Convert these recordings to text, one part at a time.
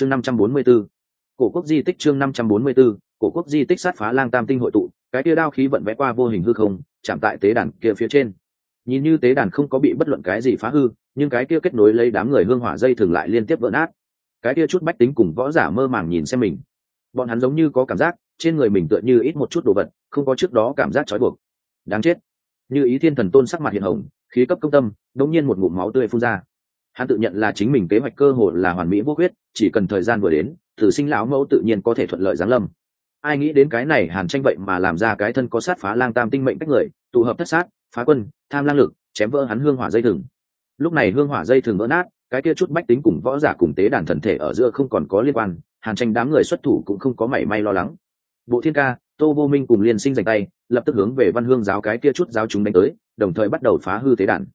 chương năm trăm bốn mươi 544 cổ quốc di tích chương năm trăm bốn mươi 544 cổ quốc di tích sát phá lang tam tinh hội tụ, cái kia đao khí vận vẽ qua vô hình hư không, chạm tại tế đàn kia phía trên. Nhìn như tế đàn không có bị bất luận cái gì phá hư, nhưng cái kia kết nối lấy đám người hương hỏa dây thường lại liên tiếp vỡ nát. Cái kia chút bách tính cùng võ giả mơ màng nhìn xem mình. Bọn hắn giống như có cảm giác, trên người mình tựa như ít một chút đồ vật, không có trước đó cảm giác trói buộc. Đáng chết. Như ý thiên thần tôn sắc mặt hiện hồng, khí cấp công tâm, đống nhiên một ngụm máu tươi phun ra hắn tự nhận là chính mình kế hoạch cơ hội là hoàn mỹ vô huyết chỉ cần thời gian vừa đến thử sinh lão mẫu tự nhiên có thể thuận lợi giáng lâm. Ai nghĩ đến cái này hàn tranh vậy mà làm ra cái thân có sát phá lang tam tinh mệnh cách người, tụ hợp thất sát, phá quân, tham lang lực, chém vỡ hắn hương hỏa dây thừng. Lúc này hương hỏa dây thừng vỡ nát, cái kia chút bách tính cùng võ giả cùng tế đàn thần thể ở giữa không còn có liên quan, hàn tranh đám người xuất thủ cũng không có mảy may lo lắng. Bộ thiên ca, tô vô minh cùng liên sinh giành tay, lập tức hướng về văn hương giáo cái kia chút giáo chúng đánh tới, đồng thời bắt đầu phá hư tế đàn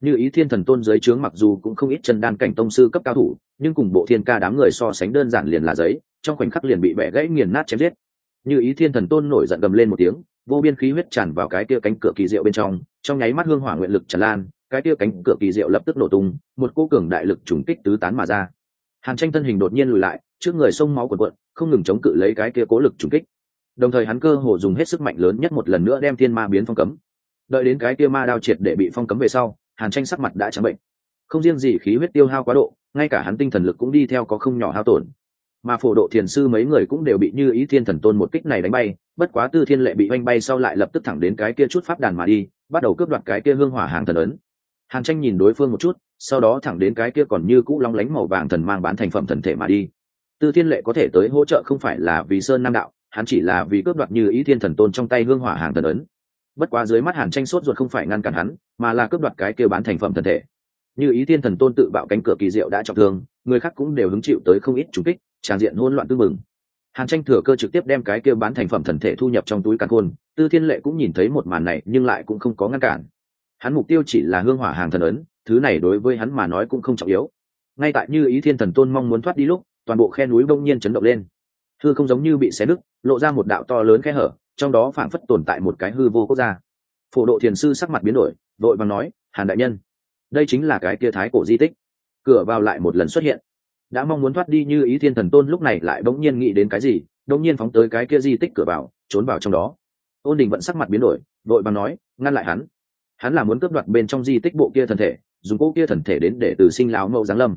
như ý thiên thần tôn dưới trướng mặc dù cũng không ít chân đan cảnh tông sư cấp cao thủ, nhưng cùng bộ thiên ca đám người so sánh đơn giản liền là giấy, trong khoảnh khắc liền bị bẻ gãy nghiền nát chém giết. Như ý thiên thần tôn nổi giận gầm lên một tiếng, vô biên khí huyết tràn vào cái kia cánh cửa kỳ diệu bên trong trong nháy mắt hương hỏa nguyện lực tràn lan, cái kia cánh cửa kỳ diệu lập tức nổ tung, một cô cường đại lực trùng kích tứ tán mà ra. Hàn tranh thân hình đột nhiên lùi lại, trước người sông máu quần quận không ngừng chống cự lấy cái kia cố lực trùng kích. Đồng thời hắn cơ hồ dùng hết sức mạnh lớn nhất một lần nữa đem thiên ma biến phong cấm. Đợi đến cái kia ma đao triệt để bị phong cấm về sau hàn tranh sắc mặt đã trắng bệnh. Không riêng gì khí huyết tiêu hao quá độ, ngay cả hắn tinh thần lực cũng đi theo có không nhỏ hao tổn. Mà phổ độ thiền sư mấy người cũng đều bị như ý thiên thần tôn một kích này đánh bay, bất quá tư thiên lệ bị oanh bay sau lại lập tức thẳng đến cái kia chút pháp đàn mà đi, bắt đầu cướp đoạt cái kia hương hỏa hàng thần ấn. Hàn tranh nhìn đối phương một chút, sau đó thẳng đến cái kia còn như cũ long lánh màu vàng thần mang bán thành phẩm thần thể mà đi. Tư thiên lệ có thể tới hỗ trợ không phải là vì sơn nam đạo, hắn chỉ là vì cướp đoạt như ý thiên thần tôn trong tay hương hỏa hàng thần ấn bất quá dưới mắt hàn tranh sốt ruột không phải ngăn cản hắn, mà là cướp đoạt cái kêu bán thành phẩm thần thể. Như ý thiên thần tôn tự bạo cánh cửa kỳ diệu đã trọng thương, người khác cũng đều hứng chịu tới không ít chủ kích, tràn diện hỗn loạn tư mừng. Hàn tranh thừa cơ trực tiếp đem cái kêu bán thành phẩm thần thể thu nhập trong túi càn khôn, tư thiên lệ cũng nhìn thấy một màn này, nhưng lại cũng không có ngăn cản. Hắn mục tiêu chỉ là hương hỏa hàng thần ấn, thứ này đối với hắn mà nói cũng không trọng yếu. Ngay tại như ý thiên thần tôn mong muốn thoát đi lúc, toàn bộ khe núi bỗng nhiên chấn động lên. Thư không giống như bị xé nứt, lộ ra một đạo to lớn khe hở trong đó phảng phất tồn tại một cái hư vô quốc gia. Phổ độ thiền sư sắc mặt biến đổi, vội vàng nói, hàn đại nhân, đây chính là cái kia thái cổ di tích. Cửa vào lại một lần xuất hiện. Đã mong muốn thoát đi như ý thiên thần tôn lúc này lại bỗng nhiên nghĩ đến cái gì bỗng nhiên phóng tới cái kia di tích cửa vào, trốn vào trong đó. Ôn đình vẫn sắc mặt biến đổi, vội vàng nói, ngăn lại hắn. Hắn là muốn cướp đoạt bên trong di tích bộ kia thần thể, dùng cỗ kia thần thể đến để từ sinh lão mẫu giáng lâm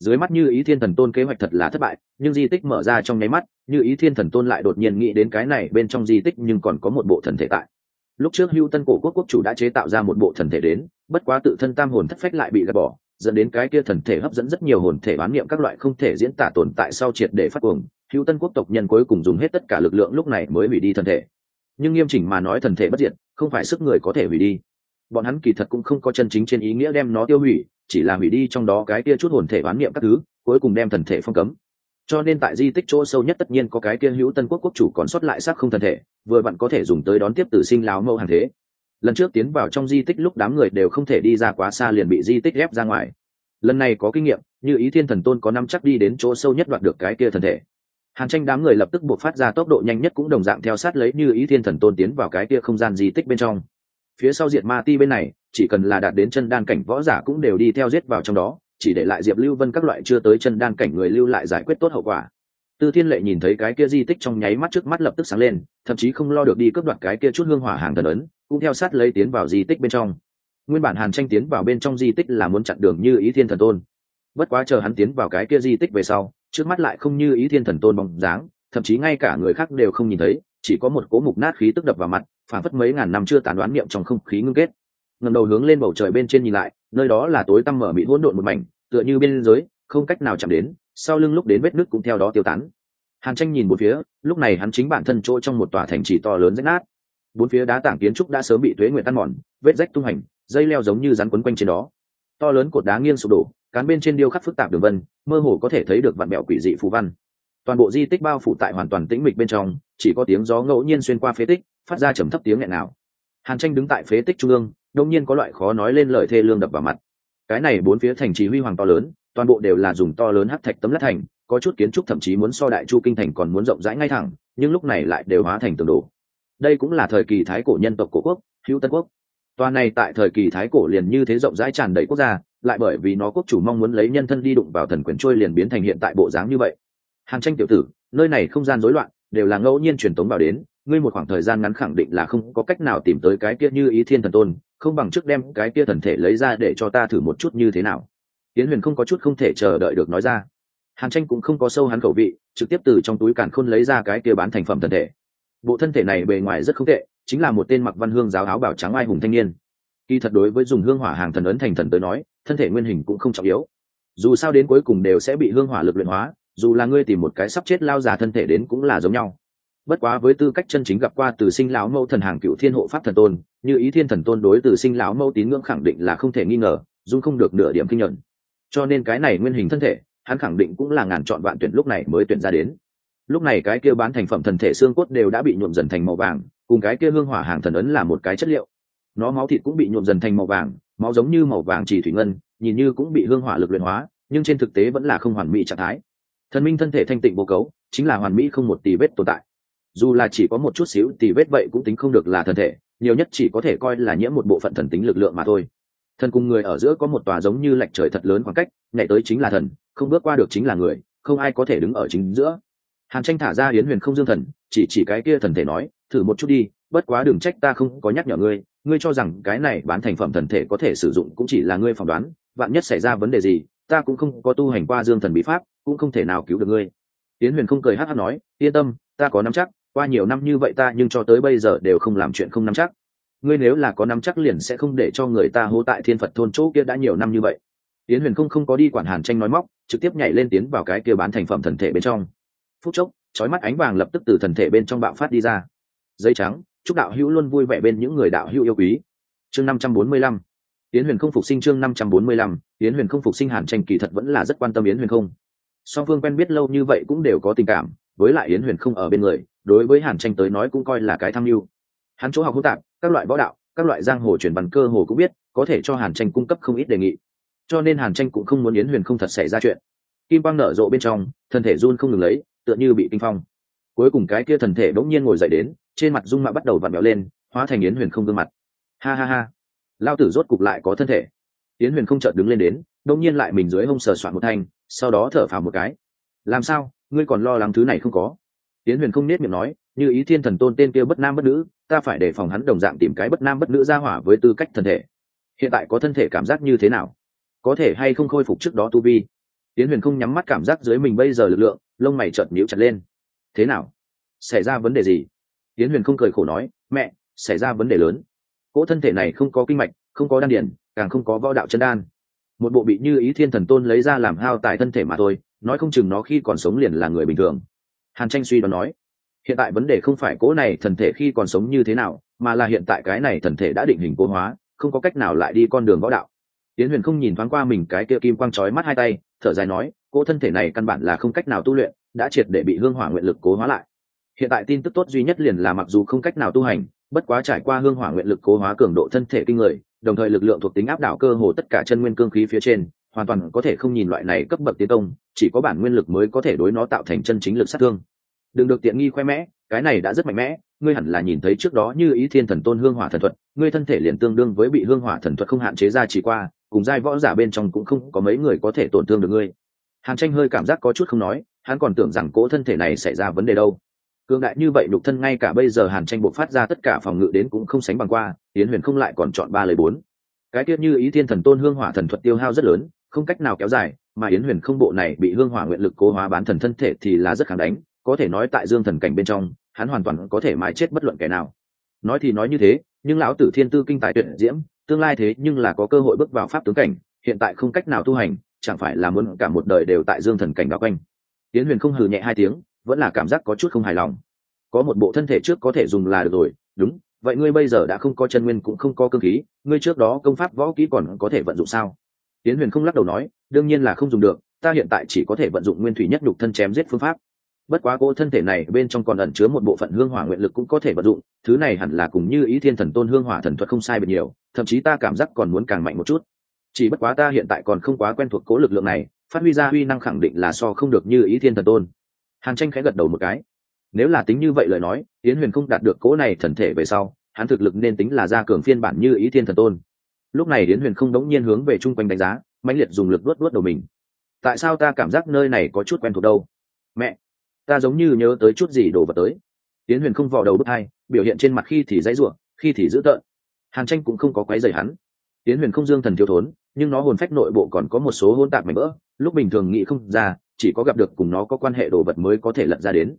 dưới mắt như ý thiên thần tôn kế hoạch thật là thất bại, nhưng di tích mở ra trong nháy mắt, như ý thiên thần tôn lại đột nhiên nghĩ đến cái này bên trong di tích nhưng còn có một bộ thần thể tại. Lúc trước hưu tân cổ quốc quốc chủ đã chế tạo ra một bộ thần thể đến, bất quá tự thân tam hồn thất phách lại bị gạt bỏ, dẫn đến cái kia thần thể hấp dẫn rất nhiều hồn thể bán niệm các loại không thể diễn tả tồn tại sau triệt để phát cuồng. Hữu tân quốc tộc nhân cuối cùng dùng hết tất cả lực lượng lúc này mới hủy đi thần thể. Nhưng nghiêm chỉnh mà nói thần thể bất diệt, không phải sức người có thể hủy đi. Bọn hắn kỳ thật cũng không có chân chính trên ý nghĩa đem nó tiêu hủy chỉ là hủy đi trong đó cái kia chút hồn thể bán niệm các thứ, cuối cùng đem thần thể phong cấm. Cho nên tại di tích chỗ sâu nhất tất nhiên có cái kia hữu tân quốc quốc chủ còn sót lại xác không thần thể, vừa bạn có thể dùng tới đón tiếp tử sinh láo mẫu hàng thế. Lần trước tiến vào trong di tích lúc đám người đều không thể đi ra quá xa liền bị di tích ghép ra ngoài. Lần này có kinh nghiệm, như ý thiên thần tôn có năm chắc đi đến chỗ sâu nhất đoạt được cái kia thần thể. Hàn tranh đám người lập tức buộc phát ra tốc độ nhanh nhất cũng đồng dạng theo sát lấy như ý thiên thần tôn tiến vào cái kia không gian di tích bên trong. Phía sau diệt ma ti bên này chỉ cần là đạt đến chân đan cảnh võ giả cũng đều đi theo giết vào trong đó, chỉ để lại diệp lưu vân các loại chưa tới chân đan cảnh người lưu lại giải quyết tốt hậu quả. Tư thiên lệ nhìn thấy cái kia di tích trong nháy mắt trước mắt lập tức sáng lên, thậm chí không lo được đi cướp đoạt cái kia chút hương hỏa hàng thần ấn, cũng theo sát lấy tiến vào di tích bên trong. Nguyên bản hàn tranh tiến vào bên trong di tích là muốn chặn đường như ý thiên thần tôn. Bất quá chờ hắn tiến vào cái kia di tích về sau, trước mắt lại không như ý thiên thần tôn bóng dáng, thậm chí ngay cả người khác đều không nhìn thấy, chỉ có một cố mục nát khí tức đập vào mặt phản phất mấy ngàn năm chưa tán đoán niệm trong không khí ngưng kết ngầm đầu hướng lên bầu trời bên trên nhìn lại, nơi đó là tối tăm mở bị hỗn độn một mảnh, tựa như bên giới, không cách nào chạm đến, sau lưng lúc đến vết nước cũng theo đó tiêu tán. Hàn tranh nhìn bốn phía, lúc này hắn chính bản thân chỗ trong một tòa thành trì to lớn rách nát. Bốn phía đá tảng kiến trúc đã sớm bị tuế nguyện tan mòn, vết rách tung hành, dây leo giống như rắn quấn quanh trên đó. To lớn cột đá nghiêng sụp đổ, cán bên trên điêu khắc phức tạp đường vân, mơ hồ có thể thấy được vạn mẹo quỷ dị phù văn. Toàn bộ di tích bao phủ tại hoàn toàn tĩnh mịch bên trong, chỉ có tiếng gió ngẫu nhiên xuyên qua phế tích, phát ra trầm thấp tiếng nghẹn nào hàn tranh đứng tại phế tích trung ương đông nhiên có loại khó nói lên lời thê lương đập vào mặt. Cái này bốn phía thành trì huy hoàng to lớn toàn bộ đều là dùng to lớn hắc thạch tấm lát thành có chút kiến trúc thậm chí muốn so đại chu kinh thành còn muốn rộng rãi ngay thẳng nhưng lúc này lại đều hóa thành tường đổ. Đây cũng là thời kỳ thái cổ nhân tộc cổ quốc hữu tân quốc. Toàn này tại thời kỳ thái cổ liền như thế rộng rãi tràn đầy quốc gia, lại bởi vì nó quốc chủ mong muốn lấy nhân thân đi đụng vào thần quyền trôi liền biến thành hiện tại bộ dáng như vậy. Hàng tranh tiểu tử nơi này không gian rối loạn đều là ngẫu nhiên truyền tống vào đến ngươi một khoảng thời gian ngắn khẳng định là không có cách nào tìm tới cái kia như ý thiên thần tôn không bằng trước đem cái kia thần thể lấy ra để cho ta thử một chút như thế nào. Tiến huyền không có chút không thể chờ đợi được nói ra. Hàn tranh cũng không có sâu hắn khẩu vị, trực tiếp từ trong túi càn khôn lấy ra cái kia bán thành phẩm thần thể. Bộ thân thể này bề ngoài rất không tệ, chính là một tên mặc văn hương giáo áo bảo trắng ai hùng thanh niên. Kỳ thật đối với dùng hương hỏa hàng thần ấn thành thần tới nói, thân thể nguyên hình cũng không trọng yếu. Dù sao đến cuối cùng đều sẽ bị hương hỏa lực luyện hóa, dù là ngươi tìm một cái sắp chết lao già thân thể đến cũng là giống nhau bất quá với tư cách chân chính gặp qua từ sinh lão mẫu thần hàng cựu thiên hộ pháp thần tôn, như ý thiên thần tôn đối từ sinh lão mẫu tín ngưỡng khẳng định là không thể nghi ngờ dung không được nửa điểm kinh nhận cho nên cái này nguyên hình thân thể, hắn khẳng định cũng là ngàn chọn vạn tuyển lúc này mới tuyển ra đến. Lúc này cái kia bán thành phẩm thần thể xương cốt đều đã bị nhuộm dần thành màu vàng, cùng cái kia hương hỏa hàng thần ấn là một cái chất liệu. Nó máu thịt cũng bị nhuộm dần thành màu vàng, máu giống như màu vàng chỉ thủy ngân, nhìn như cũng bị hương hỏa lực luyện hóa, nhưng trên thực tế vẫn là không hoàn mỹ trạng thái. Thần minh thân thể thanh tịnh vô cấu, chính là hoàn mỹ không một tì vết tồn tại dù là chỉ có một chút xíu thì vết vậy cũng tính không được là thân thể, nhiều nhất chỉ có thể coi là nhiễm một bộ phận thần tính lực lượng mà thôi. Thần cùng người ở giữa có một tòa giống như lạch trời thật lớn khoảng cách, nhảy tới chính là thần, không bước qua được chính là người, không ai có thể đứng ở chính giữa. Hàn tranh thả ra Yến huyền không dương thần, chỉ chỉ cái kia thần thể nói, thử một chút đi, bất quá đừng trách ta không có nhắc nhở ngươi ngươi cho rằng cái này bán thành phẩm thần thể có thể sử dụng cũng chỉ là ngươi phỏng đoán, vạn nhất xảy ra vấn đề gì, ta cũng không có tu hành qua dương thần bí pháp, cũng không thể nào cứu được ngươi. Yến huyền không cười hát hát nói, yên tâm, ta có nắm chắc qua nhiều năm như vậy ta nhưng cho tới bây giờ đều không làm chuyện không nắm chắc. Ngươi nếu là có nắm chắc liền sẽ không để cho người ta hô tại thiên phật thôn chỗ kia đã nhiều năm như vậy. Tiến huyền không không có đi quản hàn tranh nói móc, trực tiếp nhảy lên tiến vào cái kia bán thành phẩm thần thể bên trong. Phút chốc trói mắt ánh vàng lập tức từ thần thể bên trong bạo phát đi ra. Dây trắng, chúc đạo hữu luôn vui vẻ bên những người đạo hữu yêu quý. Chương năm trăm bốn mươi lăm. Yến huyền không phục sinh chương năm trăm bốn mươi lăm. Yến huyền không phục sinh hàn tranh kỳ thật vẫn là rất quan tâm yến huyền không. Song phương quen biết lâu như vậy cũng đều có tình cảm với lại yến huyền không ở bên người, đối với hàn tranh tới nói cũng coi là cái tham mưu. Hắn chỗ học hỗn tạp, các loại võ đạo, các loại giang hồ truyền văn cơ hồ cũng biết, có thể cho hàn tranh cung cấp không ít đề nghị. Cho nên hàn tranh cũng không muốn yến huyền không thật xảy ra chuyện. Kim quang nở rộ bên trong, thân thể run không ngừng lấy, tựa như bị kinh phong. Cuối cùng cái kia thần thể bỗng nhiên ngồi dậy đến, trên mặt dung mạo bắt đầu vặn vẹo lên, hóa thành yến huyền không gương mặt. Ha ha ha. Lao tử rốt cục lại có thân thể. Yến huyền không chợt đứng lên đến đông nhiên lại mình dưới hông sờ soạn một thanh, sau đó thở phào một cái. Làm sao? Ngươi còn lo lắng thứ này không có. Tiến huyền không nết miệng nói, như ý thiên thần tôn tên kia bất nam bất nữ, ta phải đề phòng hắn đồng dạng tìm cái bất nam bất nữ ra hỏa với tư cách thân thể. Hiện tại có thân thể cảm giác như thế nào? Có thể hay không khôi phục trước đó tu vi? Tiến huyền không nhắm mắt cảm giác dưới mình bây giờ lực lượng, lông mày chợt nhíu chặt lên. Thế nào? Xảy ra vấn đề gì? Tiến huyền không cười khổ nói, mẹ, xảy ra vấn đề lớn. Cỗ thân thể này không có kinh mạch, không có đan điển càng không có võ đạo chân đan một bộ bị như ý thiên thần tôn lấy ra làm hao tại thân thể mà thôi, nói không chừng nó khi còn sống liền là người bình thường. Hàn tranh suy đoán nói, hiện tại vấn đề không phải cố này thần thể khi còn sống như thế nào, mà là hiện tại cái này thần thể đã định hình cố hóa, không có cách nào lại đi con đường võ đạo. Tiến huyền không nhìn thoáng qua mình cái kia kim quang trói mắt hai tay, thở dài nói cố thân thể này căn bản là không cách nào tu luyện, đã triệt để bị hương hỏa nguyện lực cố hóa lại. Hiện tại tin tức tốt duy nhất liền là mặc dù không cách nào tu hành, bất quá trải qua hương hỏa nguyện lực cố hóa cường độ thân thể kinh người đồng thời lực lượng thuộc tính áp đảo cơ hồ tất cả chân nguyên cương khí phía trên, hoàn toàn có thể không nhìn loại này cấp bậc tiến công, chỉ có bản nguyên lực mới có thể đối nó tạo thành chân chính lực sát thương. Đừng được tiện nghi khoe mẽ, cái này đã rất mạnh mẽ, ngươi hẳn là nhìn thấy trước đó như ý thiên thần tôn hương hỏa thần thuật, ngươi thân thể liền tương đương với bị hương hỏa thần thuật không hạn chế ra chỉ qua, cùng giai võ giả bên trong cũng không có mấy người có thể tổn thương được ngươi. Hàn tranh hơi cảm giác có chút không nói, hắn còn tưởng rằng cỗ thân thể này xảy ra vấn đề đâu cường đại như vậy nhục thân ngay cả bây giờ hàn tranh buộc phát ra tất cả phòng ngự đến cũng không sánh bằng qua tiến huyền không lại còn chọn ba lời bốn. Cái tiết như ý thiên thần tôn hương hỏa thần thuật tiêu hao rất lớn, không cách nào kéo dài, mà yến huyền không bộ này bị hương hỏa nguyện lực cố hóa bán thần thân thể thì là rất kháng đánh, có thể nói tại dương thần cảnh bên trong, hắn hoàn toàn có thể mãi chết bất luận kẻ nào. Nói thì nói như thế, nhưng lão tử thiên tư kinh tài tuyệt diễm, tương lai thế nhưng là có cơ hội bước vào pháp tướng cảnh, hiện tại không cách nào tu hành, chẳng phải là muốn cả một đời đều tại dương thần cảnh bao quanh. Yến huyền không hừ nhẹ hai tiếng vẫn là cảm giác có chút không hài lòng. Có một bộ thân thể trước có thể dùng là được rồi. Đúng, vậy ngươi bây giờ đã không có chân nguyên cũng không có cơ khí, ngươi trước đó công pháp võ kỹ còn có thể vận dụng sao? Tiến huyền không lắc đầu nói, đương nhiên là không dùng được, ta hiện tại chỉ có thể vận dụng nguyên thủy nhất đục thân chém giết phương pháp. Bất quá cô thân thể này bên trong còn ẩn chứa một bộ phận hương hỏa nguyện lực cũng có thể vận dụng, thứ này hẳn là cùng như ý thiên thần tôn hương hỏa thần thuật không sai biệt nhiều, thậm chí ta cảm giác còn muốn càng mạnh một chút. Chỉ bất quá ta hiện tại còn không quá quen thuộc cố lực lượng này, phát huy ra huy năng khẳng định là so không được như ý thiên thần tôn hàn tranh khẽ gật đầu một cái. Nếu là tính như vậy lời nói, yến huyền không đạt được cố này thần thể về sau, hắn thực lực nên tính là gia cường phiên bản như ý thiên thần tôn. Lúc này yến huyền không đống nhiên hướng về chung quanh đánh giá, mãnh liệt dùng lực luốt luốt đầu mình. Tại sao ta cảm giác nơi này có chút quen thuộc đâu? Mẹ, ta giống như nhớ tới chút gì đổ vật tới. Yến huyền không vò đầu bước hai, biểu hiện trên mặt khi thì dãy ruộng khi thì dữ tợn. Hàn tranh cũng không có quái dày hắn. Yến huyền không dương thần thiếu thốn, nhưng nó hồn phách nội bộ còn có một số hôn tạp mảnh vỡ, lúc bình thường nghĩ không ra chỉ có gặp được cùng nó có quan hệ đồ vật mới có thể lật ra đến.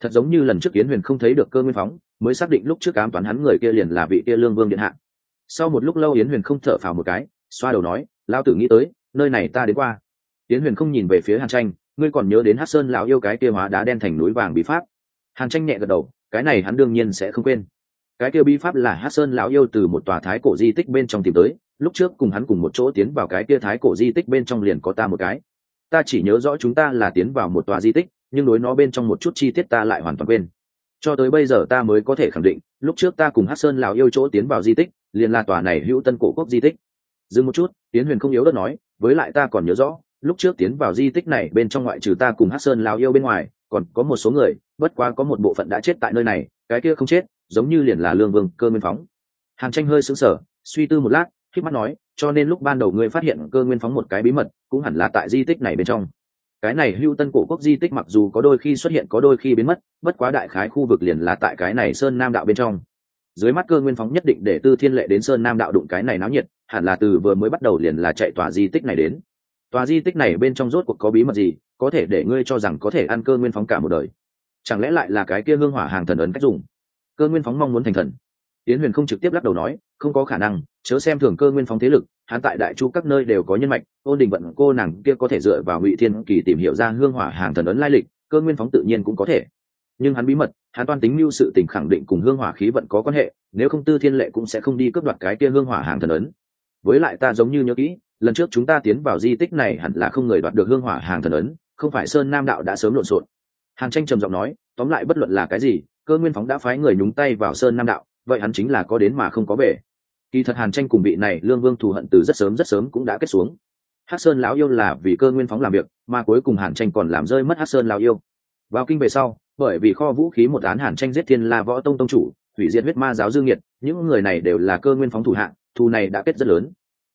Thật giống như lần trước Yến huyền không thấy được cơ nguyên phóng, mới xác định lúc trước ám toán hắn người kia liền là vị kia lương vương điện hạ. Sau một lúc lâu yến huyền không thở phào một cái, xoa đầu nói lao tử nghĩ tới, nơi này ta đến qua. Yến huyền không nhìn về phía hàn tranh, ngươi còn nhớ đến hát sơn lão yêu cái kia hóa đá đen thành núi vàng bí pháp? Hàn tranh nhẹ gật đầu, cái này hắn đương nhiên sẽ không quên. Cái kia bí pháp là hát sơn lão yêu từ một tòa thái cổ di tích bên trong tìm tới, lúc trước cùng hắn cùng một chỗ tiến vào cái kia thái cổ di tích bên trong liền có ta một cái ta chỉ nhớ rõ chúng ta là tiến vào một tòa di tích, nhưng đối nó bên trong một chút chi tiết ta lại hoàn toàn quên. Cho tới bây giờ ta mới có thể khẳng định, lúc trước ta cùng hát sơn lào yêu chỗ tiến vào di tích, liền là tòa này hữu tân cổ quốc di tích. Dừng một chút, tiến huyền không yếu đất nói, với lại ta còn nhớ rõ, lúc trước tiến vào di tích này bên trong ngoại trừ ta cùng hát sơn lào yêu bên ngoài, còn có một số người, bất quá có một bộ phận đã chết tại nơi này, cái kia không chết, giống như liền là lương vương, cơ nguyên phóng. Hàn tranh hơi sững sờ, suy tư một lát khi mắt nói, cho nên lúc ban đầu ngươi phát hiện cơ nguyên phóng một cái bí mật, cũng hẳn là tại di tích này bên trong. Cái này hưu tân cổ quốc di tích mặc dù có đôi khi xuất hiện, có đôi khi biến mất, bất quá đại khái khu vực liền là tại cái này sơn nam đạo bên trong. Dưới mắt cơ nguyên phóng nhất định để tư thiên lệ đến sơn nam đạo đụng cái này náo nhiệt, hẳn là từ vừa mới bắt đầu liền là chạy tòa di tích này đến. Tòa di tích này bên trong rốt cuộc có bí mật gì, có thể để ngươi cho rằng có thể ăn cơ nguyên phóng cả một đời? Chẳng lẽ lại là cái kia hương hỏa hàng thần ấn cách dùng? Cơ nguyên phóng mong muốn thành thần. Tiến huyền không trực tiếp lắc đầu nói không có khả năng, chớ xem thường cơ nguyên phóng thế lực, hắn tại đại chu các nơi đều có nhân mạch, ôn đình vận cô nàng kia có thể dựa vào ngụy thiên kỳ tìm hiểu ra hương hỏa hàng thần ấn lai lịch, cơ nguyên phóng tự nhiên cũng có thể. Nhưng hắn bí mật, hắn toan tính mưu sự tình khẳng định cùng hương hỏa khí vận có quan hệ, nếu không tư thiên lệ cũng sẽ không đi cướp đoạt cái kia hương hỏa hàng thần ấn. Với lại ta giống như nhớ kỹ, lần trước chúng ta tiến vào di tích này hẳn là không người đoạt được hương hỏa hàng thần ấn, không phải sơn nam đạo đã sớm lộn xộn. Hàn tranh trầm giọng nói, tóm lại bất luận là cái gì, cơ nguyên phóng đã phái người nhúng tay vào sơn nam đạo, vậy hắn chính là có đến mà không có về kỳ thật hàn tranh cùng vị này lương vương thù hận từ rất sớm rất sớm cũng đã kết xuống. Hát sơn lão yêu là vì cơ nguyên phóng làm việc, mà cuối cùng hàn tranh còn làm rơi mất hát sơn lão yêu. Vào kinh về sau, bởi vì kho vũ khí một án hàn tranh giết thiên la võ tông tông chủ, hủy diệt huyết ma giáo dương nhiệt, những người này đều là cơ nguyên phóng thủ hạng, thù này đã kết rất lớn.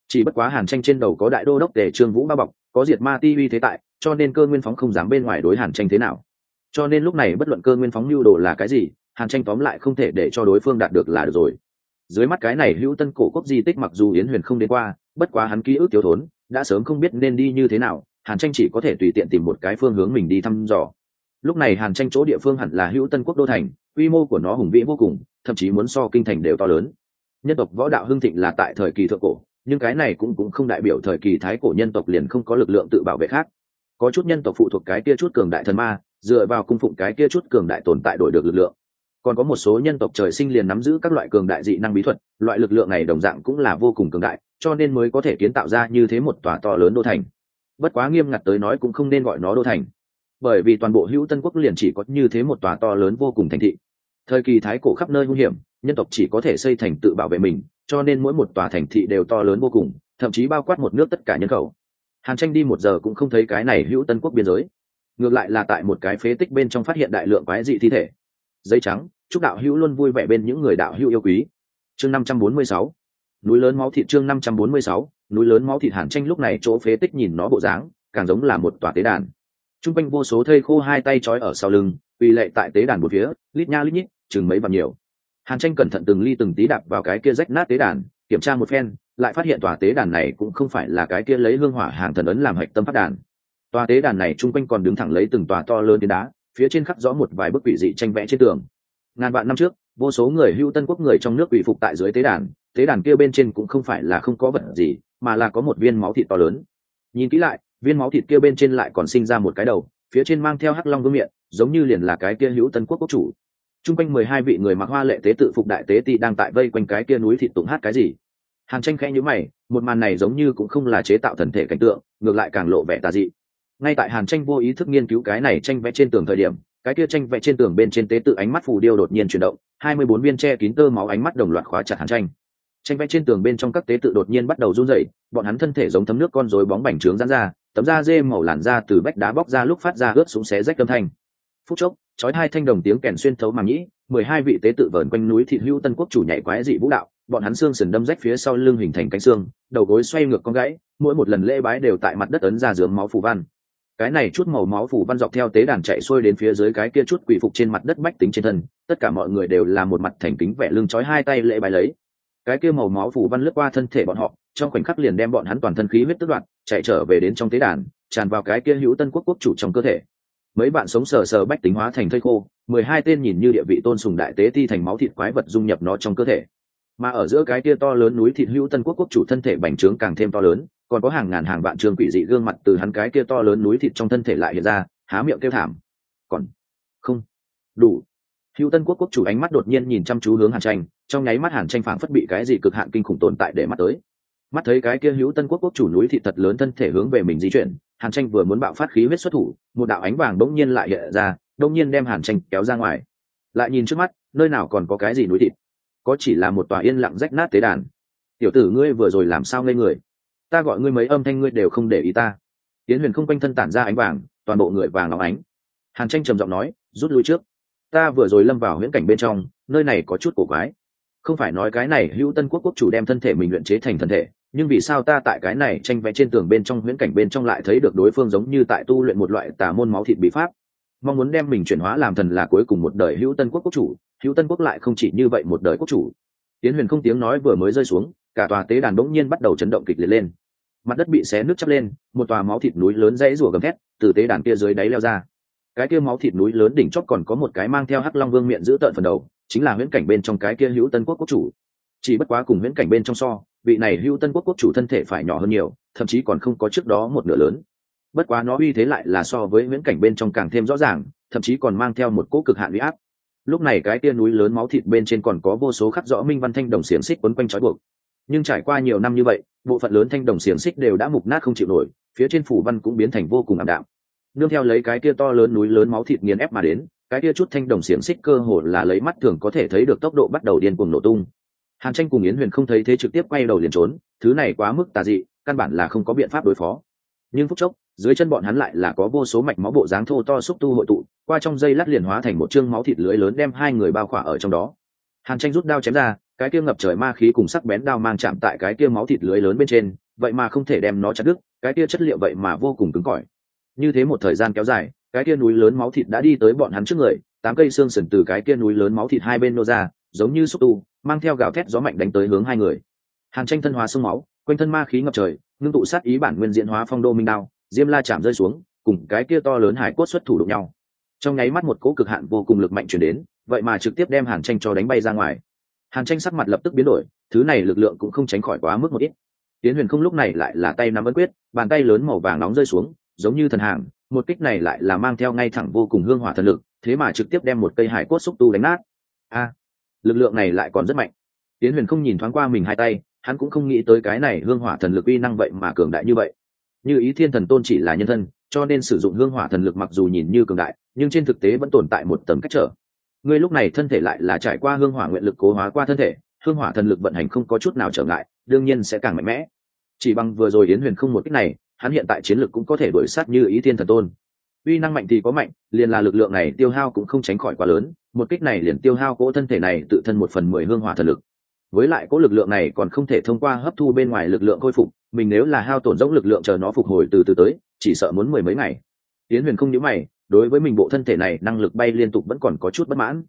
Chỉ bất quá hàn tranh trên đầu có đại đô đốc để trương vũ bao bọc, có diệt ma ti uy thế tại, cho nên cơ nguyên phóng không dám bên ngoài đối hàn tranh thế nào. Cho nên lúc này bất luận cơ nguyên phóng lưu đồ là cái gì, hàn tranh tóm lại không thể để cho đối phương đạt được là được rồi dưới mắt cái này hữu tân cổ quốc di tích mặc dù yến huyền không đến qua, bất quá hắn ký ức thiếu thốn, đã sớm không biết nên đi như thế nào, hàn tranh chỉ có thể tùy tiện tìm một cái phương hướng mình đi thăm dò. Lúc này hàn tranh chỗ địa phương hẳn là hữu tân quốc đô thành, quy mô của nó hùng vĩ vô cùng, thậm chí muốn so kinh thành đều to lớn. Nhân tộc võ đạo hưng thịnh là tại thời kỳ thượng cổ, nhưng cái này cũng cũng không đại biểu thời kỳ thái cổ nhân tộc liền không có lực lượng tự bảo vệ khác. Có chút nhân tộc phụ thuộc cái kia chút cường đại thần ma, dựa vào cung phụng cái kia chút cường đại tồn tại đổi được lực lượng còn có một số nhân tộc trời sinh liền nắm giữ các loại cường đại dị năng bí thuật, loại lực lượng này đồng dạng cũng là vô cùng cường đại, cho nên mới có thể kiến tạo ra như thế một tòa to lớn đô thành. Bất quá nghiêm ngặt tới nói cũng không nên gọi nó đô thành. Bởi vì toàn bộ hữu tân quốc liền chỉ có như thế một tòa to lớn vô cùng thành thị. Thời kỳ thái cổ khắp nơi nguy hiểm, nhân tộc chỉ có thể xây thành tự bảo vệ mình, cho nên mỗi một tòa thành thị đều to lớn vô cùng, thậm chí bao quát một nước tất cả nhân khẩu. Hàn tranh đi một giờ cũng không thấy cái này hữu tân quốc biên giới. Ngược lại là tại một cái phế tích bên trong phát hiện đại lượng quái dị thi thể giấy trắng, chúc đạo hữu luôn vui vẻ bên những người đạo hữu yêu quý. Chương năm trăm bốn mươi sáu. Núi lớn máu thịt chương năm trăm bốn mươi sáu. Núi lớn máu thịt hàn tranh lúc này chỗ phế tích nhìn nó bộ dáng, càng giống là một tòa tế đàn. T r u n g quanh vô số thây khô hai tay trói ở sau lưng uy lệ tại tế đàn một phía, lít nha lít nhít, chừng mấy bằng nhiều. Hàn tranh cẩn thận từng ly từng tí đạp vào cái kia rách nát tế đàn, kiểm tra một phen, lại phát hiện tòa tế đàn này cũng không phải là cái kia lấy hương hỏa hàng thần ấn làm hạch tâm phát đàn. Tòa tế đàn này chung quanh còn đứng thẳng lấy từng tòa to lớn đến đá phía trên khắc rõ một vài bức quỷ dị tranh vẽ trên tường. Ngàn vạn năm trước, vô số người hưu tân quốc người trong nước quỷ phục tại dưới tế đàn tế đàn kia bên trên cũng không phải là không có vật gì, mà là có một viên máu thịt to lớn. Nhìn kỹ lại, viên máu thịt kia bên trên lại còn sinh ra một cái đầu, phía trên mang theo hắc long vương miệng giống như liền là cái kia hữu tân quốc quốc chủ. T r u n g quanh mười hai vị người mặc hoa lệ tế tự phục đại tế ti đang tại vây quanh cái kia núi thịt tụng hát cái gì. Hàn tranh khẽ nhữ mày, một màn này giống như cũng không là chế tạo thần thể cảnh tượng, ngược lại càng lộ vẻ tà dị ngay tại hàn tranh vô ý thức nghiên cứu cái này tranh vẽ trên tường thời điểm, cái kia tranh vẽ trên tường bên trên tế tự ánh mắt phù điêu đột nhiên chuyển động, hai mươi bốn viên che kín tơ máu ánh mắt đồng loạt khóa chặt hàn tranh. Tranh vẽ trên tường bên trong các tế tự đột nhiên bắt đầu run rẩy, bọn hắn thân thể giống thấm nước con rối bóng bành trướng rán ra, tấm da dê màu làn ra từ vách đá bóc ra lúc phát ra ướt súng xé rách âm thanh. Phút chốc, chói hai thanh đồng tiếng kèn xuyên thấu màng nhĩ, mười hai vị tế tự vờn quanh núi thị hữu tân quốc chủ nhảy quái dị vũ đạo, bọn hắn xương sườn đâm rách phía sau lưng hình thành cánh xương, đầu gối xoay ngược con gãy, mỗi một lần lễ bái đều tại mặt đất ấn ra dướng máu phù văn cái này chút màu máu phủ văn dọc theo tế đàn chạy xuôi đến phía dưới cái kia chút quỷ phục trên mặt đất bách tính trên thân, tất cả mọi người đều là một mặt thành kính vẻ lưng trói hai tay lễ bài lấy. Cái kia màu máu phủ văn lướt qua thân thể bọn họ, trong khoảnh khắc liền đem bọn hắn toàn thân khí huyết tức đoạn chạy trở về đến trong tế đàn, tràn vào cái kia hữu tân quốc quốc chủ trong cơ thể. Mấy bạn sống sờ sờ bách tính hóa thành thây khô, mười hai tên nhìn như địa vị tôn sùng đại tế thi thành máu thịt quái vật dung nhập nó trong cơ thể. Mà ở giữa cái kia to lớn núi thịt hữu tân quốc quốc chủ thân thể bành trướng càng thêm to lớn còn có hàng ngàn hàng vạn trường quỷ dị gương mặt từ hắn cái kia to lớn núi thịt trong thân thể lại hiện ra, há miệng kêu thảm. Còn không đủ. Hữu tân quốc quốc chủ ánh mắt đột nhiên nhìn chăm chú hướng hàn tranh, trong nháy mắt hàn tranh phảng phất bị cái gì cực hạn kinh khủng tồn tại để mắt tới. Mắt thấy cái kia hữu tân quốc quốc chủ núi thịt thật lớn thân thể hướng về mình di chuyển, hàn tranh vừa muốn bạo phát khí huyết xuất thủ, một đạo ánh vàng đống nhiên lại hiện ra đống nhiên đem hàn tranh kéo ra ngoài. Lại nhìn trước mắt, nơi nào còn có cái gì núi thịt? Có chỉ là một tòa yên lặng rách nát tế đàn. Tiểu tử ngươi vừa rồi làm sao ngây người? Ta gọi ngươi mấy âm thanh ngươi đều không để ý ta. Tiến huyền không quanh thân tản ra ánh vàng, toàn bộ người vàng óng ánh. Hàn tranh trầm giọng nói, rút lui trước. Ta vừa rồi lâm vào huyễn cảnh bên trong, nơi này có chút cổ quái. Không phải nói cái này hữu tân quốc quốc chủ đem thân thể mình luyện chế thành thân thể, nhưng vì sao ta tại cái này tranh vẽ trên tường bên trong huyễn cảnh bên trong lại thấy được đối phương giống như tại tu luyện một loại tà môn máu thịt bí pháp? Mong muốn đem mình chuyển hóa làm thần là cuối cùng một đời hữu tân quốc quốc chủ, hữu tân quốc lại không chỉ như vậy một đời quốc chủ. Tiến huyền không tiếng nói vừa mới rơi xuống, cả tòa tế đàn bỗng nhiên bắt đầu chấn động kịch liệt lên mặt đất bị xé nước chắp lên, một tòa máu thịt núi lớn dãy rủa gầm thét, từ tế đàn kia dưới đáy leo ra. Cái kia máu thịt núi lớn đỉnh chót còn có một cái mang theo hắc long vương miệng giữ tợn phần đầu, chính là huyễn cảnh bên trong cái kia hữu tân quốc quốc chủ. Chỉ bất quá cùng huyễn cảnh bên trong so, vị này hữu tân quốc quốc chủ thân thể phải nhỏ hơn nhiều, thậm chí còn không có trước đó một nửa lớn. Bất quá nó uy thế lại là so với huyễn cảnh bên trong càng thêm rõ ràng, thậm chí còn mang theo một cỗ cực hạn uy áp. Lúc này cái tia núi lớn máu thịt bên trên còn có vô số khắc rõ minh văn thanh đồng xiềng xích quấn quanh trói buộc nhưng trải qua nhiều năm như vậy, bộ phận lớn thanh đồng xiềng xích đều đã mục nát không chịu nổi, phía trên phủ văn cũng biến thành vô cùng ảm đạm. Nương theo lấy cái kia to lớn núi lớn máu thịt nghiền ép mà đến, cái kia chút thanh đồng xiềng xích cơ hồ là lấy mắt thường có thể thấy được tốc độ bắt đầu điên cuồng nổ tung. Hàn tranh cùng yến huyền không thấy thế trực tiếp quay đầu liền trốn, thứ này quá mức tà dị, căn bản là không có biện pháp đối phó. Nhưng phút chốc, dưới chân bọn hắn lại là có vô số mạch máu bộ dáng thô to xúc tu hội tụ, qua trong dây lát liền hóa thành một chương máu thịt lưới lớn đem hai người bao khỏa ở trong đó. Hàn tranh rút đao chém ra cái kia ngập trời ma khí cùng sắc bén đao mang chạm tại cái kia máu thịt lưới lớn bên trên, vậy mà không thể đem nó chặt đứt, cái kia chất liệu vậy mà vô cùng cứng cỏi. Như thế một thời gian kéo dài, cái kia núi lớn máu thịt đã đi tới bọn hắn trước người, tám cây xương sườn từ cái kia núi lớn máu thịt hai bên nô ra, giống như xúc tu, mang theo gào thét gió mạnh đánh tới hướng hai người. Hàn tranh thân hóa sông máu, quanh thân ma khí ngập trời, ngưng tụ sát ý bản nguyên diễn hóa phong đô minh đao, diêm la chạm rơi xuống, cùng cái kia to lớn hải cốt xuất thủ đụng nhau. Trong nháy mắt một cỗ cực hạn vô cùng lực mạnh chuyển đến, vậy mà trực tiếp đem hàn tranh cho đánh bay ra ngoài hàn tranh sắc mặt lập tức biến đổi, thứ này lực lượng cũng không tránh khỏi quá mức một ít. Tiến huyền không lúc này lại là tay nắm ấn quyết, bàn tay lớn màu vàng nóng rơi xuống, giống như thần hàng, một kích này lại là mang theo ngay thẳng vô cùng hương hỏa thần lực, thế mà trực tiếp đem một cây hải cốt xúc tu đánh nát. A, lực lượng này lại còn rất mạnh. Tiến huyền không nhìn thoáng qua mình hai tay, hắn cũng không nghĩ tới cái này hương hỏa thần lực uy năng vậy mà cường đại như vậy. Như ý thiên thần tôn chỉ là nhân thân, cho nên sử dụng hương hỏa thần lực mặc dù nhìn như cường đại, nhưng trên thực tế vẫn tồn tại một tầm cách trở ngươi lúc này thân thể lại là trải qua hương hỏa nguyện lực cố hóa qua thân thể, hương hỏa thần lực vận hành không có chút nào trở ngại, đương nhiên sẽ càng mạnh mẽ. Chỉ bằng vừa rồi yến huyền không một cách này, hắn hiện tại chiến lực cũng có thể đuổi sát như ý thiên thần tôn. Uy năng mạnh thì có mạnh, liền là lực lượng này tiêu hao cũng không tránh khỏi quá lớn, một kích này liền tiêu hao cỗ thân thể này tự thân một phần mười hương hỏa thần lực. Với lại cỗ lực lượng này còn không thể thông qua hấp thu bên ngoài lực lượng khôi phục, mình nếu là hao tổn dốc lực lượng chờ nó phục hồi từ từ tới, chỉ sợ muốn mười mấy ngày. Yến huyền không nhớ mày đối với mình bộ thân thể này năng lực bay liên tục vẫn còn có chút bất mãn.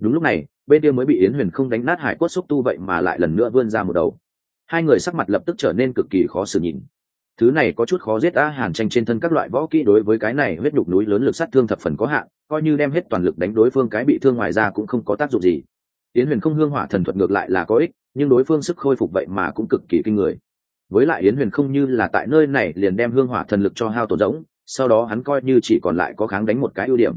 Đúng lúc này, bên kia mới bị yến huyền không đánh nát hải cốt xúc tu vậy mà lại lần nữa vươn ra một đầu. Hai người sắc mặt lập tức trở nên cực kỳ khó xử nhìn. Thứ này có chút khó giết a hàn tranh trên thân các loại võ kỹ đối với cái này huyết nhục núi lớn lực sát thương thập phần có hạn, coi như đem hết toàn lực đánh đối phương cái bị thương ngoài ra cũng không có tác dụng gì. Yến huyền không hương hỏa thần thuật ngược lại là có ích, nhưng đối phương sức khôi phục vậy mà cũng cực kỳ kinh người. Với lại yến huyền không như là tại nơi này liền đem hương hỏa thần lực cho hao tổn rỗng sau đó hắn coi như chỉ còn lại có kháng đánh một cái ưu điểm.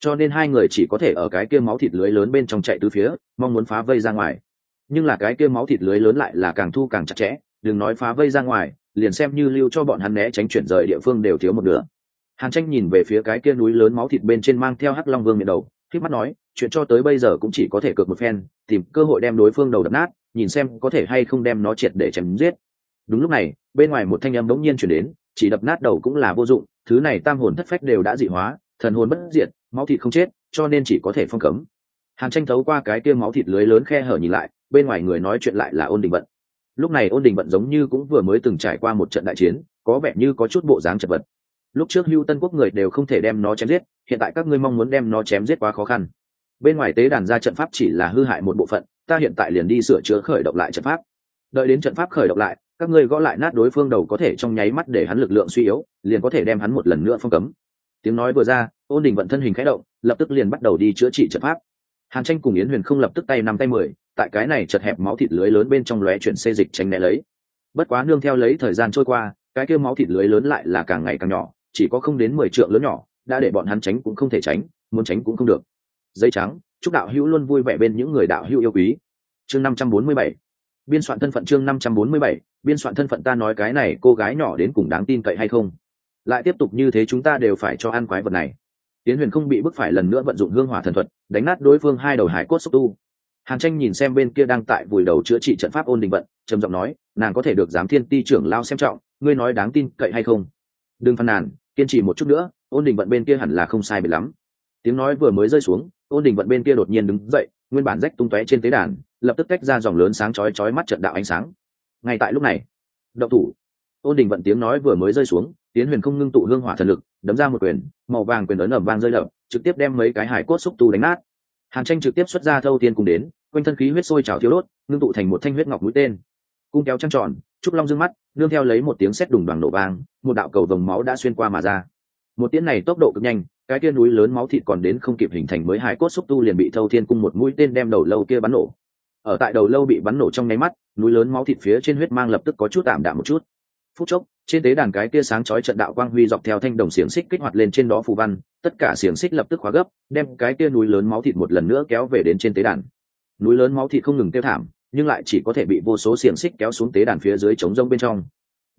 Cho nên hai người chỉ có thể ở cái kia máu thịt lưới lớn bên trong chạy từ phía, mong muốn phá vây ra ngoài. Nhưng là cái kia máu thịt lưới lớn lại là càng thu càng chặt chẽ, đừng nói phá vây ra ngoài, liền xem như lưu cho bọn hắn né tránh chuyển rời địa phương đều thiếu một nửa. Hàn tranh nhìn về phía cái kia núi lớn máu thịt bên trên mang theo hắc long vương miệng đầu khi mắt nói, chuyện cho tới bây giờ cũng chỉ có thể cược một phen, tìm cơ hội đem đối phương đầu đập nát, nhìn xem có thể hay không đem nó triệt để chém giết. Đúng lúc này, bên ngoài một thanh âm bỗng nhiên chuyển đến, chỉ đập nát đầu cũng là vô dụng thứ này tam hồn thất phách đều đã dị hóa, thần hồn bất diệt, máu thịt không chết, cho nên chỉ có thể phong cấm. Hàn tranh thấu qua cái kia máu thịt lưới lớn khe hở nhìn lại, bên ngoài người nói chuyện lại là ôn đình vận. Lúc này ôn đình vận giống như cũng vừa mới từng trải qua một trận đại chiến, có vẻ như có chút bộ dáng chật vật. Lúc trước hưu tân quốc người đều không thể đem nó chém giết, hiện tại các ngươi mong muốn đem nó chém giết quá khó khăn. Bên ngoài tế đàn ra trận pháp chỉ là hư hại một bộ phận, ta hiện tại liền đi sửa chữa khởi động lại trận pháp. Đợi đến trận pháp khởi động lại các ngươi gõ lại nát đối phương đầu có thể trong nháy mắt để hắn lực lượng suy yếu, liền có thể đem hắn một lần nữa phong cấm. Tiếng nói vừa ra, ôn đình vận thân hình khẽ động, lập tức liền bắt đầu đi chữa trị trận pháp. Hàn tranh cùng yến huyền không lập tức tay năm tay mười, tại cái này chật hẹp máu thịt lưới lớn bên trong lóe chuyển xê dịch tránh né lấy. Bất quá nương theo lấy thời gian trôi qua, cái kêu máu thịt lưới lớn lại là càng ngày càng nhỏ, chỉ có không đến mười trượng lớn nhỏ, đã để bọn hắn tránh cũng không thể tránh, muốn tránh cũng không được. Dây trắng, chúc đạo hữu luôn vui vẻ bên những người đạo hữu yêu quý. Chương năm trăm bốn mươi bảy biên soạn thân phận chương năm trăm bốn mươi bảy, biên soạn thân phận ta nói cái này cô gái nhỏ đến cùng đáng tin cậy hay không? Lại tiếp tục như thế chúng ta đều phải cho ăn quái vật này. Tiến huyền không bị bức phải lần nữa vận dụng hương hỏa thần thuật, đánh nát đối phương hai đầu hải cốt xúc tu. Hàn tranh nhìn xem bên kia đang tại vùi đầu chữa trị trận pháp ôn đình vận, trầm giọng nói, nàng có thể được giám thiên ti trưởng lao xem trọng, ngươi nói đáng tin cậy hay không? Đừng phàn nàn, kiên trì một chút nữa, ôn đình vận bên kia hẳn là không sai bị lắm. Tiếng nói vừa mới rơi xuống, ôn đình vận bên kia đột nhiên đứng dậy nguyên bản rách tung tóe trên tế đàn, lập tức tách ra dòng lớn sáng chói chói mắt trận đạo ánh sáng. Ngay tại lúc này, động thủ. Ôn đình vận tiếng nói vừa mới rơi xuống tiến huyền không ngưng tụ hương hỏa thần lực, đấm ra một quyền, màu vàng quyền ấn ẩm vang rơi đập, trực tiếp đem mấy cái hải cốt xúc tu đánh nát. Hàn tranh trực tiếp xuất ra thâu tiên cùng đến, quanh thân khí huyết sôi trào thiếu đốt, ngưng tụ thành một thanh huyết ngọc mũi tên. Cung kéo trăng tròn, trúc long dương mắt, nương theo lấy một tiếng sét đùng đoàn nổ vang, một đạo cầu vồng máu đã xuyên qua mà ra. Một tiếng này tốc độ cực nhanh cái kia núi lớn máu thịt còn đến không kịp hình thành mới hải cốt xúc tu liền bị thâu thiên cung một mũi tên đem đầu lâu kia bắn nổ. Ở tại đầu lâu bị bắn nổ trong nháy mắt, núi lớn máu thịt phía trên huyết mang lập tức có chút tạm đạm một chút. Phút chốc, trên tế đàn cái kia sáng chói trận đạo quang huy dọc theo thanh đồng xiềng xích kích hoạt lên trên đó phù văn, tất cả xiềng xích lập tức khóa gấp, đem cái kia núi lớn máu thịt một lần nữa kéo về đến trên tế đàn. Núi lớn máu thịt không ngừng tiêu thảm, nhưng lại chỉ có thể bị vô số xiềng xích kéo xuống tế đàn phía dưới trống rông bên trong.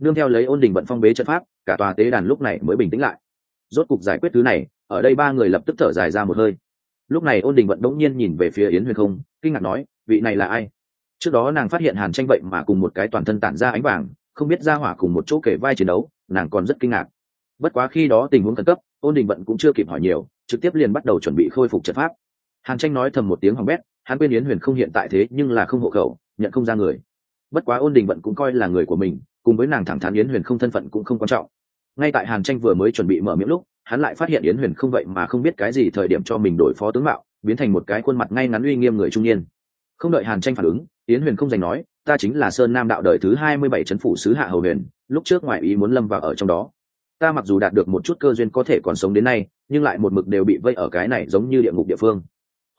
Nương theo lấy ôn đình bận phong bế trận pháp, cả tòa tế đàn lúc này mới bình tĩnh lại rốt cục giải quyết thứ này, ở đây ba người lập tức thở dài ra một hơi. Lúc này ôn đình vận đống nhiên nhìn về phía yến huyền không, kinh ngạc nói, vị này là ai? Trước đó nàng phát hiện hàn tranh vậy mà cùng một cái toàn thân tản ra ánh vàng, không biết ra hỏa cùng một chỗ kể vai chiến đấu, nàng còn rất kinh ngạc. Bất quá khi đó tình huống khẩn cấp, ôn đình vận cũng chưa kịp hỏi nhiều, trực tiếp liền bắt đầu chuẩn bị khôi phục trận pháp. Hàn tranh nói thầm một tiếng hỏng bét, hắn quên yến huyền không hiện tại thế nhưng là không hộ khẩu, nhận không ra người. Bất quá ôn đình vận cũng coi là người của mình, cùng với nàng thẳng thắn yến huyền không thân phận cũng không quan trọng ngay tại hàn tranh vừa mới chuẩn bị mở miệng lúc, hắn lại phát hiện yến huyền không vậy mà không biết cái gì thời điểm cho mình đổi phó tướng mạo, biến thành một cái khuôn mặt ngay ngắn uy nghiêm người trung niên. Không đợi hàn tranh phản ứng, yến huyền không giành nói, ta chính là sơn nam đạo đời thứ hai mươi bảy trấn phủ sứ hạ hầu huyền, lúc trước ngoại ý muốn lâm vào ở trong đó. Ta mặc dù đạt được một chút cơ duyên có thể còn sống đến nay, nhưng lại một mực đều bị vây ở cái này giống như địa ngục địa phương.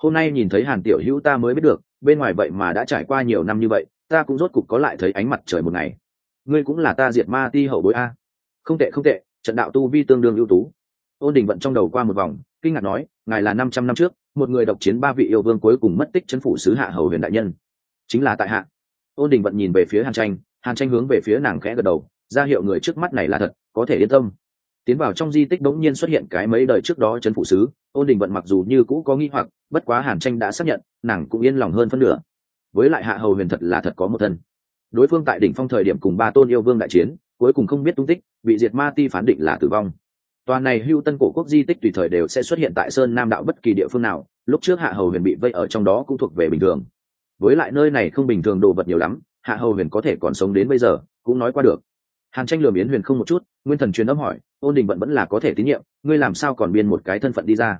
Hôm nay nhìn thấy hàn tiểu hữu ta mới biết được, bên ngoài vậy mà đã trải qua nhiều năm như vậy, ta cũng rốt cục có lại thấy ánh mặt trời một ngày. Ngươi cũng là ta diệt ma ti hậu bối a không tệ không tệ, trận đạo tu vi tương đương ưu tú. Ôn đình vận trong đầu qua một vòng, kinh ngạc nói, ngài là năm trăm năm trước, một người độc chiến ba vị yêu vương cuối cùng mất tích chân phủ sứ hạ hầu huyền đại nhân. Chính là tại hạ. Ôn đình vận nhìn về phía hàn tranh hàn tranh hướng về phía nàng khẽ gật đầu, ra hiệu người trước mắt này là thật, có thể yên tâm. Tiến vào trong di tích bỗng nhiên xuất hiện cái mấy đời trước đó chân phụ sứ, ôn đình vận mặc dù như cũ có nghi hoặc, bất quá hàn tranh đã xác nhận, nàng cũng yên lòng hơn phân nửa. Với lại hạ hầu huyền thật là thật có một thân. Đối phương tại đỉnh phong thời điểm cùng ba tôn yêu vương đại chiến, cuối cùng không biết tung tích bị diệt ma ti phán định là tử vong. Toàn này hưu tân cổ quốc di tích tùy thời đều sẽ xuất hiện tại sơn nam đạo bất kỳ địa phương nào, lúc trước hạ hầu huyền bị vây ở trong đó cũng thuộc về bình thường. Với lại nơi này không bình thường đồ vật nhiều lắm, hạ hầu huyền có thể còn sống đến bây giờ, cũng nói qua được. Hàn tranh lừa yến huyền không một chút, nguyên thần truyền âm hỏi, ôn đình vẫn vẫn là có thể tín nhiệm, ngươi làm sao còn biên một cái thân phận đi ra?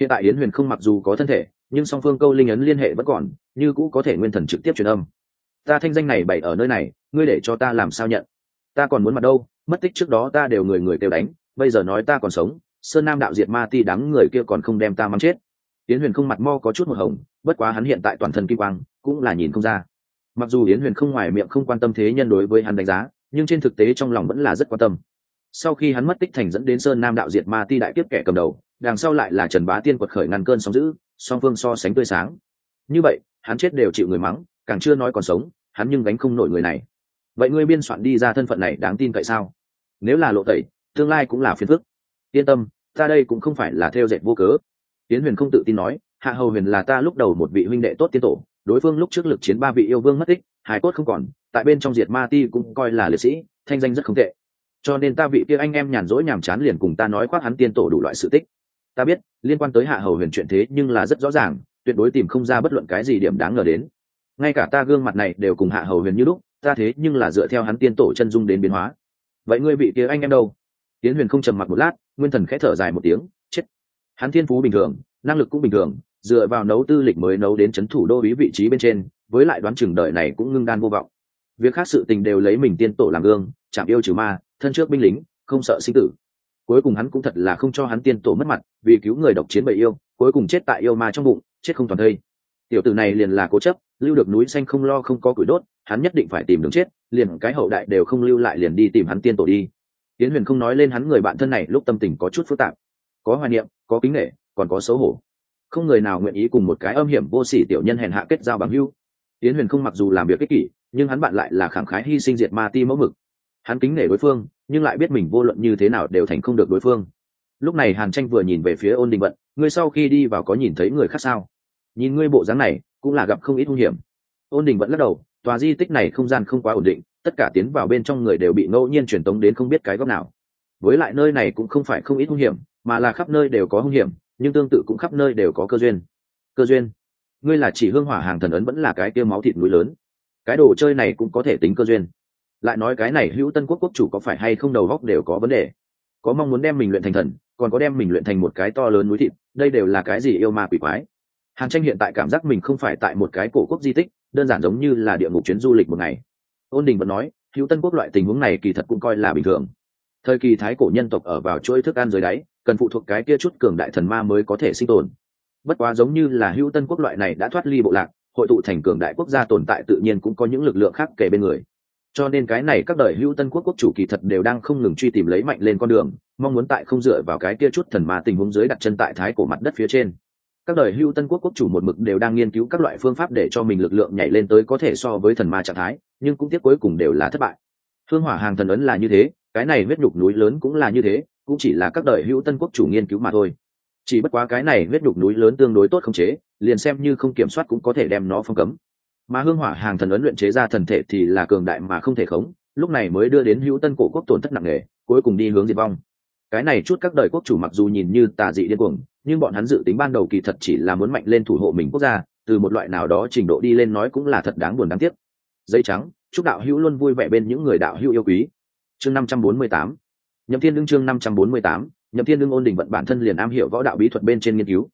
Hiện tại yến huyền không mặc dù có thân thể, nhưng song phương câu linh ấn liên hệ vẫn còn, như cũ có thể nguyên thần trực tiếp truyền âm. Ta thanh danh này bày ở nơi này, ngươi để cho ta làm sao nhận? Ta còn muốn mặt đâu? Mất tích trước đó ta đều người người kêu đánh, bây giờ nói ta còn sống, sơn nam đạo diệt ma ti đắng người kia còn không đem ta mắng chết. Yến huyền không mặt mo có chút một hồng, bất quá hắn hiện tại toàn thân kim quang, cũng là nhìn không ra. Mặc dù yến huyền không ngoài miệng không quan tâm thế nhân đối với hắn đánh giá, nhưng trên thực tế trong lòng vẫn là rất quan tâm. Sau khi hắn mất tích thành dẫn đến sơn nam đạo diệt ma ti đại kiếp kẻ cầm đầu, đằng sau lại là trần bá tiên quật khởi ngăn cơn sóng giữ song phương so sánh tươi sáng. Như vậy, hắn chết đều chịu người mắng, càng chưa nói còn sống, hắn nhưng gánh không nổi người này. Vậy ngươi biên soạn đi ra thân phận này đáng tin cậy sao? Nếu là lộ tẩy, tương lai cũng là phiền phức. Yên tâm, ta đây cũng không phải là theo dệt vô cớ. Tiến huyền không tự tin nói, hạ hầu huyền là ta lúc đầu một vị huynh đệ tốt tiên tổ, đối phương lúc trước lực chiến ba vị yêu vương mất tích hải cốt không còn, tại bên trong diệt ma ti cũng coi là liệt sĩ, thanh danh rất không tệ. Cho nên ta vị kia anh em nhàn rỗi nhàm chán liền cùng ta nói khoác hắn tiên tổ đủ loại sự tích. Ta biết, liên quan tới hạ hầu huyền chuyện thế nhưng là rất rõ ràng, tuyệt đối tìm không ra bất luận cái gì điểm đáng ngờ đến. Ngay cả ta gương mặt này đều cùng hạ hầu huyền như lúc, ta thế nhưng là dựa theo hắn tiên tổ chân dung đến biến hóa vậy ngươi bị kia anh em đâu? Tiến huyền không trầm mặc một lát, nguyên thần khẽ thở dài một tiếng, chết! Hắn thiên phú bình thường, năng lực cũng bình thường, dựa vào nấu tư lịch mới nấu đến c h ấ n thủ đô ý vị trí bên trên, với lại đoán chừng đợi này cũng ngưng đan vô vọng. Việc khác sự tình đều lấy mình tiên tổ làm gương, chạm yêu trừ ma, thân trước binh lính, không sợ sinh tử. Cuối cùng hắn cũng thật là không cho hắn tiên tổ mất mặt, vì cứu người độc chiến bậy yêu, cuối cùng chết tại yêu ma trong bụng, chết không toàn thây. Tiểu tử này liền là cố chấp, lưu được núi xanh không lo không có củi đốt hắn nhất định phải tìm đường chết, liền cái hậu đại đều không lưu lại liền đi tìm hắn tiên tổ đi. Tiến huyền không nói lên hắn người bạn thân này, lúc tâm tình có chút phức tạp. Có hoài niệm, có kính nghệ còn có xấu hổ. Không người nào nguyện ý cùng một cái âm hiểm vô sỉ tiểu nhân hèn hạ kết giao bằng hưu tiến huyền không mặc dù làm việc ích kỷ, nhưng hắn bạn lại là khẳng khái hy sinh diệt ma ti mẫu mực. Hắn kính nể đối phương, nhưng lại biết mình vô luận như thế nào đều thành không được đối phương. Lúc này hàn tranh vừa nhìn về phía ôn đình vận, ngươi sau khi đi vào có nhìn thấy người khác sao? Nhìn ngươi bộ dáng này, cũng là gặp không ít nguy hiểm. Ôn đình vẫn lắc đầu tòa di tích này không gian không quá ổn định, tất cả tiến vào bên trong người đều bị ngẫu nhiên truyền tống đến không biết cái góc nào. Với lại nơi này cũng không phải không ít hung hiểm, mà là khắp nơi đều có hung hiểm, nhưng tương tự cũng khắp nơi đều có cơ duyên. Cơ duyên? Ngươi là chỉ hương hỏa hàng thần ấn vẫn là cái tiêu máu thịt núi lớn. Cái đồ chơi này cũng có thể tính cơ duyên. Lại nói cái này hữu tân quốc quốc chủ có phải hay không đầu góc đều có vấn đề? Có mong muốn đem mình luyện thành thần, còn có đem mình luyện thành một cái to lớn núi thịt, đây đều là cái gì yêu ma quỷ quái? Hàn tranh hiện tại cảm giác mình không phải tại một cái cổ quốc di tích đơn giản giống như là địa ngục chuyến du lịch một ngày. Ôn đình vẫn nói, hữu tân quốc loại tình huống này kỳ thật cũng coi là bình thường. Thời kỳ thái cổ nhân tộc ở vào chuỗi thức ăn dưới đáy, cần phụ thuộc cái kia chút cường đại thần ma mới có thể sinh tồn. Bất quá giống như là hữu tân quốc loại này đã thoát ly bộ lạc, hội tụ thành cường đại quốc gia tồn tại tự nhiên cũng có những lực lượng khác kể bên người. Cho nên cái này các đời hữu tân quốc quốc chủ kỳ thật đều đang không ngừng truy tìm lấy mạnh lên con đường, mong muốn tại không dựa vào cái kia chút thần ma tình huống dưới đặt chân tại thái cổ mặt đất phía trên các đời hưu tân quốc quốc chủ một mực đều đang nghiên cứu các loại phương pháp để cho mình lực lượng nhảy lên tới có thể so với thần ma trạng thái, nhưng cũng tiếc cuối cùng đều là thất bại. Hương hỏa hàng thần ấn là như thế, cái này huyết nhục núi lớn cũng là như thế, cũng chỉ là các đời hữu tân quốc chủ nghiên cứu mà thôi. Chỉ bất quá cái này huyết nhục núi lớn tương đối tốt không chế, liền xem như không kiểm soát cũng có thể đem nó phong cấm. Mà hương hỏa hàng thần ấn luyện chế ra thần thể thì là cường đại mà không thể khống, lúc này mới đưa đến hữu tân cổ quốc tổn thất nặng nề, cuối cùng đi hướng diệt vong. Cái này chút các đời quốc chủ mặc dù nhìn như tà dị điên cuồng nhưng bọn hắn dự tính ban đầu kỳ thật chỉ là muốn mạnh lên thủ hộ mình quốc gia, từ một loại nào đó trình độ đi lên nói cũng là thật đáng buồn đáng tiếc. Dây trắng, chúc đạo hữu luôn vui vẻ bên những người đạo hữu yêu quý. Chương năm trăm bốn mươi tám. Nhậm thiên đương chương năm trăm bốn mươi tám. Nhậm thiên đương ôn đình vận bản thân liền am hiểu võ đạo bí thuật bên trên nghiên cứu.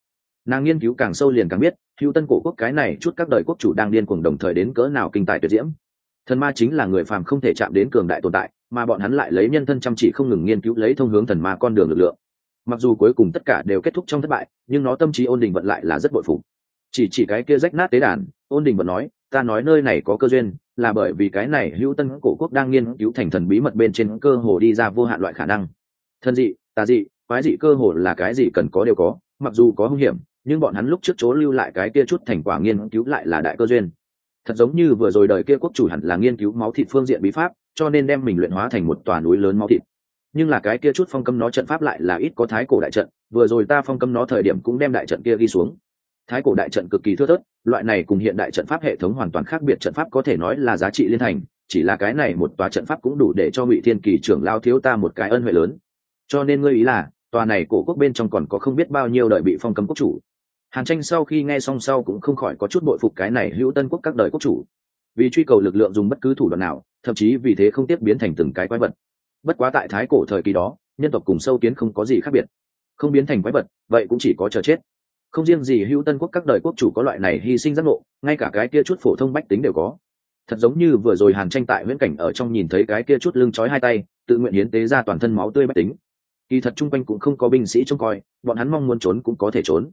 Nàng nghiên cứu càng sâu liền càng biết, hữu tân cổ quốc cái này chút các đời quốc chủ đang điên cuồng đồng thời đến cỡ nào kinh tài tuyệt diễm. Thần ma chính là người phàm không thể chạm đến cường đại tồn tại, mà bọn hắn lại lấy nhân thân chăm chỉ không ngừng nghiên cứu lấy thông hướng thần ma con đường lực lượng mặc dù cuối cùng tất cả đều kết thúc trong thất bại, nhưng nó tâm trí ôn đình vận lại là rất bội phục. Chỉ chỉ cái kia rách nát tế đàn, ôn đình vận nói, ta nói nơi này có cơ duyên, là bởi vì cái này hữu tân cổ quốc đang nghiên cứu thành thần bí mật bên trên cơ hồ đi ra vô hạn loại khả năng. Thân dị, tà dị, quái dị cơ hồ là cái gì cần có đều có, mặc dù có hung hiểm, nhưng bọn hắn lúc trước chỗ lưu lại cái kia chút thành quả nghiên cứu lại là đại cơ duyên. Thật giống như vừa rồi đời kia quốc chủ hẳn là nghiên cứu máu thịt phương diện bí pháp, cho nên đem mình luyện hóa thành một tòa núi lớn máu thịt nhưng là cái kia chút phong cấm nó trận pháp lại là ít có thái cổ đại trận, vừa rồi ta phong cấm nó thời điểm cũng đem đại trận kia ghi xuống. Thái cổ đại trận cực kỳ thưa thớt, loại này cùng hiện đại trận pháp hệ thống hoàn toàn khác biệt trận pháp có thể nói là giá trị liên thành, chỉ là cái này một tòa trận pháp cũng đủ để cho ngụy thiên kỳ trưởng lao thiếu ta một cái ân huệ lớn. Cho nên ngươi ý là, tòa này cổ quốc bên trong còn có không biết bao nhiêu đời bị phong cấm quốc chủ. Hàn tranh sau khi nghe xong sau cũng không khỏi có chút bội phục cái này hữu tân quốc các đời quốc chủ. Vì truy cầu lực lượng dùng bất cứ thủ đoạn nào, thậm chí vì thế không tiếp biến thành từng cái quái vật bất quá tại thái cổ thời kỳ đó, nhân tộc cùng sâu kiến không có gì khác biệt. Không biến thành quái vật, vậy cũng chỉ có chờ chết. Không riêng gì hữu tân quốc các đời quốc chủ có loại này hy sinh giác ngộ, ngay cả cái kia chút phổ thông bách tính đều có. Thật giống như vừa rồi hàn tranh tại viễn cảnh ở trong nhìn thấy cái kia chút lưng trói hai tay, tự nguyện hiến tế ra toàn thân máu tươi bách tính. Kỳ thật chung quanh cũng không có binh sĩ trông coi, bọn hắn mong muốn trốn cũng có thể trốn.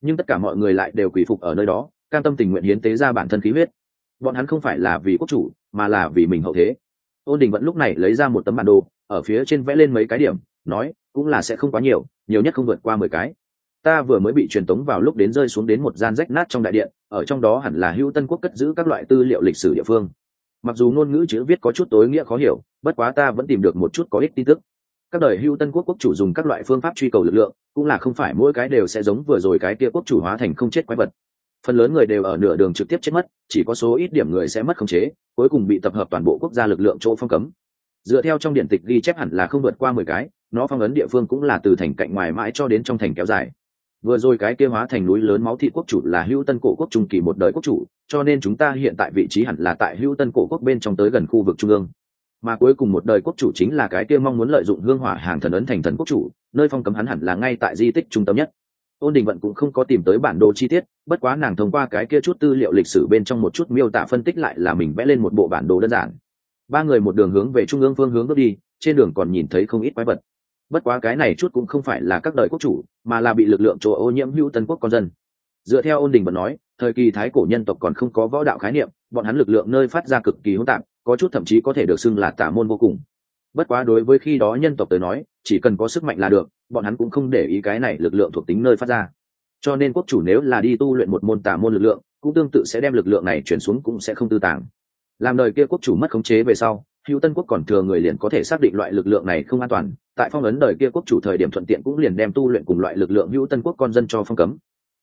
Nhưng tất cả mọi người lại đều quỷ phục ở nơi đó, cam tâm tình nguyện hiến tế ra bản thân khí huyết. Bọn hắn không phải là vì quốc chủ, mà là vì mình hậu thế ôn đình vẫn lúc này lấy ra một tấm bản đồ, ở phía trên vẽ lên mấy cái điểm, nói, cũng là sẽ không quá nhiều nhiều nhất không vượt qua mười cái. Ta vừa mới bị truyền tống vào lúc đến rơi xuống đến một gian rách nát trong đại điện, ở trong đó hẳn là hữu tân quốc cất giữ các loại tư liệu lịch sử địa phương. Mặc dù ngôn ngữ chữ viết có chút tối nghĩa khó hiểu, bất quá ta vẫn tìm được một chút có ích tin tức. Các đời hữu tân quốc quốc chủ dùng các loại phương pháp truy cầu lực lượng, cũng là không phải mỗi cái đều sẽ giống vừa rồi cái kia quốc chủ hóa thành không chết quái vật phần lớn người đều ở nửa đường trực tiếp chết mất, chỉ có số ít điểm người sẽ mất khống chế, cuối cùng bị tập hợp toàn bộ quốc gia lực lượng chỗ phong cấm. Dựa theo trong điện tịch ghi chép hẳn là không vượt qua mười cái, nó phong ấn địa phương cũng là từ thành cạnh ngoài mãi cho đến trong thành kéo dài. Vừa rồi cái kia hóa thành núi lớn máu thị quốc chủ là hữu tân cổ quốc trung kỳ một đời quốc chủ, cho nên chúng ta hiện tại vị trí hẳn là tại hữu tân cổ quốc bên trong tới gần khu vực trung ương. Mà cuối cùng một đời quốc chủ chính là cái kia mong muốn lợi dụng hương hỏa hàng thần ấn thành thần quốc chủ, nơi phong cấm hắn hẳn là ngay tại di tích trung tâm nhất ôn đình vận cũng không có tìm tới bản đồ chi tiết, bất quá nàng thông qua cái kia chút tư liệu lịch sử bên trong một chút miêu tả phân tích lại là mình vẽ lên một bộ bản đồ đơn giản. Ba người một đường hướng về trung ương phương hướng bước đi, trên đường còn nhìn thấy không ít quái vật. Bất quá cái này chút cũng không phải là các đời quốc chủ, mà là bị lực lượng chỗ ô nhiễm hữu tân quốc con dân. Dựa theo ôn đình vận nói, thời kỳ thái cổ nhân tộc còn không có võ đạo khái niệm, bọn hắn lực lượng nơi phát ra cực kỳ hỗn tạp, có chút thậm chí có thể được xưng là tả môn vô cùng bất quá đối với khi đó nhân tộc tới nói, chỉ cần có sức mạnh là được, bọn hắn cũng không để ý cái này lực lượng thuộc tính nơi phát ra. Cho nên quốc chủ nếu là đi tu luyện một môn tả môn lực lượng, cũng tương tự sẽ đem lực lượng này chuyển xuống cũng sẽ không tư tàng. Làm đời kia quốc chủ mất khống chế về sau, hữu tân quốc còn thừa người liền có thể xác định loại lực lượng này không an toàn, tại phong ấn đời kia quốc chủ thời điểm thuận tiện cũng liền đem tu luyện cùng loại lực lượng hữu tân quốc con dân cho phong cấm.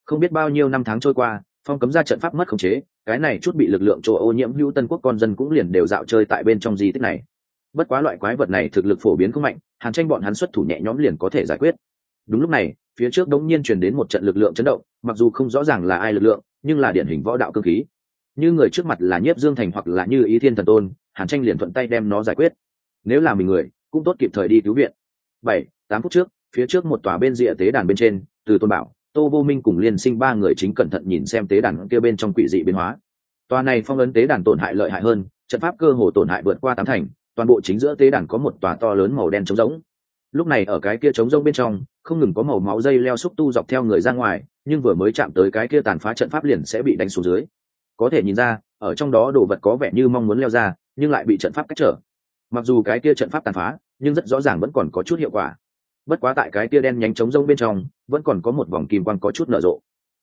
Không biết bao nhiêu năm tháng trôi qua, phong cấm ra trận pháp mất khống chế, cái này chút bị lực lượng chỗ ô nhiễm hữu tân quốc con dân cũng liền đều dạo chơi tại bên trong di tích này bất quá loại quái vật này thực lực phổ biến không mạnh, hàn tranh bọn hắn xuất thủ nhẹ nhõm liền có thể giải quyết. Đúng lúc này, phía trước đống nhiên truyền đến một trận lực lượng chấn động, mặc dù không rõ ràng là ai lực lượng, nhưng là điển hình võ đạo cơ khí. Như người trước mặt là nhiếp dương thành hoặc là như ý thiên thần tôn, hàn tranh liền thuận tay đem nó giải quyết. Nếu là mình người, cũng tốt kịp thời đi cứu viện. Bảy, tám phút trước, phía trước một tòa bên rìa tế đàn bên trên, từ tôn bảo, tô vô minh cùng liên sinh ba người chính cẩn thận nhìn xem tế đàn kia bên trong quỷ dị biến hóa. Tòa này phong ấn tế đàn tổn hại lợi hại hơn, trận pháp cơ hồ tổn hại vượt qua tám thành toàn bộ chính giữa tế đàn có một tòa to lớn màu đen trống rỗng. Lúc này ở cái kia trống rỗng bên trong, không ngừng có màu máu dây leo xúc tu dọc theo người ra ngoài, nhưng vừa mới chạm tới cái kia tàn phá trận pháp liền sẽ bị đánh xuống dưới. Có thể nhìn ra, ở trong đó đồ vật có vẻ như mong muốn leo ra, nhưng lại bị trận pháp cách trở. Mặc dù cái kia trận pháp tàn phá, nhưng rất rõ ràng vẫn còn có chút hiệu quả. Bất quá tại cái kia đen nhánh trống rông bên trong, vẫn còn có một vòng kim quang có chút nở rộ.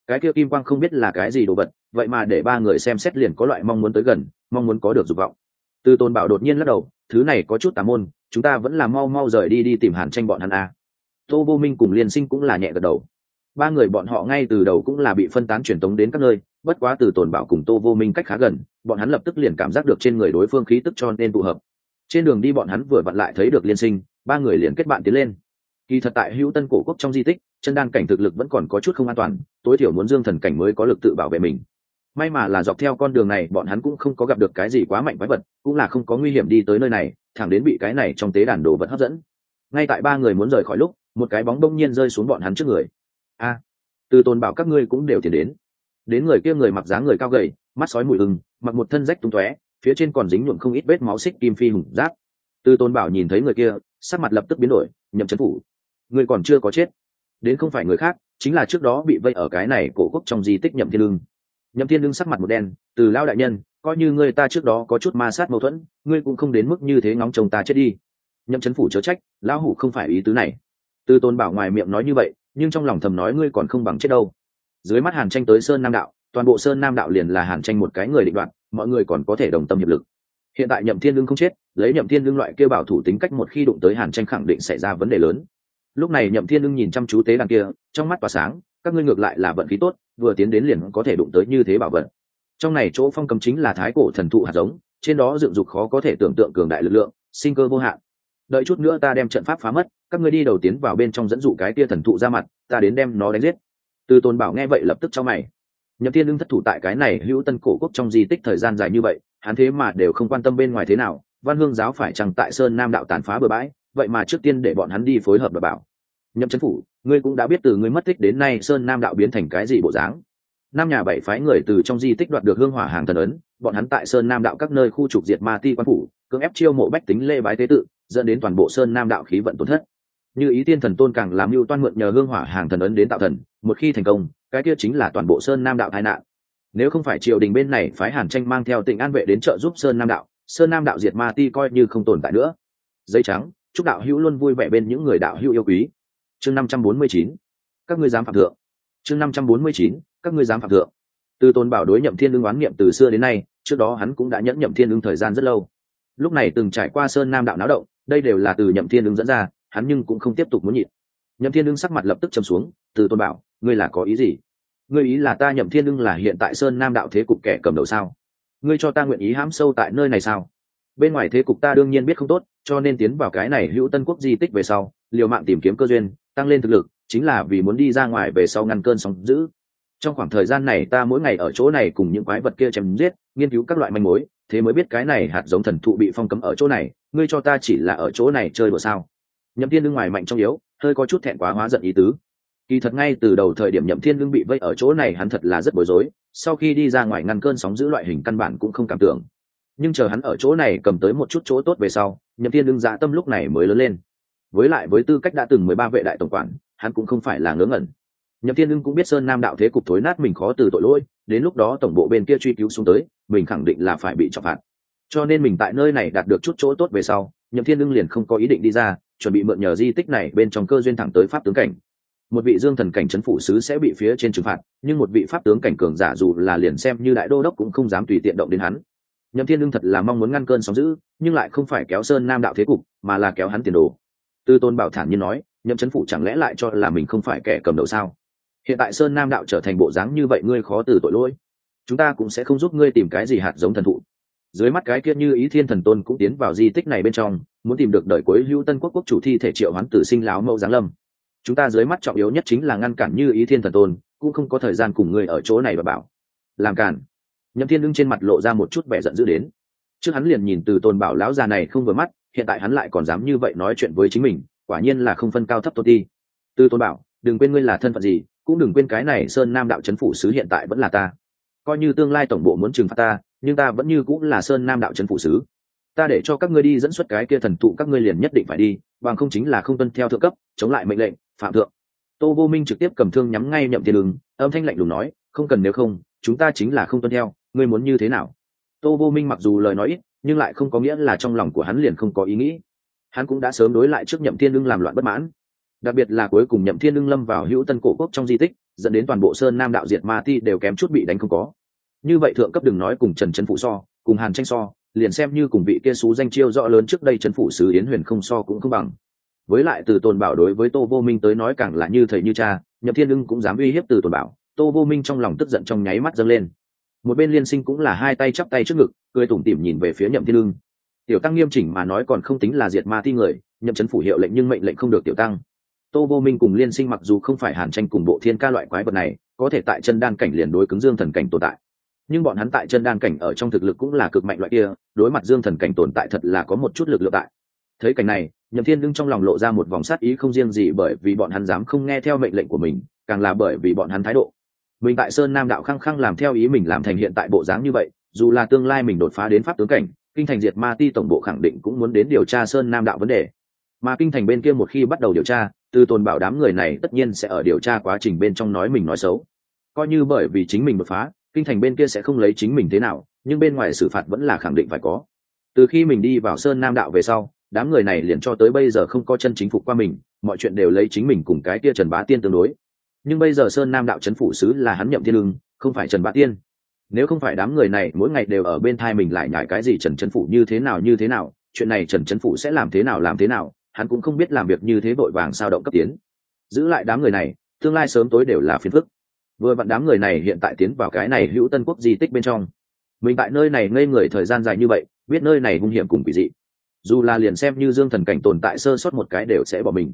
Cái kia kim quang không biết là cái gì đồ vật, vậy mà để ba người xem xét liền có loại mong muốn tới gần, mong muốn có được dục vọng từ tôn bảo đột nhiên lắc đầu, thứ này có chút tà môn, chúng ta vẫn là mau mau rời đi đi tìm hàn tranh bọn hắn a tô vô minh cùng liên sinh cũng là nhẹ gật đầu. Ba người bọn họ ngay từ đầu cũng là bị phân tán truyền tống đến các nơi, bất quá từ tồn bảo cùng tô vô minh cách khá gần, bọn hắn lập tức liền cảm giác được trên người đối phương khí tức cho nên tụ hợp. Trên đường đi bọn hắn vừa vặn lại thấy được liên sinh, ba người liền kết bạn tiến lên. Kỳ thật tại hữu tân cổ quốc trong di tích, chân đan cảnh thực lực vẫn còn có chút không an toàn, tối thiểu muốn dương thần cảnh mới có lực tự bảo vệ mình may mà là dọc theo con đường này, bọn hắn cũng không có gặp được cái gì quá mạnh quái vật, cũng là không có nguy hiểm đi tới nơi này, thẳng đến bị cái này trong tế đàn đồ vật hấp dẫn. Ngay tại ba người muốn rời khỏi lúc, một cái bóng đông nhiên rơi xuống bọn hắn trước người. A à, từ Tôn bảo các ngươi cũng đều tiền đến. Đến người kia người mặc dáng người cao gầy, mắt sói mùi hừng, mặc một thân rách tung tóe, phía trên còn dính nhuộm không ít vết máu xích kim phi hùng giáp. Từ tôn bảo nhìn thấy người kia, sắc mặt lập tức biến đổi, nhậm chấn phủ. Người còn chưa có chết. Đến không phải người khác, chính là trước đó bị vây ở cái này cổ quốc trong di tích nhậm thiên lương nhậm thiên Đương sắc mặt một đen, từ lao đại nhân, coi như người ta trước đó có chút ma sát mâu thuẫn, ngươi cũng không đến mức như thế ngóng chồng ta chết đi. Nhậm chấn phủ chớ trách, lão hủ không phải ý tứ này. Từ tôn bảo ngoài miệng nói như vậy, nhưng trong lòng thầm nói ngươi còn không bằng chết đâu. Dưới mắt hàn tranh tới sơn nam đạo, toàn bộ sơn nam đạo liền là hàn tranh một cái người định đoạn mọi người còn có thể đồng tâm hiệp lực. Hiện tại nhậm thiên lương không chết, lấy nhậm thiên lương loại kêu bảo thủ tính cách một khi đụng tới hàn tranh khẳng định xảy ra vấn đề lớn. Lúc này nhậm thiên lương nhìn chăm chú tế đàn kia, trong mắt tỏa sáng, các ngươi ngược lại là vận khí tốt vừa tiến đến liền có thể đụng tới như thế bảo vật. Trong này chỗ phong cầm chính là thái cổ thần thụ hạt giống, trên đó dựng dục khó có thể tưởng tượng cường đại lực lượng, sinh cơ vô hạn. Đợi chút nữa ta đem trận pháp phá mất, các ngươi đi đầu tiến vào bên trong dẫn dụ cái kia thần thụ ra mặt, ta đến đem nó đánh giết. Từ tôn bảo nghe vậy lập tức cho mày. Nhậm thiên lương thất thủ tại cái này hữu tân cổ quốc trong di tích thời gian dài như vậy, hắn thế mà đều không quan tâm bên ngoài thế nào, văn hương giáo phải chẳng tại sơn nam đạo tàn phá bừa bãi, vậy mà trước tiên để bọn hắn đi phối hợp đảm bảo nhậm chấn phủ, ngươi cũng đã biết từ ngươi mất tích đến nay sơn nam đạo biến thành cái gì bộ dáng. Năm nhà bảy phái người từ trong di tích đoạt được hương hỏa hàng thần ấn, bọn hắn tại sơn nam đạo các nơi khu trục diệt ma ti quan phủ, cưỡng ép chiêu mộ bách tính lê bái tế tự, dẫn đến toàn bộ sơn nam đạo khí vận tổn thất. Như ý tiên thần tôn càng làm mưu toan mượn nhờ hương hỏa hàng thần ấn đến tạo thần, một khi thành công, cái kia chính là toàn bộ sơn nam đạo tai nạn. Nếu không phải triều đình bên này phái hàn tranh mang theo tỉnh an vệ đến trợ giúp sơn nam đạo, sơn nam đạo diệt ma ti coi như không tồn tại nữa. Dây trắng, chúc đạo hữu luôn vui vẻ bên những người đạo hữu yêu quý chương năm trăm bốn mươi chín, các ngươi dám phạm thượng. Chương năm trăm bốn mươi chín, các ngươi dám phạm thượng. Từ tôn bảo đối nhậm thiên ưng oán niệm từ xưa đến nay, trước đó hắn cũng đã nhẫn nhậm thiên ưng thời gian rất lâu. Lúc này từng trải qua sơn nam đạo náo động, đây đều là từ nhậm thiên ưng dẫn ra, hắn nhưng cũng không tiếp tục muốn nhịn. Nhậm thiên ưng sắc mặt lập tức trầm xuống, từ tôn bảo, ngươi là có ý gì? Ngươi ý là ta nhậm thiên ưng là hiện tại sơn nam đạo thế cục kẻ cầm đầu sao? Ngươi cho ta nguyện ý hãm sâu tại nơi này sao? Bên ngoài thế cục ta đương nhiên biết không tốt, cho nên tiến vào cái này hữu tân quốc di tích về sau, liều mạng tìm kiếm cơ duyên tăng lên thực lực, chính là vì muốn đi ra ngoài về sau ngăn cơn sóng dữ. trong khoảng thời gian này ta mỗi ngày ở chỗ này cùng những quái vật kia chém giết, nghiên cứu các loại manh mối, thế mới biết cái này hạt giống thần thụ bị phong cấm ở chỗ này, ngươi cho ta chỉ là ở chỗ này chơi đùa sao? Nhậm thiên đương ngoài mạnh trong yếu, hơi có chút thẹn quá hóa giận ý tứ. Kỳ thật ngay từ đầu thời điểm nhậm thiên đương bị vây ở chỗ này hắn thật là rất bối rối, sau khi đi ra ngoài ngăn cơn sóng giữ loại hình căn bản cũng không cảm tưởng. Nhưng chờ hắn ở chỗ này cầm tới một chút chỗ tốt về sau, nhậm thiên đương dạ tâm lúc này mới lớn lên với lại với tư cách đã từng mười ba vệ đại tổng quản, hắn cũng không phải là ngớ ngẩn. Nhậm thiên ưng cũng biết sơn nam đạo thế cục thối nát mình khó từ tội lỗi, đến lúc đó tổng bộ bên kia truy cứu xuống tới, mình khẳng định là phải bị trọng phạt. Cho nên mình tại nơi này đạt được chút chỗ tốt về sau, nhậm thiên ưng liền không có ý định đi ra, chuẩn bị mượn nhờ di tích này bên trong cơ duyên thẳng tới pháp tướng cảnh. Một vị dương thần cảnh c h ấ n phủ sứ sẽ bị phía trên trừng phạt, nhưng một vị pháp tướng cảnh cường giả dù là liền xem như đại đô đốc cũng không dám tùy tiện động đến hắn. Nhậm thiên ưng thật là mong muốn ngăn cơn sóng giữ nhưng lại không phải kéo sơn nam đạo thế cục, mà là kéo hắn tiền đồ tư tôn bảo thản nhiên nói, nhậm chấn phủ chẳng lẽ lại cho là mình không phải kẻ cầm đầu sao? Hiện tại sơn nam đạo trở thành bộ dáng như vậy ngươi khó từ tội lỗi. Chúng ta cũng sẽ không giúp ngươi tìm cái gì hạt giống thần thụ. Dưới mắt cái kia như ý thiên thần tôn cũng tiến vào di tích này bên trong, muốn tìm được đời cuối hữu tân quốc quốc chủ thi thể triệu hoán tử sinh láo mẫu giáng lâm. Chúng ta dưới mắt trọng yếu nhất chính là ngăn cản như ý thiên thần tôn, cũng không có thời gian cùng ngươi ở chỗ này và bảo. Làm cản. Nhậm thiên đương trên mặt lộ ra một chút vẻ giận dữ đến. Trước hắn liền nhìn từ tôn bảo lão già này không vừa mắt hiện tại hắn lại còn dám như vậy nói chuyện với chính mình, quả nhiên là không phân cao thấp tôn ti. Tư tôn bảo, đừng quên ngươi là thân phận gì, cũng đừng quên cái này sơn nam đạo c h ấ n phủ sứ hiện tại vẫn là ta. Coi như tương lai tổng bộ muốn trừng phạt ta, nhưng ta vẫn như cũng là sơn nam đạo c h ấ n phủ sứ. Ta để cho các ngươi đi dẫn xuất cái kia thần thụ các ngươi liền nhất định phải đi, bằng không chính là không tuân theo thượng cấp, chống lại mệnh lệnh, phạm thượng. Tô vô minh trực tiếp cầm thương nhắm ngay nhậm tiền đường, âm thanh lạnh lùng nói, không cần nếu không, chúng ta chính là không tuân theo, ngươi muốn như thế nào? Tô vô minh mặc dù lời nói ít nhưng lại không có nghĩa là trong lòng của hắn liền không có ý nghĩ. Hắn cũng đã sớm đối lại trước nhậm thiên đương làm loạn bất mãn. Đặc biệt là cuối cùng nhậm thiên ưng lâm vào hữu tân cổ quốc trong di tích, dẫn đến toàn bộ sơn nam đạo diệt ma ti đều kém chút bị đánh không có. Như vậy thượng cấp đừng nói cùng trần trấn phụ so, cùng hàn tranh so, liền xem như cùng vị kia xú danh chiêu rõ lớn trước đây trấn phụ sứ yến huyền không so cũng không bằng. Với lại từ tồn bảo đối với tô vô minh tới nói càng là như thầy như cha, nhậm thiên ưng cũng dám uy hiếp từ tồn bảo, tô vô minh trong lòng tức giận trong nháy mắt dâng lên. Một bên liên sinh cũng là hai tay chắp tay trước ngực cười tủm tỉm nhìn về phía nhậm thiên lương tiểu tăng nghiêm chỉnh mà nói còn không tính là diệt ma thi người, nhậm chấn phủ hiệu lệnh nhưng mệnh lệnh không được tiểu tăng. Tô vô minh cùng liên sinh mặc dù không phải hàn tranh cùng bộ thiên ca loại quái vật này, có thể tại chân đan cảnh liền đối cứng dương thần cảnh tồn tại. Nhưng bọn hắn tại chân đan cảnh ở trong thực lực cũng là cực mạnh loại kia, đối mặt dương thần cảnh tồn tại thật là có một chút lực lượng tại. Thấy cảnh này, nhậm thiên đương trong lòng lộ ra một vòng sát ý không riêng gì bởi vì bọn hắn dám không nghe theo mệnh lệnh của mình, càng là bởi vì bọn hắn thái độ. Mình tại sơn nam đạo khăng khăng làm theo ý mình làm thành hiện tại bộ dáng như vậy dù là tương lai mình đột phá đến pháp tướng cảnh, kinh thành diệt ma ti tổng bộ khẳng định cũng muốn đến điều tra sơn nam đạo vấn đề. Mà kinh thành bên kia một khi bắt đầu điều tra, từ tồn bảo đám người này tất nhiên sẽ ở điều tra quá trình bên trong nói mình nói xấu. Coi như bởi vì chính mình đột phá, kinh thành bên kia sẽ không lấy chính mình thế nào, nhưng bên ngoài xử phạt vẫn là khẳng định phải có. Từ khi mình đi vào sơn nam đạo về sau, đám người này liền cho tới bây giờ không có chân chính phục qua mình, mọi chuyện đều lấy chính mình cùng cái kia trần bá tiên tương đối. Nhưng bây giờ sơn nam đạo c phủ sứ là hắn nhậm thiên lương, không phải trần bá tiên nếu không phải đám người này mỗi ngày đều ở bên thai mình lại nhải cái gì trần trấn phủ như thế nào, như thế nào, chuyện này trần trấn phủ sẽ làm thế nào, làm thế nào, hắn cũng không biết làm việc như thế vội vàng sao động cấp tiến. Giữ lại đám người này, tương lai sớm tối đều là phiền phức. Vừa vặn đám người này hiện tại tiến vào cái này hữu tân quốc di tích bên trong. Mình tại nơi này ngây người thời gian dài như vậy, biết nơi này hung hiểm cùng quỷ dị. Dù là liền xem như dương thần cảnh tồn tại sơ sót một cái đều sẽ bỏ mình.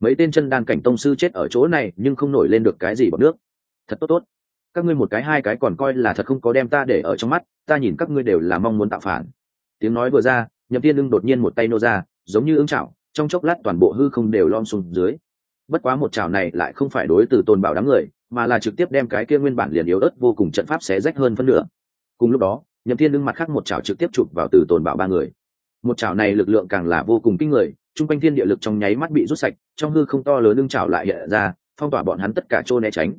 Mấy tên chân đan cảnh tông sư chết ở chỗ này, nhưng không nổi lên được cái gì bằng nước. Thật tốt tốt các ngươi một cái hai cái còn coi là thật không có đem ta để ở trong mắt, ta nhìn các ngươi đều là mong muốn tạo phản. Tiếng nói vừa ra, nhậm tiên ưng đột nhiên một tay nô ra, giống như ứng chảo, trong chốc lát toàn bộ hư không đều lom sùm dưới. Bất quá một chảo này lại không phải đối từ tôn bảo đám người, mà là trực tiếp đem cái kia nguyên bản liền yếu ớt vô cùng trận pháp xé rách hơn phân nửa. Cùng lúc đó, nhậm thiên lưng mặt khác một chảo trực tiếp chụp vào từ tôn bảo ba người. Một chảo này lực lượng càng là vô cùng kinh người trung quanh thiên địa lực trong nháy mắt bị rút sạch, trong hư không to lớn lưng chảo lại hiện ra, phong tỏa bọn hắn tất cả trô né tránh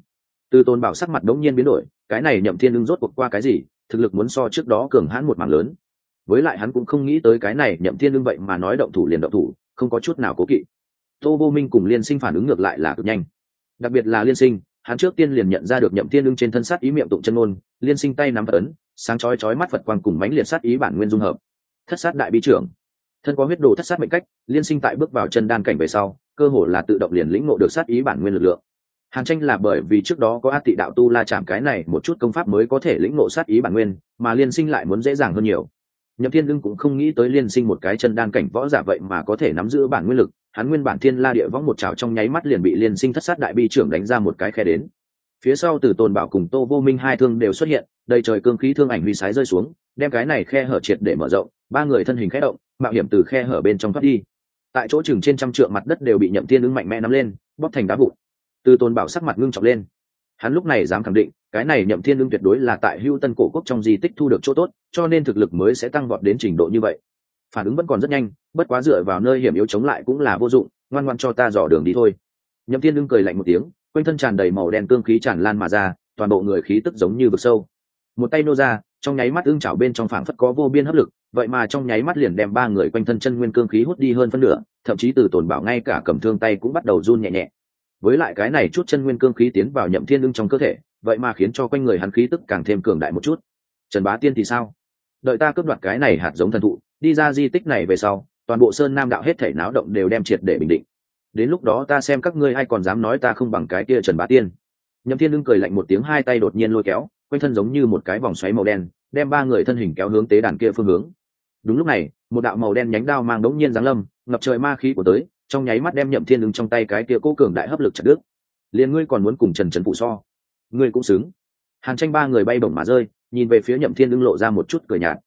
từ tôn bảo sắc mặt đống nhiên biến đổi, cái này nhậm thiên ưng rốt cuộc qua cái gì, thực lực muốn so trước đó cường hãn một mảng lớn. Với lại hắn cũng không nghĩ tới cái này nhậm thiên ưng vậy mà nói động thủ liền động thủ, không có chút nào cố kỵ. Tô vô minh cùng liên sinh phản ứng ngược lại là cực nhanh. Đặc biệt là liên sinh, hắn trước tiên liền nhận ra được nhậm thiên ưng trên thân sát ý miệng tụng chân ngôn, liên sinh tay nắm phật ấn, sáng chói chói mắt phật quang cùng mánh liệt sát ý bản nguyên dung hợp. Thất sát đại bi trưởng. Thân có huyết đồ thất sát mệnh cách, liên sinh tại bước vào chân đan cảnh về sau, cơ hồ là tự động liền lĩnh ngộ được sát ý bản nguyên lực lượng hàn tranh là bởi vì trước đó có a tị đạo tu la chạm cái này, một chút công pháp mới có thể lĩnh ngộ sát ý bản nguyên, mà liên sinh lại muốn dễ dàng hơn nhiều. Nhậm thiên lưng cũng không nghĩ tới liên sinh một cái chân đan cảnh võ giả vậy mà có thể nắm giữ bản nguyên lực. Hắn nguyên bản thiên la địa võng một trào trong nháy mắt liền bị liên sinh thất sát đại bi trưởng đánh ra một cái khe đến. Phía sau từ tồn bảo cùng tô vô minh hai thương đều xuất hiện, đầy trời cương khí thương ảnh huy sái rơi xuống, đem cái này khe hở triệt để mở rộng, ba người thân hình khẽ động, mạo hiểm từ khe hở bên trong thoát đi. Tại chỗ chừng trên trăm trượng mặt đất đều bị nhậm thiên ưng mạnh mẽ nắm lên, bóp thành đá vụn từ tôn bảo sắc mặt ngưng trọng lên. Hắn lúc này dám khẳng định, cái này nhậm thiên Lương tuyệt đối là tại hưu tân cổ quốc trong di tích thu được chỗ tốt, cho nên thực lực mới sẽ tăng vọt đến trình độ như vậy. Phản ứng vẫn còn rất nhanh, bất quá dựa vào nơi hiểm yếu chống lại cũng là vô dụng, ngoan ngoan cho ta dò đường đi thôi. Nhậm thiên Lương cười lạnh một tiếng, quanh thân tràn đầy màu đen cương khí tràn lan mà ra, toàn bộ người khí tức giống như vực sâu. Một tay nô ra, trong nháy mắt ưng chảo bên trong phảng phất có vô biên hấp lực, vậy mà trong nháy mắt liền đem ba người quanh thân chân nguyên cương khí hút đi hơn phân nửa, thậm chí từ tổn bảo ngay cả cầm thương tay cũng bắt đầu run nhẹ nhẹ với lại cái này chút chân nguyên cương khí tiến vào nhậm thiên ưng trong cơ thể, vậy mà khiến cho quanh người hắn khí tức càng thêm cường đại một chút. Trần bá tiên thì sao? Đợi ta cướp đoạt cái này hạt giống thần thụ, đi ra di tích này về sau, toàn bộ sơn nam đạo hết thể náo động đều đem triệt để bình định. Đến lúc đó ta xem các ngươi ai còn dám nói ta không bằng cái kia trần bá tiên. Nhậm thiên ưng cười lạnh một tiếng, hai tay đột nhiên lôi kéo, quanh thân giống như một cái vòng xoáy màu đen, đem ba người thân hình kéo hướng tế đàn kia phương hướng. Đúng lúc này, một đạo màu đen nhánh đao mang đống nhiên giáng lâm, ngập trời ma khí của tới trong nháy mắt đem nhậm thiên ứng trong tay cái kia cố cường đại hấp lực chặt đứt. Liền ngươi còn muốn cùng trần trần phụ so? Ngươi cũng xứng. Hàn tranh ba người bay bổng mà rơi, nhìn về phía nhậm thiên ưng lộ ra một chút cười nhạt.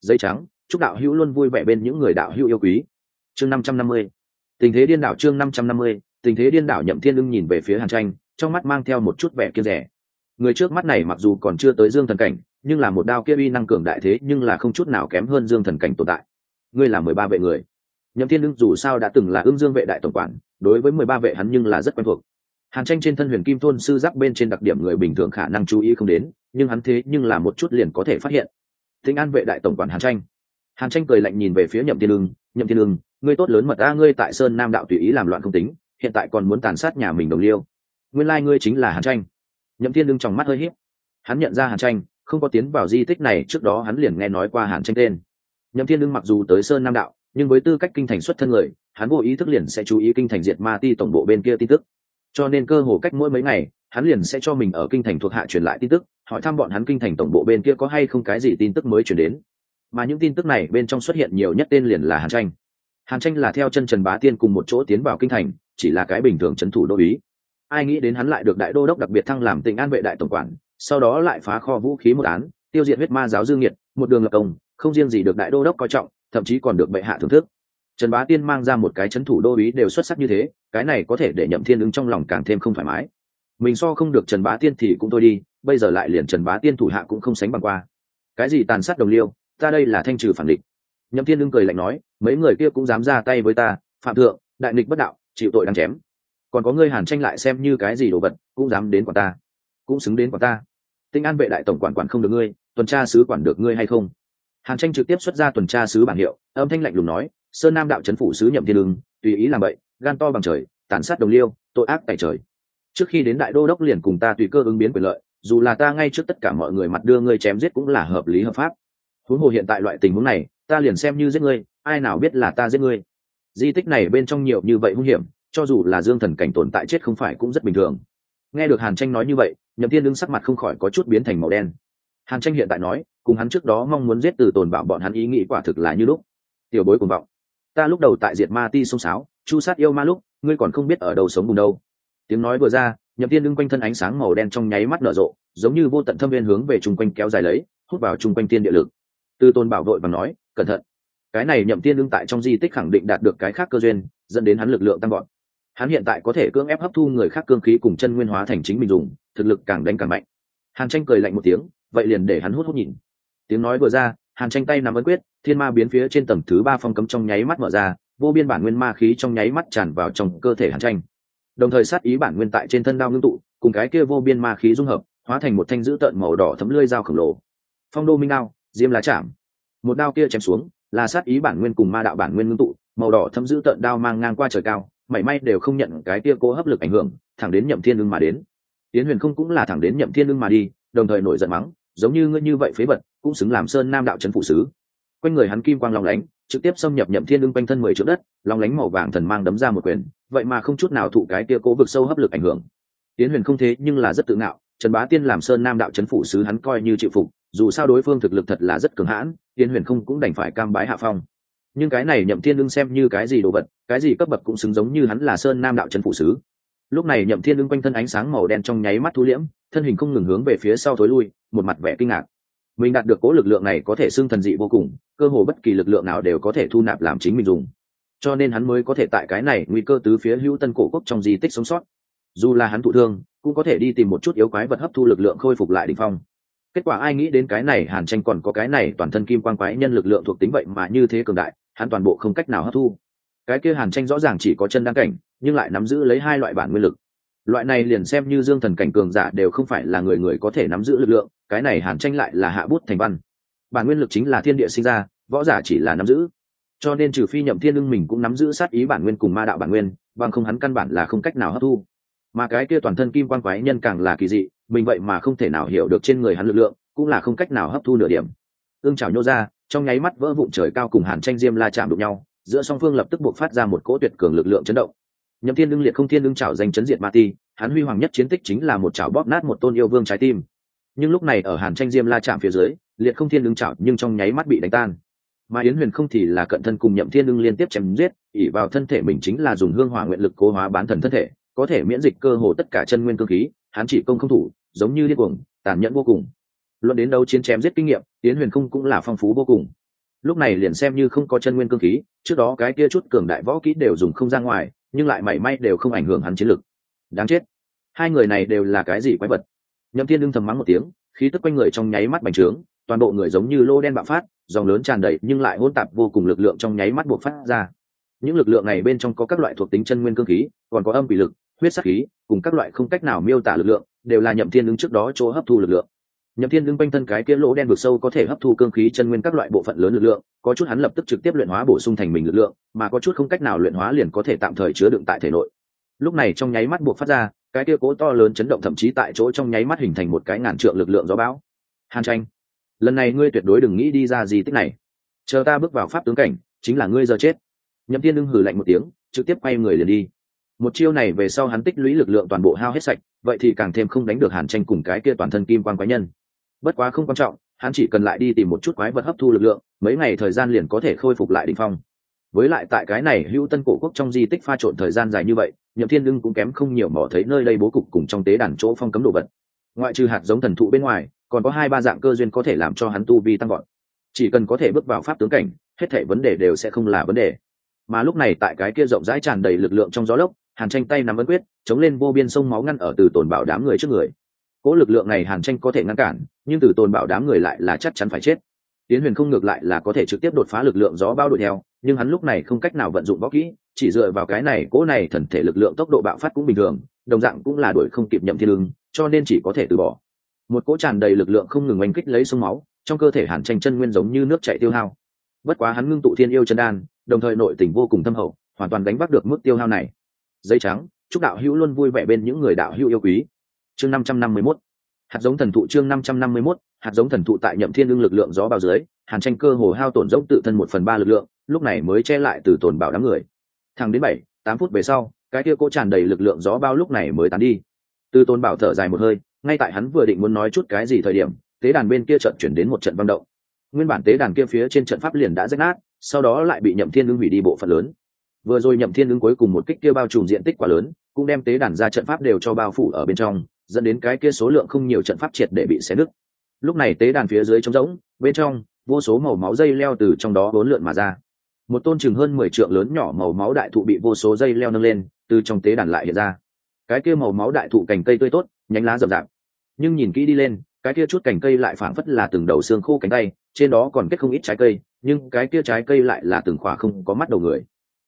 Dây trắng, chúc đạo hữu luôn vui vẻ bên những người đạo hữu yêu quý. Chương năm trăm năm mươi. Tình thế điên đảo chương năm trăm năm mươi. Tình thế điên đảo nhậm thiên ưng nhìn về phía hàn tranh, trong mắt mang theo một chút vẻ kiên rẻ. Người trước mắt này mặc dù còn chưa tới dương thần cảnh, nhưng là một đao kia uy năng cường đại thế nhưng là không chút nào kém hơn dương thần cảnh tồn tại. Ngươi là mười ba vệ người nhậm thiên ưng dù sao đã từng là ưng dương vệ đại tổng quản, đối với mười ba vệ hắn nhưng là rất quen thuộc. Hàn tranh trên thân huyền kim thôn sư giáp bên trên đặc điểm người bình thường khả năng chú ý không đến, nhưng hắn thế nhưng là một chút liền có thể phát hiện. Thịnh an vệ đại tổng quản hàn tranh. Hàn tranh cười lạnh nhìn về phía nhậm thiên ưng nhậm thiên ưng ngươi tốt lớn mật ta ngươi tại sơn nam đạo tùy ý làm loạn không tính, hiện tại còn muốn tàn sát nhà mình đồng liêu. Nguyên lai ngươi chính là hàn tranh. Nhậm thiên ưng trong mắt hơi hiếp hắn nhận ra hàn tranh, không có tiến vào di tích này, trước đó hắn liền nghe nói qua hàn tranh tên. Nhậm thiên ưng mặc dù tới sơn nam đạo nhưng với tư cách kinh thành xuất thân người, hắn vô ý thức liền sẽ chú ý kinh thành diệt ma ti tổng bộ bên kia tin tức. Cho nên cơ hồ cách mỗi mấy ngày, hắn liền sẽ cho mình ở kinh thành thuộc hạ truyền lại tin tức, hỏi thăm bọn hắn kinh thành tổng bộ bên kia có hay không cái gì tin tức mới chuyển đến. Mà những tin tức này bên trong xuất hiện nhiều nhất tên liền là hàn tranh. Hàn tranh là theo chân trần bá tiên cùng một chỗ tiến vào kinh thành, chỉ là cái bình thường c h ấ n thủ đô ý ai nghĩ đến hắn lại được đại đô đốc đặc biệt thăng làm tỉnh an vệ đại tổng quản, sau đó lại phá kho vũ khí một án, tiêu diệt huyết ma giáo dương nhiệt, một đường lập công, không riêng gì được đại đô đốc coi trọng thậm chí còn được bệ hạ thưởng thức. Trần bá tiên mang ra một cái c h ấ n thủ đô ý đều xuất sắc như thế, cái này có thể để nhậm thiên ứng trong lòng càng thêm không thoải mái. Mình so không được trần bá tiên thì cũng thôi đi, bây giờ lại liền trần bá tiên thủ hạ cũng không sánh bằng qua. Cái gì tàn sát đồng liêu, ta đây là thanh trừ phản địch. Nhậm thiên ứng cười lạnh nói, mấy người kia cũng dám ra tay với ta, phạm thượng, đại nghịch bất đạo, chịu tội đang chém. Còn có ngươi hàn tranh lại xem như cái gì đồ vật, cũng dám đến quản ta, cũng xứng đến quản ta. Tinh an vệ đại tổng quản quản không được ngươi, tuần tra sứ quản được ngươi hay không? Hàn tranh trực tiếp xuất ra tuần tra sứ bảng hiệu, âm thanh lạnh lùng nói, sơn nam đạo c h ấ n phủ sứ nhậm thiên lương tùy ý làm vậy, gan to bằng trời, tàn sát đồng liêu, tội ác tại trời. Trước khi đến đại đô đốc liền cùng ta tùy cơ ứng biến quyền lợi, dù là ta ngay trước tất cả mọi người mặt đưa ngươi chém giết cũng là hợp lý hợp pháp. Huống hồ hiện tại loại tình huống này, ta liền xem như giết ngươi, ai nào biết là ta giết ngươi. Di tích này bên trong nhiều như vậy hung hiểm, cho dù là dương thần cảnh tồn tại chết không phải cũng rất bình thường. Nghe được hàn tranh nói như vậy, nhậm thiên lương sắc mặt không khỏi có chút biến thành màu đen. Hàn tranh hiện tại nói cùng hắn trước đó mong muốn giết từ tồn bảo bọn hắn ý nghĩ quả thực là như lúc. Tiểu bối cùng vọng. Ta lúc đầu tại diệt ma ti sông sáo chu sát yêu ma lúc, ngươi còn không biết ở đầu sống cùng đâu. Tiếng nói vừa ra, nhậm tiên đứng quanh thân ánh sáng màu đen trong nháy mắt nở rộ, giống như vô tận thâm viên hướng về chung quanh kéo dài lấy, hút vào chung quanh tiên địa lực. Từ tôn bảo vội và nói, cẩn thận. Cái này nhậm tiên đứng tại trong di tích khẳng định đạt được cái khác cơ duyên, dẫn đến hắn lực lượng tăng gọn hắn hiện tại có thể cưỡng ép hấp thu người khác cương khí cùng chân nguyên hóa thành chính mình dùng, thực lực càng đánh càng mạnh. Hàn tranh cười lạnh một tiếng, vậy liền để hắn hút hút nhìn tiếng nói vừa ra, hàn tranh tay nắm ấn quyết, thiên ma biến phía trên tầng thứ ba phong cấm trong nháy mắt mở ra, vô biên bản nguyên ma khí trong nháy mắt tràn vào trong cơ thể hàn tranh. Đồng thời sát ý bản nguyên tại trên thân đao ngưng tụ, cùng cái kia vô biên ma khí dung hợp, hóa thành một thanh dữ tợn màu đỏ thấm lưỡi dao khổng lồ. Phong đô minh đao, diêm lá chạm. Một đao kia chém xuống, là sát ý bản nguyên cùng ma đạo bản nguyên ngưng tụ, màu đỏ thấm dữ tợn đao mang ngang qua trời cao, mảy may đều không nhận cái kia cố hấp lực ảnh hưởng, thẳng đến nhậm thiên ưng mà đến. Tiến huyền không cũng là thẳng đến nhậm thiên ưng mà đi, đồng thời nổi giận mắng, giống như ngươi như vậy phế vật cũng xứng làm sơn nam đạo trấn phụ sứ. Quanh người hắn kim quang lòng lánh, trực tiếp xâm nhập nhậm thiên lưng quanh thân mười triệu đất lòng lánh màu vàng thần mang đấm ra một quyền, vậy mà không chút nào thụ cái kia cố vực sâu hấp lực ảnh hưởng. Tiến huyền không thế nhưng là rất tự ngạo, trần bá tiên làm sơn nam đạo trấn phủ sứ hắn coi như chịu phục, dù sao đối phương thực lực thật là rất cường hãn, tiến huyền không cũng đành phải cam bái hạ phong. Nhưng cái này nhậm thiên lưng xem như cái gì đồ vật, cái gì cấp bậc cũng xứng giống như hắn là sơn nam đạo trấn phủ sứ. Lúc này nhậm thiên lưng quanh thân ánh sáng màu đen trong nháy mắt thu liễm, thân hình không ngừng hướng về phía sau thối lui, một mặt vẻ kinh ngạc mình đạt được cố lực lượng này có thể xưng thần dị vô cùng, cơ hồ bất kỳ lực lượng nào đều có thể thu nạp làm chính mình dùng. Cho nên hắn mới có thể tại cái này nguy cơ tứ phía hữu tân cổ quốc trong di tích sống sót. Dù là hắn thụ thương, cũng có thể đi tìm một chút yếu quái vật hấp thu lực lượng khôi phục lại đ ỉ n h phong. Kết quả ai nghĩ đến cái này hàn tranh còn có cái này toàn thân kim quan quái nhân lực lượng thuộc tính vậy mà như thế cường đại, hắn toàn bộ không cách nào hấp thu. Cái kia hàn tranh rõ ràng chỉ có chân đăng cảnh, nhưng lại nắm giữ lấy hai loại bản nguyên lực. Loại này liền xem như dương thần cảnh cường giả đều không phải là người người có thể nắm giữ lực lượng cái này hàn tranh lại là hạ bút thành văn. Bản nguyên lực chính là thiên địa sinh ra, võ giả chỉ là nắm giữ. Cho nên trừ phi nhậm thiên lưng mình cũng nắm giữ sát ý bản nguyên cùng ma đạo bản nguyên, bằng không hắn căn bản là không cách nào hấp thu. Mà cái kia toàn thân kim quan quái nhân càng là kỳ dị, mình vậy mà không thể nào hiểu được trên người hắn lực lượng, cũng là không cách nào hấp thu nửa điểm. Ương trào nhô ra, trong nháy mắt vỡ vụn trời cao cùng hàn tranh diêm la chạm đụng nhau, giữa song phương lập tức buộc phát ra một cỗ tuyệt cường lực lượng chấn động. Nhậm thiên lưng liệt không thiên lưng trào danh chấn diệt ma ti, hắn huy hoàng nhất chiến tích chính là một chảo bóp nát một tôn yêu vương trái tim nhưng lúc này ở hàn tranh diêm la chạm phía dưới, liệt không thiên ưng chảo nhưng trong nháy mắt bị đánh tan. Mà yến huyền không thì là cận thân cùng nhậm thiên ưng liên tiếp chém giết ỉ vào thân thể mình chính là dùng hương hỏa nguyện lực cố hóa bán thần thân thể, có thể miễn dịch cơ hồ tất cả chân nguyên cơ khí, hắn chỉ công không thủ, giống như điên cuồng, tàn nhẫn vô cùng. Luận đến đấu chiến chém giết kinh nghiệm, yến huyền không cũng là phong phú vô cùng. Lúc này liền xem như không có chân nguyên cơ khí, trước đó cái kia chút cường đại võ kỹ đều dùng không ra ngoài, nhưng lại mảy may đều không ảnh hưởng hắn chiến lực. Đáng chết. Hai người này đều là cái gì quái vật? Nhậm thiên đương thầm mắng một tiếng, khí tức quanh người trong nháy mắt bành trướng, toàn bộ người giống như lô đen bạo phát, dòng lớn tràn đầy nhưng lại hỗn tạp vô cùng lực lượng trong nháy mắt buộc phát ra. Những lực lượng này bên trong có các loại thuộc tính chân nguyên cương khí, còn có âm bị lực, huyết sắc khí, cùng các loại không cách nào miêu tả lực lượng, đều là nhậm thiên Đương trước đó chỗ hấp thu lực lượng. Nhậm thiên Đương quanh thân cái kia lỗ đen vực sâu có thể hấp thu cương khí chân nguyên các loại bộ phận lớn lực lượng, có chút hắn lập tức trực tiếp luyện hóa bổ sung thành mình lực lượng, mà có chút không cách nào luyện hóa liền có thể tạm thời chứa đựng tại thể nội lúc này trong nháy mắt buộc phát ra, cái kia cố to lớn chấn động thậm chí tại chỗ trong nháy mắt hình thành một cái ngàn trượng lực lượng gió bão. Hàn tranh, lần này ngươi tuyệt đối đừng nghĩ đi ra gì tích này. Chờ ta bước vào pháp tướng cảnh, chính là ngươi giờ chết. Nhậm tiên đương hử lạnh một tiếng, trực tiếp quay người liền đi. Một chiêu này về sau hắn tích lũy lực lượng toàn bộ hao hết sạch, vậy thì càng thêm không đánh được hàn tranh cùng cái kia toàn thân kim quan quái nhân. Bất quá không quan trọng, hắn chỉ cần lại đi tìm một chút quái vật hấp thu lực lượng, mấy ngày thời gian liền có thể khôi phục lại đ ỉ n h phong với lại tại cái này hữu tân cổ quốc trong di tích pha trộn thời gian dài như vậy, nhậm thiên đương cũng kém không nhiều mỏ thấy nơi đây bố cục cùng trong tế đàn chỗ phong cấm đồ vật. Ngoại trừ hạt giống thần thụ bên ngoài, còn có hai ba dạng cơ duyên có thể làm cho hắn tu vi tăng gọn chỉ cần có thể bước vào pháp tướng cảnh, hết thể vấn đề đều sẽ không là vấn đề. Mà lúc này tại cái kia rộng rãi tràn đầy lực lượng trong gió lốc, hàn tranh tay nắm ấn quyết, chống lên vô biên sông máu ngăn ở từ tồn bảo đám người trước người. Cỗ lực lượng này hàn tranh có thể ngăn cản, nhưng từ tồn bảo đám người lại là chắc chắn phải chết tiến huyền không ngược lại là có thể trực tiếp đột phá lực lượng gió bao đuổi theo, nhưng hắn lúc này không cách nào vận dụng võ kỹ, chỉ dựa vào cái này, cỗ này thần thể lực lượng tốc độ bạo phát cũng bình thường, đồng dạng cũng là đuổi không kịp nhậm thiên lưng cho nên chỉ có thể từ bỏ. Một cỗ tràn đầy lực lượng không ngừng oanh kích lấy sông máu, trong cơ thể hàn tranh chân nguyên giống như nước chạy tiêu hao. Bất quá hắn ngưng tụ thiên yêu chân đan, đồng thời nội tình vô cùng thâm hậu, hoàn toàn đánh bắt được mức tiêu hao này. Giấy trắng, chúc đạo hữu luôn vui vẻ bên những người đạo hữu yêu quý. Chương năm trăm năm mươi mốt. Hạt giống thần thụ chương năm trăm năm mươi mốt hạt giống thần thụ tại nhậm thiên ưng lực lượng gió bao dưới, hàn tranh cơ hồ hao tổn dốc tự thân một phần ba lực lượng, lúc này mới che lại từ tồn bảo đám người. Thẳng đến bảy, tám phút về sau, cái kia cỗ tràn đầy lực lượng gió bao lúc này mới tán đi. Từ tôn bảo thở dài một hơi, ngay tại hắn vừa định muốn nói chút cái gì thời điểm, tế đàn bên kia trận chuyển đến một trận băng động. Nguyên bản tế đàn kia phía trên trận pháp liền đã rách nát, sau đó lại bị nhậm thiên ưng hủy đi bộ phận lớn. Vừa rồi nhậm thiên ưng cuối cùng một kích kia bao trùm diện tích quá lớn, cũng đem tế đàn ra trận pháp đều cho bao phủ ở bên trong, dẫn đến cái kia số lượng không nhiều trận pháp triệt để bị xé nứt lúc này tế đàn phía dưới trống rỗng, bên trong, vô số màu máu dây leo từ trong đó bốn lượn mà ra. Một tôn chừng hơn mười trượng lớn nhỏ màu máu đại thụ bị vô số dây leo nâng lên, từ trong tế đàn lại hiện ra. Cái kia màu máu đại thụ cành cây tươi tốt, nhánh lá rậm rạp. Nhưng nhìn kỹ đi lên, cái kia chút cành cây lại phảng phất là từng đầu xương khô cánh tay, trên đó còn kết không ít trái cây, nhưng cái kia trái cây lại là từng khỏa không có mắt đầu người.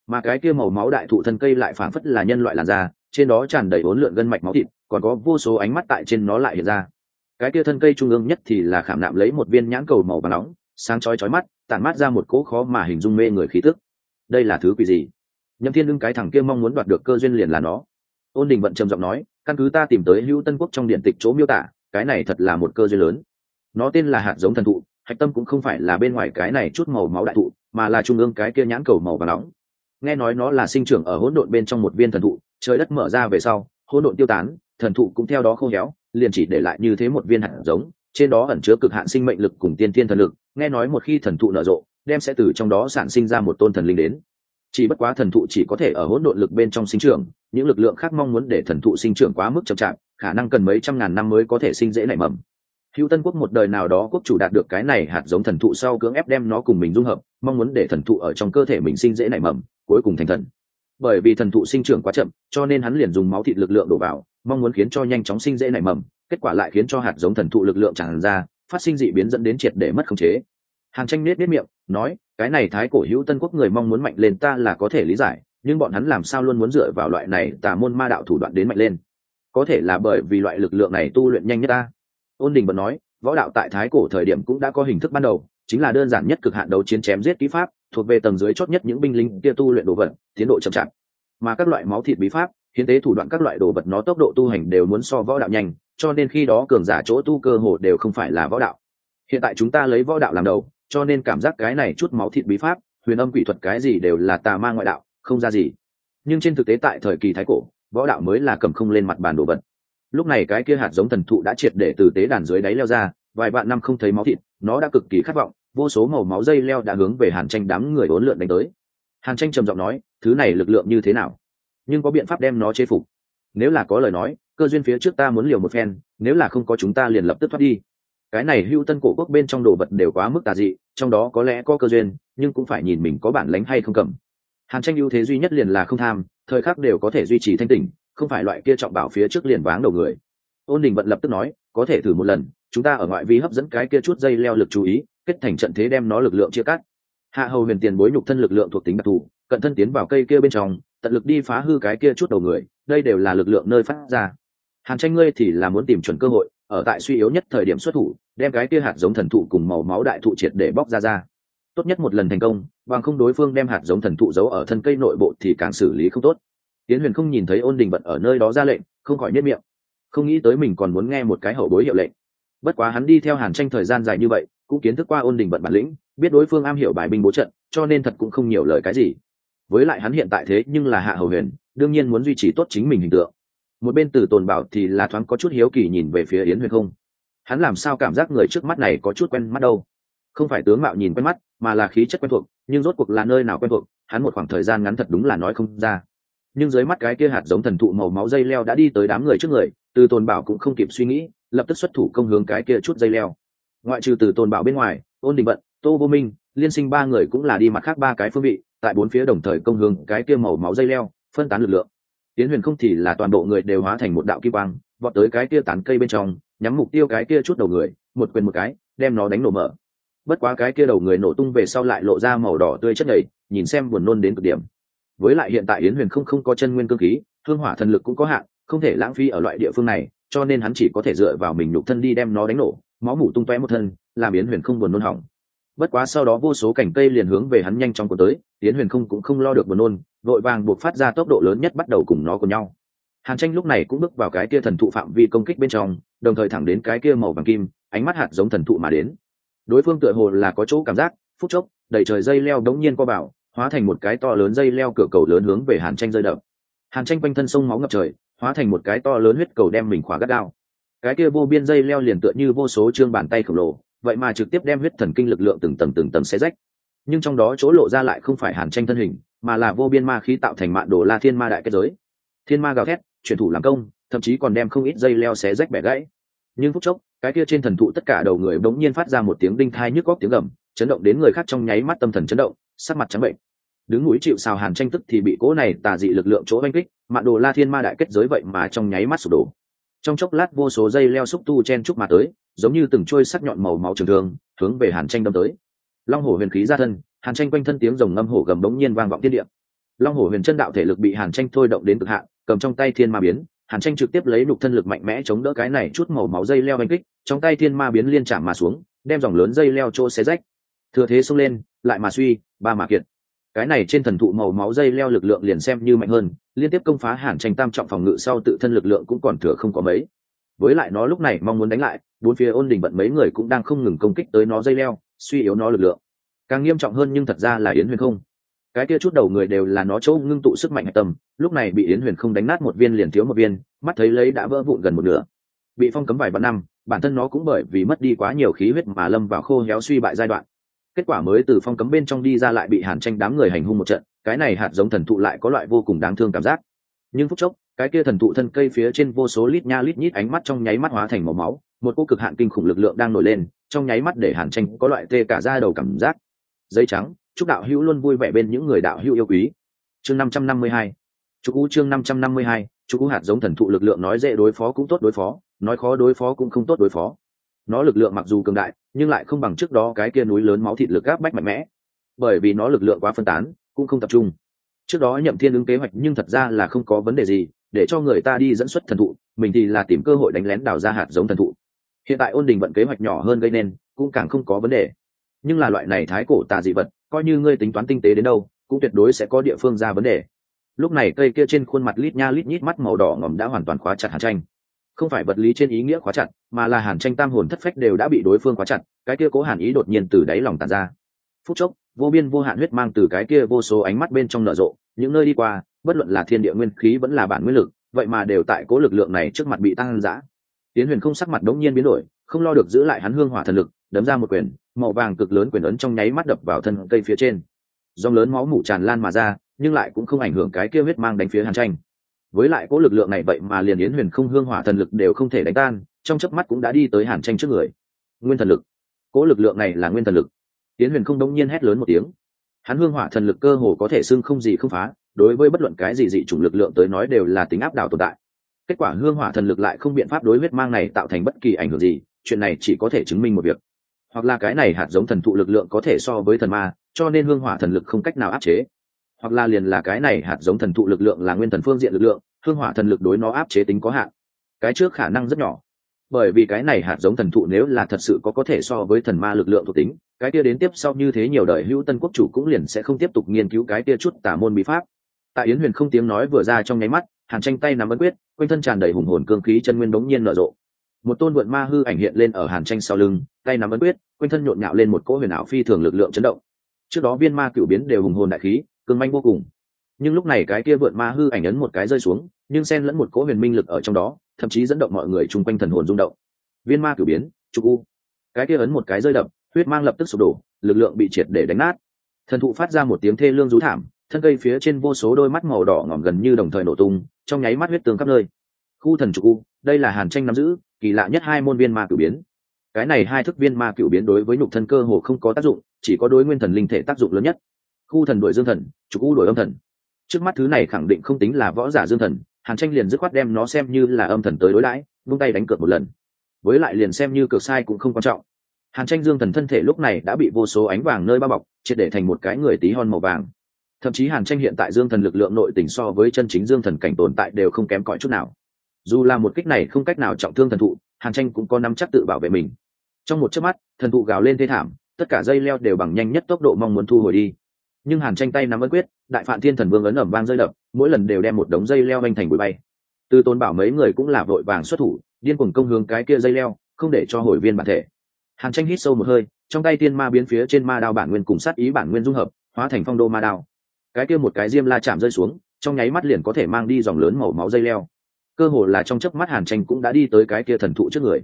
Mà cái kia màu máu đại thụ thân cây lại phảng phất là nhân loại làn da, trên đó tràn đầy bốn lượn gân mạch máu thịt, còn có vô số ánh mắt tại trên nó lại hiện ra cái kia thân cây trung ương nhất thì là khảm nạm lấy một viên nhãn cầu màu và nóng, sáng chói chói mắt, tản mát ra một cỗ khó mà hình dung mê người khí tức. Đây là thứ quỷ gì? Nhâm thiên lưng cái thằng kia mong muốn đoạt được cơ duyên liền là nó. Ôn đình vận trầm giọng nói, căn cứ ta tìm tới hữu tân quốc trong điện tịch chỗ miêu tả, cái này thật là một cơ duyên lớn. Nó tên là hạt giống thần thụ, hạch tâm cũng không phải là bên ngoài cái này chút màu máu đại thụ, mà là trung ương cái kia nhãn cầu màu và nóng. Nghe nói nó là sinh trưởng ở hỗn độn bên trong một viên thần thụ, trời đất mở ra về sau hỗn độn tiêu tán, thần thụ cũng theo đó khô héo, liền chỉ để lại như thế một viên hạt giống, trên đó ẩn chứa cực hạn sinh mệnh lực cùng tiên thiên thần lực, nghe nói một khi thần thụ nở rộ, đem sẽ từ trong đó sản sinh ra một tôn thần linh đến. Chỉ bất quá thần thụ chỉ có thể ở hỗn độn lực bên trong sinh trưởng, những lực lượng khác mong muốn để thần thụ sinh trưởng quá mức chậm chạp, khả năng cần mấy trăm ngàn năm mới có thể sinh dễ nảy mầm. Hữu tân quốc một đời nào đó quốc chủ đạt được cái này hạt giống thần thụ sau cưỡng ép đem nó cùng mình dung hợp, mong muốn để thần thụ ở trong cơ thể mình sinh dễ nảy mầm, cuối cùng thành thần bởi vì thần thụ sinh trưởng quá chậm, cho nên hắn liền dùng máu thịt lực lượng đổ vào, mong muốn khiến cho nhanh chóng sinh dễ nảy mầm, kết quả lại khiến cho hạt giống thần thụ lực lượng tràn ra, phát sinh dị biến dẫn đến triệt để mất khống chế. Hàn tranh nết nết miệng, nói, cái này thái cổ hữu tân quốc người mong muốn mạnh lên ta là có thể lý giải, nhưng bọn hắn làm sao luôn muốn dựa vào loại này tà môn ma đạo thủ đoạn đến mạnh lên? Có thể là bởi vì loại lực lượng này tu luyện nhanh nhất ta. Ôn đình bật nói, võ đạo tại thái cổ thời điểm cũng đã có hình thức ban đầu, chính là đơn giản nhất cực hạn đấu chiến chém giết kỹ pháp thuộc về tầng dưới chót nhất những binh lính kia tu luyện đồ vật, tiến độ chậm chạp. Mà các loại máu thịt bí pháp, hiến tế thủ đoạn các loại đồ vật nó tốc độ tu hành đều muốn so võ đạo nhanh, cho nên khi đó cường giả chỗ tu cơ hồ đều không phải là võ đạo. Hiện tại chúng ta lấy võ đạo làm đầu, cho nên cảm giác cái này chút máu thịt bí pháp, huyền âm quỷ thuật cái gì đều là tà ma ngoại đạo, không ra gì. Nhưng trên thực tế tại thời kỳ thái cổ, võ đạo mới là cầm không lên mặt bàn đồ vật. Lúc này cái kia hạt giống thần thụ đã triệt để từ tế đàn dưới đáy leo ra, vài vạn năm không thấy máu thịt, nó đã cực kỳ khát vọng vô số màu máu dây leo đã hướng về hàn tranh đám người ốn lượn đánh tới. Hàn tranh trầm giọng nói, thứ này lực lượng như thế nào? Nhưng có biện pháp đem nó chế phục. Nếu là có lời nói, cơ duyên phía trước ta muốn liều một phen, nếu là không có chúng ta liền lập tức thoát đi. Cái này hưu tân cổ quốc bên trong đồ vật đều quá mức tà dị, trong đó có lẽ có cơ duyên, nhưng cũng phải nhìn mình có bản lánh hay không cầm. Hàn tranh ưu thế duy nhất liền là không tham, thời khắc đều có thể duy trì thanh tỉnh, không phải loại kia trọng bảo phía trước liền váng đầu người. Ôn đình vận lập tức nói, có thể thử một lần, chúng ta ở ngoại vi hấp dẫn cái kia chút dây leo lực chú ý kết thành trận thế đem nó lực lượng chia cắt. Hạ hầu huyền tiền bối nhục thân lực lượng thuộc tính đặc thù, cận thân tiến vào cây kia bên trong, tận lực đi phá hư cái kia chút đầu người, đây đều là lực lượng nơi phát ra. Hàn tranh ngươi thì là muốn tìm chuẩn cơ hội, ở tại suy yếu nhất thời điểm xuất thủ, đem cái kia hạt giống thần thụ cùng màu máu đại thụ triệt để bóc ra ra. Tốt nhất một lần thành công, bằng không đối phương đem hạt giống thần thụ giấu ở thân cây nội bộ thì càng xử lý không tốt. Tiến huyền không nhìn thấy ôn đình vận ở nơi đó ra lệnh, không khỏi nhất miệng. Không nghĩ tới mình còn muốn nghe một cái hậu bối hiệu lệnh. Bất quá hắn đi theo hàn tranh thời gian dài như vậy cũng kiến thức qua ôn đình vận bản lĩnh, biết đối phương am hiểu bài binh bố trận, cho nên thật cũng không nhiều lời cái gì. Với lại hắn hiện tại thế nhưng là hạ hầu huyền, đương nhiên muốn duy trì tốt chính mình hình tượng. Một bên từ tồn bảo thì là thoáng có chút hiếu kỳ nhìn về phía yến huyền không. Hắn làm sao cảm giác người trước mắt này có chút quen mắt đâu? Không phải tướng mạo nhìn quen mắt, mà là khí chất quen thuộc, nhưng rốt cuộc là nơi nào quen thuộc, hắn một khoảng thời gian ngắn thật đúng là nói không ra. Nhưng dưới mắt cái kia hạt giống thần thụ màu máu dây leo đã đi tới đám người trước người, từ tồn bảo cũng không kịp suy nghĩ, lập tức xuất thủ công hướng cái kia chút dây leo ngoại trừ từ tôn bảo bên ngoài ôn đình vận, tô vô minh, liên sinh ba người cũng là đi mặt khác ba cái phương vị, tại bốn phía đồng thời công hướng cái kia màu máu dây leo, phân tán lực lượng. Tiến huyền không thì là toàn bộ người đều hóa thành một đạo kim quang, vọt tới cái kia tán cây bên trong, nhắm mục tiêu cái kia chút đầu người, một quyền một cái, đem nó đánh nổ mở. Bất quá cái kia đầu người nổ tung về sau lại lộ ra màu đỏ tươi chất nhầy, nhìn xem buồn nôn đến cực điểm. Với lại hiện tại yến huyền không không có chân nguyên cơ khí, thương hỏa thần lực cũng có hạn, không thể lãng phí ở loại địa phương này, cho nên hắn chỉ có thể dựa vào mình nhục thân đi đem nó đánh nổ máu mủ tung tóe một thân, làm yến huyền không buồn nôn hỏng. Bất quá sau đó vô số cảnh cây liền hướng về hắn nhanh chóng cuốn tới, yến huyền không cũng không lo được buồn nôn, vội vàng buộc phát ra tốc độ lớn nhất bắt đầu cùng nó cùng nhau. Hàn tranh lúc này cũng bước vào cái kia thần thụ phạm vi công kích bên trong, đồng thời thẳng đến cái kia màu vàng kim, ánh mắt hạt giống thần thụ mà đến. Đối phương tựa hồ là có chỗ cảm giác, phút chốc đẩy trời dây leo đống nhiên qua bảo hóa thành một cái to lớn dây leo cửa cầu lớn hướng về hàn tranh rơi đập. Hàn tranh quanh thân sông máu ngập trời, hóa thành một cái to lớn huyết cầu đem mình khóa gắt đao cái kia vô biên dây leo liền tựa như vô số chương bàn tay khổng lồ, vậy mà trực tiếp đem huyết thần kinh lực lượng từng tầng từng tầng xé rách. Nhưng trong đó chỗ lộ ra lại không phải hàn tranh thân hình, mà là vô biên ma khí tạo thành mạng đồ la thiên ma đại kết giới. Thiên ma gào thét chuyển thủ làm công, thậm chí còn đem không ít dây leo xé rách bẻ gãy. Nhưng phút chốc, cái kia trên thần thụ tất cả đầu người bỗng nhiên phát ra một tiếng đinh thai nhức góc tiếng gầm, chấn động đến người khác trong nháy mắt tâm thần chấn động, sắc mặt trắng bệnh. Đứng núi chịu xào hàn tranh tức thì bị cỗ này tà dị lực lượng chỗ oanh kích, mạn đồ la thiên ma đại kết giới vậy mà trong nháy mắt sụp đổ trong chốc lát vô số dây leo xúc tu chen trúc mà tới, giống như từng trôi sắc nhọn màu máu trường thường hướng về hàn tranh đâm tới. Long hổ huyền khí ra thân, hàn tranh quanh thân tiếng rồng ngâm hổ gầm đống nhiên vang vọng thiên địa. Long hổ huyền chân đạo thể lực bị hàn tranh thôi động đến cực hạn, cầm trong tay thiên ma biến, hàn tranh trực tiếp lấy nục thân lực mạnh mẽ chống đỡ cái này chút màu máu dây leo oanh kích, trong tay thiên ma biến liên chạm mà xuống, đem dòng lớn dây leo chỗ xé rách. Thừa thế xông lên, lại mà suy, ba mà kiệt. Cái này trên thần thụ màu máu dây leo lực lượng liền xem như mạnh hơn liên tiếp công phá hàn tranh tam trọng phòng ngự sau tự thân lực lượng cũng còn thừa không có mấy. Với lại nó lúc này mong muốn đánh lại, bốn phía ôn đình bận mấy người cũng đang không ngừng công kích tới nó dây leo, suy yếu nó lực lượng. Càng nghiêm trọng hơn nhưng thật ra là yến huyền không. Cái kia chút đầu người đều là nó chỗ ngưng tụ sức mạnh hạch tâm, lúc này bị yến huyền không đánh nát một viên liền thiếu một viên, mắt thấy lấy đã vỡ vụn gần một nửa. Bị phong cấm vài vạn năm, bản thân nó cũng bởi vì mất đi quá nhiều khí huyết mà lâm vào khô héo suy bại giai đoạn. Kết quả mới từ phong cấm bên trong đi ra lại bị hàn tranh đám người hành hung một trận cái này hạt giống thần thụ lại có loại vô cùng đáng thương cảm giác. Nhưng phút chốc, cái kia thần thụ thân cây phía trên vô số lít nha lít nhít ánh mắt trong nháy mắt hóa thành màu máu, một cô cực hạn kinh khủng lực lượng đang nổi lên, trong nháy mắt để hàn tranh có loại tê cả ra đầu cảm giác. Giấy trắng, chúc đạo hữu luôn vui vẻ bên những người đạo hữu yêu quý. Chương năm trăm năm mươi hai. Chúc u chương năm trăm năm mươi hai, chúc u hạt giống thần thụ lực lượng nói dễ đối phó cũng tốt đối phó, nói khó đối phó cũng không tốt đối phó. Nó lực lượng mặc dù cường đại, nhưng lại không bằng trước đó cái kia núi lớn máu thịt lực gáp bách mạnh mẽ. Bởi vì nó lực lượng quá phân tán cũng không tập trung. Trước đó nhậm thiên ứng kế hoạch nhưng thật ra là không có vấn đề gì, để cho người ta đi dẫn xuất thần thụ, mình thì là tìm cơ hội đánh lén đào ra hạt giống thần thụ. Hiện tại ôn đình vận kế hoạch nhỏ hơn gây nên, cũng càng không có vấn đề. Nhưng là loại này thái cổ tà dị vật, coi như ngươi tính toán tinh tế đến đâu, cũng tuyệt đối sẽ có địa phương ra vấn đề. Lúc này cây kia trên khuôn mặt lít nha lít nhít mắt màu đỏ ngòm đã hoàn toàn khóa chặt hàn tranh. Không phải vật lý trên ý nghĩa khóa chặt, mà là hàn tranh tam hồn thất phách đều đã bị đối phương khóa chặt, cái kia cố hàn ý đột nhiên từ đáy lòng tàn ra phút chốc, vô biên vô hạn huyết mang từ cái kia vô số ánh mắt bên trong nở rộ, những nơi đi qua, bất luận là thiên địa nguyên khí vẫn là bản nguyên lực, vậy mà đều tại cố lực lượng này trước mặt bị tăng giã tiến huyền không sắc mặt đống nhiên biến đổi, không lo được giữ lại hắn hương hỏa thần lực, đấm ra một quyền, màu vàng cực lớn quyền ấn trong nháy mắt đập vào thân cây phía trên. Dòng lớn máu mủ tràn lan mà ra, nhưng lại cũng không ảnh hưởng cái kia huyết mang đánh phía hàn tranh. Với lại cố lực lượng này vậy mà liền yến huyền không hương hỏa thần lực đều không thể đánh tan, trong chớp mắt cũng đã đi tới hàn tranh trước người. Nguyên thần lực. Cố lực lượng này là nguyên thần lực tiến huyền không đông nhiên hét lớn một tiếng. Hắn hương hỏa thần lực cơ hồ có thể xưng không gì không phá, đối với bất luận cái gì dị chủng lực lượng tới nói đều là tính áp đảo tồn tại. Kết quả hương hỏa thần lực lại không biện pháp đối huyết mang này tạo thành bất kỳ ảnh hưởng gì, chuyện này chỉ có thể chứng minh một việc. Hoặc là cái này hạt giống thần thụ lực lượng có thể so với thần ma, cho nên hương hỏa thần lực không cách nào áp chế. Hoặc là liền là cái này hạt giống thần thụ lực lượng là nguyên thần phương diện lực lượng, hương hỏa thần lực đối nó áp chế tính có hạn. Cái trước khả năng rất nhỏ bởi vì cái này hạt giống thần thụ nếu là thật sự có có thể so với thần ma lực lượng thuộc tính, cái kia đến tiếp sau như thế nhiều đời hữu tân quốc chủ cũng liền sẽ không tiếp tục nghiên cứu cái kia chút tả môn bí pháp. Tại yến huyền không tiếng nói vừa ra trong nháy mắt, hàn tranh tay nắm ấn quyết, quanh thân tràn đầy hùng hồn cương khí chân nguyên đống nhiên nở rộ. Một tôn vượn ma hư ảnh hiện lên ở hàn tranh sau lưng, tay nắm ấn quyết, quanh thân nhộn nhạo lên một cỗ huyền ảo phi thường lực lượng chấn động. Trước đó viên ma cựu biến đều hùng hồn đại khí, cương manh vô cùng. Nhưng lúc này cái kia vượn ma hư ảnh ấn một cái rơi xuống, nhưng xen lẫn một cỗ huyền minh lực ở trong đó thậm chí dẫn động mọi người chung quanh thần hồn rung động. Viên ma cửu biến, trục u. Cái kia ấn một cái rơi đập, huyết mang lập tức sụp đổ, lực lượng bị triệt để đánh nát. Thần thụ phát ra một tiếng thê lương rú thảm, thân cây phía trên vô số đôi mắt màu đỏ ngỏm gần như đồng thời nổ tung, trong nháy mắt huyết tương khắp nơi. Khu thần trục u, đây là hàn tranh nắm giữ, kỳ lạ nhất hai môn viên ma cửu biến. Cái này hai thức viên ma cửu biến đối với nhục thân cơ hồ không có tác dụng, chỉ có đối nguyên thần linh thể tác dụng lớn nhất. Khu thần đổi dương thần, trục u đổi âm thần. Trước mắt thứ này khẳng định không tính là võ giả dương thần hàn tranh liền dứt khoát đem nó xem như là âm thần tới đối đãi vung tay đánh cược một lần. Với lại liền xem như cược sai cũng không quan trọng. Hàn tranh dương thần thân thể lúc này đã bị vô số ánh vàng nơi bao bọc, triệt để thành một cái người tí hon màu vàng. Thậm chí hàn tranh hiện tại dương thần lực lượng nội tình so với chân chính dương thần cảnh tồn tại đều không kém cỏi chút nào. Dù là một kích này không cách nào trọng thương thần thụ, hàn tranh cũng có nắm chắc tự bảo vệ mình. Trong một chớp mắt, thần thụ gào lên thê thảm, tất cả dây leo đều bằng nhanh nhất tốc độ mong muốn thu hồi đi. Nhưng hàn tranh tay nắm ấn quyết đại phạn thiên thần vương ấn ẩm vang rơi đập, mỗi lần đều đem một đống dây leo anh thành bụi bay. Từ tôn bảo mấy người cũng là vội vàng xuất thủ, điên cuồng công hướng cái kia dây leo, không để cho hồi viên bản thể. Hàn tranh hít sâu một hơi, trong tay tiên ma biến phía trên ma đao bản nguyên cùng sát ý bản nguyên dung hợp, hóa thành phong đô ma đao. Cái kia một cái diêm la chạm rơi xuống, trong nháy mắt liền có thể mang đi dòng lớn màu máu dây leo. Cơ hồ là trong chớp mắt hàn tranh cũng đã đi tới cái kia thần thụ trước người.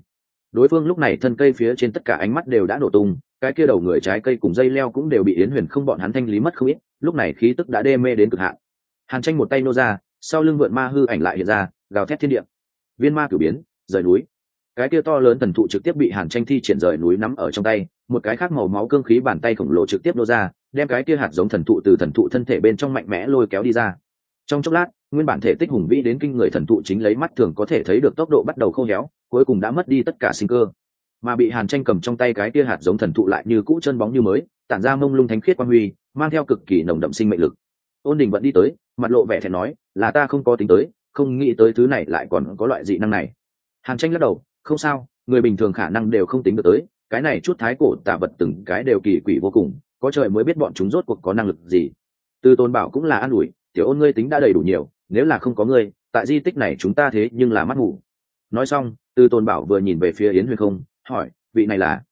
Đối phương lúc này thân cây phía trên tất cả ánh mắt đều đã nổ tung, cái kia đầu người trái cây cùng dây leo cũng đều bị yến huyền không bọn hắn thanh lý mất không ít lúc này khí tức đã đê mê đến cực hạn. Hàn tranh một tay nô ra, sau lưng vượn ma hư ảnh lại hiện ra, gào thét thiên địa. Viên ma cử biến, rời núi. Cái kia to lớn thần thụ trực tiếp bị hàn tranh thi triển rời núi nắm ở trong tay, một cái khác màu máu cương khí bàn tay khổng lồ trực tiếp nô ra, đem cái kia hạt giống thần thụ từ thần thụ thân thể bên trong mạnh mẽ lôi kéo đi ra. Trong chốc lát, nguyên bản thể tích hùng vĩ đến kinh người thần thụ chính lấy mắt thường có thể thấy được tốc độ bắt đầu khô héo, cuối cùng đã mất đi tất cả sinh cơ. Mà bị hàn tranh cầm trong tay cái kia hạt giống thần thụ lại như cũ chân bóng như mới tản ra mông lung thánh khiết quang huy, mang theo cực kỳ nồng đậm sinh mệnh lực. Ôn đình vẫn đi tới, mặt lộ vẻ thẹn nói, là ta không có tính tới, không nghĩ tới thứ này lại còn có loại dị năng này. Hàn tranh lắc đầu, không sao, người bình thường khả năng đều không tính được tới, cái này chút thái cổ tả vật từng cái đều kỳ quỷ vô cùng, có trời mới biết bọn chúng rốt cuộc có năng lực gì. Từ tôn bảo cũng là an ủi, tiểu ôn ngươi tính đã đầy đủ nhiều, nếu là không có ngươi, tại di tích này chúng ta thế nhưng là mắt ngủ nói xong, từ tôn bảo vừa nhìn về phía yến huyền không, hỏi, vị này là?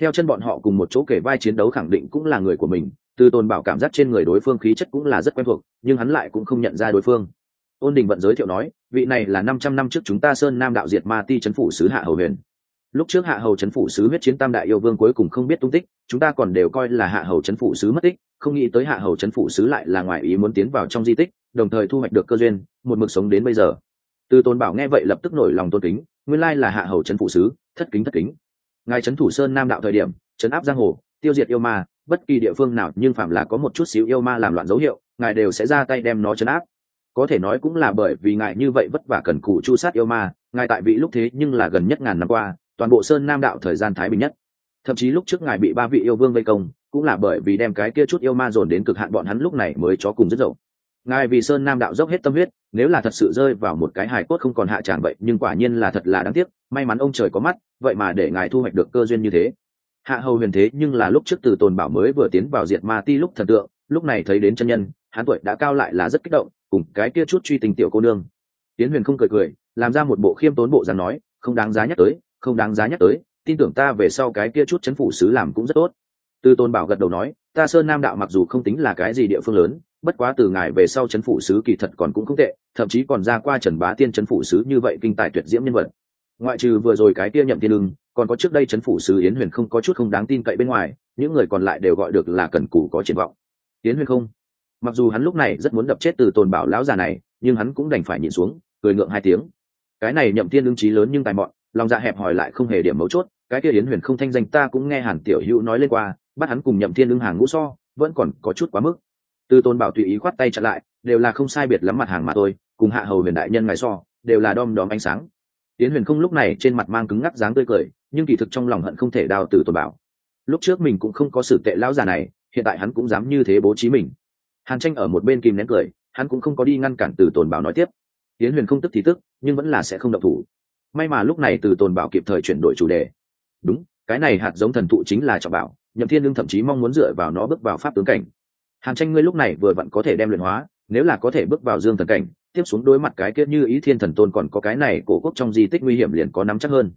Theo chân bọn họ cùng một chỗ kể vai chiến đấu khẳng định cũng là người của mình từ tôn bảo cảm giác trên người đối phương khí chất cũng là rất quen thuộc, nhưng hắn lại cũng không nhận ra đối phương. Ôn đình vận giới thiệu nói, vị này là năm trăm năm trước chúng ta sơn nam đạo diệt ma ti c h ấ n phủ sứ hạ hầu huyền. Lúc trước hạ hầu c h ấ n phủ sứ huyết chiến tam đại yêu vương cuối cùng không biết tung tích, chúng ta còn đều coi là hạ hầu c h ấ n phủ sứ mất tích, không nghĩ tới hạ hầu c h ấ n phủ sứ lại là ngoài ý muốn tiến vào trong di tích, đồng thời thu hoạch được cơ duyên, một mực sống đến bây giờ. Từ tôn bảo nghe vậy lập tức nổi lòng tôn kính, nguyên lai là hạ hầu chấn phủ sứ, thất kính thất kính ngài trấn thủ sơn nam đạo thời điểm, trấn áp giang hồ, tiêu diệt yêu ma, bất kỳ địa phương nào, nhưng phạm là có một chút xíu yêu ma làm loạn dấu hiệu, ngài đều sẽ ra tay đem nó trấn áp. Có thể nói cũng là bởi vì ngài như vậy vất vả cần cù chu sát yêu ma, ngài tại vị lúc thế nhưng là gần nhất ngàn năm qua, toàn bộ sơn nam đạo thời gian thái bình nhất. Thậm chí lúc trước ngài bị ba vị yêu vương vây công, cũng là bởi vì đem cái kia chút yêu ma dồn đến cực hạn, bọn hắn lúc này mới chó cùng rất dậu. Ngài vì sơn nam đạo dốc hết tâm huyết nếu là thật sự rơi vào một cái hài cốt không còn hạ tràn vậy, nhưng quả nhiên là thật là đáng tiếc, may mắn ông trời có mắt, vậy mà để ngài thu hoạch được cơ duyên như thế. Hạ hầu huyền thế nhưng là lúc trước từ tồn bảo mới vừa tiến vào diệt ma ti lúc thần tượng, lúc này thấy đến chân nhân, hắn tuổi đã cao lại là rất kích động, cùng cái kia chút truy tình tiểu cô nương. Tiến huyền không cười cười, làm ra một bộ khiêm tốn bộ dáng nói, không đáng giá nhắc tới, không đáng giá nhắc tới, tin tưởng ta về sau cái kia chút chấn phủ sứ làm cũng rất tốt. Từ tôn bảo gật đầu nói, ta sơn nam đạo mặc dù không tính là cái gì địa phương lớn bất quá từ ngài về sau chấn phủ sứ kỳ thật còn cũng không tệ, thậm chí còn ra qua trần bá tiên chấn phủ sứ như vậy kinh tài tuyệt diễm nhân vật. Ngoại trừ vừa rồi cái kia nhậm tiên lưng còn có trước đây chấn phủ sứ yến huyền không có chút không đáng tin cậy bên ngoài, những người còn lại đều gọi được là cần cù có triển vọng. Yến huyền không? Mặc dù hắn lúc này rất muốn đập chết từ tồn bảo lão già này, nhưng hắn cũng đành phải nhịn xuống, cười ngượng hai tiếng. Cái này nhậm tiên lương trí lớn nhưng tài mọn, lòng dạ hẹp hòi lại không hề điểm mấu chốt, cái kia yến huyền không thanh danh ta cũng nghe hàn tiểu hữu nói lên qua, bắt hắn cùng nhậm thiên lương hàng ngũ so, vẫn còn có chút quá mức từ tôn bảo tùy ý khoát tay chặn lại, đều là không sai biệt lắm mặt hàng mà tôi cùng hạ hầu huyền đại nhân ngài so, đều là đom đóm ánh sáng. Tiến huyền không lúc này trên mặt mang cứng ngắc dáng tươi cười, nhưng kỳ thực trong lòng hận không thể đào từ tôn bảo. Lúc trước mình cũng không có sự tệ lão già này, hiện tại hắn cũng dám như thế bố trí mình. Hàn tranh ở một bên kìm nén cười, hắn cũng không có đi ngăn cản từ tồn bảo nói tiếp. Tiến huyền không tức thì tức, nhưng vẫn là sẽ không động thủ. May mà lúc này từ tồn bảo kịp thời chuyển đổi chủ đề. Đúng, cái này hạt giống thần thụ chính là trọng bảo, nhậm thiên lương thậm chí mong muốn dựa vào nó bước vào pháp tướng cảnh hàn tranh ngươi lúc này vừa vặn có thể đem luyện hóa, nếu là có thể bước vào dương thần cảnh, tiếp xuống đối mặt cái kết như ý thiên thần tôn còn có cái này cổ quốc trong di tích nguy hiểm liền có nắm chắc hơn.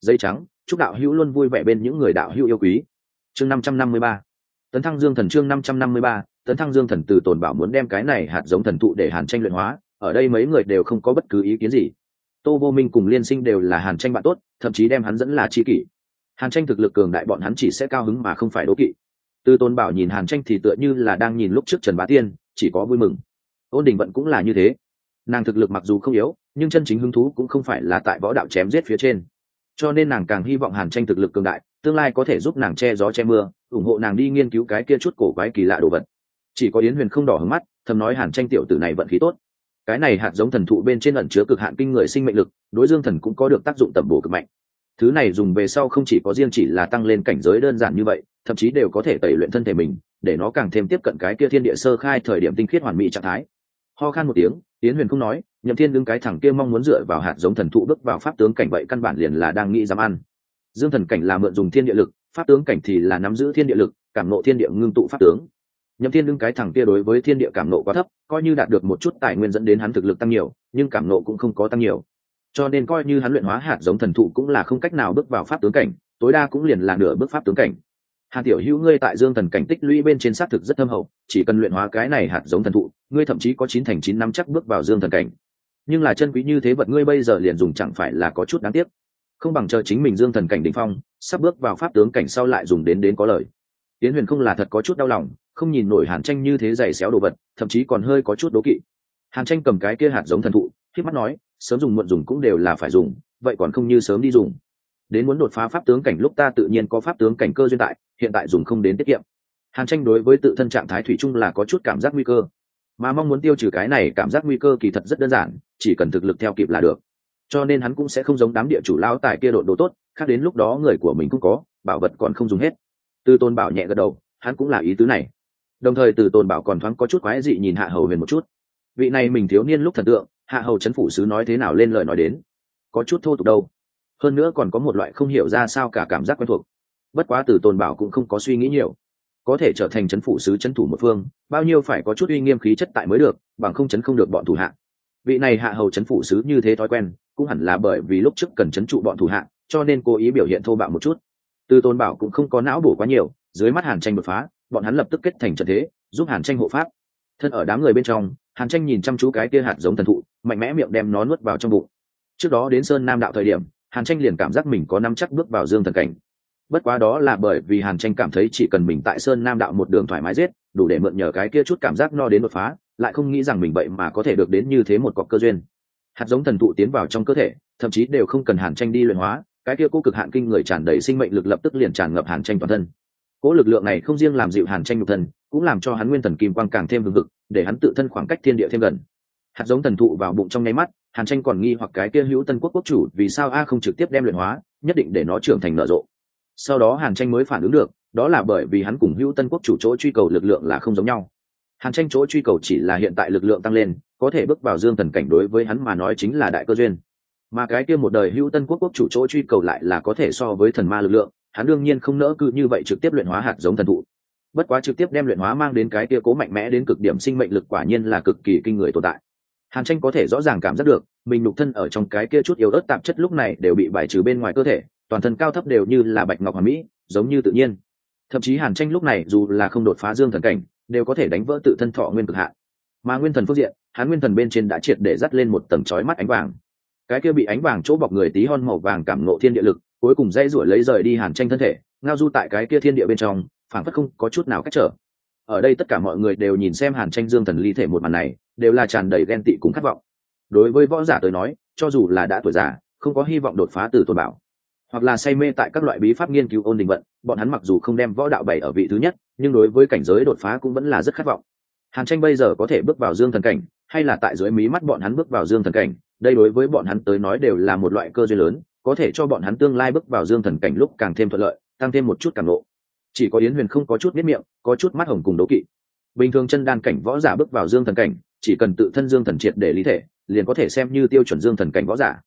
Dây trắng, chúc đạo hữu luôn vui vẻ bên những người đạo hữu yêu quý. Chương năm trăm năm mươi ba. Tấn thăng dương thần chương năm trăm năm mươi ba, tấn thăng dương thần từ tồn bảo muốn đem cái này hạt giống thần thụ để hàn tranh luyện hóa, ở đây mấy người đều không có bất cứ ý kiến gì. Tô vô minh cùng liên sinh đều là hàn tranh bạn tốt, thậm chí đem hắn dẫn là chi kỷ. Hàn tranh thực lực cường đại bọn hắn chỉ sẽ cao hứng mà không phải đố kỵ. Tư tôn bảo nhìn hàn tranh thì tựa như là đang nhìn lúc trước trần bá tiên, chỉ có vui mừng. Ôn đình vận cũng là như thế. Nàng thực lực mặc dù không yếu, nhưng chân chính hứng thú cũng không phải là tại võ đạo chém giết phía trên. Cho nên nàng càng hy vọng hàn tranh thực lực cường đại, tương lai có thể giúp nàng che gió che mưa, ủng hộ nàng đi nghiên cứu cái kia chút cổ quái kỳ lạ đồ vật. Chỉ có yến huyền không đỏ hứng mắt, thầm nói hàn tranh tiểu tử này vận khí tốt. Cái này hạt giống thần thụ bên trên ẩn chứa cực hạn kinh người sinh mệnh lực, đối dương thần cũng có được tác dụng tẩm bổ cực mạnh thứ này dùng về sau không chỉ có riêng chỉ là tăng lên cảnh giới đơn giản như vậy, thậm chí đều có thể tẩy luyện thân thể mình, để nó càng thêm tiếp cận cái kia thiên địa sơ khai thời điểm tinh khiết hoàn mỹ trạng thái. Ho khan một tiếng tiến huyền không nói, nhậm thiên đứng cái thẳng kia mong muốn dựa vào hạt giống thần thụ bước vào pháp tướng cảnh vậy căn bản liền là đang nghĩ dám ăn. Dương thần cảnh là mượn dùng thiên địa lực, pháp tướng cảnh thì là nắm giữ thiên địa lực, cảm nộ thiên địa ngưng tụ pháp tướng. Nhậm thiên đứng cái thẳng kia đối với thiên địa cảm nộ quá thấp, coi như đạt được một chút tài nguyên dẫn đến hắn thực lực tăng nhiều, nhưng cảm nộ cũng không có tăng nhiều cho nên coi như hắn luyện hóa hạt giống thần thụ cũng là không cách nào bước vào pháp tướng cảnh, tối đa cũng liền là nửa bước pháp tướng cảnh. Hàn tiểu hữu, ngươi tại dương thần cảnh tích lũy bên trên xác thực rất thâm hậu, chỉ cần luyện hóa cái này hạt giống thần thụ, ngươi thậm chí có chín thành chín năm chắc bước vào dương thần cảnh. Nhưng là chân quý như thế vật ngươi bây giờ liền dùng chẳng phải là có chút đáng tiếc. Không bằng chờ chính mình dương thần cảnh đ ỉ n h phong, sắp bước vào pháp tướng cảnh sau lại dùng đến đến có lời. Tiến huyền không là thật có chút đau lòng, không nhìn nổi hàn tranh như thế dày xéo đồ vật, thậm chí còn hơi có chút đố kỵ. Hàn tranh cầm cái kia hạt giống thần thụ khi mắt nói sớm dùng muộn dùng cũng đều là phải dùng, vậy còn không như sớm đi dùng. Đến muốn đột phá pháp tướng cảnh lúc ta tự nhiên có pháp tướng cảnh cơ duyên tại, hiện tại dùng không đến tiết kiệm. Hàn tranh đối với tự thân trạng thái thủy chung là có chút cảm giác nguy cơ. Mà mong muốn tiêu trừ cái này cảm giác nguy cơ kỳ thật rất đơn giản, chỉ cần thực lực theo kịp là được. Cho nên hắn cũng sẽ không giống đám địa chủ lao tài kia độ đồ tốt, khác đến lúc đó người của mình cũng có, bảo vật còn không dùng hết. Từ tôn bảo nhẹ gật đầu, hắn cũng là ý tứ này. Đồng thời từ tôn bảo còn thoáng có chút quái dị nhìn hạ hầu huyền một chút. Vị này mình thiếu niên lúc thần tượng hạ hầu chấn phủ sứ nói thế nào lên lời nói đến. Có chút thô tục đâu. Hơn nữa còn có một loại không hiểu ra sao cả cảm giác quen thuộc. Bất quá từ tôn bảo cũng không có suy nghĩ nhiều. Có thể trở thành chấn phủ sứ chấn thủ một phương, bao nhiêu phải có chút uy nghiêm khí chất tại mới được, bằng không chấn không được bọn thủ hạ. Vị này hạ hầu chấn phủ sứ như thế thói quen, cũng hẳn là bởi vì lúc trước cần chấn trụ bọn thủ hạ, cho nên cố ý biểu hiện thô bạo một chút. Từ tôn bảo cũng không có não bổ quá nhiều, dưới mắt hàn tranh đột phá, bọn hắn lập tức kết thành trận thế, giúp hàn tranh hộ pháp. Thân ở đám người bên trong hàn tranh nhìn chăm chú cái kia hạt giống thần thụ, mạnh mẽ miệng đem nó nuốt vào trong bụng. Trước đó đến sơn nam đạo thời điểm, hàn tranh liền cảm giác mình có năm chắc bước vào dương thần cảnh. Bất quá đó là bởi vì hàn tranh cảm thấy chỉ cần mình tại sơn nam đạo một đường thoải mái giết, đủ để mượn nhờ cái kia chút cảm giác no đến đột phá, lại không nghĩ rằng mình vậy mà có thể được đến như thế một cọc cơ duyên. Hạt giống thần thụ tiến vào trong cơ thể, thậm chí đều không cần hàn tranh đi luyện hóa, cái kia cố cực hạn kinh người tràn đầy sinh mệnh lực lập tức liền tràn ngập hàn tranh toàn thân. Cố lực lượng này không riêng làm dịu hàn tranh nhục thân cũng làm cho hắn nguyên thần kim quang càng thêm hừng hực, để hắn tự thân khoảng cách thiên địa thêm gần. Hạt giống thần thụ vào bụng trong nháy mắt, hàn tranh còn nghi hoặc cái kia hữu tân quốc quốc chủ vì sao a không trực tiếp đem luyện hóa, nhất định để nó trưởng thành nở rộ. Sau đó hàn tranh mới phản ứng được, đó là bởi vì hắn cùng hữu tân quốc chủ chỗ truy cầu lực lượng là không giống nhau. Hàn tranh chỗ truy cầu chỉ là hiện tại lực lượng tăng lên, có thể bước vào dương thần cảnh đối với hắn mà nói chính là đại cơ duyên. Mà cái kia một đời hữu tân quốc quốc chủ chỗ truy cầu lại là có thể so với thần ma lực lượng, hắn đương nhiên không nỡ cứ như vậy trực tiếp luyện hóa hạt giống thần thụ bất quá trực tiếp đem luyện hóa mang đến cái kia cố mạnh mẽ đến cực điểm sinh mệnh lực quả nhiên là cực kỳ kinh người tồn tại. Hàn tranh có thể rõ ràng cảm giác được, mình nhục thân ở trong cái kia chút yếu ớt tạp chất lúc này đều bị bài trừ bên ngoài cơ thể, toàn thân cao thấp đều như là bạch ngọc hòa mỹ, giống như tự nhiên. Thậm chí hàn tranh lúc này dù là không đột phá dương thần cảnh, đều có thể đánh vỡ tự thân thọ nguyên cực hạn. Mà nguyên thần phương diện hắn nguyên thần bên trên đã triệt để dắt lên một tầng trói mắt ánh vàng. Cái kia bị ánh vàng chỗ bọc người tí hon màu vàng cảm nộ thiên địa lực, cuối cùng dây rủi lấy rời đi hàn tranh thân thể, ngao du tại cái kia thiên địa bên trong phản phất không có chút nào cách trở. Ở đây tất cả mọi người đều nhìn xem hàn tranh dương thần ly thể một màn này, đều là tràn đầy ghen tị cùng khát vọng. Đối với võ giả tới nói, cho dù là đã tuổi già, không có hy vọng đột phá từ tồn bảo. Hoặc là say mê tại các loại bí pháp nghiên cứu ôn đình vận, bọn hắn mặc dù không đem võ đạo bảy ở vị thứ nhất, nhưng đối với cảnh giới đột phá cũng vẫn là rất khát vọng. Hàn tranh bây giờ có thể bước vào dương thần cảnh, hay là tại dưới mí mắt bọn hắn bước vào dương thần cảnh, đây đối với bọn hắn tới nói đều là một loại cơ duyên lớn, có thể cho bọn hắn tương lai bước vào dương thần cảnh lúc càng thêm thuận lợi, tăng thêm một chút càng lộ chỉ có yến huyền không có chút biết miệng, có chút mắt hồng cùng đố kỵ. Bình thường chân đan cảnh võ giả bước vào dương thần cảnh, chỉ cần tự thân dương thần triệt để lý thể, liền có thể xem như tiêu chuẩn dương thần cảnh võ giả.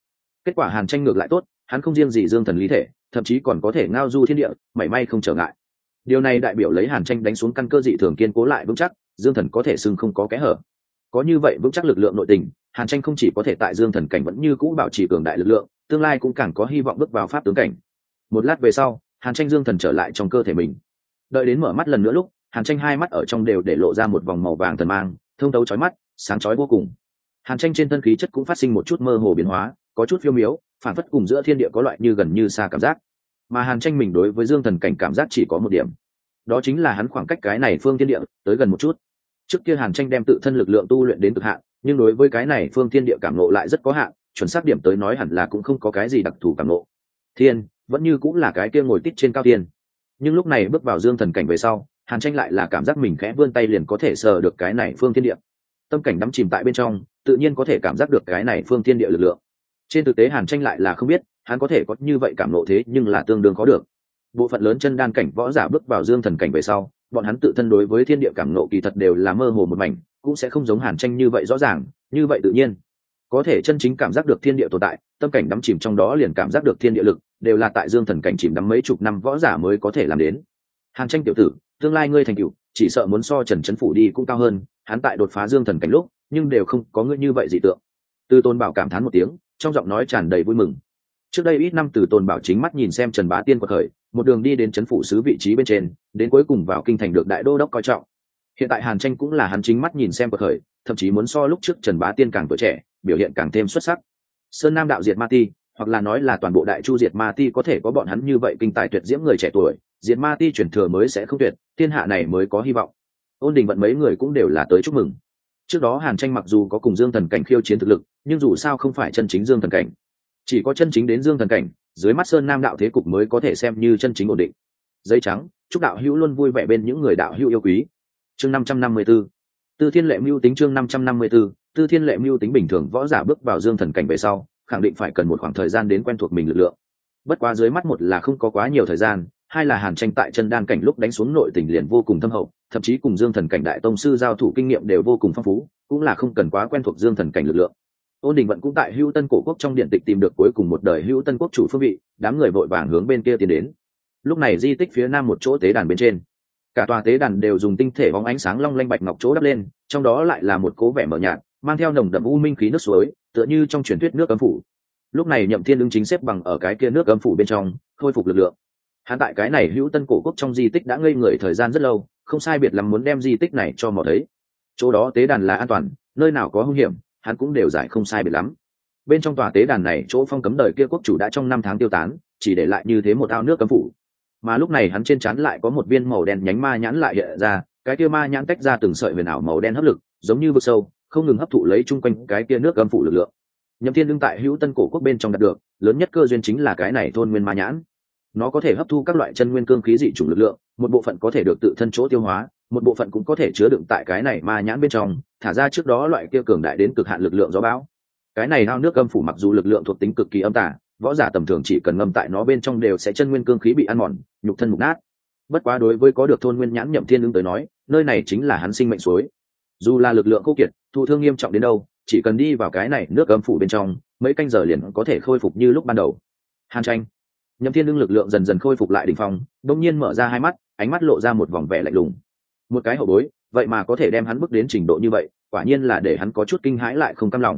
Kết quả hàn tranh ngược lại tốt, hắn không riêng gì dương thần lý thể, thậm chí còn có thể ngao du thiên địa, mảy may không trở ngại. Điều này đại biểu lấy hàn tranh đánh xuống căn cơ dị thường kiên cố lại vững chắc, dương thần có thể xưng không có kẽ hở. Có như vậy vững chắc lực lượng nội tình, hàn tranh không chỉ có thể tại dương thần cảnh vẫn như cũ bảo trì cường đại lực lượng, tương lai cũng càng có hy vọng bước vào pháp tướng cảnh. Một lát về sau hàn tranh dương thần trở lại trong cơ thể mình. Đợi đến mở mắt lần nữa lúc, hàn tranh hai mắt ở trong đều để lộ ra một vòng màu vàng thần mang, thông tấu chói mắt, sáng chói vô cùng. Hàn tranh trên thân khí chất cũng phát sinh một chút mơ hồ biến hóa, có chút phiêu miếu phản phất cùng giữa thiên địa có loại như gần như xa cảm giác. Mà hàn tranh mình đối với dương thần cảnh cảm giác chỉ có một điểm. Đó chính là hắn khoảng cách cái này phương thiên địa tới gần một chút. Trước kia hàn tranh đem tự thân lực lượng tu luyện đến cực hạn, nhưng đối với cái này phương thiên địa cảm nộ lại rất có hạn, chuẩn xác điểm tới nói hẳn là cũng không có cái gì đặc thù cảm nộ thiên vẫn như cũng là cái kia ngồi tít trên cao thiên nhưng lúc này bước vào dương thần cảnh về sau, hàn tranh lại là cảm giác mình khẽ vươn tay liền có thể sờ được cái này phương thiên địa. Tâm cảnh đắm chìm tại bên trong, tự nhiên có thể cảm giác được cái này phương thiên địa lực lượng. Trên thực tế hàn tranh lại là không biết, hắn có thể có như vậy cảm ngộ thế nhưng là tương đương có được. Bộ phận lớn chân đan cảnh võ giả bước vào dương thần cảnh về sau, bọn hắn tự thân đối với thiên địa cảm nộ kỳ thật đều là mơ hồ một mảnh, cũng sẽ không giống hàn tranh như vậy rõ ràng, như vậy tự nhiên. Có thể chân chính cảm giác được thiên địa tồn tại, tâm cảnh đắm chìm trong đó liền cảm giác được thiên địa lực đều là tại dương thần cảnh chìm đắm mấy chục năm võ giả mới có thể làm đến. Hàn tranh tiểu tử, tương lai ngươi thành cựu chỉ sợ muốn so trần trấn phủ đi cũng cao hơn, hắn tại đột phá dương thần cảnh lúc, nhưng đều không có ngươi như vậy dị tượng. Từ tôn bảo cảm thán một tiếng, trong giọng nói tràn đầy vui mừng. Trước đây ít năm từ tôn bảo chính mắt nhìn xem trần bá tiên của khởi, một đường đi đến trấn phủ sứ vị trí bên trên, đến cuối cùng vào kinh thành được đại đô đốc coi trọng. Hiện tại hàn tranh cũng là hắn chính mắt nhìn xem của khởi, thậm chí muốn so lúc trước trần bá tiên càng tuổi trẻ, biểu hiện càng thêm xuất sắc. Sơn nam đạo diệt ma ti hoặc là nói là toàn bộ đại chu diệt ma ti có thể có bọn hắn như vậy kinh tài tuyệt diễm người trẻ tuổi, diệt ma ti chuyển thừa mới sẽ không tuyệt, thiên hạ này mới có hy vọng. Ôn đình vận mấy người cũng đều là tới chúc mừng. Trước đó hàn tranh mặc dù có cùng dương thần cảnh khiêu chiến thực lực, nhưng dù sao không phải chân chính dương thần cảnh. Chỉ có chân chính đến dương thần cảnh, dưới mắt sơn nam đạo thế cục mới có thể xem như chân chính ổn định. Giấy trắng, chúc đạo hữu luôn vui vẻ bên những người đạo hữu yêu quý. Chương năm trăm năm mươi b ố tư thiên lệ mưu tính chương năm trăm năm mươi b ố tư thiên lệ mưu tính bình thường võ giả bước vào dương thần cảnh về sau khẳng định phải cần một khoảng thời gian đến quen thuộc mình lực lượng. Bất quá dưới mắt một là không có quá nhiều thời gian, hai là hàn tranh tại chân đan cảnh lúc đánh xuống nội tình liền vô cùng thâm hậu, thậm chí cùng dương thần cảnh đại tông sư giao thủ kinh nghiệm đều vô cùng phong phú, cũng là không cần quá quen thuộc dương thần cảnh lực lượng. Ôn đình vận cũng tại hữu tân cổ quốc trong điện tịch tìm được cuối cùng một đời hữu tân quốc chủ phương vị, đám người vội vàng hướng bên kia tiến đến. Lúc này di tích phía nam một chỗ tế đàn bên trên. Cả tòa tế đàn đều dùng tinh thể bóng ánh sáng long lanh bạch ngọc chỗ đắp lên, trong đó lại là một cố vẻ mờ nhạt mang theo nồng đậm u minh khí nước suối, tựa như trong truyền thuyết nước cấm phủ. Lúc này nhậm thiên ứng chính xếp bằng ở cái kia nước cấm phủ bên trong, khôi phục lực lượng. Hắn tại cái này hữu tân cổ quốc trong di tích đã ngây người thời gian rất lâu, không sai biệt lắm muốn đem di tích này cho mò thấy. Chỗ đó tế đàn là an toàn, nơi nào có hung hiểm, hắn cũng đều giải không sai biệt lắm. Bên trong tòa tế đàn này chỗ phong cấm đời kia quốc chủ đã trong năm tháng tiêu tán, chỉ để lại như thế một ao nước cấm phủ. Mà lúc này hắn trên trán lại có một viên màu đen nhánh ma nhãn lại hiện ra, cái kia ma nhãn tách ra từng sợi huyền ảo màu đen hấp lực, giống như vực sâu không ngừng hấp thụ lấy chung quanh cái kia nước âm phủ lực lượng. Nhậm thiên đương tại hữu tân cổ quốc bên trong đạt được, lớn nhất cơ duyên chính là cái này thôn nguyên ma nhãn. Nó có thể hấp thu các loại chân nguyên cương khí dị chủng lực lượng, một bộ phận có thể được tự thân chỗ tiêu hóa, một bộ phận cũng có thể chứa đựng tại cái này ma nhãn bên trong, thả ra trước đó loại kia cường đại đến cực hạn lực lượng gió bão. Cái này hao nước âm phủ mặc dù lực lượng thuộc tính cực kỳ âm tả võ giả tầm thường chỉ cần ngâm tại nó bên trong đều sẽ chân nguyên cương khí bị ăn mòn, nhục thân mục nát. Bất quá đối với có được thôn nguyên nhãn nhậm thiên lương tới nói, nơi này chính là hắn sinh mệnh suối dù là lực lượng khô kiệt, thụ thương nghiêm trọng đến đâu, chỉ cần đi vào cái này nước âm phủ bên trong, mấy canh giờ liền có thể khôi phục như lúc ban đầu. Hàn tranh. Nhậm thiên đương lực lượng dần dần khôi phục lại đ ỉ n h phong đông nhiên mở ra hai mắt, ánh mắt lộ ra một vòng vẻ lạnh lùng. Một cái hậu bối, vậy mà có thể đem hắn bước đến trình độ như vậy, quả nhiên là để hắn có chút kinh hãi lại không căm lòng.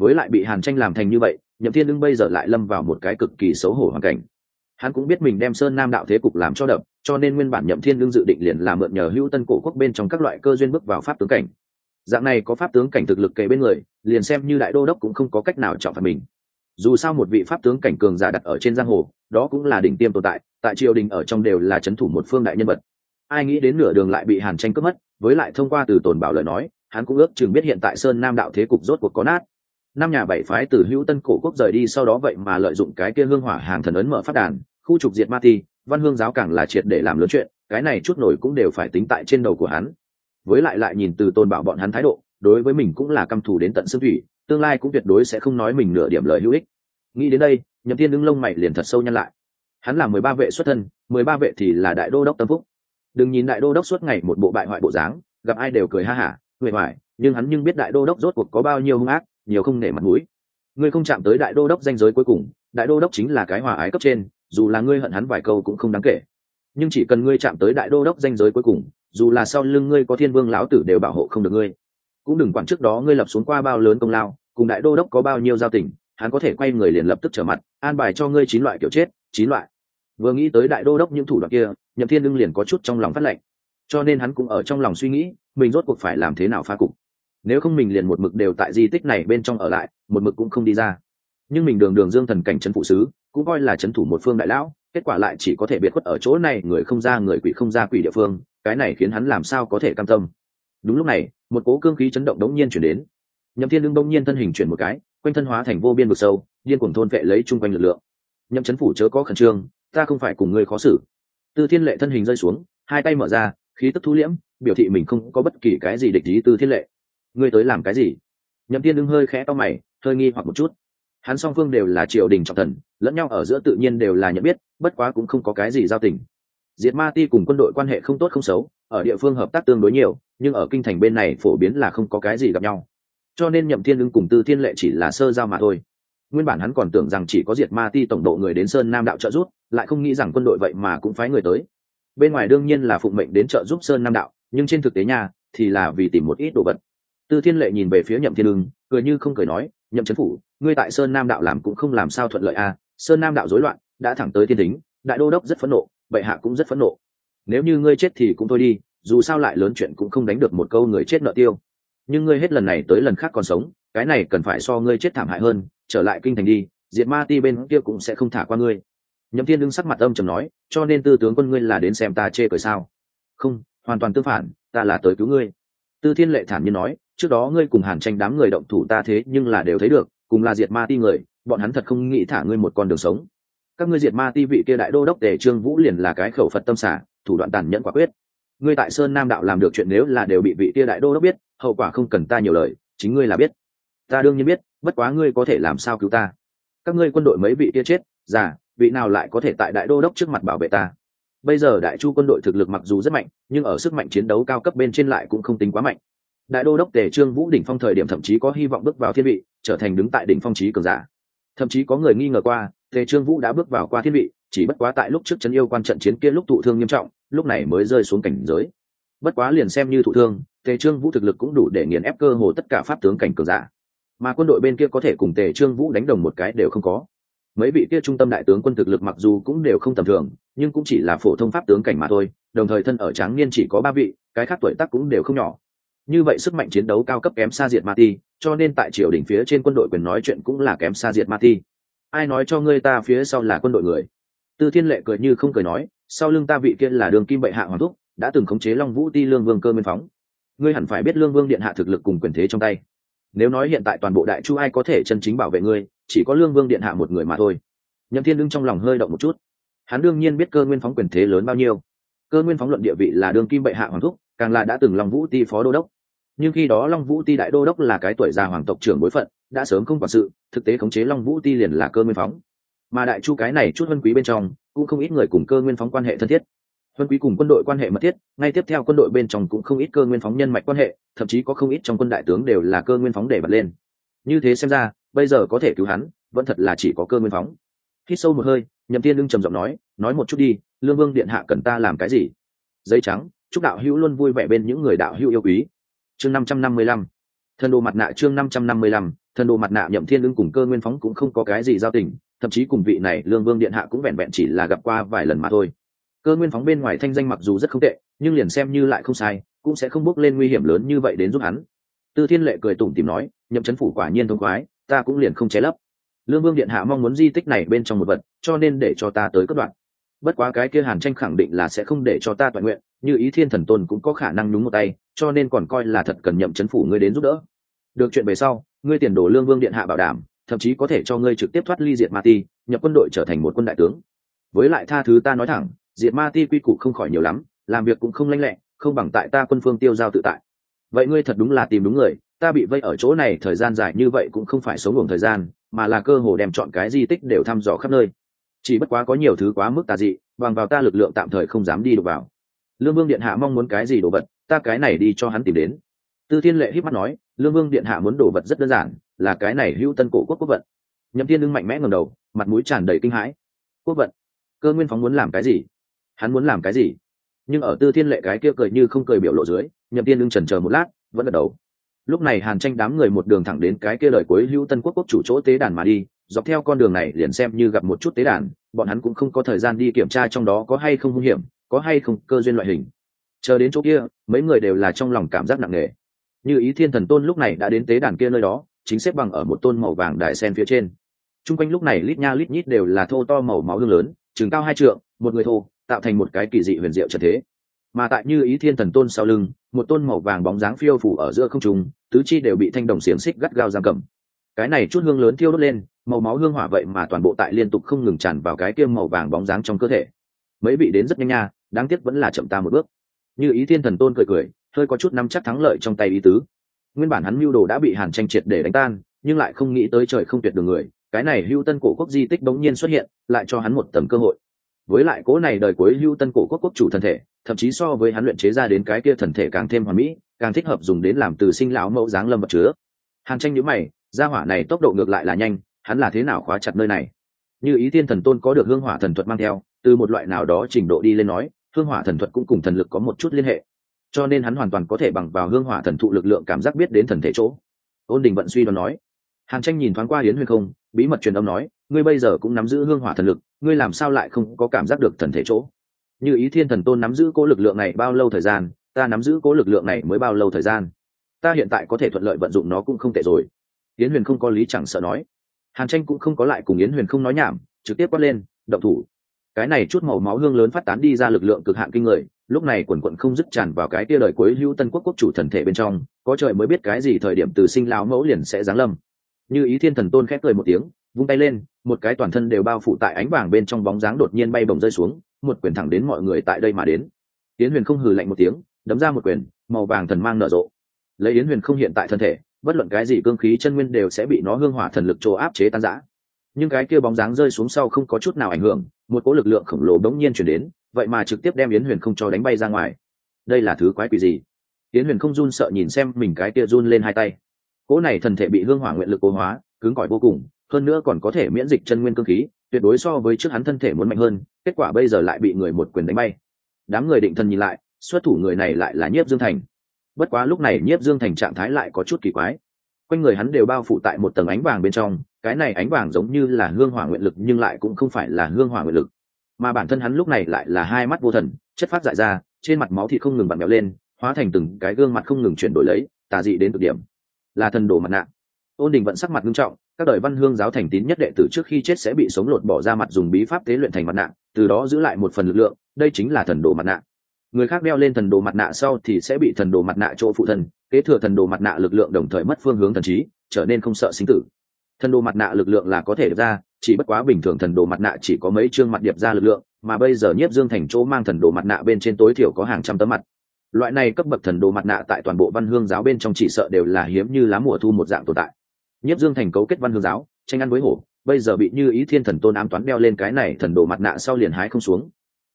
Với lại bị hàn tranh làm thành như vậy, nhậm thiên đương bây giờ lại lâm vào một cái cực kỳ xấu hổ hoàn cảnh. Hắn cũng biết mình đem sơn nam đạo thế cục làm cho đập cho nên nguyên bản nhậm thiên đương dự định liền là mượn nhờ hữu tân cổ quốc bên trong các loại cơ duyên bước vào pháp tướng cảnh. Dạng này có pháp tướng cảnh thực lực kề bên người, liền xem như đại đô đốc cũng không có cách nào chọn phạt mình. Dù sao một vị pháp tướng cảnh cường giả đặt ở trên giang hồ, đó cũng là đỉnh tiêm tồn tại tại triều đình ở trong đều là c h ấ n thủ một phương đại nhân vật. Ai nghĩ đến nửa đường lại bị hàn tranh cướp mất, với lại thông qua từ tồn bảo lời nói, hắn cũng ước chừng biết hiện tại sơn nam đạo thế cục rốt cuộc có nát. Năm nhà bảy phái từ hữu tân cổ quốc rời đi sau đó vậy mà lợi dụng cái kia hương hỏa hàng thần ấn mở phát đàn, khu trục diệt ma ti văn hương giáo càng là triệt để làm lớn chuyện, cái này chút nổi cũng đều phải tính tại trên đầu của hắn. Với lại lại nhìn từ tôn bảo bọn hắn thái độ, đối với mình cũng là căm thù đến tận xương thủy, tương lai cũng tuyệt đối sẽ không nói mình nửa điểm lời hữu ích. Nghĩ đến đây, nhậm thiên đứng lông mày liền thật sâu nhăn lại. Hắn là mười ba vệ xuất thân, mười ba vệ thì là đại đô đốc tâm phúc. Đừng nhìn đại đô đốc suốt ngày một bộ bại hoại bộ dáng, gặp ai đều cười ha hả huệ hoại nhưng hắn nhưng biết đại đô đốc rốt cuộc có bao nhiêu hung ác, nhiều không nể mặt mũi. Ngươi không chạm tới đại đô đốc danh giới cuối cùng, đại đô đốc chính là cái hòa ái cấp trên dù là ngươi hận hắn vài câu cũng không đáng kể. Nhưng chỉ cần ngươi chạm tới đại đô đốc danh giới cuối cùng, dù là sau lưng ngươi có thiên vương lão tử đều bảo hộ không được ngươi. Cũng đừng quản trước đó ngươi lập xuống qua bao lớn công lao, cùng đại đô đốc có bao nhiêu giao tình, hắn có thể quay người liền lập tức trở mặt, an bài cho ngươi chín loại kiểu chết, chín loại. Vừa nghĩ tới đại đô đốc những thủ đoạn kia, nhậm thiên lưng liền có chút trong lòng phát lệnh. Cho nên hắn cũng ở trong lòng suy nghĩ, mình rốt cuộc phải làm thế nào phá cục. Nếu không mình liền một mực đều tại di tích này bên trong ở lại, một mực cũng không đi ra. Nhưng mình đường đường dương thần cảnh trấn phụ sứ cũng coi là trấn thủ một phương đại lão, kết quả lại chỉ có thể biệt khuất ở chỗ này, người không ra người quỷ không ra quỷ địa phương, cái này khiến hắn làm sao có thể cam tâm. Đúng lúc này, một cố cương khí chấn động đống nhiên chuyển đến. Nhậm thiên lương đông nhiên thân hình chuyển một cái, quanh thân hóa thành vô biên vực sâu, điên cuồng thôn vệ lấy chung quanh lực lượng. Nhậm chấn phủ chớ có khẩn trương, ta không phải cùng ngươi khó xử. Tư thiên lệ thân hình rơi xuống, hai tay mở ra, khí tức thu liễm, biểu thị mình không có bất kỳ cái gì địch ý tư thiên lệ. Ngươi tới làm cái gì? Nhậm thiên đứng hơi khẽ to mày, hơi nghi hoặc một chút hắn song phương đều là triều đình trọng thần, lẫn nhau ở giữa tự nhiên đều là nhận biết, bất quá cũng không có cái gì giao tình. Diệt ma ti cùng quân đội quan hệ không tốt không xấu, ở địa phương hợp tác tương đối nhiều, nhưng ở kinh thành bên này phổ biến là không có cái gì gặp nhau. Cho nên nhậm thiên ưng cùng tư thiên lệ chỉ là sơ giao mà thôi. Nguyên bản hắn còn tưởng rằng chỉ có diệt ma ti tổng độ người đến sơn nam đạo trợ giúp, lại không nghĩ rằng quân đội vậy mà cũng phái người tới. Bên ngoài đương nhiên là phụng mệnh đến trợ giúp sơn nam đạo, nhưng trên thực tế nha, thì là vì tìm một ít đồ vật. Tư thiên lệ nhìn về phía nhậm thiên ưng, cười như không cười nói, nhậm trấn phủ ngươi tại sơn nam đạo làm cũng không làm sao thuận lợi à sơn nam đạo rối loạn, đã thẳng tới thiên tính đại đô đốc rất phẫn nộ, bệ hạ cũng rất phẫn nộ. Nếu như ngươi chết thì cũng thôi đi, dù sao lại lớn chuyện cũng không đánh được một câu người chết nợ tiêu. Nhưng ngươi hết lần này tới lần khác còn sống, cái này cần phải so ngươi chết thảm hại hơn, trở lại kinh thành đi, diệt ma ti bên kia cũng sẽ không thả qua ngươi. Nhậm thiên đương sắc mặt âm trầm nói, cho nên tư tướng quân ngươi là đến xem ta chê cười sao? Không, hoàn toàn tương phản, ta là tới cứu ngươi. Tư thiên lệ thản nhiên nói, trước đó ngươi cùng hàn tranh đám người động thủ ta thế nhưng là đều thấy được cùng là diệt ma ti người, bọn hắn thật không nghĩ thả ngươi một con đường sống. Các ngươi diệt ma ti vị kia đại đô đốc tề trương vũ liền là cái khẩu phật tâm xả, thủ đoạn tàn nhẫn quả quyết. Ngươi tại sơn nam đạo làm được chuyện nếu là đều bị vị kia đại đô đốc biết, hậu quả không cần ta nhiều lời, chính ngươi là biết. Ta đương nhiên biết, bất quá ngươi có thể làm sao cứu ta? Các ngươi quân đội mấy vị kia chết, già, vị nào lại có thể tại đại đô đốc trước mặt bảo vệ ta? Bây giờ đại chu quân đội thực lực mặc dù rất mạnh, nhưng ở sức mạnh chiến đấu cao cấp bên trên lại cũng không tính quá mạnh đại đô đốc tề trương vũ đỉnh phong thời điểm thậm chí có hy vọng bước vào thiên vị, trở thành đứng tại đỉnh phong trí cường giả. Thậm chí có người nghi ngờ qua, tề trương vũ đã bước vào qua thiên vị, chỉ bất quá tại lúc trước trấn yêu quan trận chiến kia lúc thụ thương nghiêm trọng, lúc này mới rơi xuống cảnh giới. Bất quá liền xem như thụ thương, tề trương vũ thực lực cũng đủ để nghiền ép cơ hồ tất cả pháp tướng cảnh cường giả. Mà quân đội bên kia có thể cùng tề trương vũ đánh đồng một cái đều không có. Mấy vị kia trung tâm đại tướng quân thực lực mặc dù cũng đều không tầm thường, nhưng cũng chỉ là phổ thông pháp tướng cảnh mà thôi, đồng thời thân ở tráng niên chỉ có ba vị, cái khác tuổi tác cũng đều không nhỏ như vậy sức mạnh chiến đấu cao cấp kém xa diệt ma ti, cho nên tại triều đình phía trên quân đội quyền nói chuyện cũng là kém xa diệt ma ti. Ai nói cho ngươi ta phía sau là quân đội người? Tư thiên lệ cười như không cười nói, sau lưng ta vị kia là đường kim bệ hạ hoàng thúc, đã từng khống chế long vũ ti lương vương cơ nguyên phóng. Ngươi hẳn phải biết lương vương điện hạ thực lực cùng quyền thế trong tay. Nếu nói hiện tại toàn bộ đại chu ai có thể chân chính bảo vệ ngươi, chỉ có lương vương điện hạ một người mà thôi. Nhậm thiên đương trong lòng hơi động một chút. Hắn đương nhiên biết cơ nguyên phóng quyền thế lớn bao nhiêu cơ nguyên phóng luận địa vị là đương kim bệ hạ hoàng thúc, càng là đã từng long vũ ti phó đô đốc. Nhưng khi đó long vũ ti đại đô đốc là cái tuổi già hoàng tộc trưởng bối phận, đã sớm không quản sự, thực tế khống chế long vũ ti liền là cơ nguyên phóng. Mà đại chu cái này chút vân quý bên trong, cũng không ít người cùng cơ nguyên phóng quan hệ thân thiết. Vân quý cùng quân đội quan hệ mật thiết, ngay tiếp theo quân đội bên trong cũng không ít cơ nguyên phóng nhân mạch quan hệ, thậm chí có không ít trong quân đại tướng đều là cơ nguyên phóng để bật lên. Như thế xem ra, bây giờ có thể cứu hắn, vẫn thật là chỉ có cơ nguyên phóng. Khi sâu một hơi nhậm tiên Lương trầm giọng nói nói một chút đi, lương vương điện hạ cần ta làm cái gì? Giấy trắng, chúc đạo hữu luôn vui vẻ bên những người đạo hữu yêu quý. Chương năm trăm năm mươi lăm, thần đồ mặt nạ chương năm trăm năm mươi lăm, thần đồ mặt nạ nhậm thiên lương cùng cơ nguyên phóng cũng không có cái gì giao tình, thậm chí cùng vị này lương vương điện hạ cũng vẹn vẹn chỉ là gặp qua vài lần mà thôi. Cơ nguyên phóng bên ngoài thanh danh mặc dù rất không tệ, nhưng liền xem như lại không sai, cũng sẽ không bước lên nguy hiểm lớn như vậy đến giúp hắn. Tư thiên lệ cười tủm tìm nói, nhậm chấn phủ quả nhiên thông khoái, ta cũng liền không chế lấp lương vương điện hạ mong muốn di tích này bên trong một vật, cho nên để cho ta tới cất đoạn. Bất quá cái kia hàn tranh khẳng định là sẽ không để cho ta toàn nguyện, như ý thiên thần tôn cũng có khả năng nhúng một tay, cho nên còn coi là thật cần nhậm chấn phủ ngươi đến giúp đỡ. Được chuyện về sau, ngươi tiền đổ lương vương điện hạ bảo đảm, thậm chí có thể cho ngươi trực tiếp thoát ly diệt ma ti, nhập quân đội trở thành một quân đại tướng. Với lại tha thứ ta nói thẳng, diệt ma ti quy củ không khỏi nhiều lắm, làm việc cũng không lanh lẹ, không bằng tại ta quân phương tiêu giao tự tại. Vậy ngươi thật đúng là tìm đúng người, ta bị vây ở chỗ này thời gian dài như vậy cũng không phải sống ngủ thời gian mà là cơ hồ đem chọn cái di tích đều thăm dò khắp nơi. Chỉ bất quá có nhiều thứ quá mức tà dị, bằng vào ta lực lượng tạm thời không dám đi được vào. Lương vương điện hạ mong muốn cái gì đồ vật, ta cái này đi cho hắn tìm đến. Tư thiên lệ híp mắt nói, lương vương điện hạ muốn đồ vật rất đơn giản, là cái này hữu tân cổ quốc quốc vận. Nhậm thiên lưng mạnh mẽ ngầm đầu, mặt mũi tràn đầy kinh hãi. Quốc vận? Cơ nguyên phóng muốn làm cái gì? Hắn muốn làm cái gì? Nhưng ở tư thiên lệ cái kia cười như không cười biểu lộ dưới, nhậm tiên lưng trần chờ một lát, vẫn gật đầu lúc này hàn tranh đám người một đường thẳng đến cái kia lời cuối hữu tân quốc quốc chủ chỗ tế đàn mà đi, dọc theo con đường này liền xem như gặp một chút tế đàn, bọn hắn cũng không có thời gian đi kiểm tra trong đó có hay không nguy hiểm, có hay không cơ duyên loại hình. Chờ đến chỗ kia, mấy người đều là trong lòng cảm giác nặng nề. Như ý thiên thần tôn lúc này đã đến tế đàn kia nơi đó, chính xếp bằng ở một tôn màu vàng đại sen phía trên. T r u n g quanh lúc này lít nha lít nhít đều là thô to màu máu hương lớn, chừng cao hai trượng, một người thô, tạo thành một cái kỳ dị huyền diệu trật thế mà tại như ý thiên thần tôn sau lưng, một tôn màu vàng bóng dáng phiêu phủ ở giữa không trùng tứ chi đều bị thanh đồng xiềng xích gắt gao giam cầm. Cái này chút hương lớn thiêu đốt lên, màu máu hương hỏa vậy mà toàn bộ tại liên tục không ngừng tràn vào cái kia màu vàng bóng dáng trong cơ thể. Mấy vị đến rất nhanh nha, đáng tiếc vẫn là chậm ta một bước. Như ý thiên thần tôn cười cười, hơi có chút nắm chắc thắng lợi trong tay ý tứ. Nguyên bản hắn mưu đồ đã bị hàn tranh triệt để đánh tan, nhưng lại không nghĩ tới trời không tuyệt đường người, cái này hưu tân cổ quốc di tích bỗng nhiên xuất hiện, lại cho hắn một tầm cơ hội. Với lại cố này đời cuối hưu tân cổ quốc quốc chủ thân thể thậm chí so với hắn luyện chế ra đến cái kia thần thể càng thêm hoàn mỹ, càng thích hợp dùng đến làm từ sinh lão mẫu dáng lâm vật chứa. Hàn tranh nhíu mày, gia hỏa này tốc độ ngược lại là nhanh, hắn là thế nào khóa chặt nơi này? Như ý tiên thần tôn có được hương hỏa thần thuật mang theo, từ một loại nào đó trình độ đi lên nói, hương hỏa thần thuật cũng cùng thần lực có một chút liên hệ. Cho nên hắn hoàn toàn có thể bằng vào hương hỏa thần thụ lực lượng cảm giác biết đến thần thể chỗ. Ôn đình vận suy đoán nói. Hàn tranh nhìn thoáng qua hiến huyền không, bí mật truyền âm nói, ngươi bây giờ cũng nắm giữ hương hỏa thần lực, ngươi làm sao lại không có cảm giác được thần thể chỗ? Như ý thiên thần tôn nắm giữ cố lực lượng này bao lâu thời gian, ta nắm giữ cố lực lượng này mới bao lâu thời gian? Ta hiện tại có thể thuận lợi vận dụng nó cũng không tệ rồi. Yến huyền không có lý chẳng sợ nói. Hàn tranh cũng không có lại cùng yến huyền không nói nhảm, trực tiếp quát lên, động thủ. Cái này chút màu máu hương lớn phát tán đi ra lực lượng cực hạn kinh người, lúc này quần quận không dứt tràn vào cái tia lời cuối hữu tân quốc quốc chủ thần thể bên trong, có trời mới biết cái gì thời điểm từ sinh lão mẫu liền sẽ giáng lâm. Như ý thiên thần tôn khép cười một tiếng, vung tay lên, một cái toàn thân đều bao phủ tại ánh vàng bên trong bóng dáng đột nhiên bay bồng rơi xuống một quyền thẳng đến mọi người tại đây mà đến. Yến huyền không hừ lạnh một tiếng, đấm ra một quyền, màu vàng thần mang nở rộ. Lấy yến huyền không hiện tại thân thể, bất luận cái gì cương khí chân nguyên đều sẽ bị nó hương hỏa thần lực chỗ áp chế tan rã. Nhưng cái kia bóng dáng rơi xuống sau không có chút nào ảnh hưởng, một cỗ lực lượng khổng lồ bỗng nhiên chuyển đến, vậy mà trực tiếp đem yến huyền không cho đánh bay ra ngoài. Đây là thứ quái quỷ gì? Yến huyền không run sợ nhìn xem mình cái kia run lên hai tay. Cỗ này thần thể bị hương hỏa nguyện lực cố hóa, cứng cỏi vô cùng, hơn nữa còn có thể miễn dịch chân nguyên cương khí tuyệt đối so với trước hắn thân thể muốn mạnh hơn, kết quả bây giờ lại bị người một quyền đánh bay. Đám người định thần nhìn lại, xuất thủ người này lại là nhiếp dương thành. Bất quá lúc này nhiếp dương thành trạng thái lại có chút kỳ quái. Quanh người hắn đều bao phủ tại một tầng ánh vàng bên trong, cái này ánh vàng giống như là hương hỏa nguyện lực nhưng lại cũng không phải là hương hỏa nguyện lực. Mà bản thân hắn lúc này lại là hai mắt vô thần, chất phát dại ra, trên mặt máu thịt không ngừng bặm béo lên, hóa thành từng cái gương mặt không ngừng chuyển đổi lấy, tà dị đến cực điểm. Là thần đồ mặt nạ. Ôn đình vẫn sắc mặt nghiêm trọng các đời văn hương giáo thành tín nhất đệ tử trước khi chết sẽ bị sống lột bỏ ra mặt dùng bí pháp tế luyện thành mặt nạ, từ đó giữ lại một phần lực lượng, đây chính là thần đồ mặt nạ. Người khác đeo lên thần đồ mặt nạ sau thì sẽ bị thần đồ mặt nạ chỗ phụ thần, kế thừa thần đồ mặt nạ lực lượng đồng thời mất phương hướng thần trí, trở nên không sợ sinh tử. Thần đồ mặt nạ lực lượng là có thể được ra, chỉ bất quá bình thường thần đồ mặt nạ chỉ có mấy chương mặt điệp ra lực lượng, mà bây giờ nhiếp dương thành chỗ mang thần đồ mặt nạ bên trên tối thiểu có hàng trăm tấm mặt. Loại này cấp bậc thần đồ mặt nạ tại toàn bộ văn hương giáo bên trong chỉ sợ đều là hiếm như lá mùa thu một dạng tồn tại nhiếp dương thành cấu kết văn hương giáo, tranh ăn với hổ, bây giờ bị như ý thiên thần tôn ám toán đeo lên cái này thần đồ mặt nạ sau liền hái không xuống.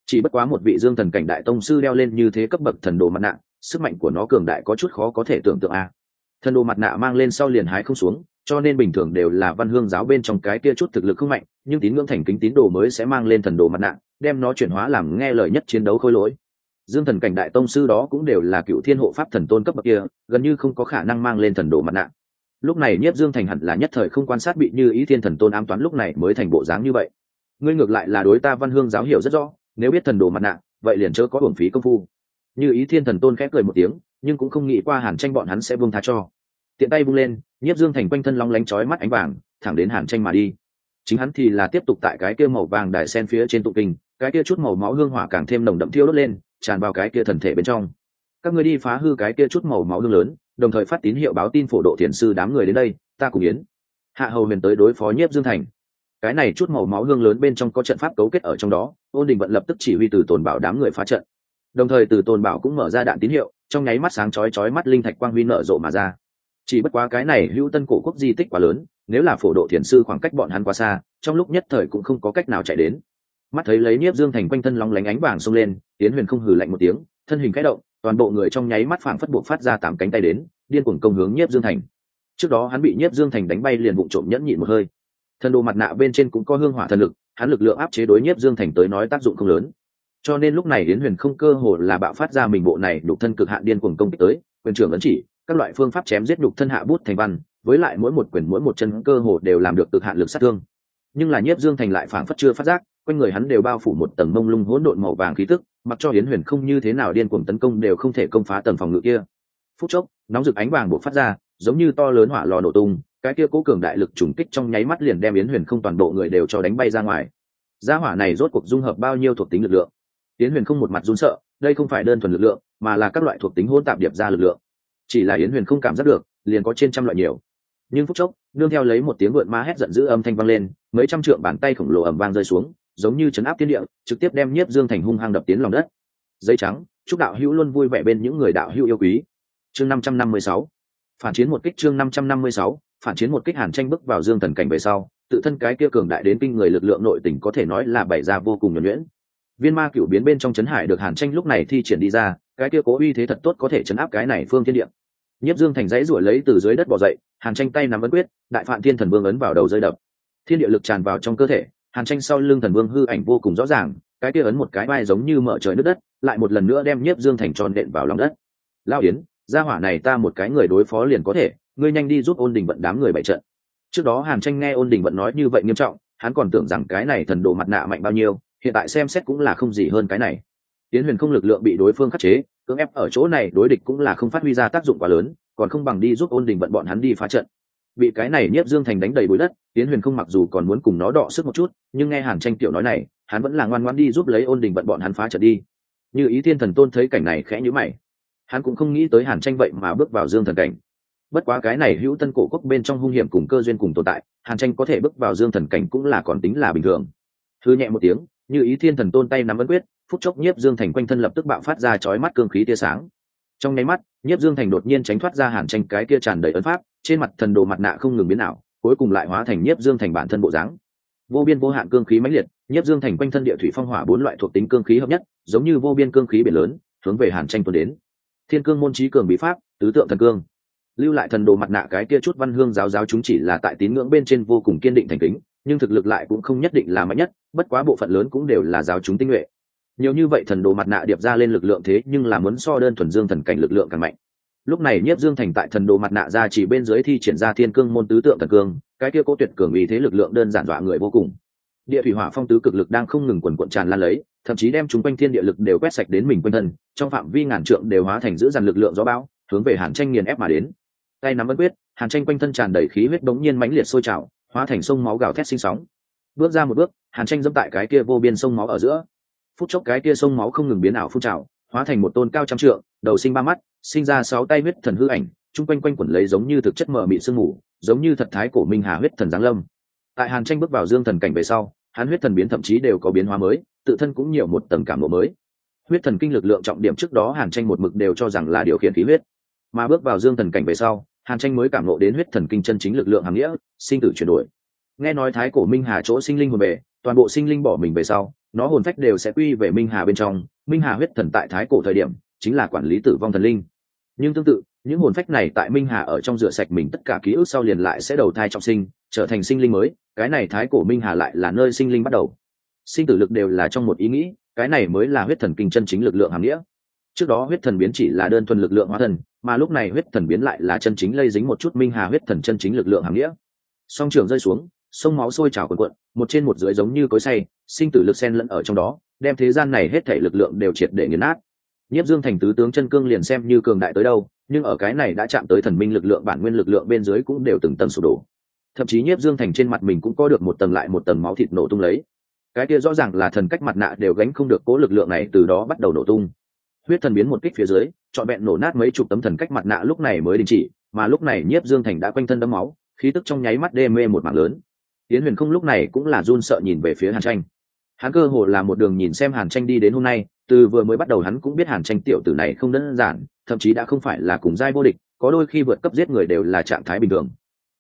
Chỉ bất quá một vị dương thần cảnh đại tông sư đeo lên như thế cấp bậc thần đồ mặt nạ, sức mạnh của nó cường đại có chút khó có thể tưởng tượng a. Thần đồ mặt nạ mang lên sau liền hái không xuống, cho nên bình thường đều là văn hương giáo bên trong cái kia chút thực lực không mạnh, nhưng tín ngưỡng thành kính tín đồ mới sẽ mang lên thần đồ mặt nạ, đem nó chuyển hóa làm nghe lời nhất chiến đấu khôi lỗi. Dương thần cảnh đại tông sư đó cũng đều là cựu thiên hộ pháp thần tôn cấp bậc kia, gần như không có khả năng mang lên thần đồ mặt nạ lúc này nhiếp dương thành hẳn là nhất thời không quan sát bị như ý thiên thần tôn ám toán lúc này mới thành bộ dáng như vậy. Ngươi ngược lại là đối ta văn hương giáo hiểu rất rõ, nếu biết thần đồ mặt nạ, vậy liền chớ có hưởng phí công phu. Như ý thiên thần tôn khép cười một tiếng, nhưng cũng không nghĩ qua hàn tranh bọn hắn sẽ buông tha cho. Tiện tay vung lên, nhiếp dương thành quanh thân long lánh chói mắt ánh vàng, thẳng đến hàn tranh mà đi. Chính hắn thì là tiếp tục tại cái kia màu vàng đài sen phía trên tụ kinh, cái kia chút màu máu hương hỏa càng thêm nồng đậm thiêu đốt lên, tràn vào cái kia thần thể bên trong. Các người đi phá hư cái kia chút màu máu hương lớn đồng thời phát tín hiệu báo tin phổ độ thiền sư đám người đến đây, ta cùng yến. Hạ hầu huyền tới đối phó nhiếp dương thành. Cái này chút màu máu hương lớn bên trong có trận pháp cấu kết ở trong đó, ôn đình vận lập tức chỉ huy từ tồn bảo đám người phá trận. Đồng thời từ tồn bảo cũng mở ra đạn tín hiệu, trong nháy mắt sáng chói chói mắt linh thạch quang huy nở rộ mà ra. Chỉ bất quá cái này hữu tân cổ quốc di tích quá lớn, nếu là phổ độ thiền sư khoảng cách bọn hắn quá xa, trong lúc nhất thời cũng không có cách nào chạy đến. Mắt thấy lấy nhiếp dương thành quanh thân long lánh ánh vàng xông lên tiến huyền không hừ lạnh một tiếng, thân hình khẽ động toàn bộ người trong nháy mắt phảng phất buộc phát ra tám cánh tay đến, điên cuồng công hướng nhiếp dương thành. Trước đó hắn bị nhiếp dương thành đánh bay liền vụ trộm nhẫn nhịn một hơi. Thần đồ mặt nạ bên trên cũng có hương hỏa thần lực, hắn lực lượng áp chế đối nhiếp dương thành tới nói tác dụng không lớn. Cho nên lúc này yến huyền không cơ hồ là bạo phát ra mình bộ này nhục thân cực hạn điên cuồng công kích tới, quyền trưởng ấn chỉ, các loại phương pháp chém giết nhục thân hạ bút thành văn, với lại mỗi một quyền mỗi một chân cơ hồ đều làm được cực hạn lực sát thương. Nhưng là nhiếp dương thành lại phảng phất chưa phát giác, quanh người hắn đều bao phủ một tầng mông lung hỗn độn màu vàng khí tức mặc cho yến huyền không như thế nào điên cuồng tấn công đều không thể công phá tầng phòng ngự kia. Phút chốc, nóng rực ánh vàng buộc phát ra, giống như to lớn hỏa lò nổ tung, cái kia cố cường đại lực trùng kích trong nháy mắt liền đem yến huyền không toàn bộ người đều cho đánh bay ra ngoài. Gia hỏa này rốt cuộc dung hợp bao nhiêu thuộc tính lực lượng? Yến huyền không một mặt run sợ, đây không phải đơn thuần lực lượng, mà là các loại thuộc tính hỗn tạp điệp ra lực lượng. Chỉ là yến huyền không cảm giác được, liền có trên trăm loại nhiều. Nhưng phút chốc, nương theo lấy một tiếng vượn ma hét giận dữ âm thanh vang lên, mấy trăm trượng bàn tay khổng lồ ầm vang rơi xuống giống như chấn áp thiên địa, trực tiếp đem nhiếp dương thành hung hăng đập tiến lòng đất. Dây trắng, chúc đạo hữu luôn vui vẻ bên những người đạo hữu yêu quý. Chương năm trăm năm mươi sáu. Phản chiến một kích chương năm trăm năm mươi sáu. Phản chiến một kích hàn tranh bước vào dương thần cảnh về sau, tự thân cái kia cường đại đến kinh người lực lượng nội tình có thể nói là bày ra vô cùng nhuẩn nhuyễn. Viên ma cựu biến bên trong chấn hải được hàn tranh lúc này thi triển đi ra, cái kia cố uy thế thật tốt có thể chấn áp cái này phương thiên địa. Nhiếp dương thành dãy ruổi lấy từ dưới đất bỏ dậy, hàn tranh tay nắm ấn quyết, đại phạm thiên thần vương ấn vào đầu rơi đập. Thiên địa lực tràn vào trong cơ thể hàn tranh sau lưng thần vương hư ảnh vô cùng rõ ràng, cái kia ấn một cái vai giống như mở trời nước đất, lại một lần nữa đem nhiếp dương thành tròn đệm vào lòng đất. Lao yến, gia hỏa này ta một cái người đối phó liền có thể, ngươi nhanh đi giúp ôn đình vận đám người bày trận. Trước đó hàn tranh nghe ôn đình vận nói như vậy nghiêm trọng, hắn còn tưởng rằng cái này thần đồ mặt nạ mạnh bao nhiêu, hiện tại xem xét cũng là không gì hơn cái này. Tiến huyền không lực lượng bị đối phương khắc chế, cưỡng ép ở chỗ này đối địch cũng là không phát huy ra tác dụng quá lớn, còn không bằng đi giúp ôn đình vận bọn hắn đi phá trận bị cái này nhiếp dương thành đánh đầy bụi đất tiến huyền không mặc dù còn muốn cùng nó đọ sức một chút, nhưng nghe hàn tranh tiểu nói này, hắn vẫn là ngoan ngoan đi giúp lấy ôn đình bận bọn hắn phá trận đi. Như ý thiên thần tôn thấy cảnh này khẽ nhữ mày. Hắn cũng không nghĩ tới hàn tranh vậy mà bước vào dương thần cảnh. Bất quá cái này hữu tân cổ quốc bên trong hung hiểm cùng cơ duyên cùng tồn tại, hàn tranh có thể bước vào dương thần cảnh cũng là còn tính là bình thường. Thư nhẹ một tiếng, như ý thiên thần tôn tay nắm ấn quyết, phút chốc nhiếp dương thành quanh thân lập tức bạo phát ra chói mắt cương khí tia sáng. Trong nháy mắt, nhiếp dương thành đột nhiên tránh thoát ra hàn tranh cái kia tràn đầy ấn pháp trên mặt thần đồ mặt nạ không ngừng biến ảo, cuối cùng lại hóa thành nhiếp dương thành bản thân bộ dáng. Vô biên vô hạn cương khí mãnh liệt, nhiếp dương thành quanh thân địa thủy phong hỏa bốn loại thuộc tính cương khí hợp nhất, giống như vô biên cương khí biển lớn, hướng về hàn tranh tuần đến. Thiên cương môn trí cường bí pháp, tứ tượng thần cương. Lưu lại thần đồ mặt nạ cái kia chút văn hương giáo giáo chúng chỉ là tại tín ngưỡng bên trên vô cùng kiên định thành kính, nhưng thực lực lại cũng không nhất định là mạnh nhất, bất quá bộ phận lớn cũng đều là giáo chúng tinh nhuệ. Nhiều như vậy thần đồ mặt nạ điệp ra lên lực lượng thế nhưng là muốn so đơn thuần dương thần cảnh lực lượng càng mạnh lúc này nhiếp dương thành tại thần đồ mặt nạ ra chỉ bên dưới thi triển ra thiên cương môn tứ tượng thần cương, cái kia cố tuyệt cường vì thế lực lượng đơn giản dọa người vô cùng. Địa thủy hỏa phong tứ cực lực đang không ngừng quần cuộn tràn lan lấy, thậm chí đem chúng quanh thiên địa lực đều quét sạch đến mình quanh thân, trong phạm vi ngàn trượng đều hóa thành giữ dàn lực lượng gió bão, hướng về hàn tranh nghiền ép mà đến. Tay nắm ấn quyết, hàn tranh quanh thân tràn đầy khí huyết đống nhiên mãnh liệt sôi trào, hóa thành sông máu gào thét sinh sóng. Bước ra một bước, hàn tranh dẫm tại cái kia vô biên sông máu ở giữa. Phút chốc cái kia sông máu không ngừng biến ảo phun trào, hóa thành một tôn cao trăm trượng, đầu sinh ba mắt sinh ra sáu tay huyết thần hư ảnh, chung quanh quanh quẩn lấy giống như thực chất mờ mị sương mù, giống như thật thái cổ minh hà huyết thần giáng lâm. Tại hàn tranh bước vào dương thần cảnh về sau, hắn huyết thần biến thậm chí đều có biến hóa mới, tự thân cũng nhiều một tầng cảm lộ mới. Huyết thần kinh lực lượng trọng điểm trước đó hàn tranh một mực đều cho rằng là điều khiển khí huyết. Mà bước vào dương thần cảnh về sau, hàn tranh mới cảm lộ đến huyết thần kinh chân chính lực lượng hàm nghĩa, sinh tử chuyển đổi. Nghe nói thái cổ minh hà chỗ sinh linh hồn về, toàn bộ sinh linh bỏ mình về sau, nó hồn phách đều sẽ quy về minh hà bên trong. Minh hà huyết thần tại thái cổ thời điểm, chính là quản lý tử vong thần linh nhưng tương tự, những hồn phách này tại minh hà ở trong rửa sạch mình tất cả ký ức sau liền lại sẽ đầu thai trọng sinh, trở thành sinh linh mới. Cái này thái cổ minh hà lại là nơi sinh linh bắt đầu. Sinh tử lực đều là trong một ý nghĩ, cái này mới là huyết thần kinh chân chính lực lượng hàm nghĩa. Trước đó huyết thần biến chỉ là đơn thuần lực lượng hóa thần, mà lúc này huyết thần biến lại là chân chính lây dính một chút minh hà huyết thần chân chính lực lượng hàm nghĩa. Song trường rơi xuống, sông máu sôi trào quần quận một trên một dưới giống như cối say, sinh tử lực sen lẫn ở trong đó, đem thế gian này hết thể lực lượng đều triệt để nghiền nát nhiếp dương thành tứ tướng chân cương liền xem như cường đại tới đâu, nhưng ở cái này đã chạm tới thần minh lực lượng, bản nguyên lực lượng bên dưới cũng đều từng tầng sụp đổ. Thậm chí nhiếp dương thành trên mặt mình cũng có được một tầng lại một tầng máu thịt nổ tung lấy. Cái kia rõ ràng là thần cách mặt nạ đều gánh không được cố lực lượng này từ đó bắt đầu nổ tung. Huyết thần biến một kích phía dưới, trọn vẹn nổ nát mấy chục tấm thần cách mặt nạ lúc này mới đình chỉ, mà lúc này nhiếp dương thành đã quanh thân đấm máu, khí tức trong nháy mắt đê mê một mảng lớn. Tiến huyền không lúc này cũng là run sợ nhìn về phía hàn tranh hắn cơ hồ là một đường nhìn xem hàn tranh đi đến hôm nay, từ vừa mới bắt đầu hắn cũng biết hàn tranh tiểu tử này không đơn giản, thậm chí đã không phải là cùng giai vô địch, có đôi khi vượt cấp giết người đều là trạng thái bình thường.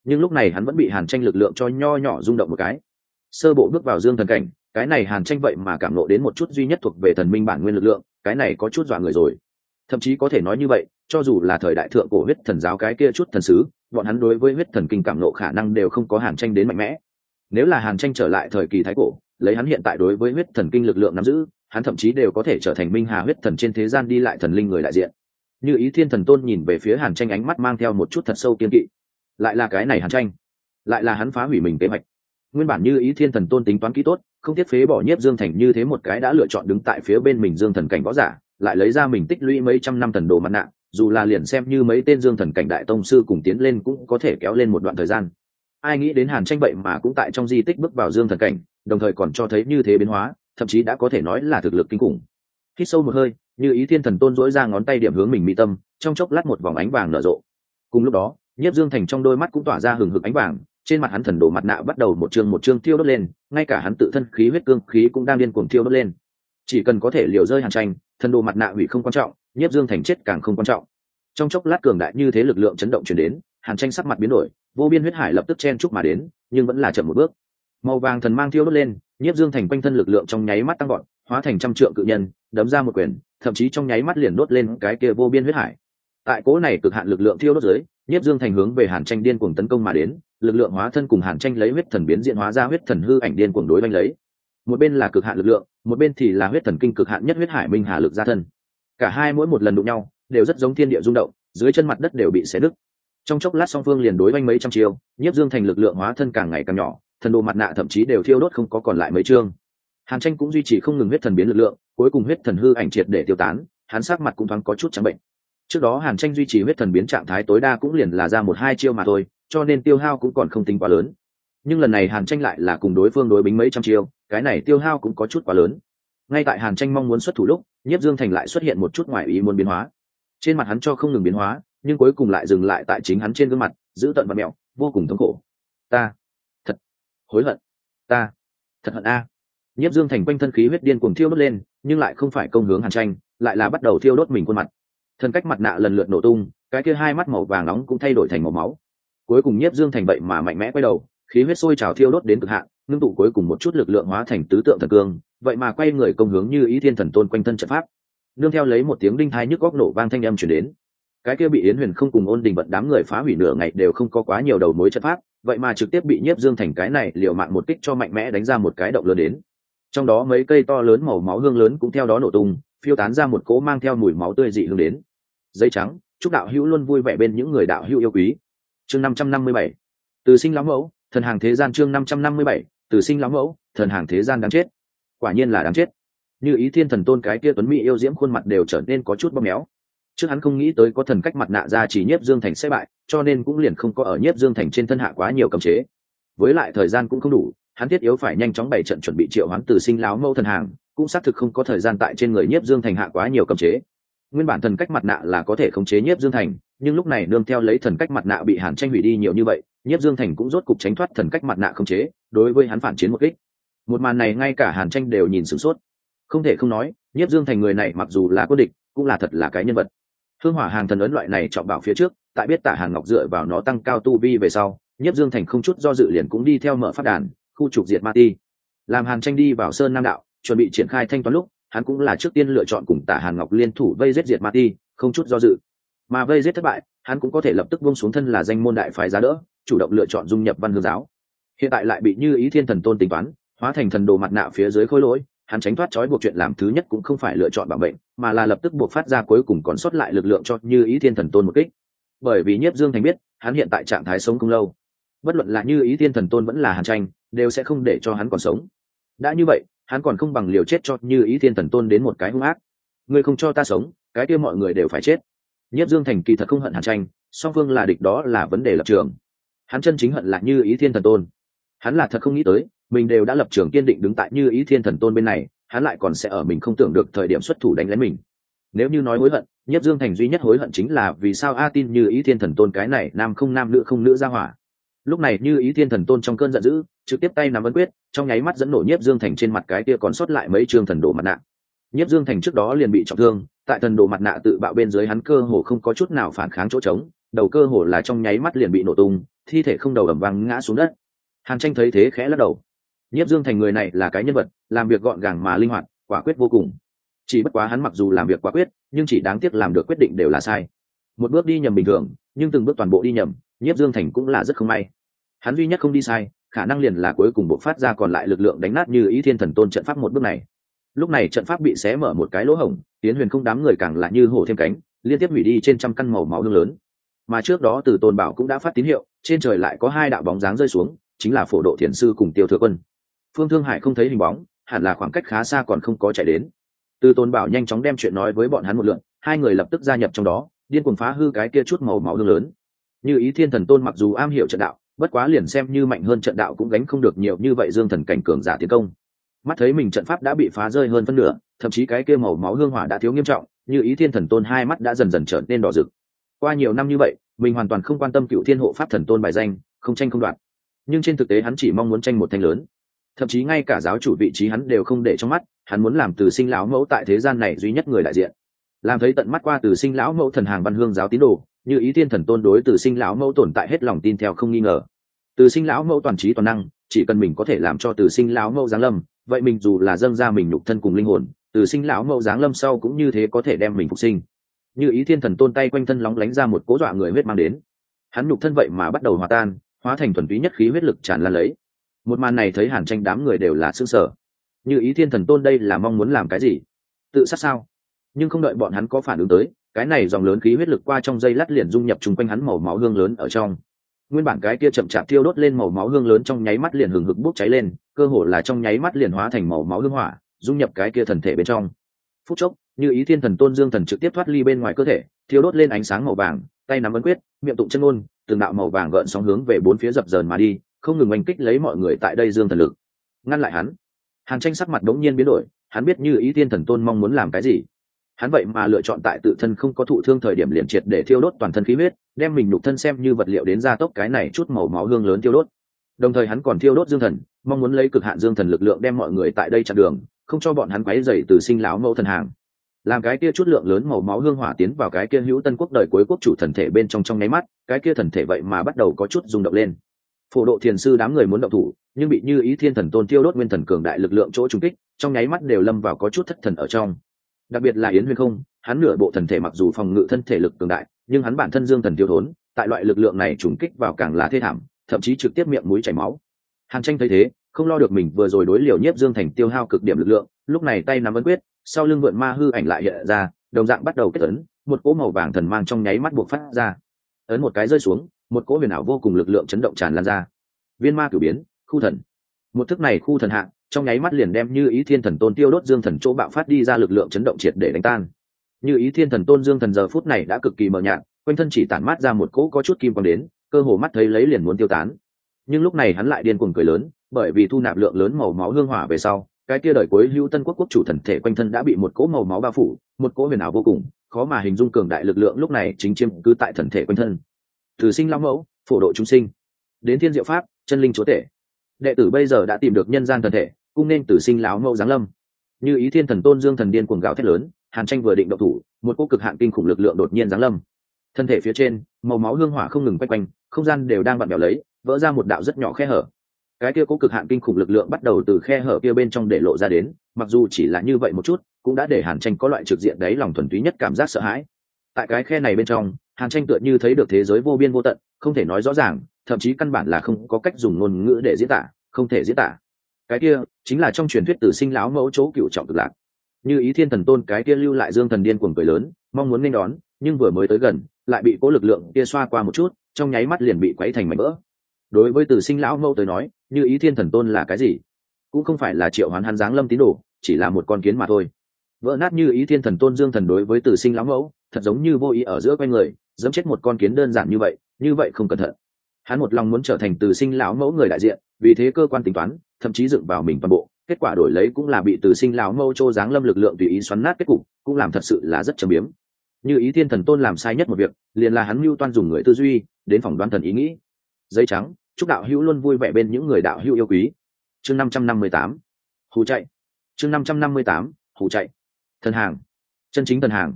Nhưng lúc này hắn vẫn bị hàn tranh lực lượng cho nho nhỏ rung động một cái. Sơ bộ bước vào dương thần cảnh, cái này hàn tranh vậy mà cảm nộ đến một chút duy nhất thuộc về thần minh bản nguyên lực lượng, cái này có chút dọa người rồi. Thậm chí có thể nói như vậy, cho dù là thời đại thượng cổ huyết thần giáo cái kia chút thần sứ, bọn hắn đối với huyết thần kinh cảm nộ khả năng đều không có hàn tranh đến mạnh mẽ. Nếu là hàn tranh trở lại thời kỳ thái cổ lấy hắn hiện tại đối với huyết thần kinh lực lượng nắm giữ, hắn thậm chí đều có thể trở thành minh hà huyết thần trên thế gian đi lại thần linh người đại diện. Như ý thiên thần tôn nhìn về phía hàn tranh ánh mắt mang theo một chút thật sâu kiên kỵ. Lại là cái này hàn tranh. Lại là hắn phá hủy mình kế hoạch. Nguyên bản như ý thiên thần tôn tính toán kỹ tốt, không tiếc phế bỏ nhiếp dương thành như thế một cái đã lựa chọn đứng tại phía bên mình dương thần cảnh võ giả, lại lấy ra mình tích lũy mấy trăm năm thần đồ mặt nạ, dù là liền xem như mấy tên dương thần cảnh đại tông sư cùng tiến lên cũng có thể kéo lên một đoạn thời gian. Ai nghĩ đến hàn tranh vậy mà cũng tại trong di tích bước vào dương thần cảnh đồng thời còn cho thấy như thế biến hóa, thậm chí đã có thể nói là thực lực kinh khủng. Hít sâu một hơi, như ý thiên thần tôn dỗi ra ngón tay điểm hướng mình mỹ tâm, trong chốc lát một vòng ánh vàng nở rộ. Cùng lúc đó, nhiếp dương thành trong đôi mắt cũng tỏa ra hừng hực ánh vàng, trên mặt hắn thần đồ mặt nạ bắt đầu một chương một chương thiêu đốt lên, ngay cả hắn tự thân khí huyết cương khí cũng đang điên cuồng thiêu đốt lên. Chỉ cần có thể liều rơi hàn tranh, thần đồ mặt nạ hủy không quan trọng, nhiếp dương thành chết càng không quan trọng. Trong chốc lát cường đại như thế lực lượng chấn động chuyển đến, hàn tranh sắc mặt biến đổi, vô biên huyết hải lập tức chen chúc mà đến, nhưng vẫn là chậm một bước màu vàng thần mang thiêu đốt lên, nhiếp dương thành quanh thân lực lượng trong nháy mắt tăng gọn hóa thành trăm trượng cự nhân, đấm ra một quyền, thậm chí trong nháy mắt liền đốt lên cái kia vô biên huyết hải. Tại cố này cực hạn lực lượng thiêu đốt dưới, nhiếp dương thành hướng về hàn tranh điên cuồng tấn công mà đến, lực lượng hóa thân cùng hàn tranh lấy huyết thần biến diện hóa ra huyết thần hư ảnh điên cuồng đối banh lấy. Một bên là cực hạn lực lượng, một bên thì là huyết thần kinh cực hạn nhất huyết hải minh hà lực gia thân. Cả hai mỗi một lần đụng nhau, đều rất giống thiên địa rung động, dưới chân mặt đất đều bị xé đứt trong chốc lát song phương liền đối banh mấy trăm chiều nhiếp dương thành lực lượng hóa thân càng ngày càng nhỏ thần đồ mặt nạ thậm chí đều thiêu đốt không có còn lại mấy chương. Hàn tranh cũng duy trì không ngừng huyết thần biến lực lượng, cuối cùng huyết thần hư ảnh triệt để tiêu tán, hắn sát mặt cũng thoáng có chút trắng bệnh. Trước đó hàn tranh duy trì huyết thần biến trạng thái tối đa cũng liền là ra một hai chiêu mà thôi, cho nên tiêu hao cũng còn không tính quá lớn. Nhưng lần này hàn tranh lại là cùng đối phương đối bính mấy trăm chiêu, cái này tiêu hao cũng có chút quá lớn. Ngay tại hàn tranh mong muốn xuất thủ lúc, nhiếp dương thành lại xuất hiện một chút ngoài ý muốn biến hóa. Trên mặt hắn cho không ngừng biến hóa, nhưng cuối cùng lại dừng lại tại chính hắn trên gương mặt, giữ tận và mẹo, vô cùng thống khổ. Ta hối hận. Ta, thật hận a. Nhiếp dương thành quanh thân khí huyết điên cuồng thiêu đốt lên, nhưng lại không phải công hướng hàn tranh, lại là bắt đầu thiêu đốt mình khuôn mặt. Thân cách mặt nạ lần lượt nổ tung, cái kia hai mắt màu vàng nóng cũng thay đổi thành màu máu. Cuối cùng nhiếp dương thành vậy mà mạnh mẽ quay đầu, khí huyết sôi trào thiêu đốt đến cực hạn, ngưng tụ cuối cùng một chút lực lượng hóa thành tứ tượng thần cương, vậy mà quay người công hướng như ý thiên thần tôn quanh thân trận pháp. Nương theo lấy một tiếng đinh thai nhức góc nổ vang thanh âm chuyển đến. Cái kia bị yến huyền không cùng ôn đình vận đám người phá hủy nửa ngày đều không có quá nhiều đầu mối trận pháp vậy mà trực tiếp bị nhiếp dương thành cái này liệu mạng một kích cho mạnh mẽ đánh ra một cái động lớn đến. Trong đó mấy cây to lớn màu máu hương lớn cũng theo đó nổ tung, phiêu tán ra một cỗ mang theo mùi máu tươi dị hương đến. Dây trắng, chúc đạo hữu luôn vui vẻ bên những người đạo hữu yêu quý. Chương năm trăm năm mươi bảy, từ sinh lão mẫu, thần hàng thế gian chương năm trăm năm mươi bảy, từ sinh lão mẫu, thần hàng thế gian đáng chết. Quả nhiên là đáng chết. Như ý thiên thần tôn cái kia tuấn mỹ yêu diễm khuôn mặt đều trở nên có chút bóp méo trước hắn không nghĩ tới có thần cách mặt nạ ra chỉ nhiếp dương thành sẽ bại, cho nên cũng liền không có ở nhiếp dương thành trên thân hạ quá nhiều cầm chế. Với lại thời gian cũng không đủ, hắn thiết yếu phải nhanh chóng bày trận chuẩn bị triệu hắn từ sinh láo mâu thần hàng, cũng xác thực không có thời gian tại trên người nhiếp dương thành hạ quá nhiều cấm chế. Nguyên bản thần cách mặt nạ là có thể khống chế nhiếp dương thành, nhưng lúc này nương theo lấy thần cách mặt nạ bị hàn tranh hủy đi nhiều như vậy, nhiếp dương thành cũng rốt cục tránh thoát thần cách mặt nạ khống chế, đối với hắn phản chiến một kích. Một màn này ngay cả hàn tranh đều nhìn sửng sốt. Không thể không nói, nhiếp dương thành người này mặc dù là quân địch, cũng là thật là cái nhân vật hương hỏa hàng thần ấn loại này chọn bảo phía trước, tại biết tả hàn ngọc dựa vào nó tăng cao tu vi về sau, nhiếp dương thành không chút do dự liền cũng đi theo mở phát đàn, khu trục diệt ma ti. Làm hàn tranh đi vào sơn nam đạo, chuẩn bị triển khai thanh toán lúc, hắn cũng là trước tiên lựa chọn cùng tả hàn ngọc liên thủ vây giết diệt ma ti, không chút do dự. Mà vây giết thất bại, hắn cũng có thể lập tức buông xuống thân là danh môn đại phái giá đỡ, chủ động lựa chọn dung nhập văn hương giáo. Hiện tại lại bị như ý thiên thần tôn tính toán, hóa thành thần đồ mặt nạ phía dưới khối lỗi hắn tránh thoát trói buộc chuyện làm thứ nhất cũng không phải lựa chọn bảo mệnh mà là lập tức buộc phát ra cuối cùng còn sót lại lực lượng cho như ý thiên thần tôn một kích. Bởi vì nhiếp dương thành biết, hắn hiện tại trạng thái sống không lâu. Bất luận là như ý thiên thần tôn vẫn là hàn tranh, đều sẽ không để cho hắn còn sống. Đã như vậy, hắn còn không bằng liều chết cho như ý thiên thần tôn đến một cái hung ác. Ngươi không cho ta sống, cái kia mọi người đều phải chết. Nhiếp dương thành kỳ thật không hận hàn tranh, song phương là địch đó là vấn đề lập trường. Hắn chân chính hận là như ý thiên thần tôn. Hắn là thật không nghĩ tới mình đều đã lập trường kiên định đứng tại như ý thiên thần tôn bên này, hắn lại còn sẽ ở mình không tưởng được thời điểm xuất thủ đánh lén mình. Nếu như nói hối hận, nhất dương thành duy nhất hối hận chính là vì sao a tin như ý thiên thần tôn cái này nam không nam nữ không nữ ra hỏa. Lúc này như ý thiên thần tôn trong cơn giận dữ, trực tiếp tay nắm ấn quyết, trong nháy mắt dẫn nổ nhiếp dương thành trên mặt cái kia còn sót lại mấy trường thần đồ mặt nạ. Nhiếp dương thành trước đó liền bị trọng thương, tại thần đồ mặt nạ tự bạo bên dưới hắn cơ hồ không có chút nào phản kháng chỗ trống, đầu cơ hồ là trong nháy mắt liền bị nổ tung, thi thể không đầu ẩm văng ngã xuống đất. Hàn tranh thấy thế khẽ lắc đầu nhiếp dương thành người này là cái nhân vật, làm việc gọn gàng mà linh hoạt, quả quyết vô cùng. Chỉ bất quá hắn mặc dù làm việc quả quyết, nhưng chỉ đáng tiếc làm được quyết định đều là sai. Một bước đi nhầm bình thường, nhưng từng bước toàn bộ đi nhầm, nhiếp dương thành cũng là rất không may. Hắn duy nhất không đi sai, khả năng liền là cuối cùng bộ phát ra còn lại lực lượng đánh nát như ý thiên thần tôn trận pháp một bước này. Lúc này trận pháp bị xé mở một cái lỗ hổng, tiến huyền không đám người càng lại như hổ thêm cánh, liên tiếp hủy đi trên trăm căn màu máu hương lớn. Mà trước đó từ tôn bảo cũng đã phát tín hiệu, trên trời lại có hai đạo bóng dáng rơi xuống, chính là phổ độ thiền sư cùng tiêu thừa quân phương thương hải không thấy hình bóng, hẳn là khoảng cách khá xa còn không có chạy đến. Từ tôn bảo nhanh chóng đem chuyện nói với bọn hắn một lượn hai người lập tức gia nhập trong đó, điên cuồng phá hư cái kia chút màu máu hương lớn. Như ý thiên thần tôn mặc dù am hiểu trận đạo, bất quá liền xem như mạnh hơn trận đạo cũng gánh không được nhiều như vậy dương thần cảnh cường giả tiến công. Mắt thấy mình trận pháp đã bị phá rơi hơn phân nửa, thậm chí cái kia màu máu hương hỏa đã thiếu nghiêm trọng, như ý thiên thần tôn hai mắt đã dần dần trở nên đỏ rực. Qua nhiều năm như vậy, mình hoàn toàn không quan tâm cựu thiên hộ pháp thần tôn bài danh, không tranh không đoạt. Nhưng trên thực tế hắn chỉ mong muốn tranh một thanh lớn thậm chí ngay cả giáo chủ vị trí hắn đều không để trong mắt, hắn muốn làm từ sinh lão mẫu tại thế gian này duy nhất người đại diện. Làm thấy tận mắt qua từ sinh lão mẫu thần hàng văn hương giáo tín đồ, như ý thiên thần tôn đối từ sinh lão mẫu tồn tại hết lòng tin theo không nghi ngờ. Từ sinh lão mẫu toàn trí toàn năng, chỉ cần mình có thể làm cho từ sinh lão mẫu giáng lâm, vậy mình dù là dâng ra mình nhục thân cùng linh hồn, từ sinh lão mẫu giáng lâm sau cũng như thế có thể đem mình phục sinh. Như ý thiên thần tôn tay quanh thân lóng lánh ra một cố dọa người huyết mang đến. Hắn nhục thân vậy mà bắt đầu hòa tan, hóa thành thuần túy nhất khí huyết lực tràn lan lấy một màn này thấy hàn tranh đám người đều là xương sở như ý thiên thần tôn đây là mong muốn làm cái gì? Tự sát sao? Nhưng không đợi bọn hắn có phản ứng tới, cái này dòng lớn khí huyết lực qua trong dây lát liền dung nhập chung quanh hắn màu máu hương lớn ở trong. Nguyên bản cái kia chậm chạp thiêu đốt lên màu máu hương lớn trong nháy mắt liền hừng hực bốc cháy lên, cơ hồ là trong nháy mắt liền hóa thành màu máu hương hỏa, dung nhập cái kia thần thể bên trong. Phút chốc, như ý thiên thần tôn dương thần trực tiếp thoát ly bên ngoài cơ thể, thiêu đốt lên ánh sáng màu vàng, tay nắm ấn quyết, miệng tụng chân ngôn, từng đạo màu vàng gợn sóng hướng về bốn phía dập dờn mà đi không ngừng oanh kích lấy mọi người tại đây dương thần lực. Ngăn lại hắn. Hàn tranh sắc mặt đống nhiên biến đổi, hắn biết như ý tiên thần tôn mong muốn làm cái gì. Hắn vậy mà lựa chọn tại tự thân không có thụ thương thời điểm liền triệt để thiêu đốt toàn thân khí huyết, đem mình nhục thân xem như vật liệu đến gia tốc cái này chút màu máu hương lớn thiêu đốt. Đồng thời hắn còn thiêu đốt dương thần, mong muốn lấy cực hạn dương thần lực lượng đem mọi người tại đây chặn đường, không cho bọn hắn quáy dày từ sinh lão mẫu thần hàng. Làm cái kia chút lượng lớn màu máu hương hỏa tiến vào cái kia hữu tân quốc đời cuối quốc chủ thần thể bên trong trong nháy mắt, cái kia thần thể vậy mà bắt đầu có chút rung động lên phổ độ thiền sư đám người muốn động thủ, nhưng bị như ý thiên thần tôn tiêu đốt nguyên thần cường đại lực lượng chỗ trung kích, trong nháy mắt đều lâm vào có chút thất thần ở trong. Đặc biệt là yến Huyên không, hắn nửa bộ thần thể mặc dù phòng ngự thân thể lực cường đại, nhưng hắn bản thân dương thần tiêu thốn, tại loại lực lượng này trùng kích vào càng là thê thảm, thậm chí trực tiếp miệng mũi chảy máu. Hàn tranh thấy thế, không lo được mình vừa rồi đối liều nhiếp dương thành tiêu hao cực điểm lực lượng, lúc này tay nắm ấn quyết, sau lưng vượn ma hư ảnh lại hiện ra, đồng dạng bắt đầu kết ấn, một cỗ màu vàng thần mang trong nháy mắt buộc phát ra. Ấn một cái rơi xuống một cỗ huyền ảo vô cùng lực lượng chấn động tràn lan ra. Viên ma cử biến, khu thần. Một thức này khu thần hạng trong nháy mắt liền đem như ý thiên thần tôn tiêu đốt dương thần chỗ bạo phát đi ra lực lượng chấn động triệt để đánh tan. Như ý thiên thần tôn dương thần giờ phút này đã cực kỳ mờ nhạt, quanh thân chỉ tản mát ra một cỗ có chút kim quang đến, cơ hồ mắt thấy lấy liền muốn tiêu tán. Nhưng lúc này hắn lại điên cuồng cười lớn, bởi vì thu nạp lượng lớn màu máu hương hỏa về sau, cái kia đời cuối hữu tân quốc quốc chủ thần thể quanh thân đã bị một cỗ màu máu bao phủ, một cỗ huyền ảo vô cùng, khó mà hình dung cường đại lực lượng lúc này chính chiếm cứ tại thần thể quanh thân từ sinh lão mẫu, phổ độ chúng sinh. Đến thiên diệu pháp, chân linh chúa tể. Đệ tử bây giờ đã tìm được nhân gian thần thể, cũng nên tử sinh lão mẫu giáng lâm. Như ý thiên thần tôn dương thần điên cuồng gạo thét lớn, hàn tranh vừa định độc thủ, một cô cực hạn kinh khủng lực lượng đột nhiên giáng lâm. Thân thể phía trên, màu máu hương hỏa không ngừng quanh quanh, không gian đều đang vặn vẹo lấy, vỡ ra một đạo rất nhỏ khe hở. Cái kia cố cực hạn kinh khủng lực lượng bắt đầu từ khe hở kia bên trong để lộ ra đến, mặc dù chỉ là như vậy một chút, cũng đã để hàn tranh có loại trực diện đấy lòng thuần túy nhất cảm giác sợ hãi. Tại cái khe này bên trong hàn tranh tựa như thấy được thế giới vô biên vô tận, không thể nói rõ ràng, thậm chí căn bản là không có cách dùng ngôn ngữ để diễn tả, không thể diễn tả. Cái kia, chính là trong truyền thuyết tử sinh lão mẫu chỗ cựu trọng cực lạc. Như ý thiên thần tôn cái kia lưu lại dương thần điên cuồng cười lớn, mong muốn nên đón, nhưng vừa mới tới gần, lại bị cố lực lượng kia xoa qua một chút, trong nháy mắt liền bị quấy thành mảnh vỡ. Đối với tử sinh lão mẫu tới nói, như ý thiên thần tôn là cái gì? Cũng không phải là triệu hoán hắn giáng lâm tín đồ, chỉ là một con kiến mà thôi. Vỡ nát như ý thiên thần tôn dương thần đối với tử sinh lão mẫu, thật giống như vô ý ở giữa quanh người dẫm chết một con kiến đơn giản như vậy như vậy không cẩn thận. Hắn một lòng muốn trở thành từ sinh lão mẫu người đại diện, vì thế cơ quan tính toán, thậm chí dựng vào mình toàn bộ, kết quả đổi lấy cũng là bị từ sinh lão mẫu châu giáng lâm lực lượng tùy ý xoắn nát kết cục, cũng làm thật sự là rất trầm biếm. Như ý thiên thần tôn làm sai nhất một việc, liền là hắn mưu toan dùng người tư duy, đến phòng đoán thần ý nghĩ. Giấy trắng, chúc đạo hữu luôn vui vẻ bên những người đạo hữu yêu quý. Chương năm trăm năm mươi tám, hù chạy. Chương năm trăm năm mươi tám, hù chạy. Thần hàng. Chân chính thần hàng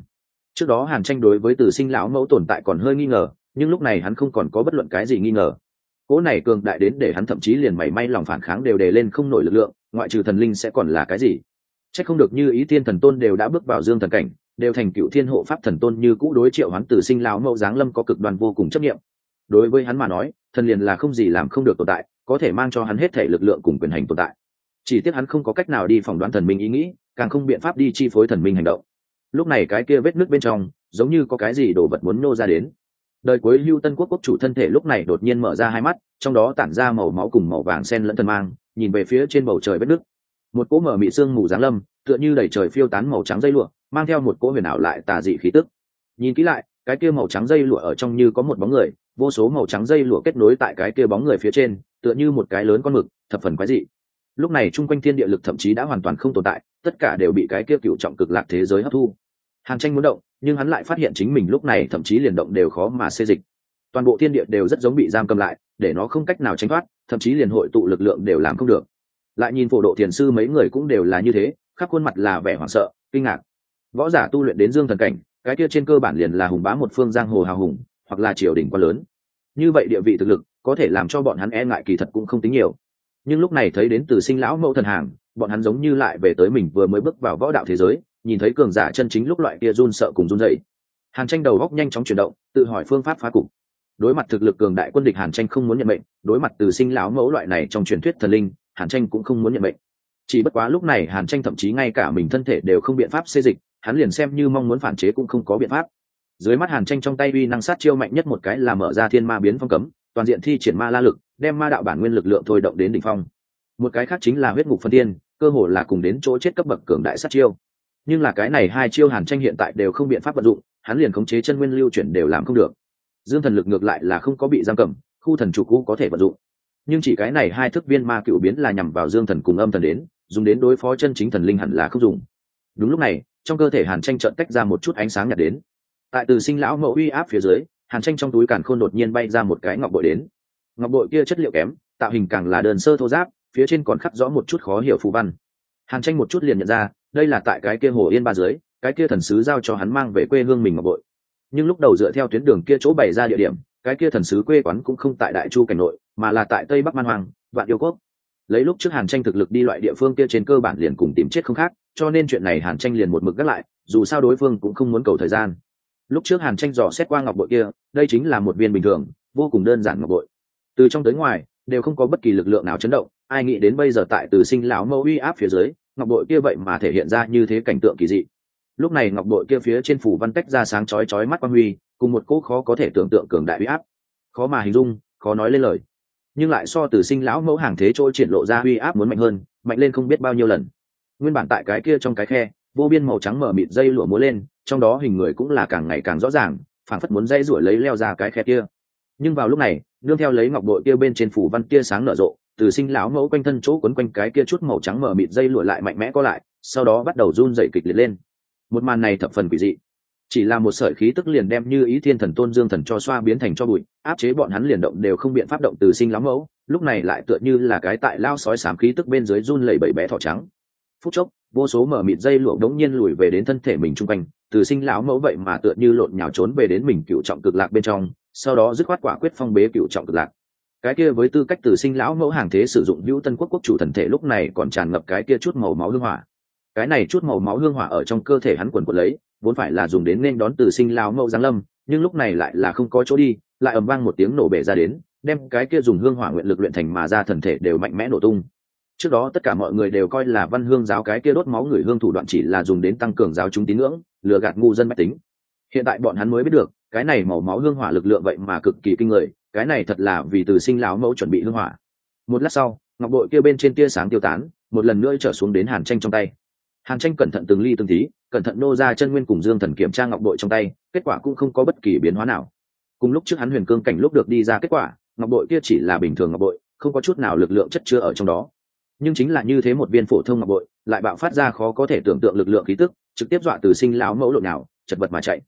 trước đó hàn tranh đối với từ sinh lão mẫu tồn tại còn hơi nghi ngờ, nhưng lúc này hắn không còn có bất luận cái gì nghi ngờ. Cỗ này cường đại đến để hắn thậm chí liền mảy may lòng phản kháng đều đề lên không nổi lực lượng, ngoại trừ thần linh sẽ còn là cái gì? C h ắ c không được như ý thiên thần tôn đều đã bước vào dương thần cảnh, đều thành cựu thiên hộ pháp thần tôn như cũ đối triệu hắn từ sinh lão mẫu giáng lâm có cực đoan vô cùng chấp nghiệm đối với hắn mà nói, thần liền là không gì làm không được tồn tại, có thể mang cho hắn hết thể lực lượng cùng quyền hành tồn tại. Chỉ tiếc hắn không có cách nào đi phỏng đoán thần minh ý nghĩ, càng không biện pháp đi chi phối thần minh hành động lúc này cái kia vết nước bên trong, giống như có cái gì đồ vật muốn nô ra đến. Đời cuối lưu tân quốc quốc chủ thân thể lúc này đột nhiên mở ra hai mắt, trong đó tản ra màu máu cùng màu vàng sen lẫn thần mang, nhìn về phía trên bầu trời vết nước một cỗ mở mị sương mù giáng lâm, tựa như đẩy trời phiêu tán màu trắng dây lụa, mang theo một cỗ huyền ảo lại tà dị khí tức. Nhìn kỹ lại, cái kia màu trắng dây lụa ở trong như có một bóng người, vô số màu trắng dây lụa kết nối tại cái kia bóng người phía trên, tựa như một cái lớn con mực, thập phần quái dị. Lúc này chung quanh thiên địa lực thậm chí đã hoàn toàn không tồn tại, tất cả đều bị cái kia cựu trọng cực lạc thế giới hấp thu hàn tranh muốn động, nhưng hắn lại phát hiện chính mình lúc này thậm chí liền động đều khó mà xê dịch. Toàn bộ thiên địa đều rất giống bị giam cầm lại, để nó không cách nào tránh thoát, thậm chí liền hội tụ lực lượng đều làm không được. Lại nhìn phổ độ thiền sư mấy người cũng đều là như thế, khắp khuôn mặt là vẻ hoảng sợ, kinh ngạc. Võ giả tu luyện đến dương thần cảnh, cái kia trên cơ bản liền là hùng bá một phương giang hồ hào hùng, hoặc là triều đình quá lớn. Như vậy địa vị thực lực, có thể làm cho bọn hắn e ngại kỳ thật cũng không tính nhiều. Nhưng lúc này thấy đến từ sinh lão mẫu thần hàng, bọn hắn giống như lại về tới mình vừa mới bước vào võ đạo thế giới nhìn thấy cường giả chân chính lúc loại kia run sợ cùng run dậy hàn tranh đầu góc nhanh chóng chuyển động, tự hỏi phương pháp phá cục. Đối mặt thực lực cường đại quân địch hàn tranh không muốn nhận mệnh, đối mặt từ sinh lão mẫu loại này trong truyền thuyết thần linh, hàn tranh cũng không muốn nhận mệnh. Chỉ bất quá lúc này hàn tranh thậm chí ngay cả mình thân thể đều không biện pháp xê dịch, hắn liền xem như mong muốn phản chế cũng không có biện pháp. Dưới mắt hàn tranh trong tay uy năng sát chiêu mạnh nhất một cái là mở ra thiên ma biến phong cấm, toàn diện thi triển ma la lực, đem ma đạo bản nguyên lực lượng thôi động đến đỉnh phong. Một cái khác chính là huyết ngục phân tiên cơ hồ là cùng đến chỗ chết cấp bậc cường đại sát chiêu nhưng là cái này hai chiêu hàn tranh hiện tại đều không biện pháp vận dụng, hắn liền khống chế chân nguyên lưu chuyển đều làm không được. Dương thần lực ngược lại là không có bị giam cầm, khu thần chủ cũ có thể vận dụng. Nhưng chỉ cái này hai thức viên ma cựu biến là nhằm vào dương thần cùng âm thần đến, dùng đến đối phó chân chính thần linh hẳn là không dùng. Đúng lúc này, trong cơ thể hàn tranh trợn tách ra một chút ánh sáng nhạt đến. Tại từ sinh lão mẫu uy áp phía dưới, hàn tranh trong túi càn khôn đột nhiên bay ra một cái ngọc bội đến. Ngọc bội kia chất liệu kém, tạo hình càng là đơn sơ thô giáp phía trên còn khắc rõ một chút khó hiểu phù văn. Hàn tranh một chút liền nhận ra đây là tại cái kia hồ yên ba dưới, cái kia thần sứ giao cho hắn mang về quê hương mình ngọc bội nhưng lúc đầu dựa theo tuyến đường kia chỗ bày ra địa điểm, cái kia thần sứ quê quán cũng không tại đại chu cảnh nội, mà là tại tây bắc man hoàng vạn yêu quốc. Lấy lúc trước hàn tranh thực lực đi loại địa phương kia trên cơ bản liền cùng tìm chết không khác, cho nên chuyện này hàn tranh liền một mực gác lại, dù sao đối phương cũng không muốn cầu thời gian. Lúc trước hàn tranh dò xét qua ngọc bội kia, đây chính là một viên bình thường, vô cùng đơn giản ngọc bội. Từ trong tới ngoài, đều không có bất kỳ lực lượng nào chấn động, ai nghĩ đến bây giờ tại từ sinh lão mẫu uy áp phía dưới ngọc bội kia vậy mà thể hiện ra như thế cảnh tượng kỳ dị. Lúc này ngọc bội kia phía trên phủ văn tách ra sáng chói chói mắt quan huy, cùng một cỗ khó có thể tưởng tượng cường đại uy áp. Khó mà hình dung, khó nói lên lời. Nhưng lại so từ sinh lão mẫu hàng thế trôi triển lộ ra uy áp muốn mạnh hơn, mạnh lên không biết bao nhiêu lần. Nguyên bản tại cái kia trong cái khe, vô biên màu trắng mở mịt dây lụa múa lên, trong đó hình người cũng là càng ngày càng rõ ràng phản phất muốn dây ruổi lấy leo ra cái khe kia. Nhưng vào lúc này, nương theo lấy ngọc bội kia bên trên phủ văn kia sáng nở rộ từ sinh lão mẫu quanh thân chỗ quấn quanh cái kia chút màu trắng mở mịt dây lụa lại mạnh mẽ co lại, sau đó bắt đầu run dậy kịch liệt lên. Một màn này thập phần quỷ dị. Chỉ là một sợi khí tức liền đem như ý thiên thần tôn dương thần cho xoa biến thành cho bụi, áp chế bọn hắn liền động đều không biện pháp động từ sinh lão mẫu, lúc này lại tựa như là cái tại lao sói sám khí tức bên dưới run lẩy bẩy bé thỏ trắng. Phút chốc, vô số mở mịt dây lụa đống nhiên lùi về đến thân thể mình chung quanh, từ sinh lão mẫu vậy mà tựa như lộn nhào trốn về đến mình cựu trọng cực lạc bên trong, sau đó dứt khoát quả quyết phong bế cựu trọng cực lạc cái kia với tư cách từ sinh lão mẫu hàng thế sử dụng hữu tân quốc quốc chủ thần thể lúc này còn tràn ngập cái kia chút màu máu hương hỏa. Cái này chút màu máu hương hỏa ở trong cơ thể hắn quần quần lấy, vốn phải là dùng đến nên đón từ sinh lão mẫu giáng lâm, nhưng lúc này lại là không có chỗ đi, lại ầm vang một tiếng nổ bể ra đến, đem cái kia dùng hương hỏa nguyện lực luyện thành mà ra thần thể đều mạnh mẽ nổ tung. Trước đó tất cả mọi người đều coi là văn hương giáo cái kia đốt máu người hương thủ đoạn chỉ là dùng đến tăng cường giáo chúng tín ngưỡng, lừa gạt ngu dân mách tính. Hiện tại bọn hắn mới biết được cái này màu máu hương hỏa lực lượng vậy mà cực kỳ kinh người, cái này thật là vì từ sinh lão mẫu chuẩn bị hương hỏa. Một lát sau, ngọc bội kia bên trên tia sáng tiêu tán, một lần nữa trở xuống đến hàn tranh trong tay. Hàn tranh cẩn thận từng ly từng tí, cẩn thận nô ra chân nguyên cùng dương thần kiểm tra ngọc bội trong tay, kết quả cũng không có bất kỳ biến hóa nào. Cùng lúc trước hắn huyền cương cảnh lúc được đi ra kết quả, ngọc bội kia chỉ là bình thường ngọc bội, không có chút nào lực lượng chất chứa ở trong đó. Nhưng chính là như thế một viên phổ thông ngọc bội, lại bạo phát ra khó có thể tưởng tượng lực lượng khí tức, trực tiếp dọa từ sinh lão mẫu lộn nào chật vật mà chạy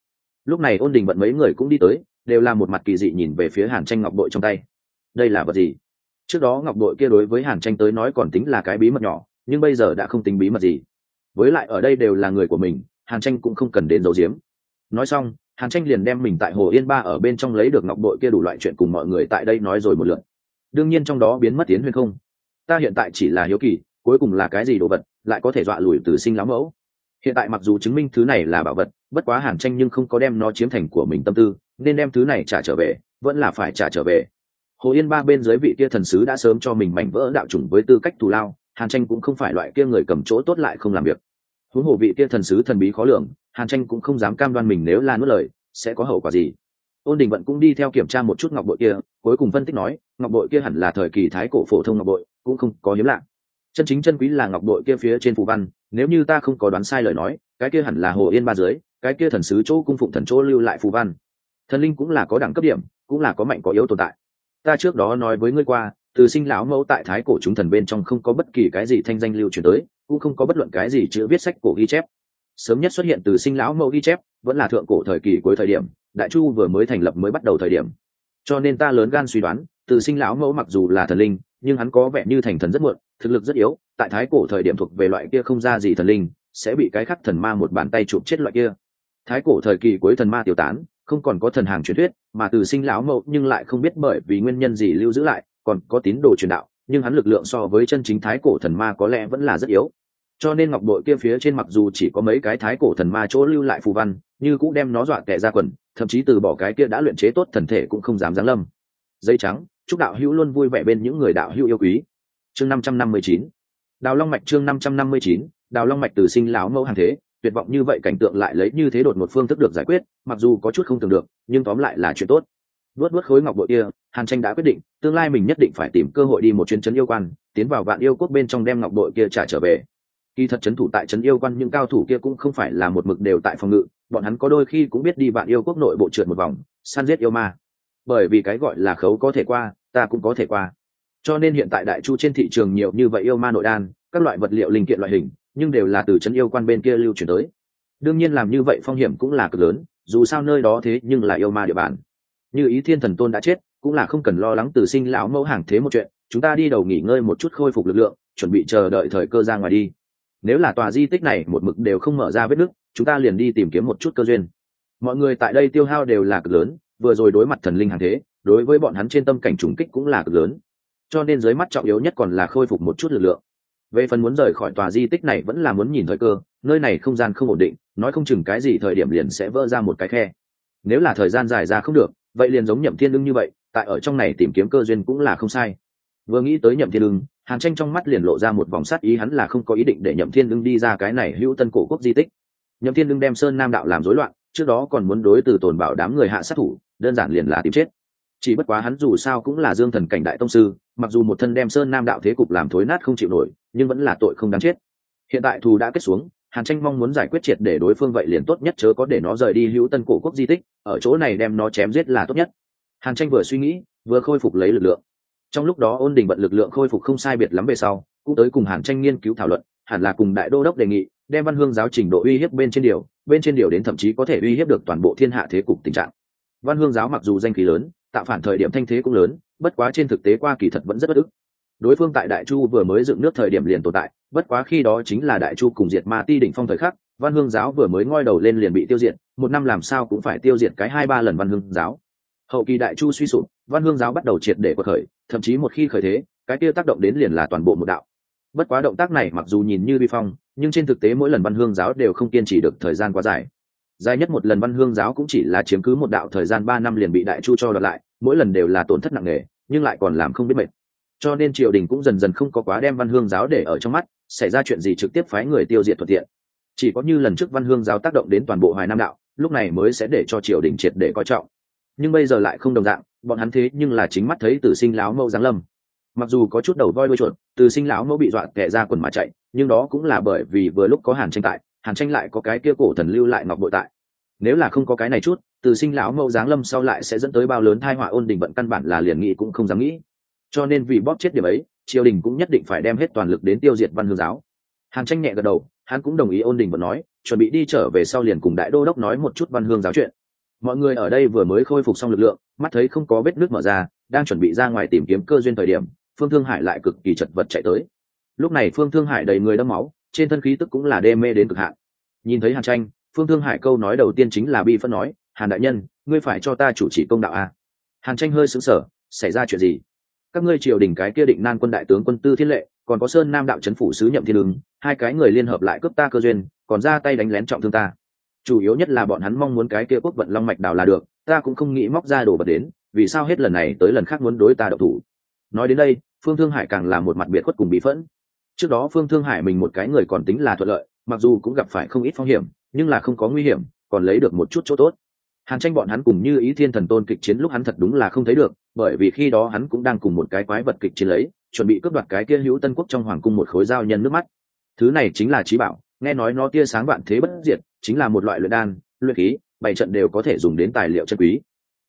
lúc này ôn đình vận mấy người cũng đi tới, đều là một mặt kỳ dị nhìn về phía hàn tranh ngọc bội trong tay. Đây là vật gì? Trước đó ngọc bội kia đối với hàn tranh tới nói còn tính là cái bí mật nhỏ, nhưng bây giờ đã không tính bí mật gì. Với lại ở đây đều là người của mình, hàn tranh cũng không cần đến giấu giếm. Nói xong, hàn tranh liền đem mình tại hồ yên ba ở bên trong lấy được ngọc bội kia đủ loại chuyện cùng mọi người tại đây nói rồi một lượt. Đương nhiên trong đó biến mất tiến huyền không. Ta hiện tại chỉ là hiếu kỳ, cuối cùng là cái gì đồ vật lại có thể dọa lùi từ sinh lắm mẫu? Hiện tại mặc dù chứng minh thứ này là bảo vật bất quá hàn tranh nhưng không có đem nó chiếm thành của mình tâm tư, nên đem thứ này trả trở về, vẫn là phải trả trở về. Hồ yên ba bên dưới vị kia thần sứ đã sớm cho mình mảnh vỡ đạo chủng với tư cách thù lao, hàn tranh cũng không phải loại kia người cầm chỗ tốt lại không làm việc. Huống hồ vị kia thần sứ thần bí khó lường, hàn tranh cũng không dám cam đoan mình nếu là nuốt lời, sẽ có hậu quả gì. Ôn đình vận cũng đi theo kiểm tra một chút ngọc bội kia, cuối cùng phân tích nói, ngọc bội kia hẳn là thời kỳ thái cổ phổ thông ngọc bội, cũng không có hiếm lạ. Chân chính chân quý là ngọc bội kia phía trên phù văn, nếu như ta không có đoán sai lời nói cái kia hẳn là hồ yên ba dưới, cái kia thần sứ chỗ cung phụng thần chỗ lưu lại phù văn. Thần linh cũng là có đẳng cấp điểm, cũng là có mạnh có yếu tồn tại. Ta trước đó nói với ngươi qua, từ sinh lão mẫu tại thái cổ chúng thần bên trong không có bất kỳ cái gì thanh danh lưu truyền tới, cũng không có bất luận cái gì chữ viết sách cổ ghi chép. Sớm nhất xuất hiện từ sinh lão mẫu ghi chép, vẫn là thượng cổ thời kỳ cuối thời điểm, đại chu vừa mới thành lập mới bắt đầu thời điểm. Cho nên ta lớn gan suy đoán, từ sinh lão mẫu mặc dù là thần linh, nhưng hắn có vẻ như thành thần rất muộn, thực lực rất yếu, tại thái cổ thời điểm thuộc về loại kia không ra gì thần linh sẽ bị cái khắc thần ma một bàn tay chụp chết loại kia. Thái cổ thời kỳ cuối thần ma tiêu tán, không còn có thần hàng truyền thuyết, mà từ sinh lão mẫu nhưng lại không biết bởi vì nguyên nhân gì lưu giữ lại, còn có tín đồ truyền đạo, nhưng hắn lực lượng so với chân chính thái cổ thần ma có lẽ vẫn là rất yếu. Cho nên ngọc bội kia phía trên mặc dù chỉ có mấy cái thái cổ thần ma chỗ lưu lại phù văn, như cũng đem nó dọa kẻ ra quần, thậm chí từ bỏ cái kia đã luyện chế tốt thần thể cũng không dám giáng lâm. Dây trắng, chúc đạo hữu luôn vui vẻ bên những người đạo hữu yêu quý. Chương năm trăm năm mươi chín. Đào long mạch chương năm trăm năm mươi chín đào long mạch từ sinh lão mẫu hàng thế, tuyệt vọng như vậy cảnh tượng lại lấy như thế đột một phương thức được giải quyết, mặc dù có chút không tưởng được, nhưng tóm lại là chuyện tốt. Vớt vớt khối ngọc bội kia, hàn tranh đã quyết định, tương lai mình nhất định phải tìm cơ hội đi một chuyến trấn yêu quan, tiến vào vạn yêu quốc bên trong đem ngọc bội kia trả trở về. Kỳ thật trấn thủ tại trấn yêu quan những cao thủ kia cũng không phải là một mực đều tại phòng ngự, bọn hắn có đôi khi cũng biết đi vạn yêu quốc nội bộ trượt một vòng, săn giết yêu ma. Bởi vì cái gọi là khấu có thể qua, ta cũng có thể qua. Cho nên hiện tại đại chu trên thị trường nhiều như vậy yêu ma nội đan, các loại vật liệu linh kiện loại hình nhưng đều là từ trấn yêu quan bên kia lưu chuyển tới. Đương nhiên làm như vậy phong hiểm cũng là cực lớn, dù sao nơi đó thế nhưng là yêu ma địa bàn. Như ý thiên thần tôn đã chết, cũng là không cần lo lắng từ sinh lão mẫu hàng thế một chuyện, chúng ta đi đầu nghỉ ngơi một chút khôi phục lực lượng, chuẩn bị chờ đợi thời cơ ra ngoài đi. Nếu là tòa di tích này một mực đều không mở ra vết nứt, chúng ta liền đi tìm kiếm một chút cơ duyên. Mọi người tại đây tiêu hao đều là cực lớn, vừa rồi đối mặt thần linh hàng thế, đối với bọn hắn trên tâm cảnh trùng kích cũng là cực lớn. Cho nên dưới mắt trọng yếu nhất còn là khôi phục một chút lực lượng về phần muốn rời khỏi tòa di tích này vẫn là muốn nhìn thời cơ, nơi này không gian không ổn định, nói không chừng cái gì thời điểm liền sẽ vỡ ra một cái khe. Nếu là thời gian dài ra không được, vậy liền giống nhậm thiên lưng như vậy, tại ở trong này tìm kiếm cơ duyên cũng là không sai. Vừa nghĩ tới nhậm thiên lưng hàn tranh trong mắt liền lộ ra một vòng sát ý hắn là không có ý định để nhậm thiên lưng đi ra cái này hữu tân cổ quốc di tích. Nhậm thiên lưng đem sơn nam đạo làm rối loạn, trước đó còn muốn đối từ tồn bảo đám người hạ sát thủ, đơn giản liền là tìm chết. Chỉ bất quá hắn dù sao cũng là dương thần cảnh đại tông sư, mặc dù một thân đem sơn nam đạo thế cục làm thối nát không chịu nổi nhưng vẫn là tội không đáng chết. Hiện tại thù đã kết xuống, hàn tranh mong muốn giải quyết triệt để đối phương vậy liền tốt nhất chớ có để nó rời đi hữu tân cổ quốc di tích, ở chỗ này đem nó chém giết là tốt nhất. Hàn tranh vừa suy nghĩ, vừa khôi phục lấy lực lượng. Trong lúc đó ôn đình bận lực lượng khôi phục không sai biệt lắm về sau, cũng tới cùng hàn tranh nghiên cứu thảo luận, hẳn là cùng đại đô đốc đề nghị, đem văn hương giáo trình độ uy hiếp bên trên điều, bên trên điều đến thậm chí có thể uy hiếp được toàn bộ thiên hạ thế cục tình trạng. Văn hương giáo mặc dù danh khí lớn, tạo phản thời điểm thanh thế cũng lớn, bất quá trên thực tế qua kỳ thật vẫn rất bất ức đối phương tại đại chu vừa mới dựng nước thời điểm liền tồn tại, bất quá khi đó chính là đại chu cùng diệt ma ti đỉnh phong thời khắc, văn hương giáo vừa mới ngoi đầu lên liền bị tiêu diệt, một năm làm sao cũng phải tiêu diệt cái hai ba lần văn hương giáo. Hậu kỳ đại chu suy sụp, văn hương giáo bắt đầu triệt để cuộc khởi, thậm chí một khi khởi thế, cái kia tác động đến liền là toàn bộ một đạo. Bất quá động tác này mặc dù nhìn như vi phong, nhưng trên thực tế mỗi lần văn hương giáo đều không kiên trì được thời gian quá dài. Dài nhất một lần văn hương giáo cũng chỉ là chiếm cứ một đạo thời gian ba năm liền bị đại chu cho đợt lại, mỗi lần đều là tổn thất nặng nề, nhưng lại còn làm không biết mệt cho nên triều đình cũng dần dần không có quá đem văn hương giáo để ở trong mắt, xảy ra chuyện gì trực tiếp phái người tiêu diệt thuận tiện. Chỉ có như lần trước văn hương giáo tác động đến toàn bộ hoài nam đạo, lúc này mới sẽ để cho triều đình triệt để coi trọng. Nhưng bây giờ lại không đồng dạng, bọn hắn thế nhưng là chính mắt thấy tử sinh láo mẫu giáng lâm. Mặc dù có chút đầu voi đuôi chuột, từ sinh lão mẫu bị dọa kẻ ra quần mà chạy, nhưng đó cũng là bởi vì vừa lúc có hàn tranh tại, hàn tranh lại có cái kia cổ thần lưu lại ngọc bội tại. Nếu là không có cái này chút, từ sinh lão mẫu giáng lâm sau lại sẽ dẫn tới bao lớn thai họa ôn đình vận căn bản là liền nghĩ cũng không dám nghĩ cho nên vì bóp chết điểm ấy, triều đình cũng nhất định phải đem hết toàn lực đến tiêu diệt văn hương giáo. Hàn tranh nhẹ gật đầu, hắn cũng đồng ý ôn đình vẫn nói, chuẩn bị đi trở về sau liền cùng đại đô đốc nói một chút văn hương giáo chuyện. Mọi người ở đây vừa mới khôi phục xong lực lượng, mắt thấy không có vết nước mở ra, đang chuẩn bị ra ngoài tìm kiếm cơ duyên thời điểm, phương thương hải lại cực kỳ chật vật chạy tới. Lúc này phương thương hải đầy người đẫm máu, trên thân khí tức cũng là đê mê đến cực hạn. Nhìn thấy hàn tranh, phương thương hải câu nói đầu tiên chính là bi phân nói, hàn đại nhân, ngươi phải cho ta chủ trì công đạo à? hàn tranh hơi sững sờ, xảy ra chuyện gì? Các ngươi triều đình cái kia định nan quân đại tướng quân tư thiên lệ, còn có sơn nam đạo c phủ sứ nhậm thiên ứng, hai cái người liên hợp lại cướp ta cơ duyên, còn ra tay đánh lén trọng thương ta. Chủ yếu nhất là bọn hắn mong muốn cái kia quốc vận long mạch đào là được, ta cũng không nghĩ móc ra đồ vật đến, vì sao hết lần này tới lần khác muốn đối ta độc thủ? Nói đến đây, phương thương hải càng là một mặt biệt khuất cùng bị phẫn. Trước đó phương thương hải mình một cái người còn tính là thuận lợi, mặc dù cũng gặp phải không ít phong hiểm, nhưng là không có nguy hiểm, còn lấy được một chút chỗ tốt hàn tranh bọn hắn cùng như ý thiên thần tôn kịch chiến lúc hắn thật đúng là không thấy được, bởi vì khi đó hắn cũng đang cùng một cái quái vật kịch chiến lấy, chuẩn bị cướp đoạt cái kia hữu tân quốc trong hoàng cung một khối dao nhân nước mắt. Thứ này chính là trí bảo, nghe nói nó tia sáng vạn thế bất diệt, chính là một loại luyện đan, luyện khí, bảy trận đều có thể dùng đến tài liệu chân quý.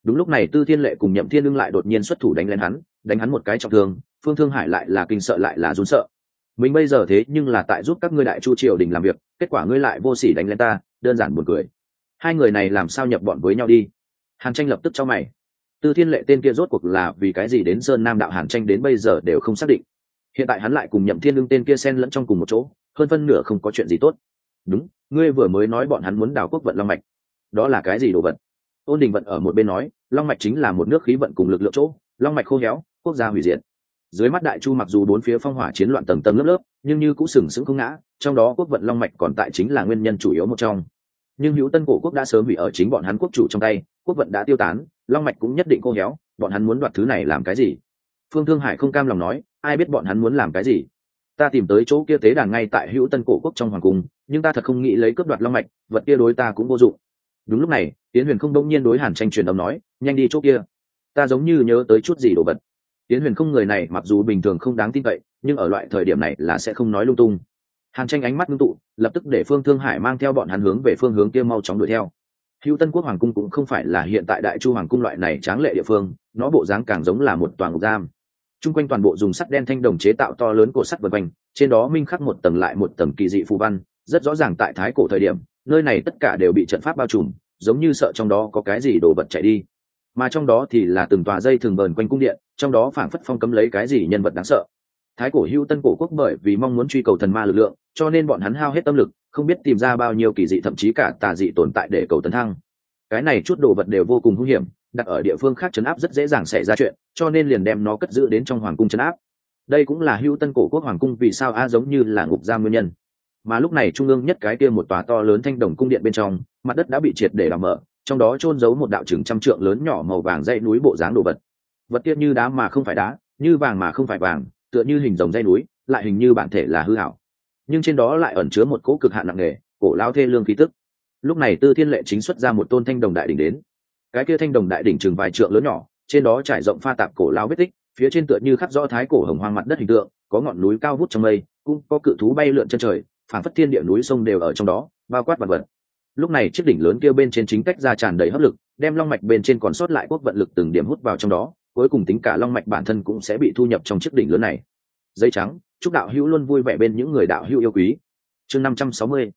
Đúng lúc này tư thiên lệ cùng nhậm thiên lương lại đột nhiên xuất thủ đánh lên hắn, đánh hắn một cái trọng thương, phương thương hải lại là kinh sợ lại là run sợ. Mình bây giờ thế nhưng là tại giúp các ngươi đại chu triều đình làm việc, kết quả ngươi lại vô sỉ đánh lên ta, đơn giản buồn cười hai người này làm sao nhập bọn với nhau đi? Hàn tranh lập tức cho mày. Tư thiên lệ tên kia rốt cuộc là vì cái gì đến sơn nam đạo hàn tranh đến bây giờ đều không xác định. Hiện tại hắn lại cùng nhậm thiên lương tên kia xen lẫn trong cùng một chỗ, hơn phân nửa không có chuyện gì tốt. Đúng, ngươi vừa mới nói bọn hắn muốn đào quốc vận long mạch. Đó là cái gì đồ vật? Ôn đình vận ở một bên nói, long mạch chính là một nước khí vận cùng lực lượng chỗ, long mạch khô héo, quốc gia hủy diệt. Dưới mắt đại chu mặc dù bốn phía phong hỏa chiến loạn tầng tầng lớp lớp, nhưng như cũng sừng sững không ngã, trong đó quốc vận long mạch còn tại chính là nguyên nhân chủ yếu một trong nhưng hữu tân cổ quốc đã sớm bị ở chính bọn hắn quốc chủ trong tay, quốc vận đã tiêu tán, long mạch cũng nhất định khô héo, bọn hắn muốn đoạt thứ này làm cái gì? Phương thương hải không cam lòng nói, ai biết bọn hắn muốn làm cái gì? Ta tìm tới chỗ kia tế đàn ngay tại hữu tân cổ quốc trong hoàng cung, nhưng ta thật không nghĩ lấy cướp đoạt long mạch, vật kia đối ta cũng vô dụng. Đúng lúc này tiến huyền không đông nhiên đối hàn tranh truyền âm nói, nhanh đi chỗ kia. Ta giống như nhớ tới chút gì đồ vật. Tiến huyền không người này mặc dù bình thường không đáng tin cậy, nhưng ở loại thời điểm này là sẽ không nói lung tung hàn tranh ánh mắt ngưng tụ, lập tức để phương thương hải mang theo bọn hắn hướng về phương hướng kia mau chóng đuổi theo. Hữu tân quốc hoàng cung cũng không phải là hiện tại đại chu hoàng cung loại này tráng lệ địa phương, nó bộ dáng càng giống là một toàn ngục giam. T r u n g quanh toàn bộ dùng sắt đen thanh đồng chế tạo to lớn cổ sắt vật quanh, trên đó minh khắc một tầng lại một tầng kỳ dị phù văn, rất rõ ràng tại thái cổ thời điểm, nơi này tất cả đều bị trận pháp bao trùm, giống như sợ trong đó có cái gì đồ vật chạy đi. Mà trong đó thì là từng tòa dây thường bờn quanh cung điện, trong đó phảng phất phong cấm lấy cái gì nhân vật đáng sợ thái cổ hưu tân cổ quốc bởi vì mong muốn truy cầu thần ma lực lượng, cho nên bọn hắn hao hết tâm lực, không biết tìm ra bao nhiêu kỳ dị thậm chí cả tà dị tồn tại để cầu tấn thăng. Cái này chút đồ vật đều vô cùng hữu hiểm, đặt ở địa phương khác chấn áp rất dễ dàng xảy ra chuyện, cho nên liền đem nó cất giữ đến trong hoàng cung chấn áp. Đây cũng là hưu tân cổ quốc hoàng cung vì sao a giống như là ngục giam nguyên nhân. Mà lúc này trung ương nhất cái kia một tòa to lớn thanh đồng cung điện bên trong, mặt đất đã bị triệt để làm mở trong đó trôn giấu một đạo trừng trăm trượng lớn nhỏ màu vàng dãy núi bộ dáng đồ vật. Vật tiết như đá mà không phải đá, như vàng mà không phải vàng tựa như hình dòng dây núi, lại hình như bản thể là hư hảo nhưng trên đó lại ẩn chứa một cỗ cực hạn nặng nề, cổ lao thê lương khí tức. Lúc này tư thiên lệ chính xuất ra một tôn thanh đồng đại đỉnh đến. Cái kia thanh đồng đại đỉnh chừng vài trượng lớn nhỏ, trên đó trải rộng pha tạp cổ lao vết tích, phía trên tựa như khắc rõ thái cổ hồng hoang mặt đất hình tượng, có ngọn núi cao vút trong mây, cũng có cự thú bay lượn chân trời phản phất thiên địa núi sông đều ở trong đó, bao quát vật vật. Lúc này chiếc đỉnh lớn kia bên trên chính cách ra tràn đầy hấp lực, đem long mạch bên trên còn sót lại quốc vận lực từng điểm hút vào trong đó cuối cùng tính cả long mạch bản thân cũng sẽ bị thu nhập trong chiếc đỉnh lớn này. Dây trắng, chúc đạo hữu luôn vui vẻ bên những người đạo hữu yêu quý. Chương năm trăm sáu mươi.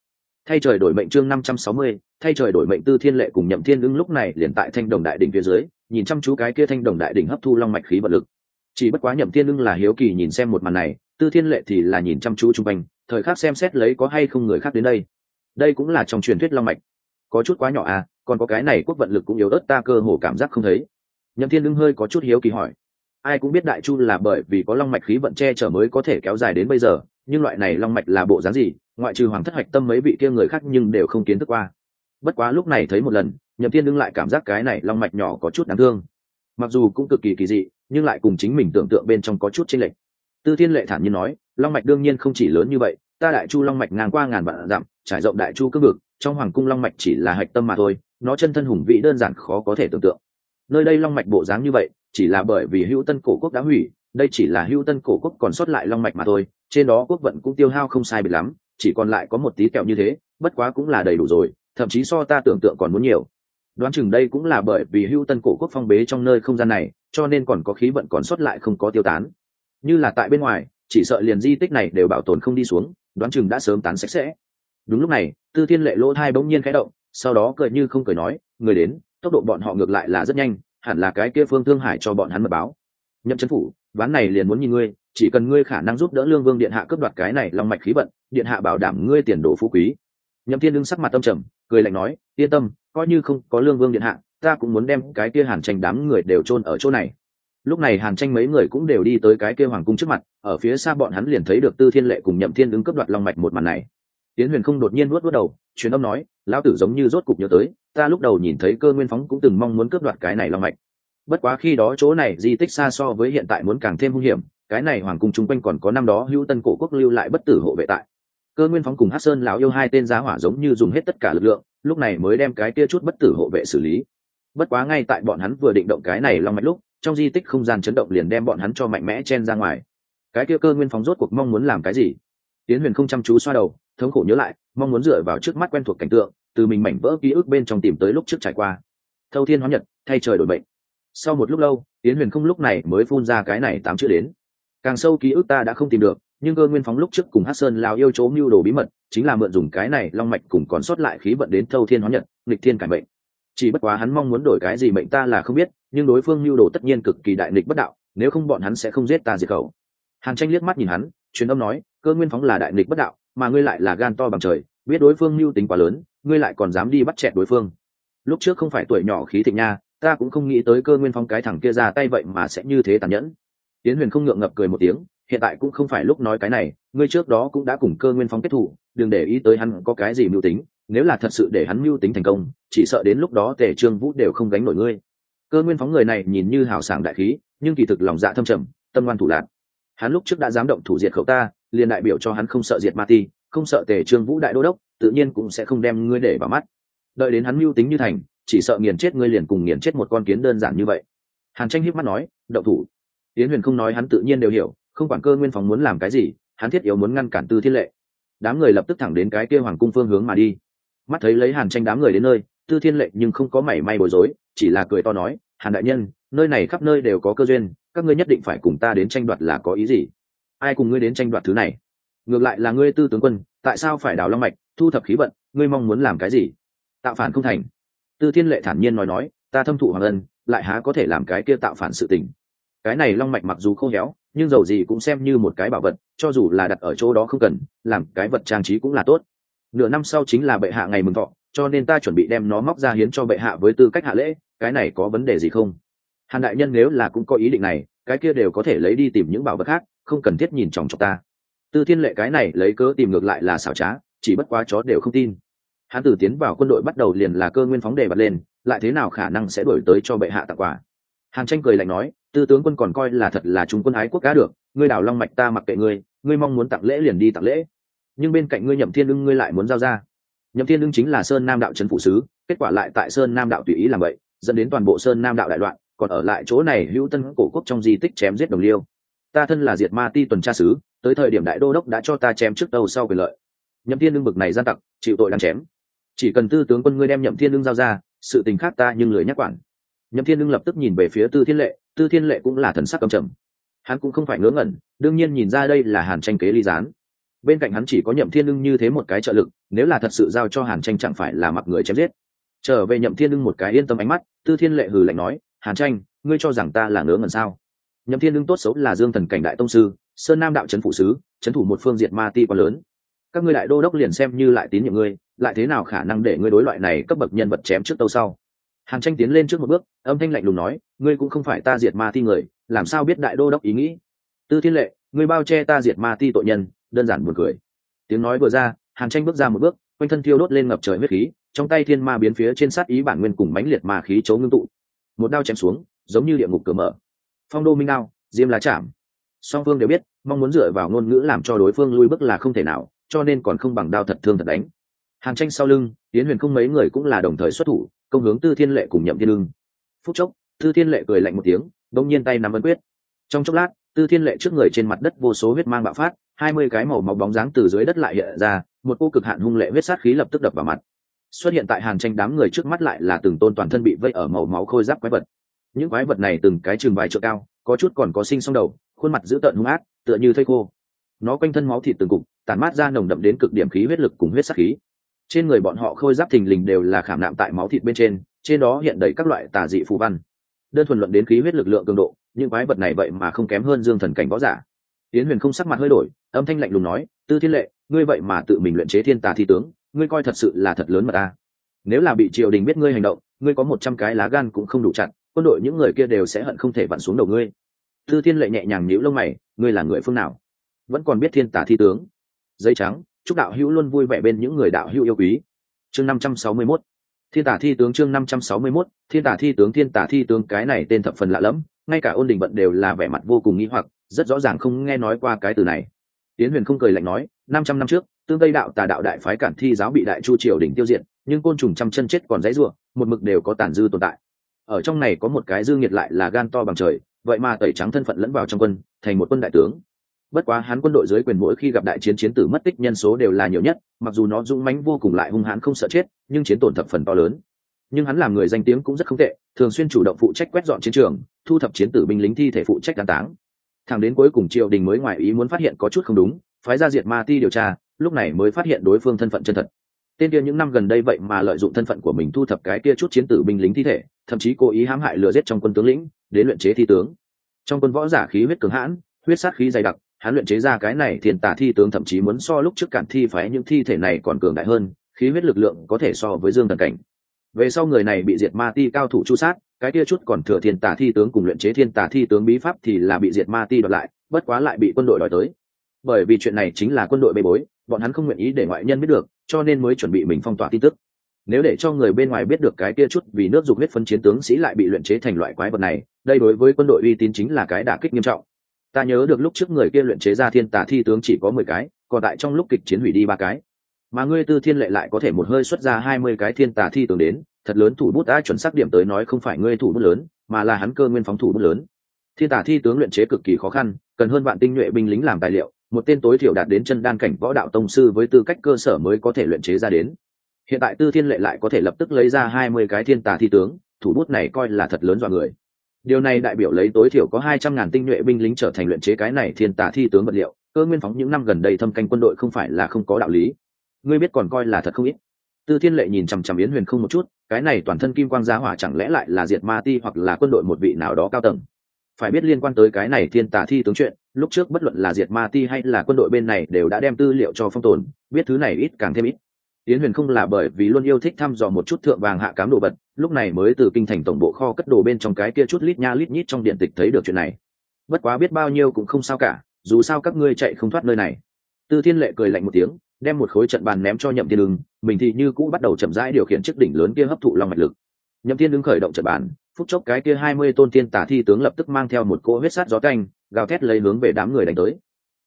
Thay trời đổi mệnh chương năm trăm sáu mươi, thay trời đổi mệnh tư thiên lệ cùng nhậm thiên ưng lúc này liền tại thanh đồng đại đỉnh phía dưới, nhìn chăm chú cái kia thanh đồng đại đỉnh hấp thu long mạch khí vật lực. Chỉ bất quá nhậm thiên ưng là hiếu kỳ nhìn xem một màn này, tư thiên lệ thì là nhìn chăm chú chung quanh, thời khắc xem xét lấy có hay không người khác đến đây. Đây cũng là trong truyền thuyết long mạch. Có chút quá nhỏ à còn có cái này quốc vận lực cũng yếu ớt ta cơ hồ cảm giác không thấy nhậm thiên ưng hơi có chút hiếu kỳ hỏi. Ai cũng biết đại chu là bởi vì có long mạch khí vận che chở mới có thể kéo dài đến bây giờ, nhưng loại này long mạch là bộ dáng gì? Ngoại trừ hoàng thất hạch tâm mấy vị kia người khác nhưng đều không kiến thức qua. Bất quá lúc này thấy một lần, nhậm thiên ưng lại cảm giác cái này long mạch nhỏ có chút đáng thương. Mặc dù cũng cực kỳ kỳ dị, nhưng lại cùng chính mình tưởng tượng bên trong có chút chênh lệch. Tư thiên lệ thản nhiên nói, long mạch đương nhiên không chỉ lớn như vậy, ta đại chu long mạch ngang qua ngàn vạn dặm, trải rộng đại chu cương vực, trong hoàng cung long mạch chỉ là hạch tâm mà thôi, nó chân thân hùng vĩ đơn giản khó có thể tưởng tượng nơi đây long mạch bộ dáng như vậy, chỉ là bởi vì hữu tân cổ quốc đã hủy, đây chỉ là hữu tân cổ quốc còn sót lại long mạch mà thôi, trên đó quốc vận cũng tiêu hao không sai biệt lắm, chỉ còn lại có một tí kẹo như thế, bất quá cũng là đầy đủ rồi, thậm chí so ta tưởng tượng còn muốn nhiều. Đoán chừng đây cũng là bởi vì hữu tân cổ quốc phong bế trong nơi không gian này, cho nên còn có khí vận còn sót lại không có tiêu tán. Như là tại bên ngoài, chỉ sợ liền di tích này đều bảo tồn không đi xuống, đoán chừng đã sớm tán sạch sẽ. Đúng lúc này, tư thiên lệ lỗ thai bỗng nhiên khẽ động, sau đó cười như không cười nói, người đến tốc độ bọn họ ngược lại là rất nhanh, hẳn là cái kia phương thương hải cho bọn hắn mật báo. Nhậm chấn phủ, ván này liền muốn nhìn ngươi, chỉ cần ngươi khả năng giúp đỡ lương vương điện hạ cướp đoạt cái này long mạch khí vận, điện hạ bảo đảm ngươi tiền đồ phú quý. Nhậm thiên đương sắc mặt tâm trầm, cười lạnh nói, yên tâm, coi như không có lương vương điện hạ, ta cũng muốn đem cái kia hàn tranh đám người đều chôn ở chỗ này. Lúc này hàn tranh mấy người cũng đều đi tới cái kia hoàng cung trước mặt, ở phía xa bọn hắn liền thấy được tư thiên lệ cùng nhậm thiên ứng cướp đoạt long mạch một màn này. Tiến huyền không đột nhiên nuốt nuốt đầu, truyền âm nói, lão tử giống như rốt cục nhớ tới ta lúc đầu nhìn thấy cơ nguyên phóng cũng từng mong muốn cướp đoạt cái này long mạch. Bất quá khi đó chỗ này di tích xa so với hiện tại muốn càng thêm hung hiểm, cái này hoàng cung chung quanh còn có năm đó hữu tân cổ quốc lưu lại bất tử hộ vệ tại. Cơ nguyên phóng cùng hát sơn lão yêu hai tên giá hỏa giống như dùng hết tất cả lực lượng, lúc này mới đem cái kia chút bất tử hộ vệ xử lý. Bất quá ngay tại bọn hắn vừa định động cái này long mạch lúc, trong di tích không gian chấn động liền đem bọn hắn cho mạnh mẽ chen ra ngoài. Cái kia cơ nguyên phóng rốt cuộc mong muốn làm cái gì? Tiến huyền không chăm chú xoa đầu, thống khổ nhớ lại mong muốn dựa vào trước mắt quen thuộc cảnh tượng, từ mình mảnh vỡ ký ức bên trong tìm tới lúc trước trải qua. Thâu thiên hóa nhật, thay trời đổi bệnh sau một lúc lâu tiến huyền không lúc này mới phun ra cái này tám chữ đến. Càng sâu ký ức ta đã không tìm được, nhưng cơ nguyên phóng lúc trước cùng hát sơn lao yêu chỗ mưu đồ bí mật, chính là mượn dùng cái này long mạch cùng còn sót lại khí vận đến thâu thiên hóa nhật, nghịch thiên cải mệnh. Chỉ bất quá hắn mong muốn đổi cái gì mệnh ta là không biết, nhưng đối phương mưu đồ tất nhiên cực kỳ đại nghịch bất đạo, nếu không bọn hắn sẽ không giết ta diệt khẩu. Hàn tranh liếc mắt nhìn hắn, truyền âm nói, cơ nguyên phóng là đại nghịch bất đạo mà ngươi lại là gan to bằng trời, biết đối phương mưu tính quá lớn, ngươi lại còn dám đi bắt chẹt đối phương. Lúc trước không phải tuổi nhỏ khí thịnh nha, ta cũng không nghĩ tới cơ nguyên phong cái thằng kia ra tay vậy mà sẽ như thế tàn nhẫn. Tiến huyền không ngượng ngập cười một tiếng, hiện tại cũng không phải lúc nói cái này, ngươi trước đó cũng đã cùng cơ nguyên phong kết thủ, đừng để ý tới hắn có cái gì mưu tính, nếu là thật sự để hắn mưu tính thành công, chỉ sợ đến lúc đó tề trương vũ đều không gánh nổi ngươi. Cơ nguyên phóng người này nhìn như hào sảng đại khí, nhưng kỳ thực lòng dạ thâm trầm, tâm ngoan thủ lạc. Hắn lúc trước đã dám động thủ diệt khẩu ta liền đại biểu cho hắn không sợ diệt ma ti, không sợ tề trương vũ đại đô đốc, tự nhiên cũng sẽ không đem ngươi để vào mắt. Đợi đến hắn mưu tính như thành, chỉ sợ nghiền chết ngươi liền cùng nghiền chết một con kiến đơn giản như vậy. Hàn tranh hiếp mắt nói động thủ. Yến huyền không nói hắn tự nhiên đều hiểu, không quản cơ nguyên phòng muốn làm cái gì, hắn thiết yếu muốn ngăn cản tư thiên lệ. Đám người lập tức thẳng đến cái kia hoàng cung phương hướng mà đi. Mắt thấy lấy hàn tranh đám người đến nơi, tư thiên lệ nhưng không có mảy may bối rối, chỉ là cười to nói, hàn đại nhân, nơi này khắp nơi đều có cơ duyên, các ngươi nhất định phải cùng ta đến tranh đoạt là có ý gì? Ai cùng ngươi đến tranh đoạt thứ này? Ngược lại là ngươi tư tướng quân, tại sao phải đào long mạch, thu thập khí vận, ngươi mong muốn làm cái gì? Tạo phản không thành. Tư thiên lệ thản nhiên nói nói, ta thâm thụ hoàng ân, lại há có thể làm cái kia tạo phản sự tình. Cái này long mạch mặc dù không héo, nhưng dầu gì cũng xem như một cái bảo vật, cho dù là đặt ở chỗ đó không cần, làm cái vật trang trí cũng là tốt. Nửa năm sau chính là bệ hạ ngày mừng thọ, cho nên ta chuẩn bị đem nó móc ra hiến cho bệ hạ với tư cách hạ lễ, cái này có vấn đề gì không? Hàn đại nhân nếu là cũng có ý định này, cái kia đều có thể lấy đi tìm những bảo vật khác không cần thiết nhìn chòng chọc ta. Tư thiên lệ cái này lấy cớ tìm ngược lại là xảo trá, chỉ bất quá chó đều không tin. Hắn từ tiến vào quân đội bắt đầu liền là cơ nguyên phóng đề bật lên, lại thế nào khả năng sẽ đổi tới cho bệ hạ tặng quà? Hàn tranh cười lạnh nói, tư tướng quân còn coi là thật là chúng quân ái quốc cá được, ngươi đào long mạch ta mặc kệ ngươi ngươi mong muốn tặng lễ liền đi tặng lễ. Nhưng bên cạnh ngươi nhậm thiên ưng ngươi lại muốn giao ra. Nhậm thiên ưng chính là sơn nam đạo trấn phụ sứ, kết quả lại tại sơn nam đạo tùy ý làm vậy, dẫn đến toàn bộ sơn nam đạo đại loạn, còn ở lại chỗ này hữu tân cổ quốc trong di tích chém giết đồng liêu ta thân là diệt ma ti tuần tra sứ, tới thời điểm đại đô đốc đã cho ta chém trước đầu sau quyền lợi. Nhậm thiên lương bực này gian tặc, chịu tội đang chém. Chỉ cần tư tướng quân ngươi đem nhậm thiên lương giao ra, sự tình khác ta nhưng lười nhắc quản. Nhậm thiên lương lập tức nhìn về phía tư thiên lệ, tư thiên lệ cũng là thần sắc cầm trầm. Hắn cũng không phải ngớ ngẩn, đương nhiên nhìn ra đây là hàn tranh kế ly gián. Bên cạnh hắn chỉ có nhậm thiên ưng như thế một cái trợ lực, nếu là thật sự giao cho hàn tranh chẳng phải là mặc người chém giết. Trở về nhậm thiên ưng một cái yên tâm ánh mắt, tư thiên lệ hừ lạnh nói, hàn tranh, ngươi cho rằng ta là ngớ ngẩn sao? Nhậm thiên đương tốt xấu là dương thần cảnh đại tông sư, sơn nam đạo trấn phụ sứ trấn thủ một phương diệt ma ti quá lớn. Các ngươi đại đô đốc liền xem như lại tín nhiệm ngươi, lại thế nào khả năng để ngươi đối loại này cấp bậc nhân vật chém trước tâu sau? Hàn tranh tiến lên trước một bước, âm thanh lạnh lùng nói, ngươi cũng không phải ta diệt ma ti người, làm sao biết đại đô đốc ý nghĩ? Tư thiên lệ, ngươi bao che ta diệt ma ti tội nhân, đơn giản buồn cười. Tiếng nói vừa ra, hàn tranh bước ra một bước, quanh thân thiêu đốt lên ngập trời huyết khí, trong tay thiên ma biến phía trên sát ý bản nguyên cùng mãnh liệt ma khí chấu ngưng tụ. Một đao chém xuống, giống như địa ngục cửa mở phong đô minh ao diêm lá chạm song phương đều biết, mong muốn dựa vào ngôn ngữ làm cho đối phương lui bước là không thể nào, cho nên còn không bằng đao thật thương thật đánh. Hàn tranh sau lưng tiến huyền không mấy người cũng là đồng thời xuất thủ, công hướng tư thiên lệ cùng nhậm thiên lương phút chốc, tư thiên lệ cười lạnh một tiếng đông nhiên tay nắm ấn quyết. Trong chốc lát, tư thiên lệ trước người trên mặt đất vô số huyết mang bạo phát, hai mươi cái màu máu bóng dáng từ dưới đất lại hiện ra, một cô cực hạn hung lệ huyết sát khí lập tức đập vào mặt. Xuất hiện tại hàn tranh đám người trước mắt lại là từng tôn toàn thân bị vây ở màu máu khôi giáp quái vật những quái vật này từng cái trường vài trượng cao, có chút còn có sinh song đầu, khuôn mặt dữ tợn hung ác, tựa như thây khô. Nó quanh thân máu thịt từng cục tàn mát ra nồng đậm đến cực điểm khí huyết lực cùng huyết sắc khí. Trên người bọn họ khôi giáp thình lình đều là khảm nạm tại máu thịt bên trên trên đó hiện đầy các loại tà dị phù văn. Đơn thuần luận đến khí huyết lực lượng cường độ, những quái vật này vậy mà không kém hơn dương thần cảnh võ giả. Yến huyền không sắc mặt hơi đổi, âm thanh lạnh lùng nói, tư thiên lệ, ngươi vậy mà tự mình luyện chế thiên tà thi tướng, ngươi coi thật sự là thật lớn mà ta. Nếu là bị triều đình biết ngươi hành động, ngươi có một trăm cái lá gan cũng không đủ chặt quân đội những người kia đều sẽ hận không thể vặn xuống đầu ngươi. Tư thiên lệ nhẹ nhàng nhíu lông mày, ngươi là người phương nào? Vẫn còn biết thiên tả thi tướng. Giấy trắng, chúc đạo hữu luôn vui vẻ bên những người đạo hữu yêu quý. Chương năm trăm sáu mươi 561 thiên tả thi tướng chương năm trăm sáu mươi 561 thiên tả thi tướng, thiên tả thi tướng, cái này tên thập phần lạ lẫm, ngay cả ôn đình bận đều là vẻ mặt vô cùng nghi hoặc, rất rõ ràng không nghe nói qua cái từ này. Tiến huyền không cười lạnh nói, năm trăm năm trước, tương tây đạo tà đạo đại phái cản thi giáo bị đại chu triều đỉnh tiêu diệt, nhưng côn trùng trăm chân chết còn dãy ruộng một mực đều có tàn dư tồn tại ở trong này có một cái dư nghiệt lại là gan to bằng trời, vậy mà tẩy trắng thân phận lẫn vào trong quân, thành một quân đại tướng. Bất quá hắn quân đội dưới quyền mỗi khi gặp đại chiến chiến tử mất tích nhân số đều là nhiều nhất, mặc dù nó dũng mãnh vô cùng lại hung hãn không sợ chết, nhưng chiến tổn thập phần to lớn. Nhưng hắn làm người danh tiếng cũng rất không tệ, thường xuyên chủ động phụ trách quét dọn chiến trường, thu thập chiến tử binh lính thi thể phụ trách đàn táng. Thẳng đến cuối cùng triều đình mới ngoài ý muốn phát hiện có chút không đúng, phái ra diệt ma ti điều tra, lúc này mới phát hiện đối phương thân phận chân thật tên kia những năm gần đây vậy mà lợi dụng thân phận của mình thu thập cái kia chút chiến tử binh lính thi thể, thậm chí cố ý hãm hại lừa giết trong quân tướng lĩnh, đến luyện chế thi tướng. Trong quân võ giả khí huyết cường hãn, huyết sát khí dày đặc, hắn luyện chế ra cái này thiên tả thi tướng thậm chí muốn so lúc trước cản thi phái những thi thể này còn cường đại hơn, khí huyết lực lượng có thể so với dương thần cảnh. Về sau người này bị diệt ma ti cao thủ chu sát, cái kia chút còn thừa thiên tả thi tướng cùng luyện chế thiên tả thi tướng bí pháp thì là bị diệt ma ti đoạt lại, bất quá lại bị quân đội đòi tới bởi vì chuyện này chính là quân đội bê bối, bọn hắn không nguyện ý để ngoại nhân biết được, cho nên mới chuẩn bị mình phong tỏa tin tức. Nếu để cho người bên ngoài biết được cái kia chút vì nước dục huyết phân chiến tướng sĩ lại bị luyện chế thành loại quái vật này, đây đối với quân đội uy tín chính là cái đả kích nghiêm trọng. Ta nhớ được lúc trước người kia luyện chế ra thiên tả thi tướng chỉ có mười cái, còn tại trong lúc kịch chiến hủy đi ba cái. Mà ngươi tư thiên lệ lại có thể một hơi xuất ra hai mươi cái thiên tả thi tướng đến, thật lớn thủ bút đã chuẩn xác điểm tới nói không phải ngươi thủ bút lớn, mà là hắn cơ nguyên phóng thủ bút lớn. Thiên tả thi tướng luyện chế cực kỳ khó khăn, cần hơn vạn tinh nhuệ binh lính làm tài liệu một tên tối thiểu đạt đến chân đan cảnh võ đạo tông sư với tư cách cơ sở mới có thể luyện chế ra đến. Hiện tại tư thiên lệ lại có thể lập tức lấy ra hai mươi cái thiên tà thi tướng, thủ bút này coi là thật lớn dọa người. Điều này đại biểu lấy tối thiểu có hai trăm ngàn tinh nhuệ binh lính trở thành luyện chế cái này thiên tà thi tướng vật liệu, cơ nguyên phóng những năm gần đây thâm canh quân đội không phải là không có đạo lý. Ngươi biết còn coi là thật không ít. Tư thiên lệ nhìn chằm chằm yến huyền không một chút, cái này toàn thân kim quang giá hỏa chẳng lẽ lại là diệt ma ti hoặc là quân đội một vị nào đó cao tầng? Phải biết liên quan tới cái này thiên tà thi tướng chuyện lúc trước bất luận là diệt ma ti hay là quân đội bên này đều đã đem tư liệu cho phong tồn, biết thứ này ít càng thêm ít. Yến huyền không là bởi vì luôn yêu thích thăm dò một chút thượng vàng hạ cám đồ vật, lúc này mới từ kinh thành tổng bộ kho cất đồ bên trong cái kia chút lít nha lít nhít trong điện tịch thấy được chuyện này. Bất quá biết bao nhiêu cũng không sao cả, dù sao các ngươi chạy không thoát nơi này. Tư thiên lệ cười lạnh một tiếng, đem một khối trận bàn ném cho nhậm thiên ưng, mình thì như cũ bắt đầu chậm rãi điều khiển chiếc đỉnh lớn kia hấp thụ lòng mạch lực. Nhậm thiên ưng khởi động trận bàn, phút chốc cái kia hai mươi tôn thiên tả thi tướng lập tức mang theo một cỗ huyết sát gió canh gào thét lấy hướng về đám người đánh tới.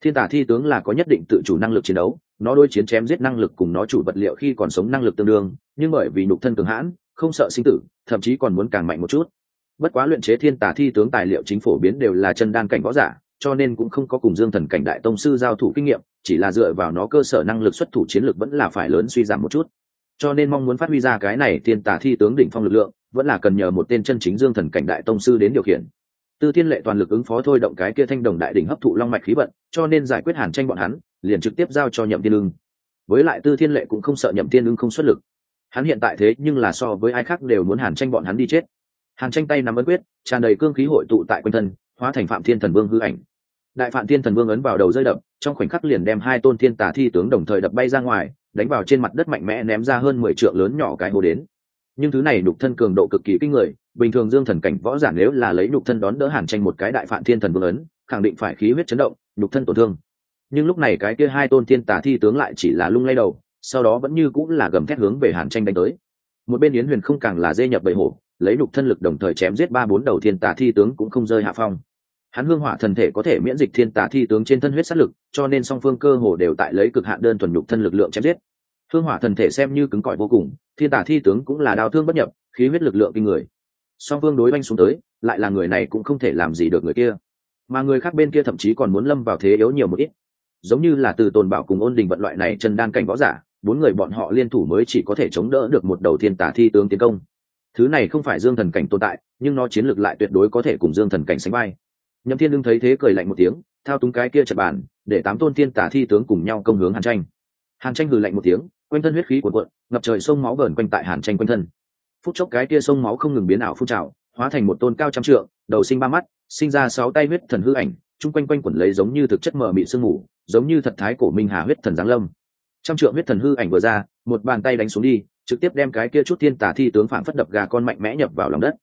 Thiên tả thi tướng là có nhất định tự chủ năng lực chiến đấu, nó đôi chiến chém giết năng lực cùng nó chủ vật liệu khi còn sống năng lực tương đương, nhưng bởi vì nhục thân cường hãn, không sợ sinh tử, thậm chí còn muốn càng mạnh một chút. Bất quá luyện chế thiên tả thi tướng tài liệu chính phổ biến đều là chân đan cảnh võ giả, cho nên cũng không có cùng dương thần cảnh đại tông sư giao thủ kinh nghiệm, chỉ là dựa vào nó cơ sở năng lực xuất thủ chiến lược vẫn là phải lớn suy giảm một chút. Cho nên mong muốn phát huy ra cái này thiên tả thi tướng đỉnh phong lực lượng, vẫn là cần nhờ một tên chân chính dương thần cảnh đại tông sư đến điều khiển tư thiên lệ toàn lực ứng phó thôi động cái kia thanh đồng đại đỉnh hấp thụ long mạch khí vận, cho nên giải quyết hàn tranh bọn hắn, liền trực tiếp giao cho nhậm tiên ưng. Với lại tư thiên lệ cũng không sợ nhậm tiên ưng không xuất lực. Hắn hiện tại thế nhưng là so với ai khác đều muốn hàn tranh bọn hắn đi chết. Hàn tranh tay nắm ấn quyết, tràn đầy cương khí hội tụ tại quanh thân, hóa thành phạm thiên thần vương hư ảnh. Đại phạm thiên thần vương ấn vào đầu rơi đập, trong khoảnh khắc liền đem hai tôn thiên tà thi tướng đồng thời đập bay ra ngoài, đánh vào trên mặt đất mạnh mẽ ném ra hơn mười trượng lớn nhỏ cái hồ đến nhưng thứ này đục thân cường độ cực kỳ kinh người, bình thường dương thần cảnh võ giả nếu là lấy nhục thân đón đỡ hàn tranh một cái đại phạm thiên thần vương ấn, khẳng định phải khí huyết chấn động, nhục thân tổn thương. Nhưng lúc này cái kia hai tôn thiên tả thi tướng lại chỉ là lung lay đầu, sau đó vẫn như cũng là gầm thét hướng về hàn tranh đánh tới. Một bên yến huyền không càng là dê nhập bầy hổ, lấy nhục thân lực đồng thời chém giết ba bốn đầu thiên tả thi tướng cũng không rơi hạ phong. Hắn hương hỏa thần thể có thể miễn dịch thiên tả thi tướng trên thân huyết sát lực, cho nên song phương cơ hồ đều tại lấy cực hạn đơn thuần nhục thân lực lượng chém giết hương hỏa thần thể xem như cứng cỏi vô cùng, thiên tả thi tướng cũng là đau thương bất nhập, khí huyết lực lượng kinh người. Song phương đối oanh xuống tới, lại là người này cũng không thể làm gì được người kia. Mà người khác bên kia thậm chí còn muốn lâm vào thế yếu nhiều một ít. Giống như là từ tồn bảo cùng ôn đình vận loại này chân đan cảnh võ giả, bốn người bọn họ liên thủ mới chỉ có thể chống đỡ được một đầu thiên tả thi tướng tiến công. Thứ này không phải dương thần cảnh tồn tại, nhưng nó chiến lược lại tuyệt đối có thể cùng dương thần cảnh sánh vai. Nhậm thiên đương thấy thế cười lạnh một tiếng, thao túng cái kia chật bàn, để tám tôn thiên tả thi tướng cùng nhau công hướng hàn tranh. Hàn tranh hừ lạnh một tiếng quanh thân huyết khí cuộn cuộn, ngập trời sông máu vờn quanh tại hàn tranh quanh thân. Phút chốc cái kia sông máu không ngừng biến ảo phun trào, hóa thành một tôn cao trăm trượng, đầu sinh ba mắt, sinh ra sáu tay huyết thần hư ảnh, chung quanh quanh quẩn lấy giống như thực chất mờ mị sương mù, giống như thật thái cổ minh hà huyết thần giáng lâm. Trăm trượng huyết thần hư ảnh vừa ra, một bàn tay đánh xuống đi, trực tiếp đem cái kia chút thiên tả thi tướng phản phất đập gà con mạnh mẽ nhập vào lòng đất.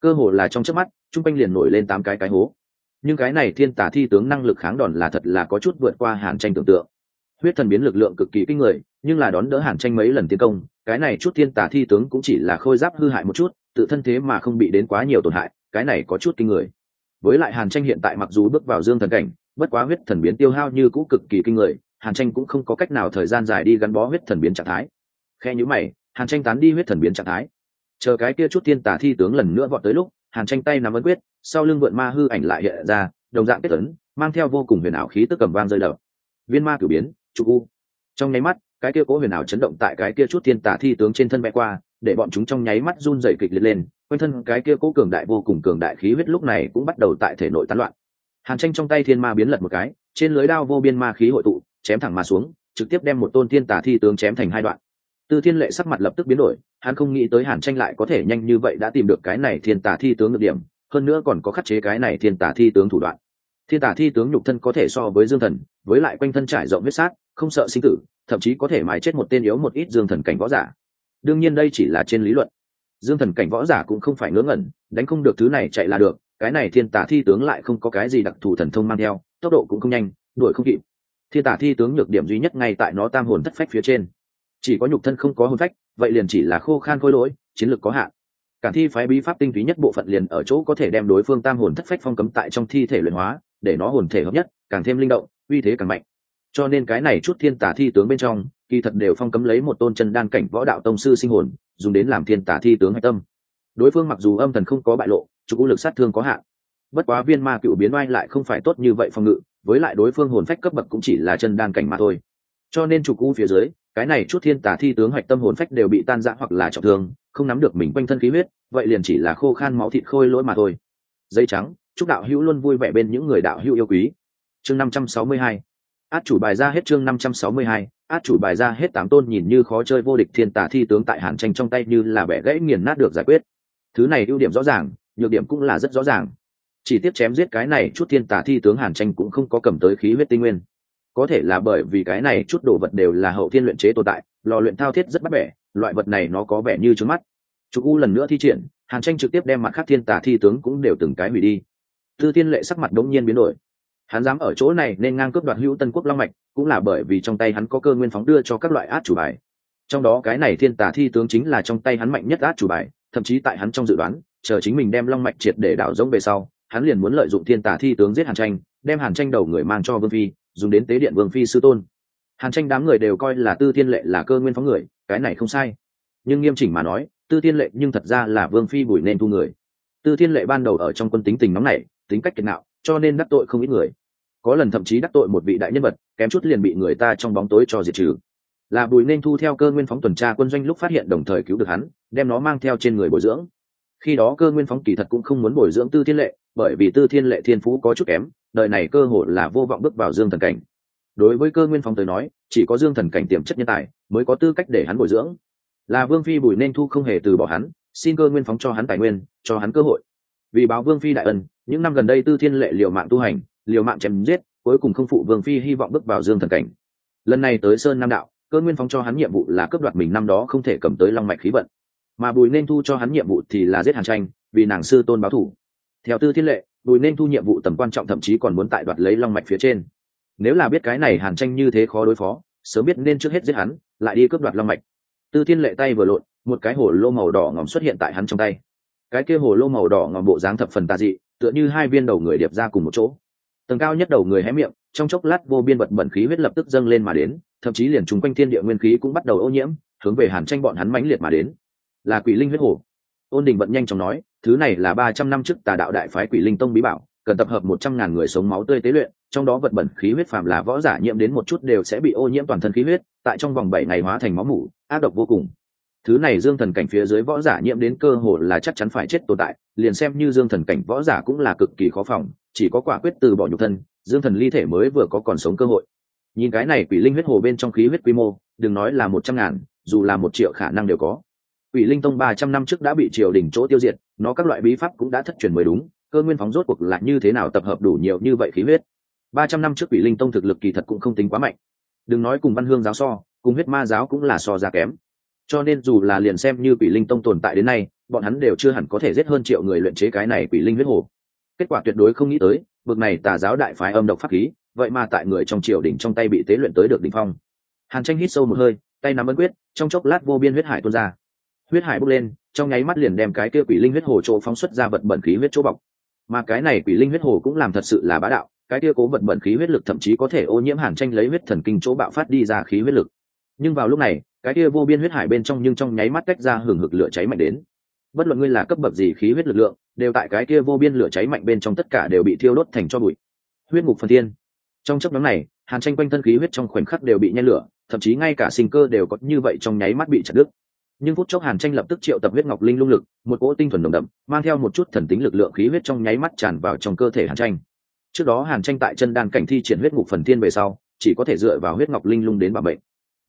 Cơ hồ là trong chớp mắt, chung quanh liền nổi lên tám cái cái hố. Nhưng cái này thiên tả thi tướng năng lực kháng đòn là thật là có chút vượt qua hàn tranh tưởng tượng huyết thần biến lực lượng cực kỳ kinh người, nhưng là đón đỡ hàn tranh mấy lần tiến công, cái này chút thiên tả thi tướng cũng chỉ là khôi giáp hư hại một chút, tự thân thế mà không bị đến quá nhiều tổn hại, cái này có chút kinh người. Với lại hàn tranh hiện tại mặc dù bước vào dương thần cảnh, bất quá huyết thần biến tiêu hao như cũ cực kỳ kinh người, hàn tranh cũng không có cách nào thời gian dài đi gắn bó huyết thần biến trạng thái. Khe nhữ mày, hàn tranh tán đi huyết thần biến trạng thái. Chờ cái kia chút thiên tả thi tướng lần nữa vọt tới lúc, hàn tranh tay nắm ấn quyết, sau lưng vượn ma hư ảnh lại hiện ra, đồng dạng kết tấn mang theo vô cùng huyền ảo khí tức cầm vang rơi đập. Viên ma cử biến trục u trong nháy mắt, cái kia cố huyền ảo chấn động tại cái kia chút thiên tả thi tướng trên thân vẽ qua, để bọn chúng trong nháy mắt run dày kịch liệt lên, quanh thân cái kia cố cường đại vô cùng cường đại khí huyết lúc này cũng bắt đầu tại thể nội tán loạn. Hàn tranh trong tay thiên ma biến lật một cái, trên lưới đao vô biên ma khí hội tụ, chém thẳng mà xuống, trực tiếp đem một tôn thiên tả thi tướng chém thành hai đoạn. Tư thiên lệ sắc mặt lập tức biến đổi, hắn không nghĩ tới hàn tranh lại có thể nhanh như vậy đã tìm được cái này thiên tả thi tướng được điểm, hơn nữa còn có khắc chế cái này thiên tả thi tướng thủ đoạn. Thiên tả thi tướng nhục thân có thể so với dương thần với lại quanh thân trải rộng huyết sát, không sợ sinh tử, thậm chí có thể mài chết một tên yếu một ít dương thần cảnh võ giả. Đương nhiên đây chỉ là trên lý luận. Dương thần cảnh võ giả cũng không phải ngớ ngẩn, đánh không được thứ này chạy là được, cái này thiên tả thi tướng lại không có cái gì đặc thù thần thông mang theo, tốc độ cũng không nhanh, đuổi không kịp. Thiên tả thi tướng nhược điểm duy nhất ngay tại nó tam hồn thất phách phía trên. Chỉ có nhục thân không có hồn phách, vậy liền chỉ là khô khan khôi lỗi, chiến lược có hạn. Cả thi phái bí pháp tinh túy nhất bộ phận liền ở chỗ có thể đem đối phương tam hồn thất phách phong cấm tại trong thi thể luyện hóa, để nó hồn thể hợp nhất, càng thêm linh động uy thế càng mạnh. Cho nên cái này chút thiên tả thi tướng bên trong, kỳ thật đều phong cấm lấy một tôn chân đan cảnh võ đạo tông sư sinh hồn, dùng đến làm thiên tả thi tướng hạch tâm. Đối phương mặc dù âm thần không có bại lộ, chủ lực sát thương có hạn. Bất quá viên ma cựu biến oai lại không phải tốt như vậy phòng ngự, với lại đối phương hồn phách cấp bậc cũng chỉ là chân đan cảnh mà thôi. Cho nên chủ u phía dưới, cái này chút thiên tả thi tướng hoạch tâm hồn phách đều bị tan rã hoặc là trọng thương, không nắm được mình quanh thân khí huyết, vậy liền chỉ là khô khan máu thịt khôi lỗi mà thôi. Dây trắng, chúc đạo hữu luôn vui vẻ bên những người đạo hữu yêu quý chương năm trăm sáu mươi hai. Át chủ bài ra hết chương năm trăm sáu mươi hai, át chủ bài ra hết tám tôn nhìn như khó chơi vô địch thiên tả thi tướng tại hàn tranh trong tay như là bẻ gãy nghiền nát được giải quyết. Thứ này ưu điểm rõ ràng, nhược điểm cũng là rất rõ ràng. Chỉ tiếp chém giết cái này chút thiên tả thi tướng hàn tranh cũng không có cầm tới khí huyết tinh nguyên. Có thể là bởi vì cái này chút đồ vật đều là hậu thiên luyện chế tồn tại, lò luyện thao thiết rất bắt bẻ, loại vật này nó có vẻ như trứng mắt. Trục u lần nữa thi triển, hàn tranh trực tiếp đem mặt khác thiên tả thi tướng cũng đều từng cái hủy đi. Tư thiên lệ sắc mặt đống nhiên biến đổi hắn dám ở chỗ này nên ngang cướp đoạt hữu tân quốc long mạch, cũng là bởi vì trong tay hắn có cơ nguyên phóng đưa cho các loại át chủ bài. Trong đó cái này thiên tả thi tướng chính là trong tay hắn mạnh nhất át chủ bài, thậm chí tại hắn trong dự đoán, chờ chính mình đem long mạch triệt để đảo giống về sau, hắn liền muốn lợi dụng thiên tả thi tướng giết hàn tranh, đem hàn tranh đầu người mang cho vương phi, dùng đến tế điện vương phi sư tôn. Hàn tranh đám người đều coi là tư thiên lệ là cơ nguyên phóng người, cái này không sai. Nhưng nghiêm chỉnh mà nói, tư thiên lệ nhưng thật ra là vương phi bùi nên thu người. Tư thiên lệ ban đầu ở trong quân tính tình nóng nảy, tính cách kiệt nạo cho nên đắc tội không ít người. Có lần thậm chí đắc tội một vị đại nhân vật, kém chút liền bị người ta trong bóng tối cho diệt trừ. Là bùi nên thu theo cơ nguyên phóng tuần tra quân doanh lúc phát hiện đồng thời cứu được hắn, đem nó mang theo trên người bồi dưỡng. Khi đó cơ nguyên phóng kỳ thật cũng không muốn bồi dưỡng tư thiên lệ, bởi vì tư thiên lệ thiên phú có chút kém, đời này cơ hội là vô vọng bước vào dương thần cảnh. Đối với cơ nguyên phóng tới nói, chỉ có dương thần cảnh tiềm chất nhân tài mới có tư cách để hắn bồi dưỡng. Là vương phi bùi nên thu không hề từ bỏ hắn, xin cơ nguyên phóng cho hắn tài nguyên, cho hắn cơ hội vì báo vương phi đại ân, những năm gần đây tư thiên lệ liều mạng tu hành, liều mạng chém giết, cuối cùng không phụ vương phi hy vọng bước vào dương thần cảnh. Lần này tới sơn nam đạo, cơ nguyên phóng cho hắn nhiệm vụ là cướp đoạt mình năm đó không thể cầm tới long mạch khí vận. Mà bùi nên thu cho hắn nhiệm vụ thì là giết hàn tranh, vì nàng sư tôn báo thủ. Theo tư thiên lệ, bùi nên thu nhiệm vụ tầm quan trọng thậm chí còn muốn tại đoạt lấy long mạch phía trên. Nếu là biết cái này hàn tranh như thế khó đối phó, sớm biết nên trước hết giết hắn, lại đi cướp đoạt long mạch. Tư thiên lệ tay vừa lộn, một cái hổ lô màu đỏ ngòm xuất hiện tại hắn trong tay cái kia hồ lô màu đỏ ngòm bộ dáng thập phần tà dị, tựa như hai viên đầu người điệp ra cùng một chỗ. Tầng cao nhất đầu người hé miệng, trong chốc lát vô biên vật bẩn khí huyết lập tức dâng lên mà đến, thậm chí liền chung quanh thiên địa nguyên khí cũng bắt đầu ô nhiễm, hướng về hàn tranh bọn hắn mãnh liệt mà đến. Là quỷ linh huyết hồ ôn đình vận nhanh chóng nói, thứ này là ba trăm năm trước tà đạo đại phái quỷ linh tông bí bảo, cần tập hợp một trăm ngàn người sống máu tươi tế luyện, trong đó vật bẩn khí huyết phàm là võ giả nhiễm đến một chút đều sẽ bị ô nhiễm toàn thân khí huyết, tại trong vòng bảy ngày hóa thành máu mủ, ác độc vô cùng thứ này dương thần cảnh phía dưới võ giả nhiễm đến cơ hồ là chắc chắn phải chết tồn tại, liền xem như dương thần cảnh võ giả cũng là cực kỳ khó phòng, chỉ có quả quyết từ bỏ nhục thân, dương thần ly thể mới vừa có còn sống cơ hội. Nhìn cái này quỷ linh huyết hồ bên trong khí huyết quy mô, đừng nói là một trăm ngàn, dù là một triệu khả năng đều có. Quỷ linh tông ba trăm năm trước đã bị triều đình chỗ tiêu diệt, nó các loại bí pháp cũng đã thất truyền mới đúng, cơ nguyên phóng rốt cuộc là như thế nào tập hợp đủ nhiều như vậy khí huyết? Ba trăm năm trước quỷ linh tông thực lực kỳ thật cũng không tính quá mạnh. Đừng nói cùng văn hương giáo so, cùng huyết ma giáo cũng là so ra kém cho nên dù là liền xem như quỷ linh tông tồn tại đến nay, bọn hắn đều chưa hẳn có thể giết hơn triệu người luyện chế cái này quỷ linh huyết hồ. Kết quả tuyệt đối không nghĩ tới, bực này tà giáo đại phái âm độc pháp khí, vậy mà tại người trong triều đỉnh trong tay bị tế luyện tới được đỉnh phong. Hàn tranh hít sâu một hơi, tay nắm ấn quyết, trong chốc lát vô biên huyết hải tuôn ra. Huyết hải bốc lên, trong nháy mắt liền đem cái kia quỷ linh huyết hồ chỗ phóng xuất ra vật bẩn khí huyết chỗ bọc. Mà cái này quỷ linh huyết hồ cũng làm thật sự là bá đạo, cái kia cố vật bẩn khí huyết lực thậm chí có thể ô nhiễm hàn tranh lấy huyết thần kinh chỗ bạo phát đi ra khí huyết lực nhưng vào lúc này, cái kia vô biên huyết hải bên trong nhưng trong nháy mắt tách ra hừng hực lửa cháy mạnh đến. Bất luận ngươi là cấp bậc gì khí huyết lực lượng, đều tại cái kia vô biên lửa cháy mạnh bên trong tất cả đều bị thiêu đốt thành cho bụi. Huyết ngục phần thiên. Trong chấp nhóm này, hàn tranh quanh thân khí huyết trong khoảnh khắc đều bị nhen lửa, thậm chí ngay cả sinh cơ đều có như vậy trong nháy mắt bị chặt đứt. Nhưng phút chốc hàn tranh lập tức triệu tập huyết ngọc linh lung lực, một cỗ tinh thuần đồng đậm, mang theo một chút thần tính lực lượng khí huyết trong nháy mắt tràn vào trong cơ thể hàn tranh. Trước đó hàn tranh tại chân đan cảnh thi triển huyết ngục phần thiên về sau, chỉ có thể dựa vào huyết ngọc linh lung đến bảo bệnh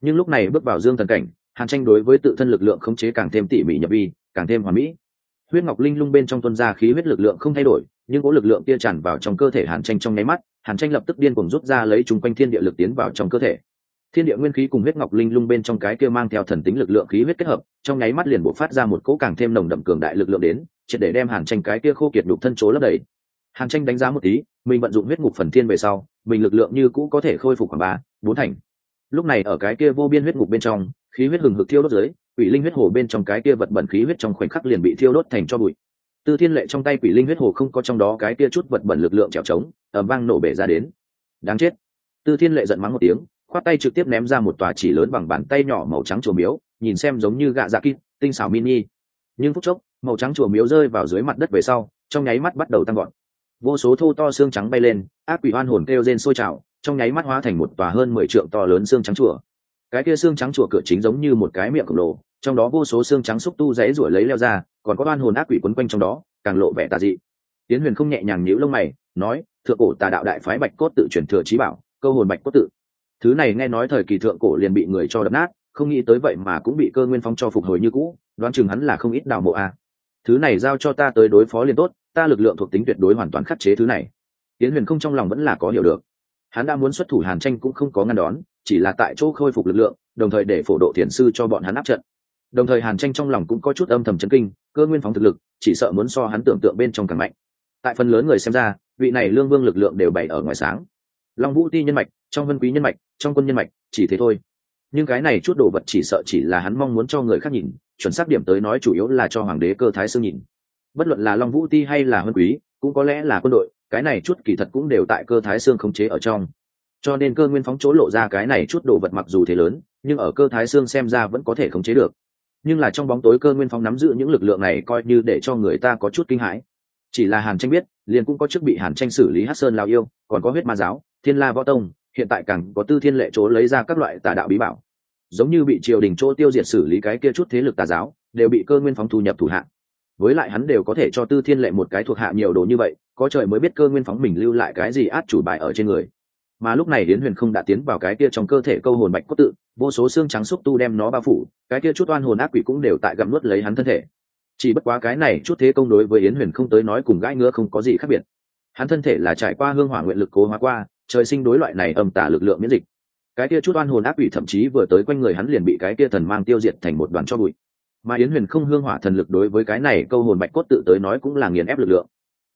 nhưng lúc này bước vào dương thần cảnh, hàn tranh đối với tự thân lực lượng khống chế càng thêm tỉ mỉ nhập vi, càng thêm hoàn mỹ. Huyết ngọc linh lung bên trong tuân ra khí huyết lực lượng không thay đổi, nhưng cỗ lực lượng kia tràn vào trong cơ thể hàn tranh trong nháy mắt, hàn tranh lập tức điên cuồng rút ra lấy chung quanh thiên địa lực tiến vào trong cơ thể. Thiên địa nguyên khí cùng huyết ngọc linh lung bên trong cái kia mang theo thần tính lực lượng khí huyết kết hợp, trong nháy mắt liền bộ phát ra một cỗ càng thêm nồng đậm cường đại lực lượng đến, triệt để đem hàn tranh cái kia khô kiệt đục thân chỗ lấp đầy. Hàn tranh đánh giá một tí, mình vận dụng huyết ngục phần thiên về sau, mình lực lượng như cũ có thể khôi phục khoảng ba, bốn thành lúc này ở cái kia vô biên huyết ngục bên trong, khí huyết hừng hực thiêu đốt dưới, quỷ linh huyết hồ bên trong cái kia vật bẩn khí huyết trong khoảnh khắc liền bị thiêu đốt thành cho bụi. Tư thiên lệ trong tay quỷ linh huyết hồ không có trong đó cái kia chút vật bẩn lực lượng trèo trống ẩm vang nổ bể ra đến. Đáng chết. Tư thiên lệ giận mắng một tiếng, khoát tay trực tiếp ném ra một tòa chỉ lớn bằng bàn tay nhỏ màu trắng chùa miếu, nhìn xem giống như gạ dạ kít tinh xảo mini. Nhưng phút chốc, màu trắng chùa miếu rơi vào dưới mặt đất về sau, trong nháy mắt bắt đầu tăng gọn vô số thô to xương trắng bay lên, ác quỷ oan hồn kêu rên sôi trào trong nháy mắt hóa thành một tòa hơn mười trượng to lớn xương trắng chùa. Cái kia xương trắng chùa cửa chính giống như một cái miệng khổng lồ, trong đó vô số xương trắng xúc tu dãy rủa lấy leo ra, còn có oan hồn ác quỷ quấn quanh trong đó, càng lộ vẻ tà dị. Tiến huyền không nhẹ nhàng nhíu lông mày, nói, thượng cổ tà đạo đại phái bạch cốt tự truyền thừa trí bảo, câu hồn bạch cốt tự. Thứ này nghe nói thời kỳ thượng cổ liền bị người cho đập nát, không nghĩ tới vậy mà cũng bị cơ nguyên phong cho phục hồi như cũ, đoán chừng hắn là không ít đào mộ a. Thứ này giao cho ta tới đối phó liền tốt, ta lực lượng thuộc tính tuyệt đối hoàn toàn khắc chế thứ này. Tiến huyền không trong lòng vẫn là có hiểu được hắn đã muốn xuất thủ hàn tranh cũng không có ngăn đón, chỉ là tại chỗ khôi phục lực lượng, đồng thời để phổ độ thiền sư cho bọn hắn áp trận. Đồng thời hàn tranh trong lòng cũng có chút âm thầm chấn kinh, cơ nguyên phóng thực lực, chỉ sợ muốn so hắn tưởng tượng bên trong càng mạnh. Tại phần lớn người xem ra, vị này lương vương lực lượng đều bày ở ngoài sáng. Long vũ ti nhân mạch, trong vân quý nhân mạch, trong quân nhân mạch, chỉ thế thôi. Nhưng cái này chút đồ vật chỉ sợ chỉ là hắn mong muốn cho người khác nhìn, chuẩn xác điểm tới nói chủ yếu là cho hoàng đế cơ thái sư nhìn. Bất luận là long vũ ti hay là vân quý, cũng có lẽ là quân đội cái này chút kỳ thật cũng đều tại cơ thái xương khống chế ở trong. Cho nên cơ nguyên phóng chỗ lộ ra cái này chút đồ vật mặc dù thế lớn, nhưng ở cơ thái xương xem ra vẫn có thể khống chế được. Nhưng là trong bóng tối cơ nguyên phóng nắm giữ những lực lượng này coi như để cho người ta có chút kinh hãi. Chỉ là hàn tranh biết, liền cũng có chức bị hàn tranh xử lý hát sơn lao yêu, còn có huyết ma giáo, thiên la võ tông, hiện tại càng có tư thiên lệ chỗ lấy ra các loại tà đạo bí bảo. Giống như bị triều đình chỗ tiêu diệt xử lý cái kia chút thế lực tà giáo, đều bị cơ nguyên phóng thu nhập thủ hạng với lại hắn đều có thể cho tư thiên lệ một cái thuộc hạ nhiều đồ như vậy, có trời mới biết cơ nguyên phóng mình lưu lại cái gì át chủ bài ở trên người. Mà lúc này yến huyền không đã tiến vào cái kia trong cơ thể câu hồn bạch cốt tự, vô số xương trắng xúc tu đem nó bao phủ, cái kia chút oan hồn ác quỷ cũng đều tại gặm nuốt lấy hắn thân thể. Chỉ bất quá cái này chút thế công đối với yến huyền không tới nói cùng gãi ngứa không có gì khác biệt. Hắn thân thể là trải qua hương hỏa nguyện lực cố hóa qua, trời sinh đối loại này âm tả lực lượng miễn dịch. Cái kia chút oan hồn ác quỷ thậm chí vừa tới quanh người hắn liền bị cái kia thần mang tiêu diệt thành một đoàn cho bụi mà yến huyền không hương hỏa thần lực đối với cái này câu hồn bạch cốt tự tới nói cũng là nghiền ép lực lượng.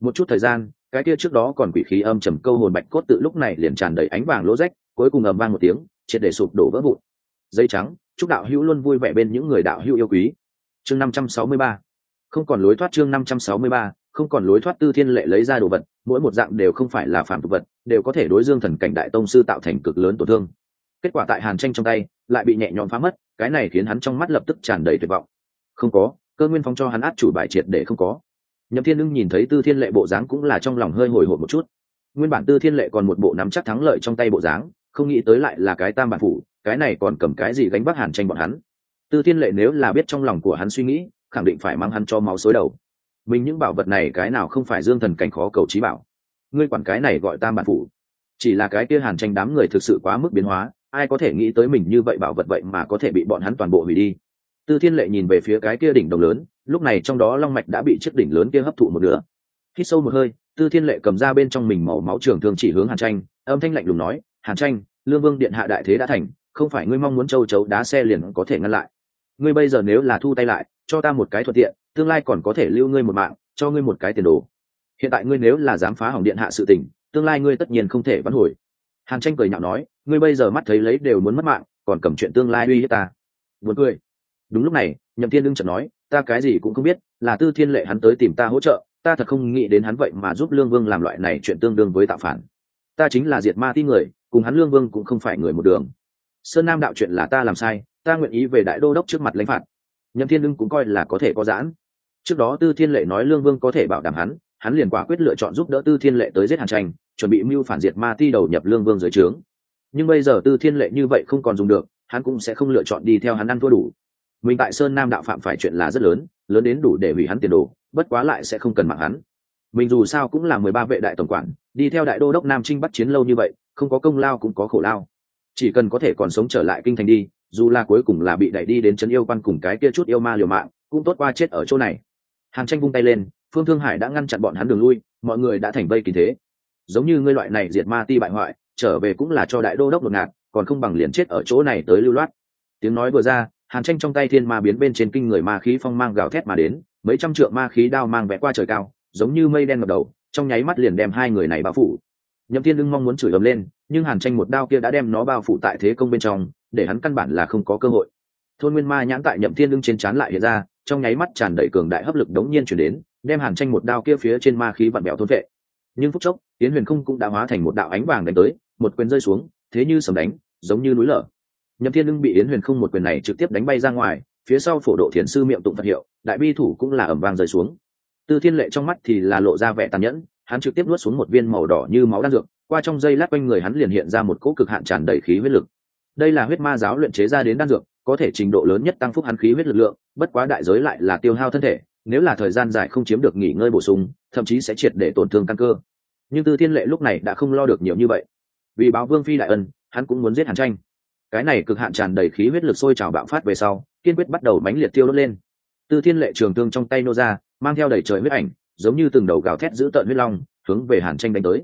Một chút thời gian, cái kia trước đó còn quỷ khí âm trầm câu hồn bạch cốt tự lúc này liền tràn đầy ánh vàng lỗ rách, cuối cùng ầm vang một tiếng, triệt để sụp đổ vỡ vụn. Dây trắng, chúc đạo hữu luôn vui vẻ bên những người đạo hữu yêu quý. Chương năm trăm sáu mươi ba. Không còn lối thoát chương năm trăm sáu mươi ba, không còn lối thoát tư thiên lệ lấy ra đồ vật, mỗi một dạng đều không phải là phản thực vật, đều có thể đối dương thần cảnh đại tông sư tạo thành cực lớn tổn thương. Kết quả tại hàn tranh trong tay, lại bị nhẹ nhõm phá mất, cái này khiến hắn trong mắt lập tức tràn đầy tuyệt vọng không có, cơ nguyên phong cho hắn át chủ bài triệt để không có. Nhậm thiên ưng nhìn thấy tư thiên lệ bộ dáng cũng là trong lòng hơi hồi hộp một chút. Nguyên bản tư thiên lệ còn một bộ nắm chắc thắng lợi trong tay bộ dáng, không nghĩ tới lại là cái tam bản phủ, cái này còn cầm cái gì gánh bắt hàn tranh bọn hắn. Tư thiên lệ nếu là biết trong lòng của hắn suy nghĩ, khẳng định phải mang hắn cho máu xối đầu. Mình những bảo vật này cái nào không phải dương thần cảnh khó cầu trí bảo. Ngươi quản cái này gọi tam bản phủ. Chỉ là cái kia hàn tranh đám người thực sự quá mức biến hóa, ai có thể nghĩ tới mình như vậy bảo vật vậy mà có thể bị bọn hắn toàn bộ hủy đi tư thiên lệ nhìn về phía cái kia đỉnh đồng lớn, lúc này trong đó long mạch đã bị chiếc đỉnh lớn kia hấp thụ một nửa. Hít sâu một hơi, tư thiên lệ cầm ra bên trong mình màu máu trường thường chỉ hướng hàn tranh, âm thanh lạnh lùng nói, hàn tranh, lương vương điện hạ đại thế đã thành, không phải ngươi mong muốn châu chấu đá xe liền có thể ngăn lại. Ngươi bây giờ nếu là thu tay lại, cho ta một cái thuận tiện, tương lai còn có thể lưu ngươi một mạng, cho ngươi một cái tiền đồ. Hiện tại ngươi nếu là dám phá hỏng điện hạ sự tình, tương lai ngươi tất nhiên không thể vãn hồi. Hàn tranh cười nhạo nói, ngươi bây giờ mắt thấy lấy đều muốn mất mạng, còn cầm chuyện tương lai uy hiếp ta. Buồn cười đúng lúc này, nhậm thiên đương chợt nói, ta cái gì cũng không biết, là tư thiên lệ hắn tới tìm ta hỗ trợ, ta thật không nghĩ đến hắn vậy mà giúp lương vương làm loại này chuyện tương đương với tạo phản. Ta chính là diệt ma ti người, cùng hắn lương vương cũng không phải người một đường. Sơn nam đạo chuyện là ta làm sai, ta nguyện ý về đại đô đốc trước mặt lãnh phạt. Nhậm thiên đương cũng coi là có thể có giãn. Trước đó tư thiên lệ nói lương vương có thể bảo đảm hắn hắn liền quả quyết lựa chọn giúp đỡ tư thiên lệ tới giết hàn tranh, chuẩn bị mưu phản diệt ma ti đầu nhập lương vương dưới trướng. Nhưng bây giờ tư thiên lệ như vậy không còn dùng được, hắn cũng sẽ không lựa chọn đi theo hắn ăn thua đủ mình tại sơn nam đạo phạm phải chuyện là rất lớn lớn đến đủ để hủy hắn tiền đồ, bất quá lại sẽ không cần mạng hắn. Mình dù sao cũng là mười ba vệ đại tổng quản, đi theo đại đô đốc nam trinh bắt chiến lâu như vậy, không có công lao cũng có khổ lao. Chỉ cần có thể còn sống trở lại kinh thành đi, dù là cuối cùng là bị đẩy đi đến trấn yêu quan cùng cái kia chút yêu ma liều mạng, cũng tốt qua chết ở chỗ này. Hàn tranh vung tay lên, phương thương hải đã ngăn chặn bọn hắn đường lui, mọi người đã thành vây kỳ thế. Giống như ngươi loại này diệt ma ti bại hoại, trở về cũng là cho đại đô đốc đột ngạt còn không bằng liền chết ở chỗ này tới lưu loát. Tiếng nói vừa ra hàn tranh trong tay thiên ma biến bên trên kinh người ma khí phong mang gào thét mà đến, mấy trăm trượng ma khí đao mang vẽ qua trời cao, giống như mây đen ngập đầu, trong nháy mắt liền đem hai người này bao phủ. Nhậm thiên lưng mong muốn chửi ầm lên, nhưng hàn tranh một đao kia đã đem nó bao phủ tại thế công bên trong, để hắn căn bản là không có cơ hội. Thôn nguyên ma nhãn tại nhậm thiên lưng trên trán lại hiện ra, trong nháy mắt tràn đầy cường đại hấp lực đống nhiên chuyển đến, đem hàn tranh một đao kia phía trên ma khí vặn bẹo thôn vệ. Nhưng phút chốc tiến huyền không cũng đã hóa thành một đạo ánh vàng đánh tới, một quyền rơi xuống, thế như sầm đánh, giống như núi lở nhậm thiên ưng bị yến huyền không một quyền này trực tiếp đánh bay ra ngoài, phía sau phổ độ thiền sư miệng tụng phật hiệu, đại bi thủ cũng là ẩm vang rơi xuống. Tư thiên lệ trong mắt thì là lộ ra vẻ tàn nhẫn, hắn trực tiếp nuốt xuống một viên màu đỏ như máu đan dược, qua trong dây lát quanh người hắn liền hiện ra một cỗ cực hạn tràn đầy khí huyết lực. Đây là huyết ma giáo luyện chế ra đến đan dược, có thể trình độ lớn nhất tăng phúc hắn khí huyết lực lượng, bất quá đại giới lại là tiêu hao thân thể, nếu là thời gian dài không chiếm được nghỉ ngơi bổ sung, thậm chí sẽ triệt để tổn thương căn cơ. Nhưng tư thiên lệ lúc này đã không lo được nhiều như vậy. Vì báo vương phi đại ân, hắn cũng muốn giết hàn tranh cái này cực hạn tràn đầy khí huyết lực sôi trào bạo phát về sau, kiên quyết bắt đầu mánh liệt tiêu đốt lên. Tư thiên lệ trường thương trong tay nô ra, mang theo đầy trời huyết ảnh, giống như từng đầu gào thét giữ tợn huyết long, hướng về hàn tranh đánh tới.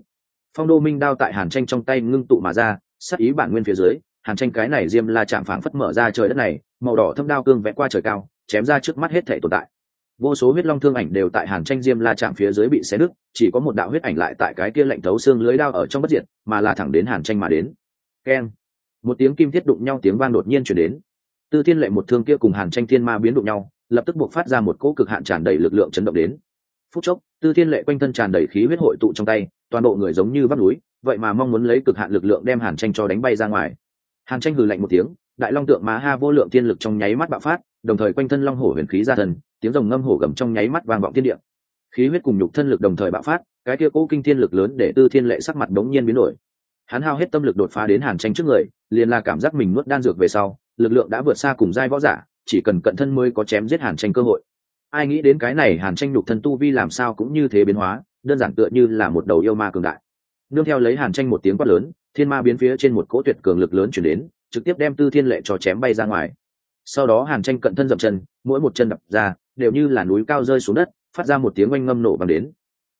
Phong đô minh đao tại hàn tranh trong tay ngưng tụ mà ra sắc ý bản nguyên phía dưới, hàn tranh cái này diêm la chạm phảng phất mở ra trời đất này, màu đỏ thâm đao cương vẽ qua trời cao, chém ra trước mắt hết thể tồn tại. Vô số huyết long thương ảnh đều tại hàn tranh diêm la chạm phía dưới bị xé nứt, chỉ có một đạo huyết ảnh lại tại cái kia lạnh thấu xương lưới đao ở trong bất diệt, mà là thẳng đến hàn tranh mà đến. Keng một tiếng kim thiết đụng nhau, tiếng vang đột nhiên chuyển đến. Tư thiên lệ một thương kia cùng hàn tranh thiên ma biến đụng nhau, lập tức buộc phát ra một cỗ cực hạn tràn đầy lực lượng chấn động đến. Phút chốc, tư thiên lệ quanh thân tràn đầy khí huyết hội tụ trong tay, toàn bộ người giống như vắt núi, vậy mà mong muốn lấy cực hạn lực lượng đem hàn tranh cho đánh bay ra ngoài. Hàn tranh hừ lạnh một tiếng, đại long tượng má ha vô lượng thiên lực trong nháy mắt bạo phát, đồng thời quanh thân long hổ huyền khí ra thần, tiếng rồng ngâm hổ gầm trong nháy mắt vang vọng thiên địa. Khí huyết cùng nhục thân lực đồng thời bạo phát, cái kia cố kinh thiên lực lớn để tư thiên lệ sắc mặt đống nhiên biến đổi hắn hao hết tâm lực đột phá đến hàn tranh trước người, liền là cảm giác mình nuốt đan dược về sau, lực lượng đã vượt xa cùng giai võ giả, chỉ cần cận thân mới có chém giết hàn tranh cơ hội. Ai nghĩ đến cái này hàn tranh nhục thân tu vi làm sao cũng như thế biến hóa, đơn giản tựa như là một đầu yêu ma cường đại. Nương theo lấy hàn tranh một tiếng quát lớn, thiên ma biến phía trên một cỗ tuyệt cường lực lớn chuyển đến, trực tiếp đem tư thiên lệ cho chém bay ra ngoài. Sau đó hàn tranh cận thân dậm chân, mỗi một chân đập ra, đều như là núi cao rơi xuống đất, phát ra một tiếng oanh ngâm nổ bằng đến.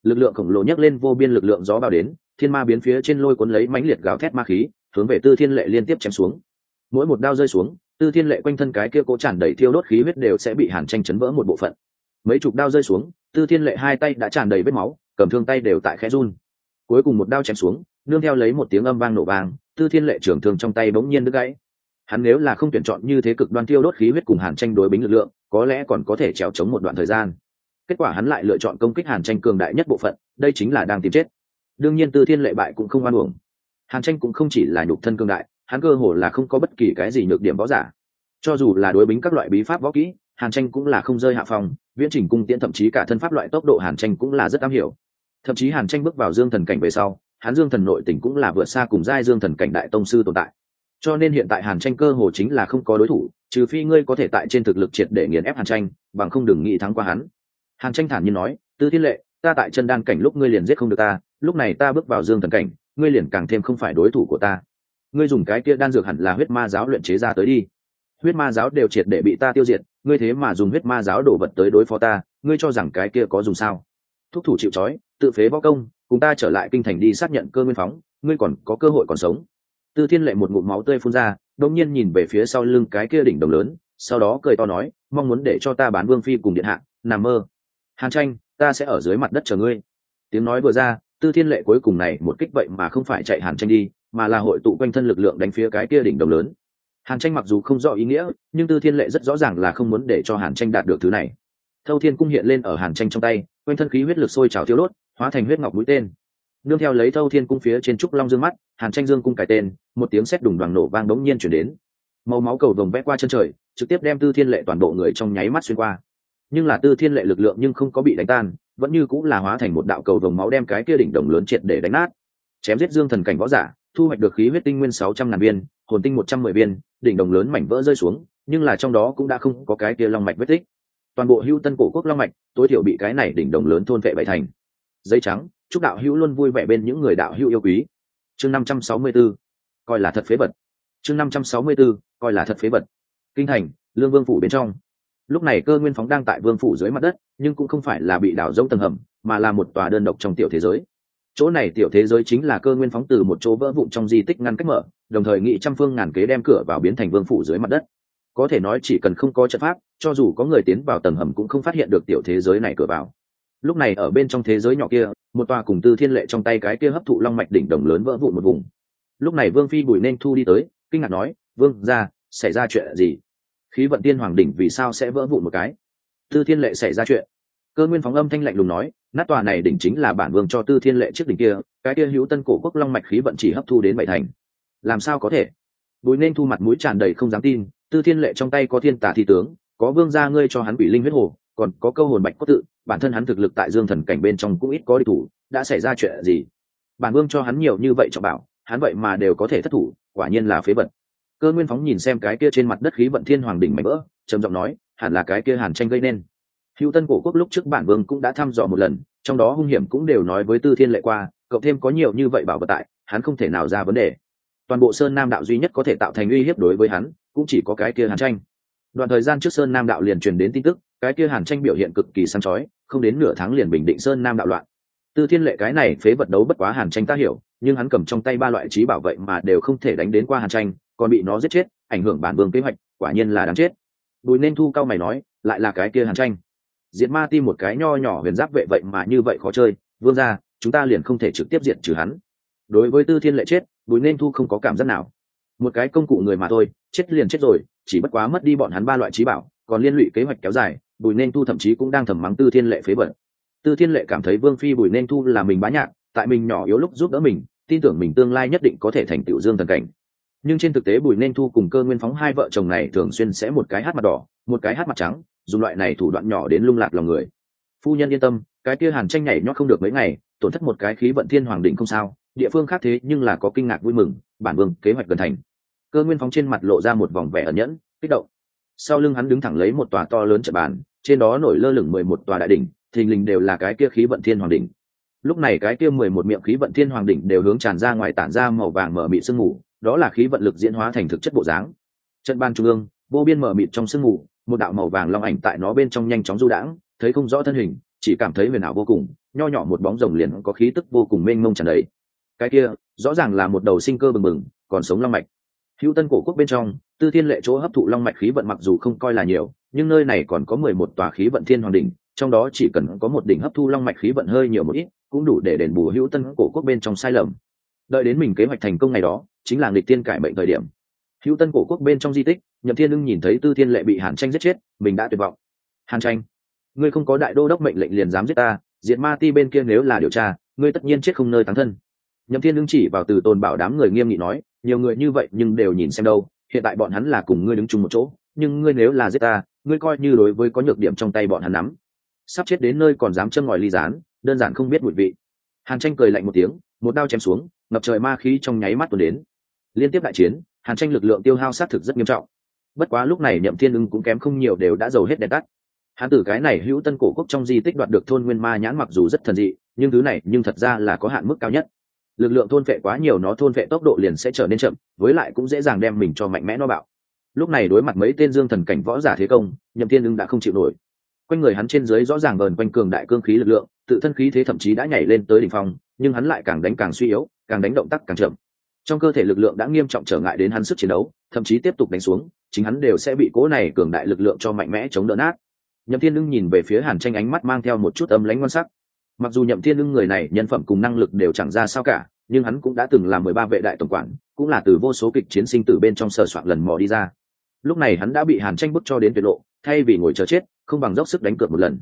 Lực lượng khổng lồ nhấc lên vô biên lực lượng gió bao đến thiên ma biến phía trên lôi cuốn lấy mãnh liệt gào thét ma khí, hướng về tư thiên lệ liên tiếp chém xuống. Mỗi một đao rơi xuống, tư thiên lệ quanh thân cái kia cố tràn đầy thiêu đốt khí huyết đều sẽ bị hàn tranh chấn vỡ một bộ phận. Mấy chục đao rơi xuống, tư thiên lệ hai tay đã tràn đầy vết máu, cầm thương tay đều tại khẽ run. Cuối cùng một đao chém xuống, nương theo lấy một tiếng âm vang nổ vang, tư thiên lệ trưởng thương trong tay bỗng nhiên đứt gãy. Hắn nếu là không tuyển chọn như thế cực đoan tiêu đốt khí huyết cùng hàn tranh đối bính lực lượng, có lẽ còn có thể trèo chống một đoạn thời gian. Kết quả hắn lại lựa chọn công kích hàn tranh cường đại nhất bộ phận, đây chính là đang tìm chết đương nhiên tư thiên lệ bại cũng không oan uổng. Hàn tranh cũng không chỉ là nhục thân cường đại, hắn cơ hồ là không có bất kỳ cái gì nhược điểm võ giả. Cho dù là đối bính các loại bí pháp võ kỹ, hàn tranh cũng là không rơi hạ phòng viễn trình cung tiễn thậm chí cả thân pháp loại tốc độ hàn tranh cũng là rất am hiểu. Thậm chí hàn tranh bước vào dương thần cảnh về sau, hắn dương thần nội tỉnh cũng là vượt xa cùng giai dương thần cảnh đại tông sư tồn tại. Cho nên hiện tại hàn tranh cơ hồ chính là không có đối thủ, trừ phi ngươi có thể tại trên thực lực triệt để nghiền ép hàn tranh, bằng không đừng nghĩ thắng qua hắn. Hàn tranh thản nhiên nói, tư thiên lệ, ta tại chân đan cảnh lúc ngươi liền giết không được ta lúc này ta bước vào dương thần cảnh, ngươi liền càng thêm không phải đối thủ của ta. Ngươi dùng cái kia đan dược hẳn là huyết ma giáo luyện chế ra tới đi. Huyết ma giáo đều triệt để bị ta tiêu diệt, ngươi thế mà dùng huyết ma giáo đổ vật tới đối phó ta, ngươi cho rằng cái kia có dùng sao? Thúc thủ chịu trói, tự phế võ công, cùng ta trở lại kinh thành đi xác nhận cơ nguyên phóng, ngươi còn có cơ hội còn sống. Tư thiên lệ một ngụm máu tươi phun ra đông nhiên nhìn về phía sau lưng cái kia đỉnh đồng lớn, sau đó cười to nói, mong muốn để cho ta bán vương phi cùng điện hạ, nằm mơ. Hàn tranh, ta sẽ ở dưới mặt đất chờ ngươi. Tiếng nói vừa ra tư thiên lệ cuối cùng này một kích vậy mà không phải chạy hàn tranh đi, mà là hội tụ quanh thân lực lượng đánh phía cái kia đỉnh đồng lớn. Hàn tranh mặc dù không rõ ý nghĩa, nhưng tư thiên lệ rất rõ ràng là không muốn để cho hàn tranh đạt được thứ này. Thâu thiên cung hiện lên ở hàn tranh trong tay, quanh thân khí huyết lực sôi trào thiếu đốt, hóa thành huyết ngọc mũi tên. Nương theo lấy thâu thiên cung phía trên trúc long dương mắt, hàn tranh dương cung cải tên, một tiếng sét đùng đoàn nổ vang đống nhiên chuyển đến. Màu máu cầu vồng vẽ qua chân trời, trực tiếp đem tư thiên lệ toàn bộ người trong nháy mắt xuyên qua. Nhưng là tư thiên lệ lực lượng nhưng không có bị đánh tan vẫn như cũng là hóa thành một đạo cầu vồng máu đem cái kia đỉnh đồng lớn triệt để đánh nát. Chém giết dương thần cảnh võ giả thu hoạch được khí huyết tinh nguyên sáu trăm ngàn viên hồn tinh một trăm mười viên đỉnh đồng lớn mảnh vỡ rơi xuống nhưng là trong đó cũng đã không có cái kia long mạch vết tích. Toàn bộ hưu tân cổ quốc long mạch tối thiểu bị cái này đỉnh đồng lớn thôn vệ bại thành. Giấy trắng chúc đạo hữu luôn vui vẻ bên những người đạo hữu yêu quý. Chương năm trăm sáu mươi 564, coi là thật phế vật. Chương năm trăm sáu mươi 564, coi là thật phế vật. Kinh thành lương vương phủ bên trong lúc này cơ nguyên phóng đang tại vương phủ dưới mặt đất, nhưng cũng không phải là bị đảo rông tầng hầm, mà là một tòa đơn độc trong tiểu thế giới. Chỗ này tiểu thế giới chính là cơ nguyên phóng từ một chỗ vỡ vụn trong di tích ngăn cách mở, đồng thời nghị trăm phương ngàn kế đem cửa vào biến thành vương phủ dưới mặt đất. Có thể nói chỉ cần không có trận pháp, cho dù có người tiến vào tầng hầm cũng không phát hiện được tiểu thế giới này cửa vào. Lúc này ở bên trong thế giới nhỏ kia, một tòa cùng tư thiên lệ trong tay cái kia hấp thụ long mạch đỉnh đồng lớn vỡ vụn một vùng. Lúc này vương phi bùi nên thu đi tới, kinh ngạc nói, vương ra xảy ra chuyện gì? Khí vận tiên hoàng đỉnh vì sao sẽ vỡ vụn một cái? Tư thiên lệ xảy ra chuyện. Cơ nguyên phóng âm thanh lạnh lùng nói, nát tòa này đỉnh chính là bản vương cho tư thiên lệ trước đỉnh kia, cái kia hữu tân cổ quốc long mạch khí vận chỉ hấp thu đến bảy thành. Làm sao có thể? Bùi nên thu mặt mũi tràn đầy không dám tin, tư thiên lệ trong tay có thiên tả thi tướng, có vương gia ngươi cho hắn bị linh huyết hồ, còn có câu hồn bạch cốt tự, bản thân hắn thực lực tại dương thần cảnh bên trong cũng ít có đi thủ, đã xảy ra chuyện gì? Bản vương cho hắn nhiều như vậy cho bảo, hắn vậy mà đều có thể thất thủ, quả nhiên là phế vật cơ nguyên phóng nhìn xem cái kia trên mặt đất khí vận thiên hoàng đỉnh mảnh vỡ, trầm giọng nói, hẳn là cái kia hàn tranh gây nên. Hữu tân cổ quốc lúc trước bản vương cũng đã thăm dò một lần, trong đó hung hiểm cũng đều nói với tư thiên lệ qua, cậu thêm có nhiều như vậy bảo vật tại, hắn không thể nào ra vấn đề. Toàn bộ sơn nam đạo duy nhất có thể tạo thành uy hiếp đối với hắn, cũng chỉ có cái kia hàn tranh. Đoạn thời gian trước sơn nam đạo liền truyền đến tin tức, cái kia hàn tranh biểu hiện cực kỳ săn chói, không đến nửa tháng liền bình định sơn nam đạo loạn. Tư thiên lệ cái này phế vật đấu bất quá hàn tranh ta hiểu, nhưng hắn cầm trong tay ba loại trí bảo vệ mà đều không thể đánh đến qua hàn tranh còn bị nó giết chết, ảnh hưởng bản vương kế hoạch, quả nhiên là đáng chết. Bùi nên thu cao mày nói, lại là cái kia hàn tranh. Diệt ma ti một cái nho nhỏ huyền giáp vệ vậy mà như vậy khó chơi, vương ra chúng ta liền không thể trực tiếp diệt trừ hắn. Đối với tư thiên lệ chết, bùi nên thu không có cảm giác nào. Một cái công cụ người mà thôi, chết liền chết rồi, chỉ bất quá mất đi bọn hắn ba loại trí bảo, còn liên lụy kế hoạch kéo dài, bùi nên thu thậm chí cũng đang thầm mắng tư thiên lệ phế bẩn tư thiên lệ cảm thấy vương phi bùi nên thu là mình bá nhạc, tại mình nhỏ yếu lúc giúp đỡ mình, tin tưởng mình tương lai nhất định có thể thành Tiểu dương thần cảnh nhưng trên thực tế bùi nên thu cùng cơ nguyên phóng hai vợ chồng này thường xuyên sẽ một cái hát mặt đỏ, một cái hát mặt trắng, dùng loại này thủ đoạn nhỏ đến lung lạc lòng người. Phu nhân yên tâm, cái kia hàn tranh nhảy nhót không được mấy ngày, tổn thất một cái khí vận thiên hoàng định không sao, địa phương khác thế nhưng là có kinh ngạc vui mừng, bản vương kế hoạch gần thành. Cơ nguyên phóng trên mặt lộ ra một vòng vẻ ẩn nhẫn, kích động. Sau lưng hắn đứng thẳng lấy một tòa to lớn trận bàn, trên đó nổi lơ lửng mười một tòa đại đỉnh, thình lình đều là cái kia khí vận thiên hoàng đỉnh. Lúc này cái kia mười một miệng khí vận thiên hoàng đỉnh đều hướng tràn ra ngoài tản ra màu vàng mở mị sương mù đó là khí vận lực diễn hóa thành thực chất bộ dáng. Trận ban trung ương, vô biên mở mịt trong sương mù, một đạo màu vàng long ảnh tại nó bên trong nhanh chóng du đãng, thấy không rõ thân hình, chỉ cảm thấy huyền ảo vô cùng, nho nhỏ một bóng rồng liền có khí tức vô cùng mênh mông tràn đầy. Cái kia, rõ ràng là một đầu sinh cơ bừng bừng, còn sống long mạch. Hữu tân cổ quốc bên trong, tư thiên lệ chỗ hấp thụ long mạch khí vận mặc dù không coi là nhiều, nhưng nơi này còn có mười một tòa khí vận thiên hoàng đỉnh, trong đó chỉ cần có một đỉnh hấp thu long mạch khí vận hơi nhiều một ít, cũng đủ để đền bù hữu tân cổ quốc bên trong sai lầm đợi đến mình kế hoạch thành công ngày đó, chính là nghịch tiên cải mệnh thời điểm. Hữu tân cổ quốc bên trong di tích, nhậm thiên ưng nhìn thấy tư thiên lệ bị hàn tranh giết chết, mình đã tuyệt vọng. Hàn tranh, ngươi không có đại đô đốc mệnh lệnh liền dám giết ta, diệt ma ti bên kia nếu là điều tra, ngươi tất nhiên chết không nơi thắng thân. Nhậm thiên ưng chỉ vào từ tồn bảo đám người nghiêm nghị nói, nhiều người như vậy nhưng đều nhìn xem đâu, hiện tại bọn hắn là cùng ngươi đứng chung một chỗ, nhưng ngươi nếu là giết ta, ngươi coi như đối với có nhược điểm trong tay bọn hắn nắm. Sắp chết đến nơi còn dám châm ngòi ly rán đơn giản không biết mùi vị. Hàn tranh cười lạnh một tiếng, một đao chém xuống ngập trời ma khí trong nháy mắt tuần đến. Liên tiếp đại chiến, hàn tranh lực lượng tiêu hao sát thực rất nghiêm trọng. Bất quá lúc này nhậm thiên ưng cũng kém không nhiều đều đã giàu hết đèn tắt. Hắn tử cái này hữu tân cổ quốc trong di tích đoạt được thôn nguyên ma nhãn mặc dù rất thần dị, nhưng thứ này nhưng thật ra là có hạn mức cao nhất. Lực lượng thôn vệ quá nhiều nó thôn vệ tốc độ liền sẽ trở nên chậm, với lại cũng dễ dàng đem mình cho mạnh mẽ nó bạo. Lúc này đối mặt mấy tên dương thần cảnh võ giả thế công, nhậm thiên ưng đã không chịu nổi. Quanh người hắn trên dưới rõ ràng vờn quanh cường đại cương khí lực lượng, tự thân khí thế thậm chí đã nhảy lên tới đỉnh phong, nhưng hắn lại càng đánh càng suy yếu càng đánh động tác càng chậm. Trong cơ thể lực lượng đã nghiêm trọng trở ngại đến hắn sức chiến đấu, thậm chí tiếp tục đánh xuống, chính hắn đều sẽ bị cố này cường đại lực lượng cho mạnh mẽ chống đỡ nát. Nhậm thiên ưng nhìn về phía hàn tranh ánh mắt mang theo một chút âm lãnh quan sắc. Mặc dù nhậm thiên ưng người này nhân phẩm cùng năng lực đều chẳng ra sao cả, nhưng hắn cũng đã từng là mười ba vệ đại tổng quản, cũng là từ vô số kịch chiến sinh tử bên trong sờ soạn lần mò đi ra. Lúc này hắn đã bị hàn tranh bức cho đến tuyệt lộ, thay vì ngồi chờ chết, không bằng dốc sức đánh cược một lần.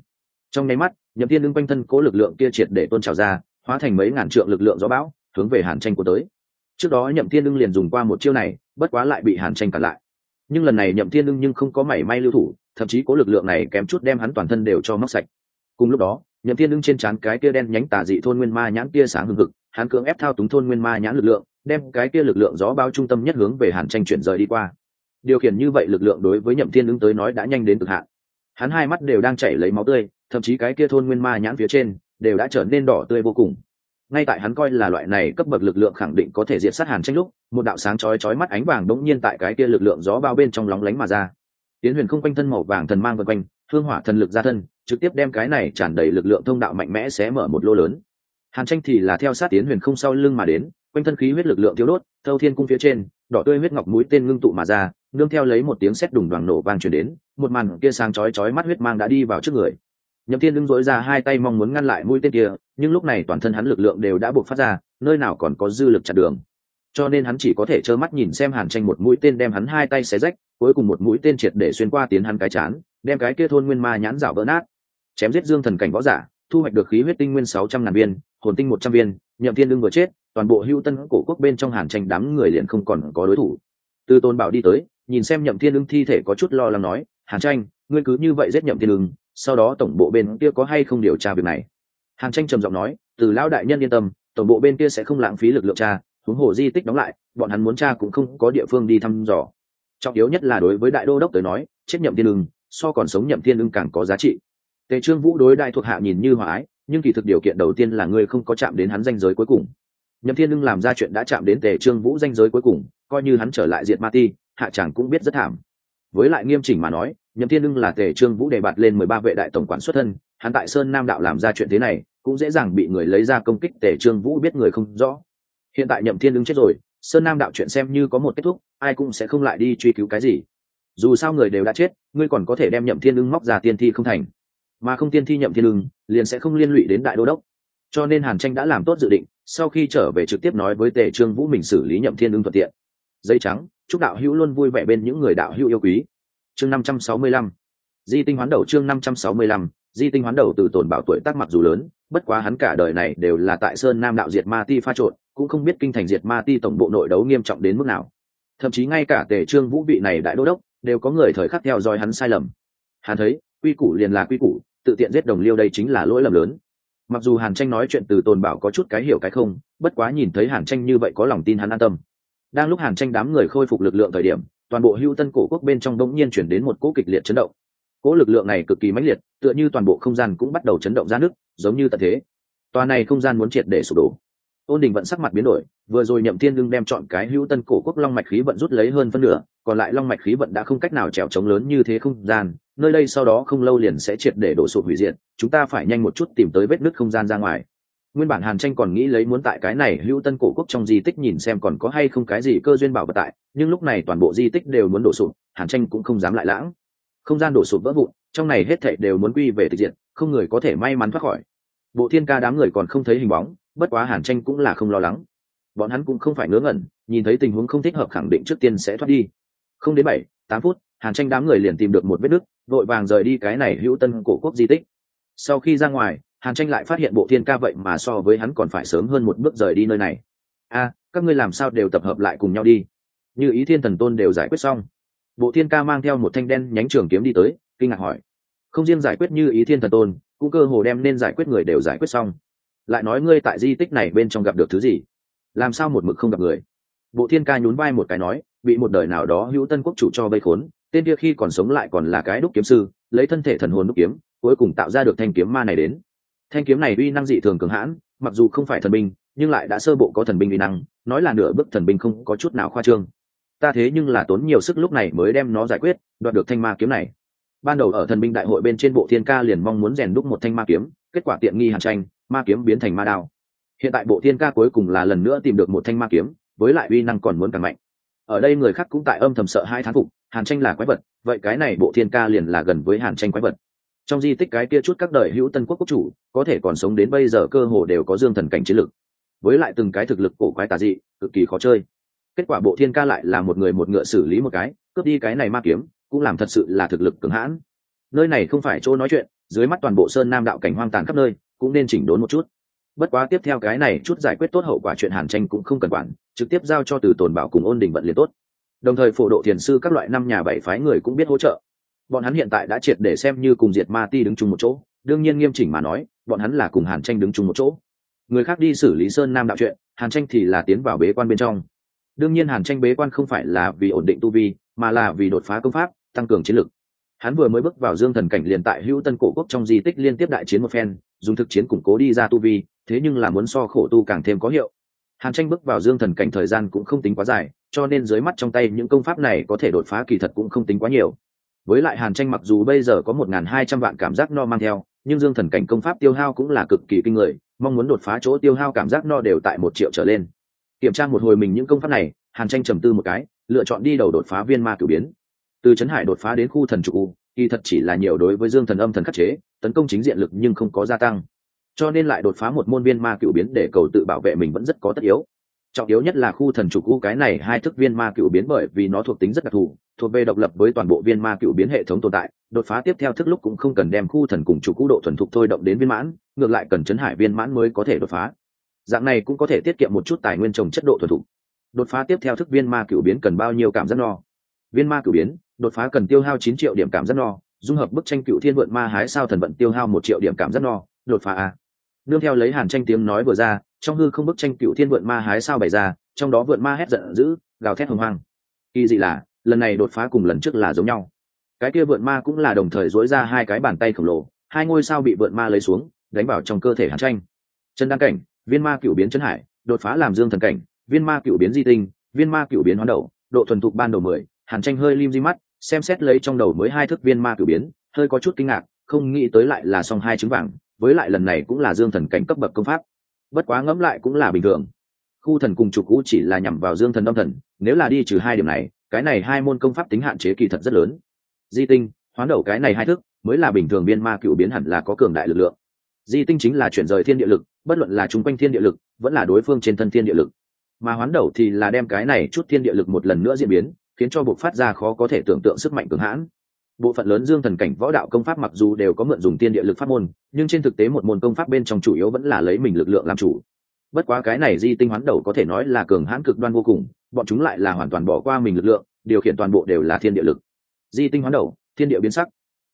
Trong nháy mắt, nhậm thiên ưng quanh thân cố lực lượng kia triệt để tôn trào ra, hóa thành mấy ngàn trượng lực lượng gió bão hướng về hàn tranh của tới. Trước đó nhậm thiên ưng liền dùng qua một chiêu này, bất quá lại bị hàn tranh cản lại. Nhưng lần này nhậm thiên ưng nhưng không có mảy may lưu thủ, thậm chí có lực lượng này kém chút đem hắn toàn thân đều cho móc sạch. Cùng lúc đó, nhậm thiên ưng trên trán cái kia đen nhánh tà dị thôn nguyên ma nhãn kia sáng hừng hực, hắn cưỡng ép thao túng thôn nguyên ma nhãn lực lượng, đem cái kia lực lượng gió bao trung tâm nhất hướng về hàn tranh chuyển rời đi qua. Điều khiển như vậy lực lượng đối với nhậm thiên ưng tới nói đã nhanh đến cực hạn. Hắn hai mắt đều đang chảy lấy máu tươi, thậm chí cái kia thôn nguyên ma nhãn phía trên đều đã trở nên đỏ tươi vô cùng ngay tại hắn coi là loại này cấp bậc lực lượng khẳng định có thể diệt sát hàn tranh lúc, một đạo sáng chói chói mắt ánh vàng đống nhiên tại cái kia lực lượng gió bao bên trong lóng lánh mà ra. Tiến huyền không quanh thân màu vàng thần mang vân quanh, hương hỏa thần lực ra thân, trực tiếp đem cái này tràn đầy lực lượng thông đạo mạnh mẽ xé mở một lô lớn. Hàn tranh thì là theo sát tiến huyền không sau lưng mà đến, quanh thân khí huyết lực lượng thiếu đốt, thâu thiên cung phía trên, đỏ tươi huyết ngọc mũi tên ngưng tụ mà ra, nương theo lấy một tiếng sét đùng đoàn nổ vang truyền đến, một màn kia sáng chói chói mắt huyết mang đã đi vào trước người nhậm thiên đứng dối ra hai tay mong muốn ngăn lại mũi tên kia, nhưng lúc này toàn thân hắn lực lượng đều đã buộc phát ra, nơi nào còn có dư lực chặn đường. Cho nên hắn chỉ có thể trơ mắt nhìn xem hàn tranh một mũi tên đem hắn hai tay xé rách, cuối cùng một mũi tên triệt để xuyên qua tiến hắn cái chán, đem cái kia thôn nguyên ma nhãn rảo vỡ nát. Chém giết dương thần cảnh võ giả, thu hoạch được khí huyết tinh nguyên sáu trăm ngàn viên, hồn tinh một trăm viên, nhậm thiên đương vừa chết, toàn bộ hưu tân cổ quốc bên trong hàn tranh đám người liền không còn có đối thủ. Từ tôn bảo đi tới, nhìn xem nhậm thiên ưng thi thể có chút lo lắng nói, hàn tranh, ngươi cứ như vậy giết nhậm thiên ưng sau đó tổng bộ bên kia có hay không điều tra việc này? Hàn tranh trầm giọng nói, từ lão đại nhân yên tâm, tổng bộ bên kia sẽ không lãng phí lực lượng tra, huống hồ di tích đóng lại, bọn hắn muốn tra cũng không có địa phương đi thăm dò. Trọng yếu nhất là đối với đại đô đốc tới nói, chết nhậm thiên ưng, so còn sống nhậm thiên ưng càng có giá trị. Tề trương vũ đối đại thuộc hạ nhìn như hòa ái, nhưng kỳ thực điều kiện đầu tiên là ngươi không có chạm đến hắn danh giới cuối cùng. Nhậm thiên ưng làm ra chuyện đã chạm đến tề trương vũ danh giới cuối cùng, coi như hắn trở lại diệt ma ti, hạ chàng cũng biết rất thảm. Với lại nghiêm chỉnh mà nói nhậm thiên ưng là tề trương vũ đề bạt lên mười ba vệ đại tổng quản xuất thân, hắn tại sơn nam đạo làm ra chuyện thế này, cũng dễ dàng bị người lấy ra công kích tề trương vũ biết người không rõ. Hiện tại nhậm thiên ưng chết rồi, sơn nam đạo chuyện xem như có một kết thúc, ai cũng sẽ không lại đi truy cứu cái gì. Dù sao người đều đã chết, ngươi còn có thể đem nhậm thiên ưng móc ra tiên thi không thành. Mà không tiên thi nhậm thiên ưng, liền sẽ không liên lụy đến đại đô đốc. Cho nên hàn tranh đã làm tốt dự định, sau khi trở về trực tiếp nói với tề trương vũ mình xử lý nhậm thiên ưng thuận tiện. Dây trắng, chúc đạo hữu luôn vui vẻ bên những người đạo hữu yêu quý chương năm trăm sáu mươi lăm. Di tinh hoán đầu chương năm trăm sáu mươi lăm, di tinh hoán đầu từ tồn bảo tuổi tác mặc dù lớn, bất quá hắn cả đời này đều là tại sơn nam đạo diệt ma ti pha trộn, cũng không biết kinh thành diệt ma ti tổng bộ nội đấu nghiêm trọng đến mức nào. Thậm chí ngay cả tề trương vũ vị này đại đô đốc, đều có người thời khắc theo dõi hắn sai lầm. Hắn thấy, quy củ liền là quy củ, tự tiện giết đồng liêu đây chính là lỗi lầm lớn. Mặc dù hàn tranh nói chuyện từ tồn bảo có chút cái hiểu cái không, bất quá nhìn thấy hàn tranh như vậy có lòng tin hắn an tâm. Đang lúc hàn tranh đám người khôi phục lực lượng thời điểm toàn bộ hưu tân cổ quốc bên trong đống nhiên chuyển đến một cỗ kịch liệt chấn động. Cỗ lực lượng này cực kỳ mãnh liệt, tựa như toàn bộ không gian cũng bắt đầu chấn động ra nước, giống như tận thế. Tòa này không gian muốn triệt để sụp đổ. Ôn đình vẫn sắc mặt biến đổi, vừa rồi nhậm thiên lưng đem chọn cái hữu tân cổ quốc long mạch khí vận rút lấy hơn phân nửa, còn lại long mạch khí vận đã không cách nào trèo trống lớn như thế không gian, nơi đây sau đó không lâu liền sẽ triệt để đổ sụp hủy diệt, chúng ta phải nhanh một chút tìm tới vết nứt không gian ra ngoài nguyên bản hàn tranh còn nghĩ lấy muốn tại cái này hữu tân cổ quốc trong di tích nhìn xem còn có hay không cái gì cơ duyên bảo vật tại, nhưng lúc này toàn bộ di tích đều muốn đổ sụp, hàn tranh cũng không dám lại lãng. Không gian đổ sụp vỡ vụn, trong này hết thảy đều muốn quy về thực diện không người có thể may mắn thoát khỏi. Bộ thiên ca đám người còn không thấy hình bóng, bất quá hàn tranh cũng là không lo lắng. Bọn hắn cũng không phải ngớ ngẩn, nhìn thấy tình huống không thích hợp khẳng định trước tiên sẽ thoát đi. Không đến bảy, tám phút, hàn tranh đám người liền tìm được một vết nứt, vội vàng rời đi cái này hữu tân cổ quốc di tích. Sau khi ra ngoài hàn tranh lại phát hiện bộ thiên ca vậy mà so với hắn còn phải sớm hơn một bước rời đi nơi này. A các ngươi làm sao đều tập hợp lại cùng nhau đi. Như ý thiên thần tôn đều giải quyết xong. Bộ thiên ca mang theo một thanh đen nhánh trường kiếm đi tới, kinh ngạc hỏi. Không riêng giải quyết như ý thiên thần tôn, cũng cơ hồ đem nên giải quyết người đều giải quyết xong. Lại nói ngươi tại di tích này bên trong gặp được thứ gì? Làm sao một mực không gặp người? Bộ thiên ca nhún vai một cái nói, bị một đời nào đó hữu tân quốc chủ cho vây khốn, tên kia khi còn sống lại còn là cái đúc kiếm sư, lấy thân thể thần hồn đúc kiếm, cuối cùng tạo ra được thanh kiếm ma này đến thanh kiếm này uy năng dị thường cường hãn, mặc dù không phải thần binh, nhưng lại đã sơ bộ có thần binh uy năng, nói là nửa bước thần binh không có chút nào khoa trương. Ta thế nhưng là tốn nhiều sức lúc này mới đem nó giải quyết, đoạt được thanh ma kiếm này. Ban đầu ở thần binh đại hội bên trên bộ thiên ca liền mong muốn rèn đúc một thanh ma kiếm, kết quả tiện nghi hàn tranh, ma kiếm biến thành ma đao. Hiện tại bộ thiên ca cuối cùng là lần nữa tìm được một thanh ma kiếm, với lại uy năng còn muốn càng mạnh. Ở đây người khác cũng tại âm thầm sợ hai thán phục, hàn tranh là quái vật, vậy cái này bộ thiên ca liền là gần với hàn tranh quái vật trong di tích cái kia chút các đời hữu tân quốc quốc chủ, có thể còn sống đến bây giờ cơ hồ đều có dương thần cảnh chiến lực. Với lại từng cái thực lực cổ quái tà dị, cực kỳ khó chơi. Kết quả bộ thiên ca lại là một người một ngựa xử lý một cái, cướp đi cái này ma kiếm, cũng làm thật sự là thực lực cường hãn. Nơi này không phải chỗ nói chuyện, dưới mắt toàn bộ sơn nam đạo cảnh hoang tàn khắp nơi, cũng nên chỉnh đốn một chút. Bất quá tiếp theo cái này chút giải quyết tốt hậu quả chuyện hàn tranh cũng không cần quản, trực tiếp giao cho từ tồn bảo cùng ôn đình vận liền tốt. Đồng thời phổ độ thiền sư các loại năm nhà bảy phái người cũng biết hỗ trợ bọn hắn hiện tại đã triệt để xem như cùng diệt ma ti đứng chung một chỗ, đương nhiên nghiêm chỉnh mà nói, bọn hắn là cùng hàn tranh đứng chung một chỗ. Người khác đi xử lý sơn nam đạo chuyện, hàn tranh thì là tiến vào bế quan bên trong. Đương nhiên hàn tranh bế quan không phải là vì ổn định tu vi, mà là vì đột phá công pháp, tăng cường chiến lực. Hắn vừa mới bước vào dương thần cảnh liền tại hữu tân cổ quốc trong di tích liên tiếp đại chiến một phen, dùng thực chiến củng cố đi ra tu vi, thế nhưng là muốn so khổ tu càng thêm có hiệu. Hàn tranh bước vào dương thần cảnh thời gian cũng không tính quá dài, cho nên dưới mắt trong tay những công pháp này có thể đột phá kỳ thật cũng không tính quá nhiều với lại hàn tranh mặc dù bây giờ có một n g h n hai trăm vạn cảm giác no mang theo, nhưng dương thần cảnh công pháp tiêu hao cũng là cực kỳ kinh người, mong muốn đột phá chỗ tiêu hao cảm giác no đều tại một triệu trở lên. Kiểm tra một hồi mình những công pháp này, hàn tranh trầm tư một cái, lựa chọn đi đầu đột phá viên ma cử biến. Từ trấn hải đột phá đến khu thần trục u kỳ thật chỉ là nhiều đối với dương thần âm thần khắc chế, tấn công chính diện lực nhưng không có gia tăng. Cho nên lại đột phá một môn viên ma cựu biến để cầu tự bảo vệ mình vẫn rất có tất yếu. Trọng yếu nhất là khu thần trục u cái này hai thức viên ma cựu biến bởi vì nó thuộc tính rất đặc thù thuộc về độc lập với toàn bộ viên ma cựu biến hệ thống tồn tại, đột phá tiếp theo thức lúc cũng không cần đem khu thần cùng chủ cũ độ thuần thục thôi động đến viên mãn, ngược lại cần chấn hải viên mãn mới có thể đột phá. Dạng này cũng có thể tiết kiệm một chút tài nguyên trồng chất độ thuần thục. Đột phá tiếp theo thức viên ma cựu biến cần bao nhiêu cảm giác no? Viên ma cựu biến, đột phá cần tiêu hao chín triệu điểm cảm giác no, dung hợp bức tranh cựu thiên vượn ma hái sao thần vận tiêu hao một triệu điểm cảm giác no, đột phá a. Nương theo lấy hàn tranh tiếng nói vừa ra, trong hư không bức tranh cựu thiên vượn ma hái sao bày ra, trong đó vượn ma hét giận dữ, gào thét hồng hoang. Kỳ dị là lần này đột phá cùng lần trước là giống nhau. Cái kia vượn ma cũng là đồng thời dối ra hai cái bàn tay khổng lồ, hai ngôi sao bị vượn ma lấy xuống, đánh vào trong cơ thể hàn tranh. Chân đăng cảnh, viên ma cựu biến chân hải, đột phá làm dương thần cảnh, viên ma cựu biến di tinh, viên ma cựu biến hoán đầu, độ thuần thục ban đầu mười, hàn tranh hơi lim di mắt, xem xét lấy trong đầu mới hai thức viên ma cựu biến, hơi có chút kinh ngạc, không nghĩ tới lại là song hai trứng vàng, với lại lần này cũng là dương thần cảnh cấp bậc công pháp. Bất quá ngẫm lại cũng là bình thường. Khu thần cùng trục cũ chỉ là nhằm vào dương thần đông thần, nếu là đi trừ hai điểm này cái này hai môn công pháp tính hạn chế kỳ thật rất lớn. Di tinh, hoán đầu cái này hai thức, mới là bình thường biên ma cựu biến hẳn là có cường đại lực lượng. Di tinh chính là chuyển rời thiên địa lực, bất luận là chung quanh thiên địa lực, vẫn là đối phương trên thân thiên địa lực. Mà hoán đầu thì là đem cái này chút thiên địa lực một lần nữa diễn biến, khiến cho buộc phát ra khó có thể tưởng tượng sức mạnh cường hãn. Bộ phận lớn dương thần cảnh võ đạo công pháp mặc dù đều có mượn dùng tiên địa lực pháp môn, nhưng trên thực tế một môn công pháp bên trong chủ yếu vẫn là lấy mình lực lượng làm chủ bất quá cái này di tinh hoán đầu có thể nói là cường hãn cực đoan vô cùng, bọn chúng lại là hoàn toàn bỏ qua mình lực lượng, điều khiển toàn bộ đều là thiên địa lực. Di tinh hoán đầu, thiên địa biến sắc.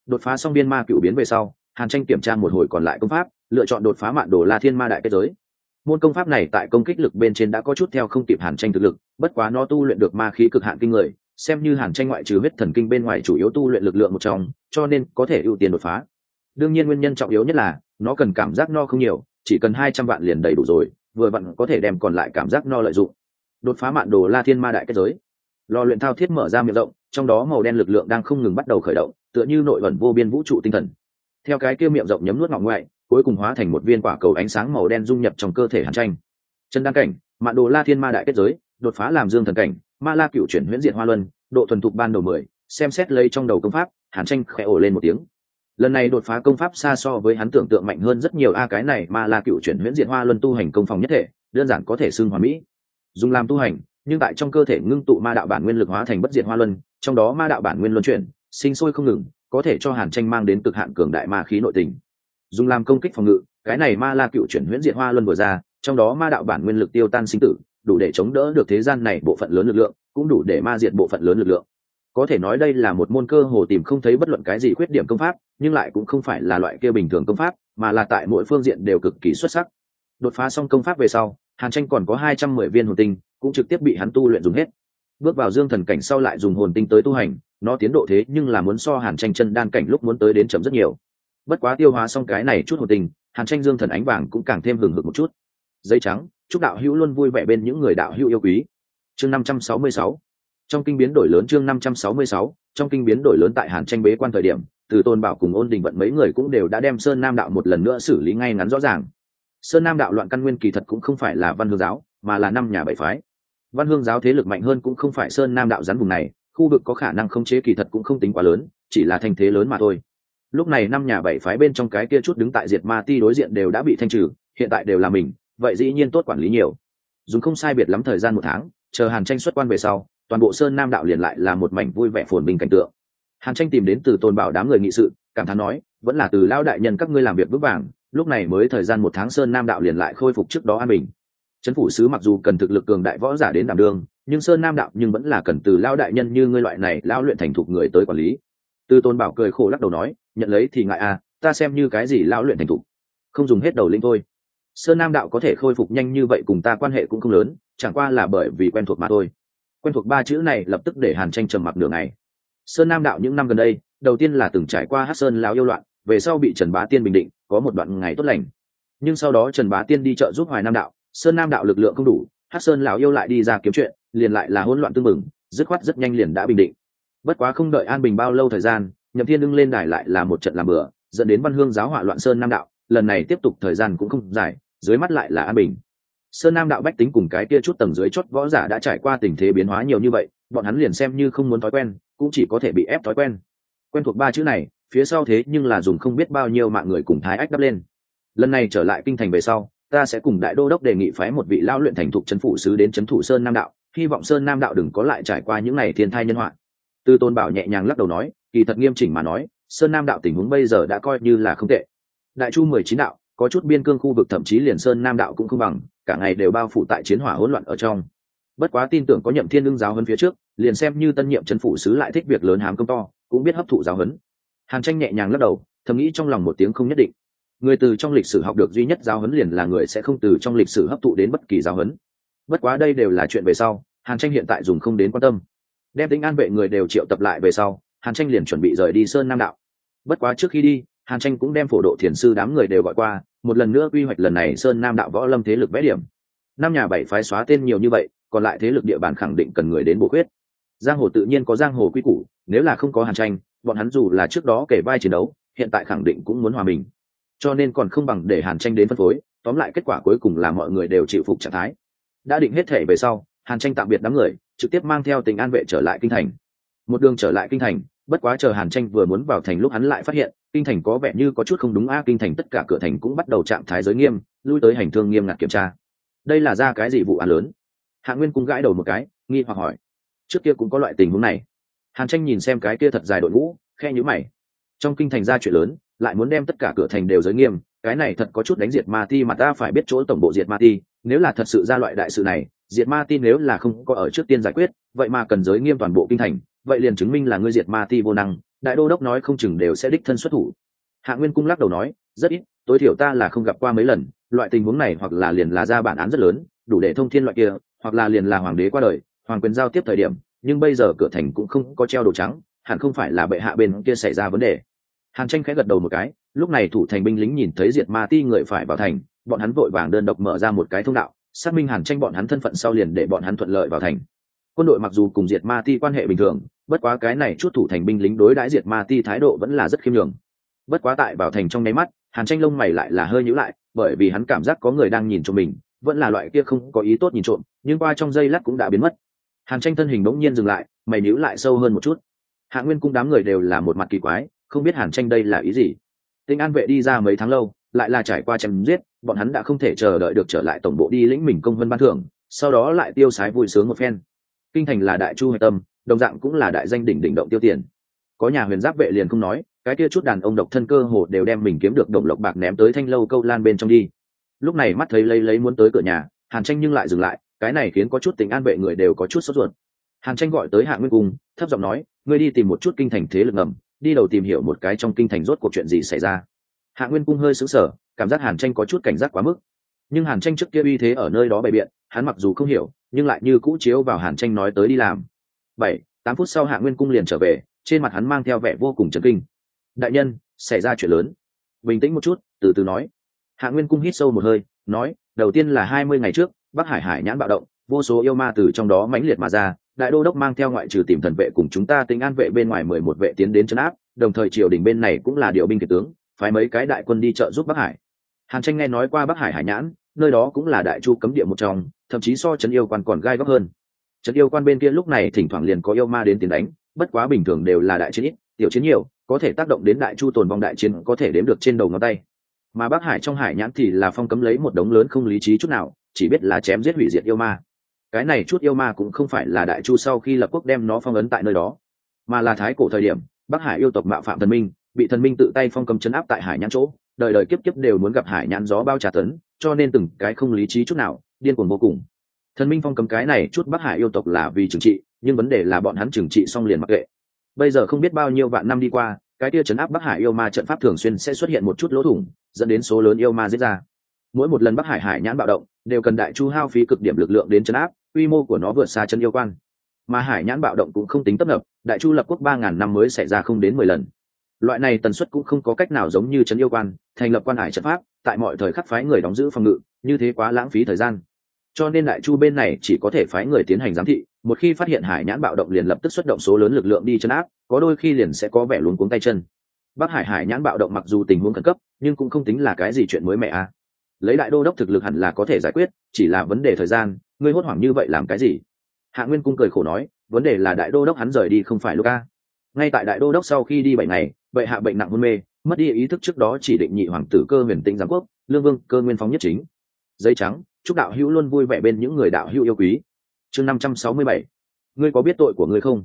Đột phá xong biên ma cựu biến về sau, hàn tranh kiểm tra một hồi còn lại công pháp, lựa chọn đột phá mạng đồ la thiên ma đại kết giới. Môn công pháp này tại công kích lực bên trên đã có chút theo không kịp hàn tranh thực lực, bất quá nó tu luyện được ma khí cực hạn kinh người, xem như hàn tranh ngoại trừ huyết thần kinh bên ngoài chủ yếu tu luyện lực lượng một trong, cho nên có thể ưu tiên đột phá. Đương nhiên nguyên nhân trọng yếu nhất là, nó cần cảm giác no không nhiều, chỉ cần hai trăm vạn liền đầy đủ rồi vừa vặn có thể đem còn lại cảm giác no lợi dụng. Đột phá mạn đồ la thiên ma đại kết giới. Lò luyện thao thiết mở ra miệng rộng, trong đó màu đen lực lượng đang không ngừng bắt đầu khởi động, tựa như nội ẩn vô biên vũ trụ tinh thần. Theo cái kia miệng rộng nhấm nuốt ngọng ngoại, cuối cùng hóa thành một viên quả cầu ánh sáng màu đen dung nhập trong cơ thể hàn tranh. Chân đăng cảnh, mạn đồ la thiên ma đại kết giới, đột phá làm dương thần cảnh, ma la cựu chuyển huyễn diện hoa luân, độ thuần thục ban đầu mười, xem xét lấy trong đầu công pháp, hàn tranh khẽ ổ lên một tiếng lần này đột phá công pháp xa so với hắn tưởng tượng mạnh hơn rất nhiều, a, cái này ma la cựu chuyển huyễn diện hoa luân tu hành công phòng nhất thể, đơn giản có thể xưng hòa mỹ. Dùng làm tu hành, nhưng tại trong cơ thể ngưng tụ ma đạo bản nguyên lực hóa thành bất diệt hoa luân, trong đó ma đạo bản nguyên luân chuyển, sinh sôi không ngừng, có thể cho hàn tranh mang đến cực hạn cường đại ma khí nội tình. Dùng làm công kích phòng ngự, cái này ma la cựu chuyển huyễn diệt hoa luân vừa ra, trong đó ma đạo bản nguyên lực tiêu tan sinh tử, đủ để chống đỡ được thế gian này bộ phận lớn lực lượng, cũng đủ để ma diệt bộ phận lớn lực lượng có thể nói đây là một môn cơ hồ tìm không thấy bất luận cái gì khuyết điểm công pháp, nhưng lại cũng không phải là loại kia bình thường công pháp, mà là tại mỗi phương diện đều cực kỳ xuất sắc. Đột phá xong công pháp về sau, hàn tranh còn có hai trăm mười viên hồn tinh, cũng trực tiếp bị hắn tu luyện dùng hết. Bước vào dương thần cảnh sau lại dùng hồn tinh tới tu hành, nó tiến độ thế nhưng là muốn so hàn tranh chân đan cảnh lúc muốn tới đến chậm rất nhiều. Bất quá tiêu hóa xong cái này chút hồn tinh, hàn tranh dương thần ánh vàng cũng càng thêm hừng hực một chút. Dây trắng, chúc đạo hữu luôn vui vẻ bên những người đạo hữu yêu quý. Chương năm trăm sáu mươi sáu trong kinh biến đổi lớn chương năm trăm sáu mươi sáu, trong kinh biến đổi lớn tại hàn tranh bế quan thời điểm, từ tôn bảo cùng ôn đình vận mấy người cũng đều đã đem sơn nam đạo một lần nữa xử lý ngay ngắn rõ ràng. Sơn nam đạo loạn căn nguyên kỳ thật cũng không phải là văn hương giáo, mà là năm nhà bảy phái. Văn hương giáo thế lực mạnh hơn cũng không phải sơn nam đạo rắn vùng này, khu vực có khả năng không chế kỳ thật cũng không tính quá lớn, chỉ là thành thế lớn mà thôi. Lúc này năm nhà bảy phái bên trong cái kia chút đứng tại diệt ma ti đối diện đều đã bị thanh trừ, hiện tại đều là mình, vậy dĩ nhiên tốt quản lý nhiều. Dùng không sai biệt lắm thời gian một tháng, chờ hàn tranh xuất quan về sau toàn bộ sơn nam đạo liền lại là một mảnh vui vẻ phồn bình cảnh tượng. Hàn tranh tìm đến từ tôn bảo đám người nghị sự, cảm thán nói, vẫn là từ lao đại nhân các ngươi làm việc vững vàng, lúc này mới thời gian một tháng sơn nam đạo liền lại khôi phục trước đó an bình. Trấn phủ sứ mặc dù cần thực lực cường đại võ giả đến đảm đương, nhưng sơn nam đạo nhưng vẫn là cần từ lao đại nhân như ngươi loại này lao luyện thành thục người tới quản lý. Từ tôn bảo cười khổ lắc đầu nói, nhận lấy thì ngại à ta xem như cái gì lao luyện thành thục? Không dùng hết đầu linh thôi. Sơn nam đạo có thể khôi phục nhanh như vậy cùng ta quan hệ cũng không lớn, chẳng qua là bởi vì quen thuộc mà thôi quen thuộc ba chữ này lập tức để hàn tranh trầm mặc nửa ngày. Sơn nam đạo những năm gần đây, đầu tiên là từng trải qua hát sơn lao yêu loạn, về sau bị trần bá tiên bình định, có một đoạn ngày tốt lành. Nhưng sau đó trần bá tiên đi chợ giúp hoài nam đạo, sơn nam đạo lực lượng không đủ, hát sơn lão yêu lại đi ra kiếm chuyện, liền lại là hỗn loạn tương mừng, dứt khoát rất nhanh liền đã bình định. Bất quá không đợi an bình bao lâu thời gian, nhậm thiên ưng lên đài lại là một trận làm bừa, dẫn đến văn hương giáo hỏa loạn sơn nam đạo, lần này tiếp tục thời gian cũng không dài, dưới mắt lại là an bình sơn nam đạo bách tính cùng cái kia chút tầng dưới chốt võ giả đã trải qua tình thế biến hóa nhiều như vậy, bọn hắn liền xem như không muốn thói quen, cũng chỉ có thể bị ép thói quen. Quen thuộc ba chữ này, phía sau thế nhưng là dùng không biết bao nhiêu mạng người cùng thái ách đắp lên. Lần này trở lại kinh thành về sau, ta sẽ cùng đại đô đốc đề nghị phái một vị lao luyện thành thục trấn phủ sứ đến trấn thủ sơn nam đạo, hy vọng sơn nam đạo đừng có lại trải qua những ngày thiên thai nhân họa. Tư tôn bảo nhẹ nhàng lắc đầu nói, kỳ thật nghiêm chỉnh mà nói, sơn nam đạo tình huống bây giờ đã coi như là không tệ. Đại chu mười chín đạo có chút biên cương khu vực thậm chí liền sơn nam đạo cũng không bằng, cả ngày đều bao phủ tại chiến hỏa hỗn loạn ở trong. Bất quá tin tưởng có nhậm thiên đương giáo hơn phía trước, liền xem như tân nhiệm trấn phủ sứ lại thích việc lớn hám công to, cũng biết hấp thụ giáo huấn. Hàn tranh nhẹ nhàng lắc đầu, thầm nghĩ trong lòng một tiếng không nhất định. Người từ trong lịch sử học được duy nhất giáo huấn liền là người sẽ không từ trong lịch sử hấp thụ đến bất kỳ giáo huấn. Bất quá đây đều là chuyện về sau, hàn tranh hiện tại dùng không đến quan tâm. Đem tính an vệ người đều triệu tập lại về sau, hàn tranh liền chuẩn bị rời đi sơn nam đạo. Bất quá trước khi đi hàn tranh cũng đem phổ độ thiền sư đám người đều gọi qua, một lần nữa quy hoạch lần này sơn nam đạo võ lâm thế lực vẽ điểm. Năm nhà bảy phái xóa tên nhiều như vậy, còn lại thế lực địa bàn khẳng định cần người đến bổ quyết. giang hồ tự nhiên có giang hồ quy củ, nếu là không có hàn tranh, bọn hắn dù là trước đó kể vai chiến đấu, hiện tại khẳng định cũng muốn hòa mình. Cho nên còn không bằng để hàn tranh đến phân phối, tóm lại kết quả cuối cùng là mọi người đều chịu phục trạng thái. Đã định hết thể về sau, hàn tranh tạm biệt đám người, trực tiếp mang theo tình an vệ trở lại kinh thành. Một đường trở lại kinh thành bất quá chờ hàn tranh vừa muốn vào thành lúc hắn lại phát hiện, kinh thành có vẻ như có chút không đúng a kinh thành tất cả cửa thành cũng bắt đầu trạng thái giới nghiêm, lui tới hành thương nghiêm ngặt kiểm tra. Đây là ra cái gì vụ án lớn? Hạ nguyên cũng gãi đầu một cái, nghi hoặc hỏi. Trước kia cũng có loại tình huống này. Hàn tranh nhìn xem cái kia thật dài đội ngũ khe nhữ mày. Trong kinh thành ra chuyện lớn, lại muốn đem tất cả cửa thành đều giới nghiêm, cái này thật có chút đánh diệt ma ti mà ta phải biết chỗ tổng bộ diệt ma ti, nếu là thật sự ra loại đại sự này, diệt ma ti nếu là không có ở trước tiên giải quyết, vậy mà cần giới nghiêm toàn bộ kinh thành vậy liền chứng minh là ngươi diệt ma ti vô năng, đại đô đốc nói không chừng đều sẽ đích thân xuất thủ. Hạ nguyên cung lắc đầu nói, rất ít, tối thiểu ta là không gặp qua mấy lần, loại tình huống này hoặc là liền là ra bản án rất lớn, đủ để thông thiên loại kia, hoặc là liền là hoàng đế qua đời, hoàng quyền giao tiếp thời điểm, nhưng bây giờ cửa thành cũng không có treo đồ trắng, hẳn không phải là bệ hạ bên kia xảy ra vấn đề. Hàn tranh khẽ gật đầu một cái, lúc này thủ thành binh lính nhìn thấy diệt ma ti người phải vào thành, bọn hắn vội vàng đơn độc mở ra một cái thông đạo, xác minh hàn tranh bọn hắn thân phận sau liền để bọn hắn thuận lợi vào thành. Quân đội mặc dù cùng diệt ma ti quan hệ bình thường bất quá cái này chút thủ thành binh lính đối đãi diệt ma ti thái độ vẫn là rất khiêm nhường. Bất quá tại vào thành trong nháy mắt, hàn tranh lông mày lại là hơi nhữ lại, bởi vì hắn cảm giác có người đang nhìn cho mình, vẫn là loại kia không có ý tốt nhìn trộm, nhưng qua trong giây lát cũng đã biến mất. Hàn tranh thân hình bỗng nhiên dừng lại, mày nhữ lại sâu hơn một chút. Hạ nguyên cung đám người đều là một mặt kỳ quái, không biết hàn tranh đây là ý gì. Tinh an vệ đi ra mấy tháng lâu, lại là trải qua chém giết, bọn hắn đã không thể chờ đợi được trở lại tổng bộ đi lĩnh mình công vân ban thưởng, sau đó lại tiêu sái vui sướng một phen. Kinh thành là đại chu hạch tâm đồng dạng cũng là đại danh đỉnh đỉnh động tiêu tiền. Có nhà huyền giáp vệ liền không nói, cái kia chút đàn ông độc thân cơ hồ đều đem mình kiếm được đồng lộc bạc ném tới thanh lâu câu lan bên trong đi. Lúc này mắt thấy lấy lấy muốn tới cửa nhà, hàn tranh nhưng lại dừng lại, cái này khiến có chút tình an vệ người đều có chút sốt ruột. Hàn tranh gọi tới hạ nguyên cung, thấp giọng nói, ngươi đi tìm một chút kinh thành thế lực ngầm, đi đầu tìm hiểu một cái trong kinh thành rốt cuộc chuyện gì xảy ra. Hạ nguyên cung hơi xứng sở cảm giác hàn tranh có chút cảnh giác quá mức. Nhưng hàn tranh trước kia uy thế ở nơi đó bày biện, hắn mặc dù không hiểu, nhưng lại như cũ chiếu vào hàn tranh nói tới đi làm bảy, tám phút sau hạ nguyên cung liền trở về, trên mặt hắn mang theo vẻ vô cùng chấn kinh. Đại nhân, xảy ra chuyện lớn. Bình tĩnh một chút, từ từ nói. Hạ nguyên cung hít sâu một hơi, nói, đầu tiên là hai mươi ngày trước, bắc hải hải nhãn bạo động, vô số yêu ma từ trong đó mãnh liệt mà ra, đại đô đốc mang theo ngoại trừ tìm thần vệ cùng chúng ta tính an vệ bên ngoài mười một vệ tiến đến chấn áp, đồng thời triều đình bên này cũng là điều binh kỳ tướng, phái mấy cái đại quân đi trợ giúp bắc hải. Hàn tranh nghe nói qua bắc hải hải nhãn, nơi đó cũng là đại chu cấm địa một trong, thậm chí so trấn yêu quan còn gai góc hơn trận yêu quan bên kia lúc này thỉnh thoảng liền có yêu ma đến tiền đánh, bất quá bình thường đều là đại chiến ít, tiểu chiến nhiều, có thể tác động đến đại chu tồn vong đại chiến có thể đếm được trên đầu ngón tay. Mà bắc hải trong hải nhãn thì là phong cấm lấy một đống lớn không lý trí chút nào, chỉ biết là chém giết hủy diệt yêu ma. Cái này chút yêu ma cũng không phải là đại chu sau khi lập quốc đem nó phong ấn tại nơi đó, mà là thái cổ thời điểm, bắc hải yêu tộc mạo phạm thần minh, bị thần minh tự tay phong cấm chấn áp tại hải nhãn chỗ, đời đời kiếp kiếp đều muốn gặp hải nhãn gió bao trà tấn, cho nên từng cái không lý trí chút nào, điên cuồng vô cùng thần minh phong cấm cái này chút bắc hải yêu tộc là vì trừng trị, nhưng vấn đề là bọn hắn trừng trị xong liền mặc kệ. Bây giờ không biết bao nhiêu vạn năm đi qua, cái tia chấn áp bắc hải yêu ma trận pháp thường xuyên sẽ xuất hiện một chút lỗ thủng, dẫn đến số lớn yêu ma diễn ra. Mỗi một lần bắc hải hải nhãn bạo động, đều cần đại chu hao phí cực điểm lực lượng đến chấn áp, quy mô của nó vượt xa chân yêu quan. Mà hải nhãn bạo động cũng không tính tấp nập, đại chu lập quốc ba ngàn năm mới xảy ra không đến mười lần. Loại này tần suất cũng không có cách nào giống như trấn yêu quan, thành lập quan hải trận pháp, tại mọi thời khắc phái người đóng giữ phòng ngự, như thế quá lãng phí thời gian cho nên đại chu bên này chỉ có thể phái người tiến hành giám thị, một khi phát hiện hải nhãn bạo động liền lập tức xuất động số lớn lực lượng đi chấn áp, có đôi khi liền sẽ có vẻ luống cuống tay chân bắc hải hải nhãn bạo động mặc dù tình huống khẩn cấp, nhưng cũng không tính là cái gì chuyện mới mẹ à? lấy đại đô đốc thực lực hẳn là có thể giải quyết, chỉ là vấn đề thời gian, ngươi hốt hoảng như vậy làm cái gì hạ nguyên cung cười khổ nói, vấn đề là đại đô đốc hắn rời đi không phải lúc ca. ngay tại đại đô đốc sau khi đi bảy ngày vậy hạ bệnh nặng hôn mê, mất đi ý thức trước đó chỉ định nhị hoàng tử cơ huyền tinh giám quốc, lương vương cơ nguyên phóng nhất chính giấy trắng chúc đạo hữu luôn vui vẻ bên những người đạo hữu yêu quý. Chương năm trăm sáu mươi bảy. Ngươi có biết tội của ngươi không?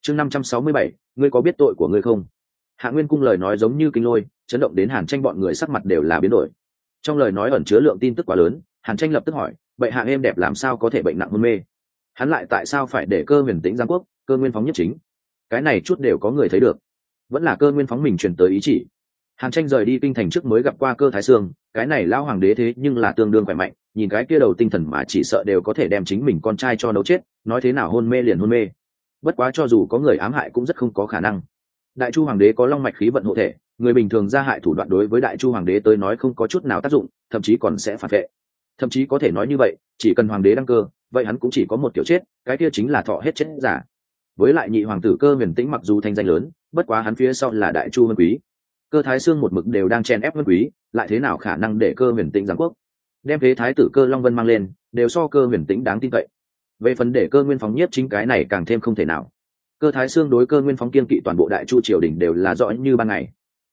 Chương năm trăm sáu mươi bảy. Ngươi có biết tội của ngươi không? Hạ nguyên cung lời nói giống như kinh lôi, chấn động đến hàn tranh bọn người sắc mặt đều là biến đổi. Trong lời nói ẩn chứa lượng tin tức quá lớn, hàn tranh lập tức hỏi vậy hạ em đẹp làm sao có thể bệnh nặng hôn mê? Hắn lại tại sao phải để cơ huyền tĩnh giang quốc, cơ nguyên phóng nhất chính? Cái này chút đều có người thấy được. Vẫn là cơ nguyên phóng mình truyền tới ý chỉ. Hàn tranh rời đi kinh thành trước mới gặp qua cơ thái sương, cái này lao hoàng đế thế nhưng là tương đương khỏe mạnh nhìn cái kia đầu tinh thần mà chỉ sợ đều có thể đem chính mình con trai cho nấu chết, nói thế nào hôn mê liền hôn mê. Bất quá cho dù có người ám hại cũng rất không có khả năng. Đại chu hoàng đế có long mạch khí vận hộ thể, người bình thường ra hại thủ đoạn đối với đại chu hoàng đế tới nói không có chút nào tác dụng, thậm chí còn sẽ phản vệ. Thậm chí có thể nói như vậy, chỉ cần hoàng đế đăng cơ, vậy hắn cũng chỉ có một kiểu chết, cái kia chính là thọ hết chết giả. Với lại nhị hoàng tử cơ huyền tĩnh mặc dù thanh danh lớn, bất quá hắn phía sau là đại chu vân quý. Cơ thái xương một mực đều đang chen ép vân quý, lại thế nào khả năng để cơ huyền tĩnh giáng quốc? Đem thế thái tử cơ long vân mang lên, đều so cơ huyền tĩnh đáng tin cậy. Về phần để cơ nguyên phóng nhất chính cái này càng thêm không thể nào. Cơ thái xương đối cơ nguyên phóng kiên kỵ toàn bộ đại chu triều đình đều là rõ như ban ngày.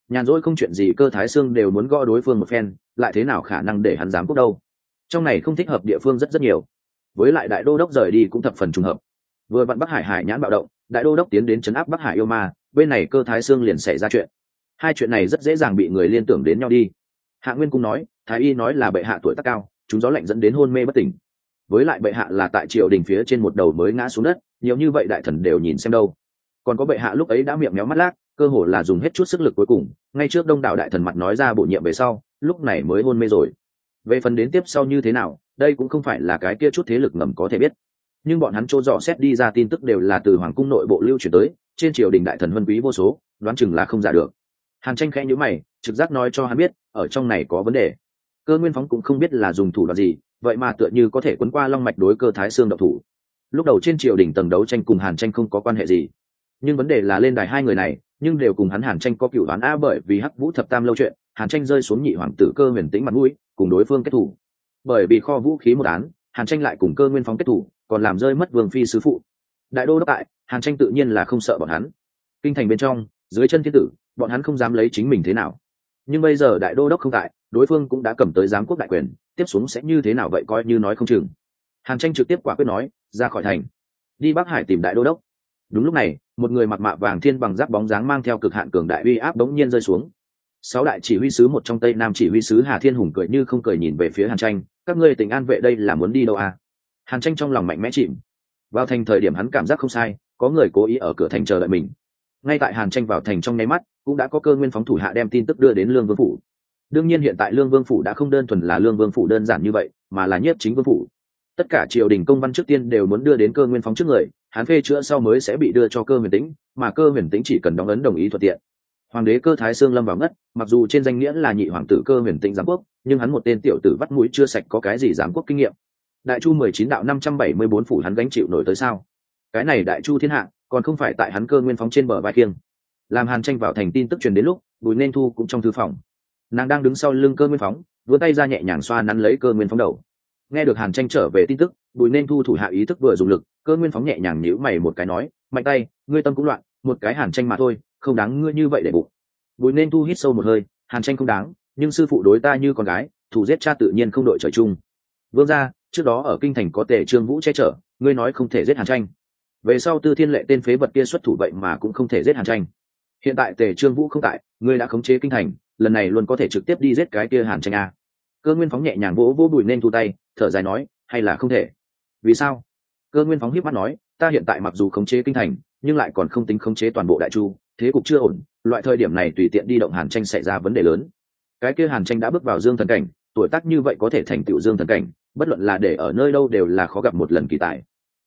Nhàn rỗi không chuyện gì cơ thái xương đều muốn gõ đối phương một phen, lại thế nào khả năng để hắn dám cúc đâu? Trong này không thích hợp địa phương rất rất nhiều. Với lại đại đô đốc rời đi cũng thập phần trùng hợp. Vừa vặn bắc hải hải nhãn bạo động, đại đô đốc tiến đến chấn áp bắc hải yêu ma, bên này cơ thái xương liền xảy ra chuyện. Hai chuyện này rất dễ dàng bị người liên tưởng đến nhau đi hạ nguyên cung nói, thái y nói là bệ hạ tuổi tác cao, chúng gió lạnh dẫn đến hôn mê bất tỉnh. Với lại bệ hạ là tại triều đình phía trên một đầu mới ngã xuống đất, nhiều như vậy đại thần đều nhìn xem đâu. Còn có bệ hạ lúc ấy đã miệng méo mắt lác, cơ hồ là dùng hết chút sức lực cuối cùng, ngay trước đông đảo đại thần mặt nói ra bổ nhiệm về sau, lúc này mới hôn mê rồi. Về phần đến tiếp sau như thế nào, đây cũng không phải là cái kia chút thế lực ngầm có thể biết. Nhưng bọn hắn chỗ dò xét đi ra tin tức đều là từ hoàng cung nội bộ lưu truyền tới, trên triều đình đại thần vân quý vô số, đoán chừng là không giả được hàn tranh khẽ nhữ mày, trực giác nói cho hắn biết, ở trong này có vấn đề. Cơ nguyên phóng cũng không biết là dùng thủ đoạn gì, vậy mà tựa như có thể quấn qua long mạch đối cơ thái xương độc thủ. Lúc đầu trên triều đỉnh tầng đấu tranh cùng hàn tranh không có quan hệ gì. Nhưng vấn đề là lên đài hai người này, nhưng đều cùng hắn hàn tranh có cựu đoán a bởi vì hắc vũ thập tam lâu chuyện, hàn tranh rơi xuống nhị hoàng tử cơ huyền tĩnh mặt mũi, cùng đối phương kết thủ. Bởi vì kho vũ khí một án, hàn tranh lại cùng cơ nguyên phóng kết thủ, còn làm rơi mất vương phi sứ phụ. Đại đô đốc tại, hàn tranh tự nhiên là không sợ bọn hắn. Kinh thành bên trong, dưới chân thiên tử bọn hắn không dám lấy chính mình thế nào. Nhưng bây giờ đại đô đốc không tại, đối phương cũng đã cầm tới giám quốc đại quyền, tiếp xuống sẽ như thế nào vậy coi như nói không chừng. Hàn tranh trực tiếp quả quyết nói, ra khỏi thành. Đi bắc hải tìm đại đô đốc. Đúng lúc này, một người mặc mạ vàng thiên bằng giáp bóng dáng mang theo cực hạn cường đại uy áp bỗng nhiên rơi xuống. Sáu đại chỉ huy sứ một trong tây nam chỉ huy sứ hà thiên hùng cười như không cười nhìn về phía hàn tranh, các ngươi tỉnh an vệ đây là muốn đi đâu à? Hàn tranh trong lòng mạnh mẽ chìm. Vào thành thời điểm hắn cảm giác không sai, có người cố ý ở cửa thành chờ đợi mình. Ngay tại hàn tranh vào thành trong nháy mắt cũng đã có cơ nguyên phóng thủ hạ đem tin tức đưa đến lương vương phủ. Đương nhiên hiện tại lương vương phủ đã không đơn thuần là lương vương phủ đơn giản như vậy, mà là nhất chính vương phủ. Tất cả triều đình công văn trước tiên đều muốn đưa đến cơ nguyên phóng trước người hắn phê chữa sau mới sẽ bị đưa cho cơ huyền tĩnh, mà cơ huyền tĩnh chỉ cần đóng ấn đồng ý thuận tiện. Hoàng đế cơ thái sương lâm vào ngất, mặc dù trên danh nghĩa là nhị hoàng tử cơ huyền tĩnh giám quốc, nhưng hắn một tên tiểu tử vắt mũi chưa sạch có cái gì giám quốc kinh nghiệm. Đại chu mười chín đạo năm trăm bảy mươi bốn phủ hắn gánh chịu nổi tới sao? Cái này đại chu thiên hạ, còn không phải tại hắn cơ nguyên phóng trên bờ vai kiêng làm hàn tranh vào thành tin tức truyền đến lúc, bùi nên thu cũng trong thư phòng. Nàng đang đứng sau lưng cơ nguyên phóng, vươn tay ra nhẹ nhàng xoa nắn lấy cơ nguyên phóng đầu. Nghe được hàn tranh trở về tin tức, bùi nên thu thủ hạ ý thức vừa dùng lực, cơ nguyên phóng nhẹ nhàng nhíu mày một cái nói, mạnh tay, ngươi tâm cũng loạn, một cái hàn tranh mà thôi, không đáng ngươi như vậy để bụng. Bùi nên thu hít sâu một hơi, hàn tranh không đáng, nhưng sư phụ đối ta như con gái thủ giết cha tự nhiên không đội trời chung. Vương ra trước đó ở kinh thành có tề trương vũ che chở, ngươi nói không thể giết hàn tranh. Về sau tư thiên lệ tên phế vật kia xuất thủ vậy mà cũng không thể giết hàn tranh hiện tại tề trương vũ không tại, ngươi đã khống chế kinh thành, lần này luôn có thể trực tiếp đi giết cái kia hàn tranh a. Cơ nguyên phóng nhẹ nhàng vỗ vỗ bùi nên thu tay, thở dài nói, hay là không thể. Vì sao? Cơ nguyên phóng hiếp mắt nói, ta hiện tại mặc dù khống chế kinh thành, nhưng lại còn không tính khống chế toàn bộ đại chu, thế cục chưa ổn, loại thời điểm này tùy tiện đi động hàn tranh xảy ra vấn đề lớn. Cái kia hàn tranh đã bước vào dương thần cảnh, tuổi tác như vậy có thể thành tựu dương thần cảnh, bất luận là để ở nơi đâu đều là khó gặp một lần kỳ tài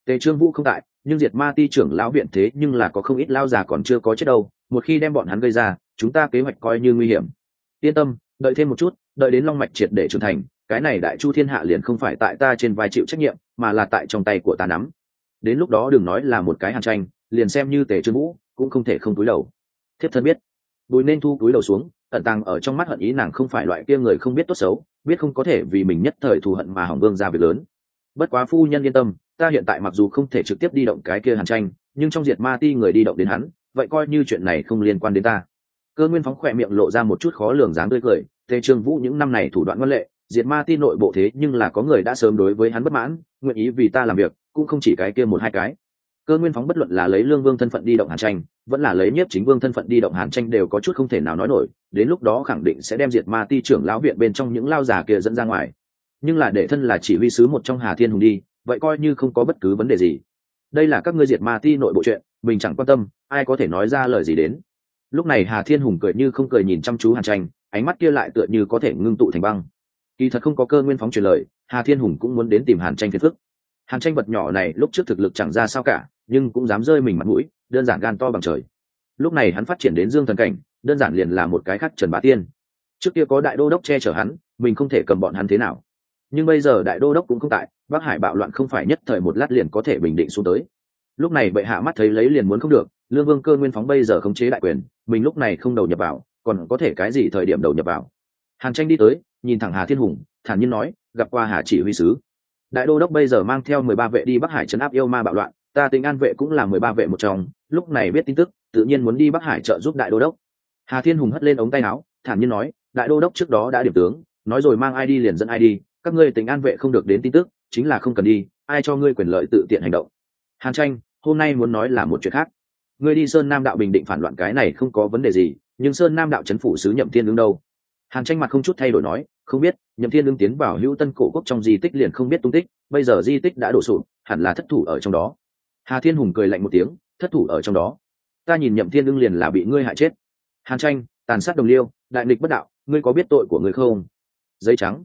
tề trương vũ không tại, nhưng diệt ma ti trưởng lão viện thế nhưng là có không ít lao già còn chưa có chết đâu, một khi đem bọn hắn gây ra, chúng ta kế hoạch coi như nguy hiểm. Yên tâm, đợi thêm một chút, đợi đến long mạch triệt để trưởng thành, cái này đại chu thiên hạ liền không phải tại ta trên vai chịu trách nhiệm, mà là tại trong tay của ta nắm. Đến lúc đó đừng nói là một cái hàn tranh, liền xem như tề trương vũ cũng không thể không túi đầu. Thiếp thân biết bùi nên thu túi đầu xuống, ẩn tàng ở trong mắt hận ý nàng không phải loại kia người không biết tốt xấu, biết không có thể vì mình nhất thời thù hận mà hỏng vương ra việc lớn. Bất quá phu nhân yên tâm ta hiện tại mặc dù không thể trực tiếp đi động cái kia hàn tranh, nhưng trong diệt ma ti người đi động đến hắn, vậy coi như chuyện này không liên quan đến ta. Cơ nguyên phóng khỏe miệng lộ ra một chút khó lường dáng tươi cười, tề trương vũ, những năm này thủ đoạn ngân lệ, diệt ma ti nội bộ thế nhưng là có người đã sớm đối với hắn bất mãn, nguyện ý vì ta làm việc, cũng không chỉ cái kia một hai cái. Cơ nguyên phóng bất luận là lấy lương vương thân phận đi động hàn tranh, vẫn là lấy nhiếp chính vương thân phận đi động hàn tranh đều có chút không thể nào nói nổi, đến lúc đó khẳng định sẽ đem diệt ma ti trưởng lão viện bên trong những lao giả kia dẫn ra ngoài. Nhưng là để thân là chỉ huy sứ một trong hà thiên hùng đi vậy coi như không có bất cứ vấn đề gì. Đây là các ngươi diệt ma ti nội bộ chuyện, mình chẳng quan tâm, ai có thể nói ra lời gì đến. Lúc này hà thiên hùng cười như không cười nhìn chăm chú hàn tranh, ánh mắt kia lại tựa như có thể ngưng tụ thành băng. Kỳ thật không có cơ nguyên phóng truyền lời, hà thiên hùng cũng muốn đến tìm hàn tranh phiền phức. Hàn tranh vật nhỏ này lúc trước thực lực chẳng ra sao cả, nhưng cũng dám rơi mình mặt mũi, đơn giản gan to bằng trời. Lúc này hắn phát triển đến dương thần cảnh, đơn giản liền là một cái khác trần bá tiên. Trước kia có đại đô đốc che chở hắn, mình không thể cầm bọn hắn thế nào nhưng bây giờ đại đô đốc cũng không tại, bắc hải bạo loạn không phải nhất thời một lát liền có thể bình định xuống tới. Lúc này bệ hạ mắt thấy lấy liền muốn không được, lương vương cơ nguyên phóng bây giờ khống chế đại quyền, mình lúc này không đầu nhập vào, còn có thể cái gì thời điểm đầu nhập vào? Hàn tranh đi tới, nhìn thẳng hà thiên hùng, thản nhiên nói, gặp qua hà chỉ huy sứ. Đại đô đốc bây giờ mang theo mười ba vệ đi bắc hải chấn áp yêu ma bạo loạn, ta tính an vệ cũng là mười ba vệ một trong, lúc này biết tin tức, tự nhiên muốn đi bắc hải trợ giúp đại đô đốc. Hà thiên hùng hất lên ống tay áo, thản nhiên nói, đại đô đốc trước đó đã điểm tướng, nói rồi mang ai đi liền dẫn ai đi các ngươi tình an vệ không được đến tin tức, chính là không cần đi, ai cho ngươi quyền lợi tự tiện hành động. Hàn tranh, hôm nay muốn nói là một chuyện khác. Ngươi đi sơn nam đạo bình định phản loạn cái này không có vấn đề gì, nhưng sơn nam đạo c h ấ n phủ sứ nhậm thiên ứng đâu? Hàn tranh mặt không chút thay đổi nói, không biết, nhậm thiên ứng tiến vào hữu tân cổ quốc trong di tích liền không biết tung tích, bây giờ di tích đã đổ sụp, hẳn là thất thủ ở trong đó. Hà thiên hùng cười lạnh một tiếng, thất thủ ở trong đó. Ta nhìn nhậm thiên ứng liền là bị ngươi hại chết. Hàn tranh, tàn sát đồng liêu, đại nghịch bất đạo, ngươi có biết tội của ngươi không? Giấy trắng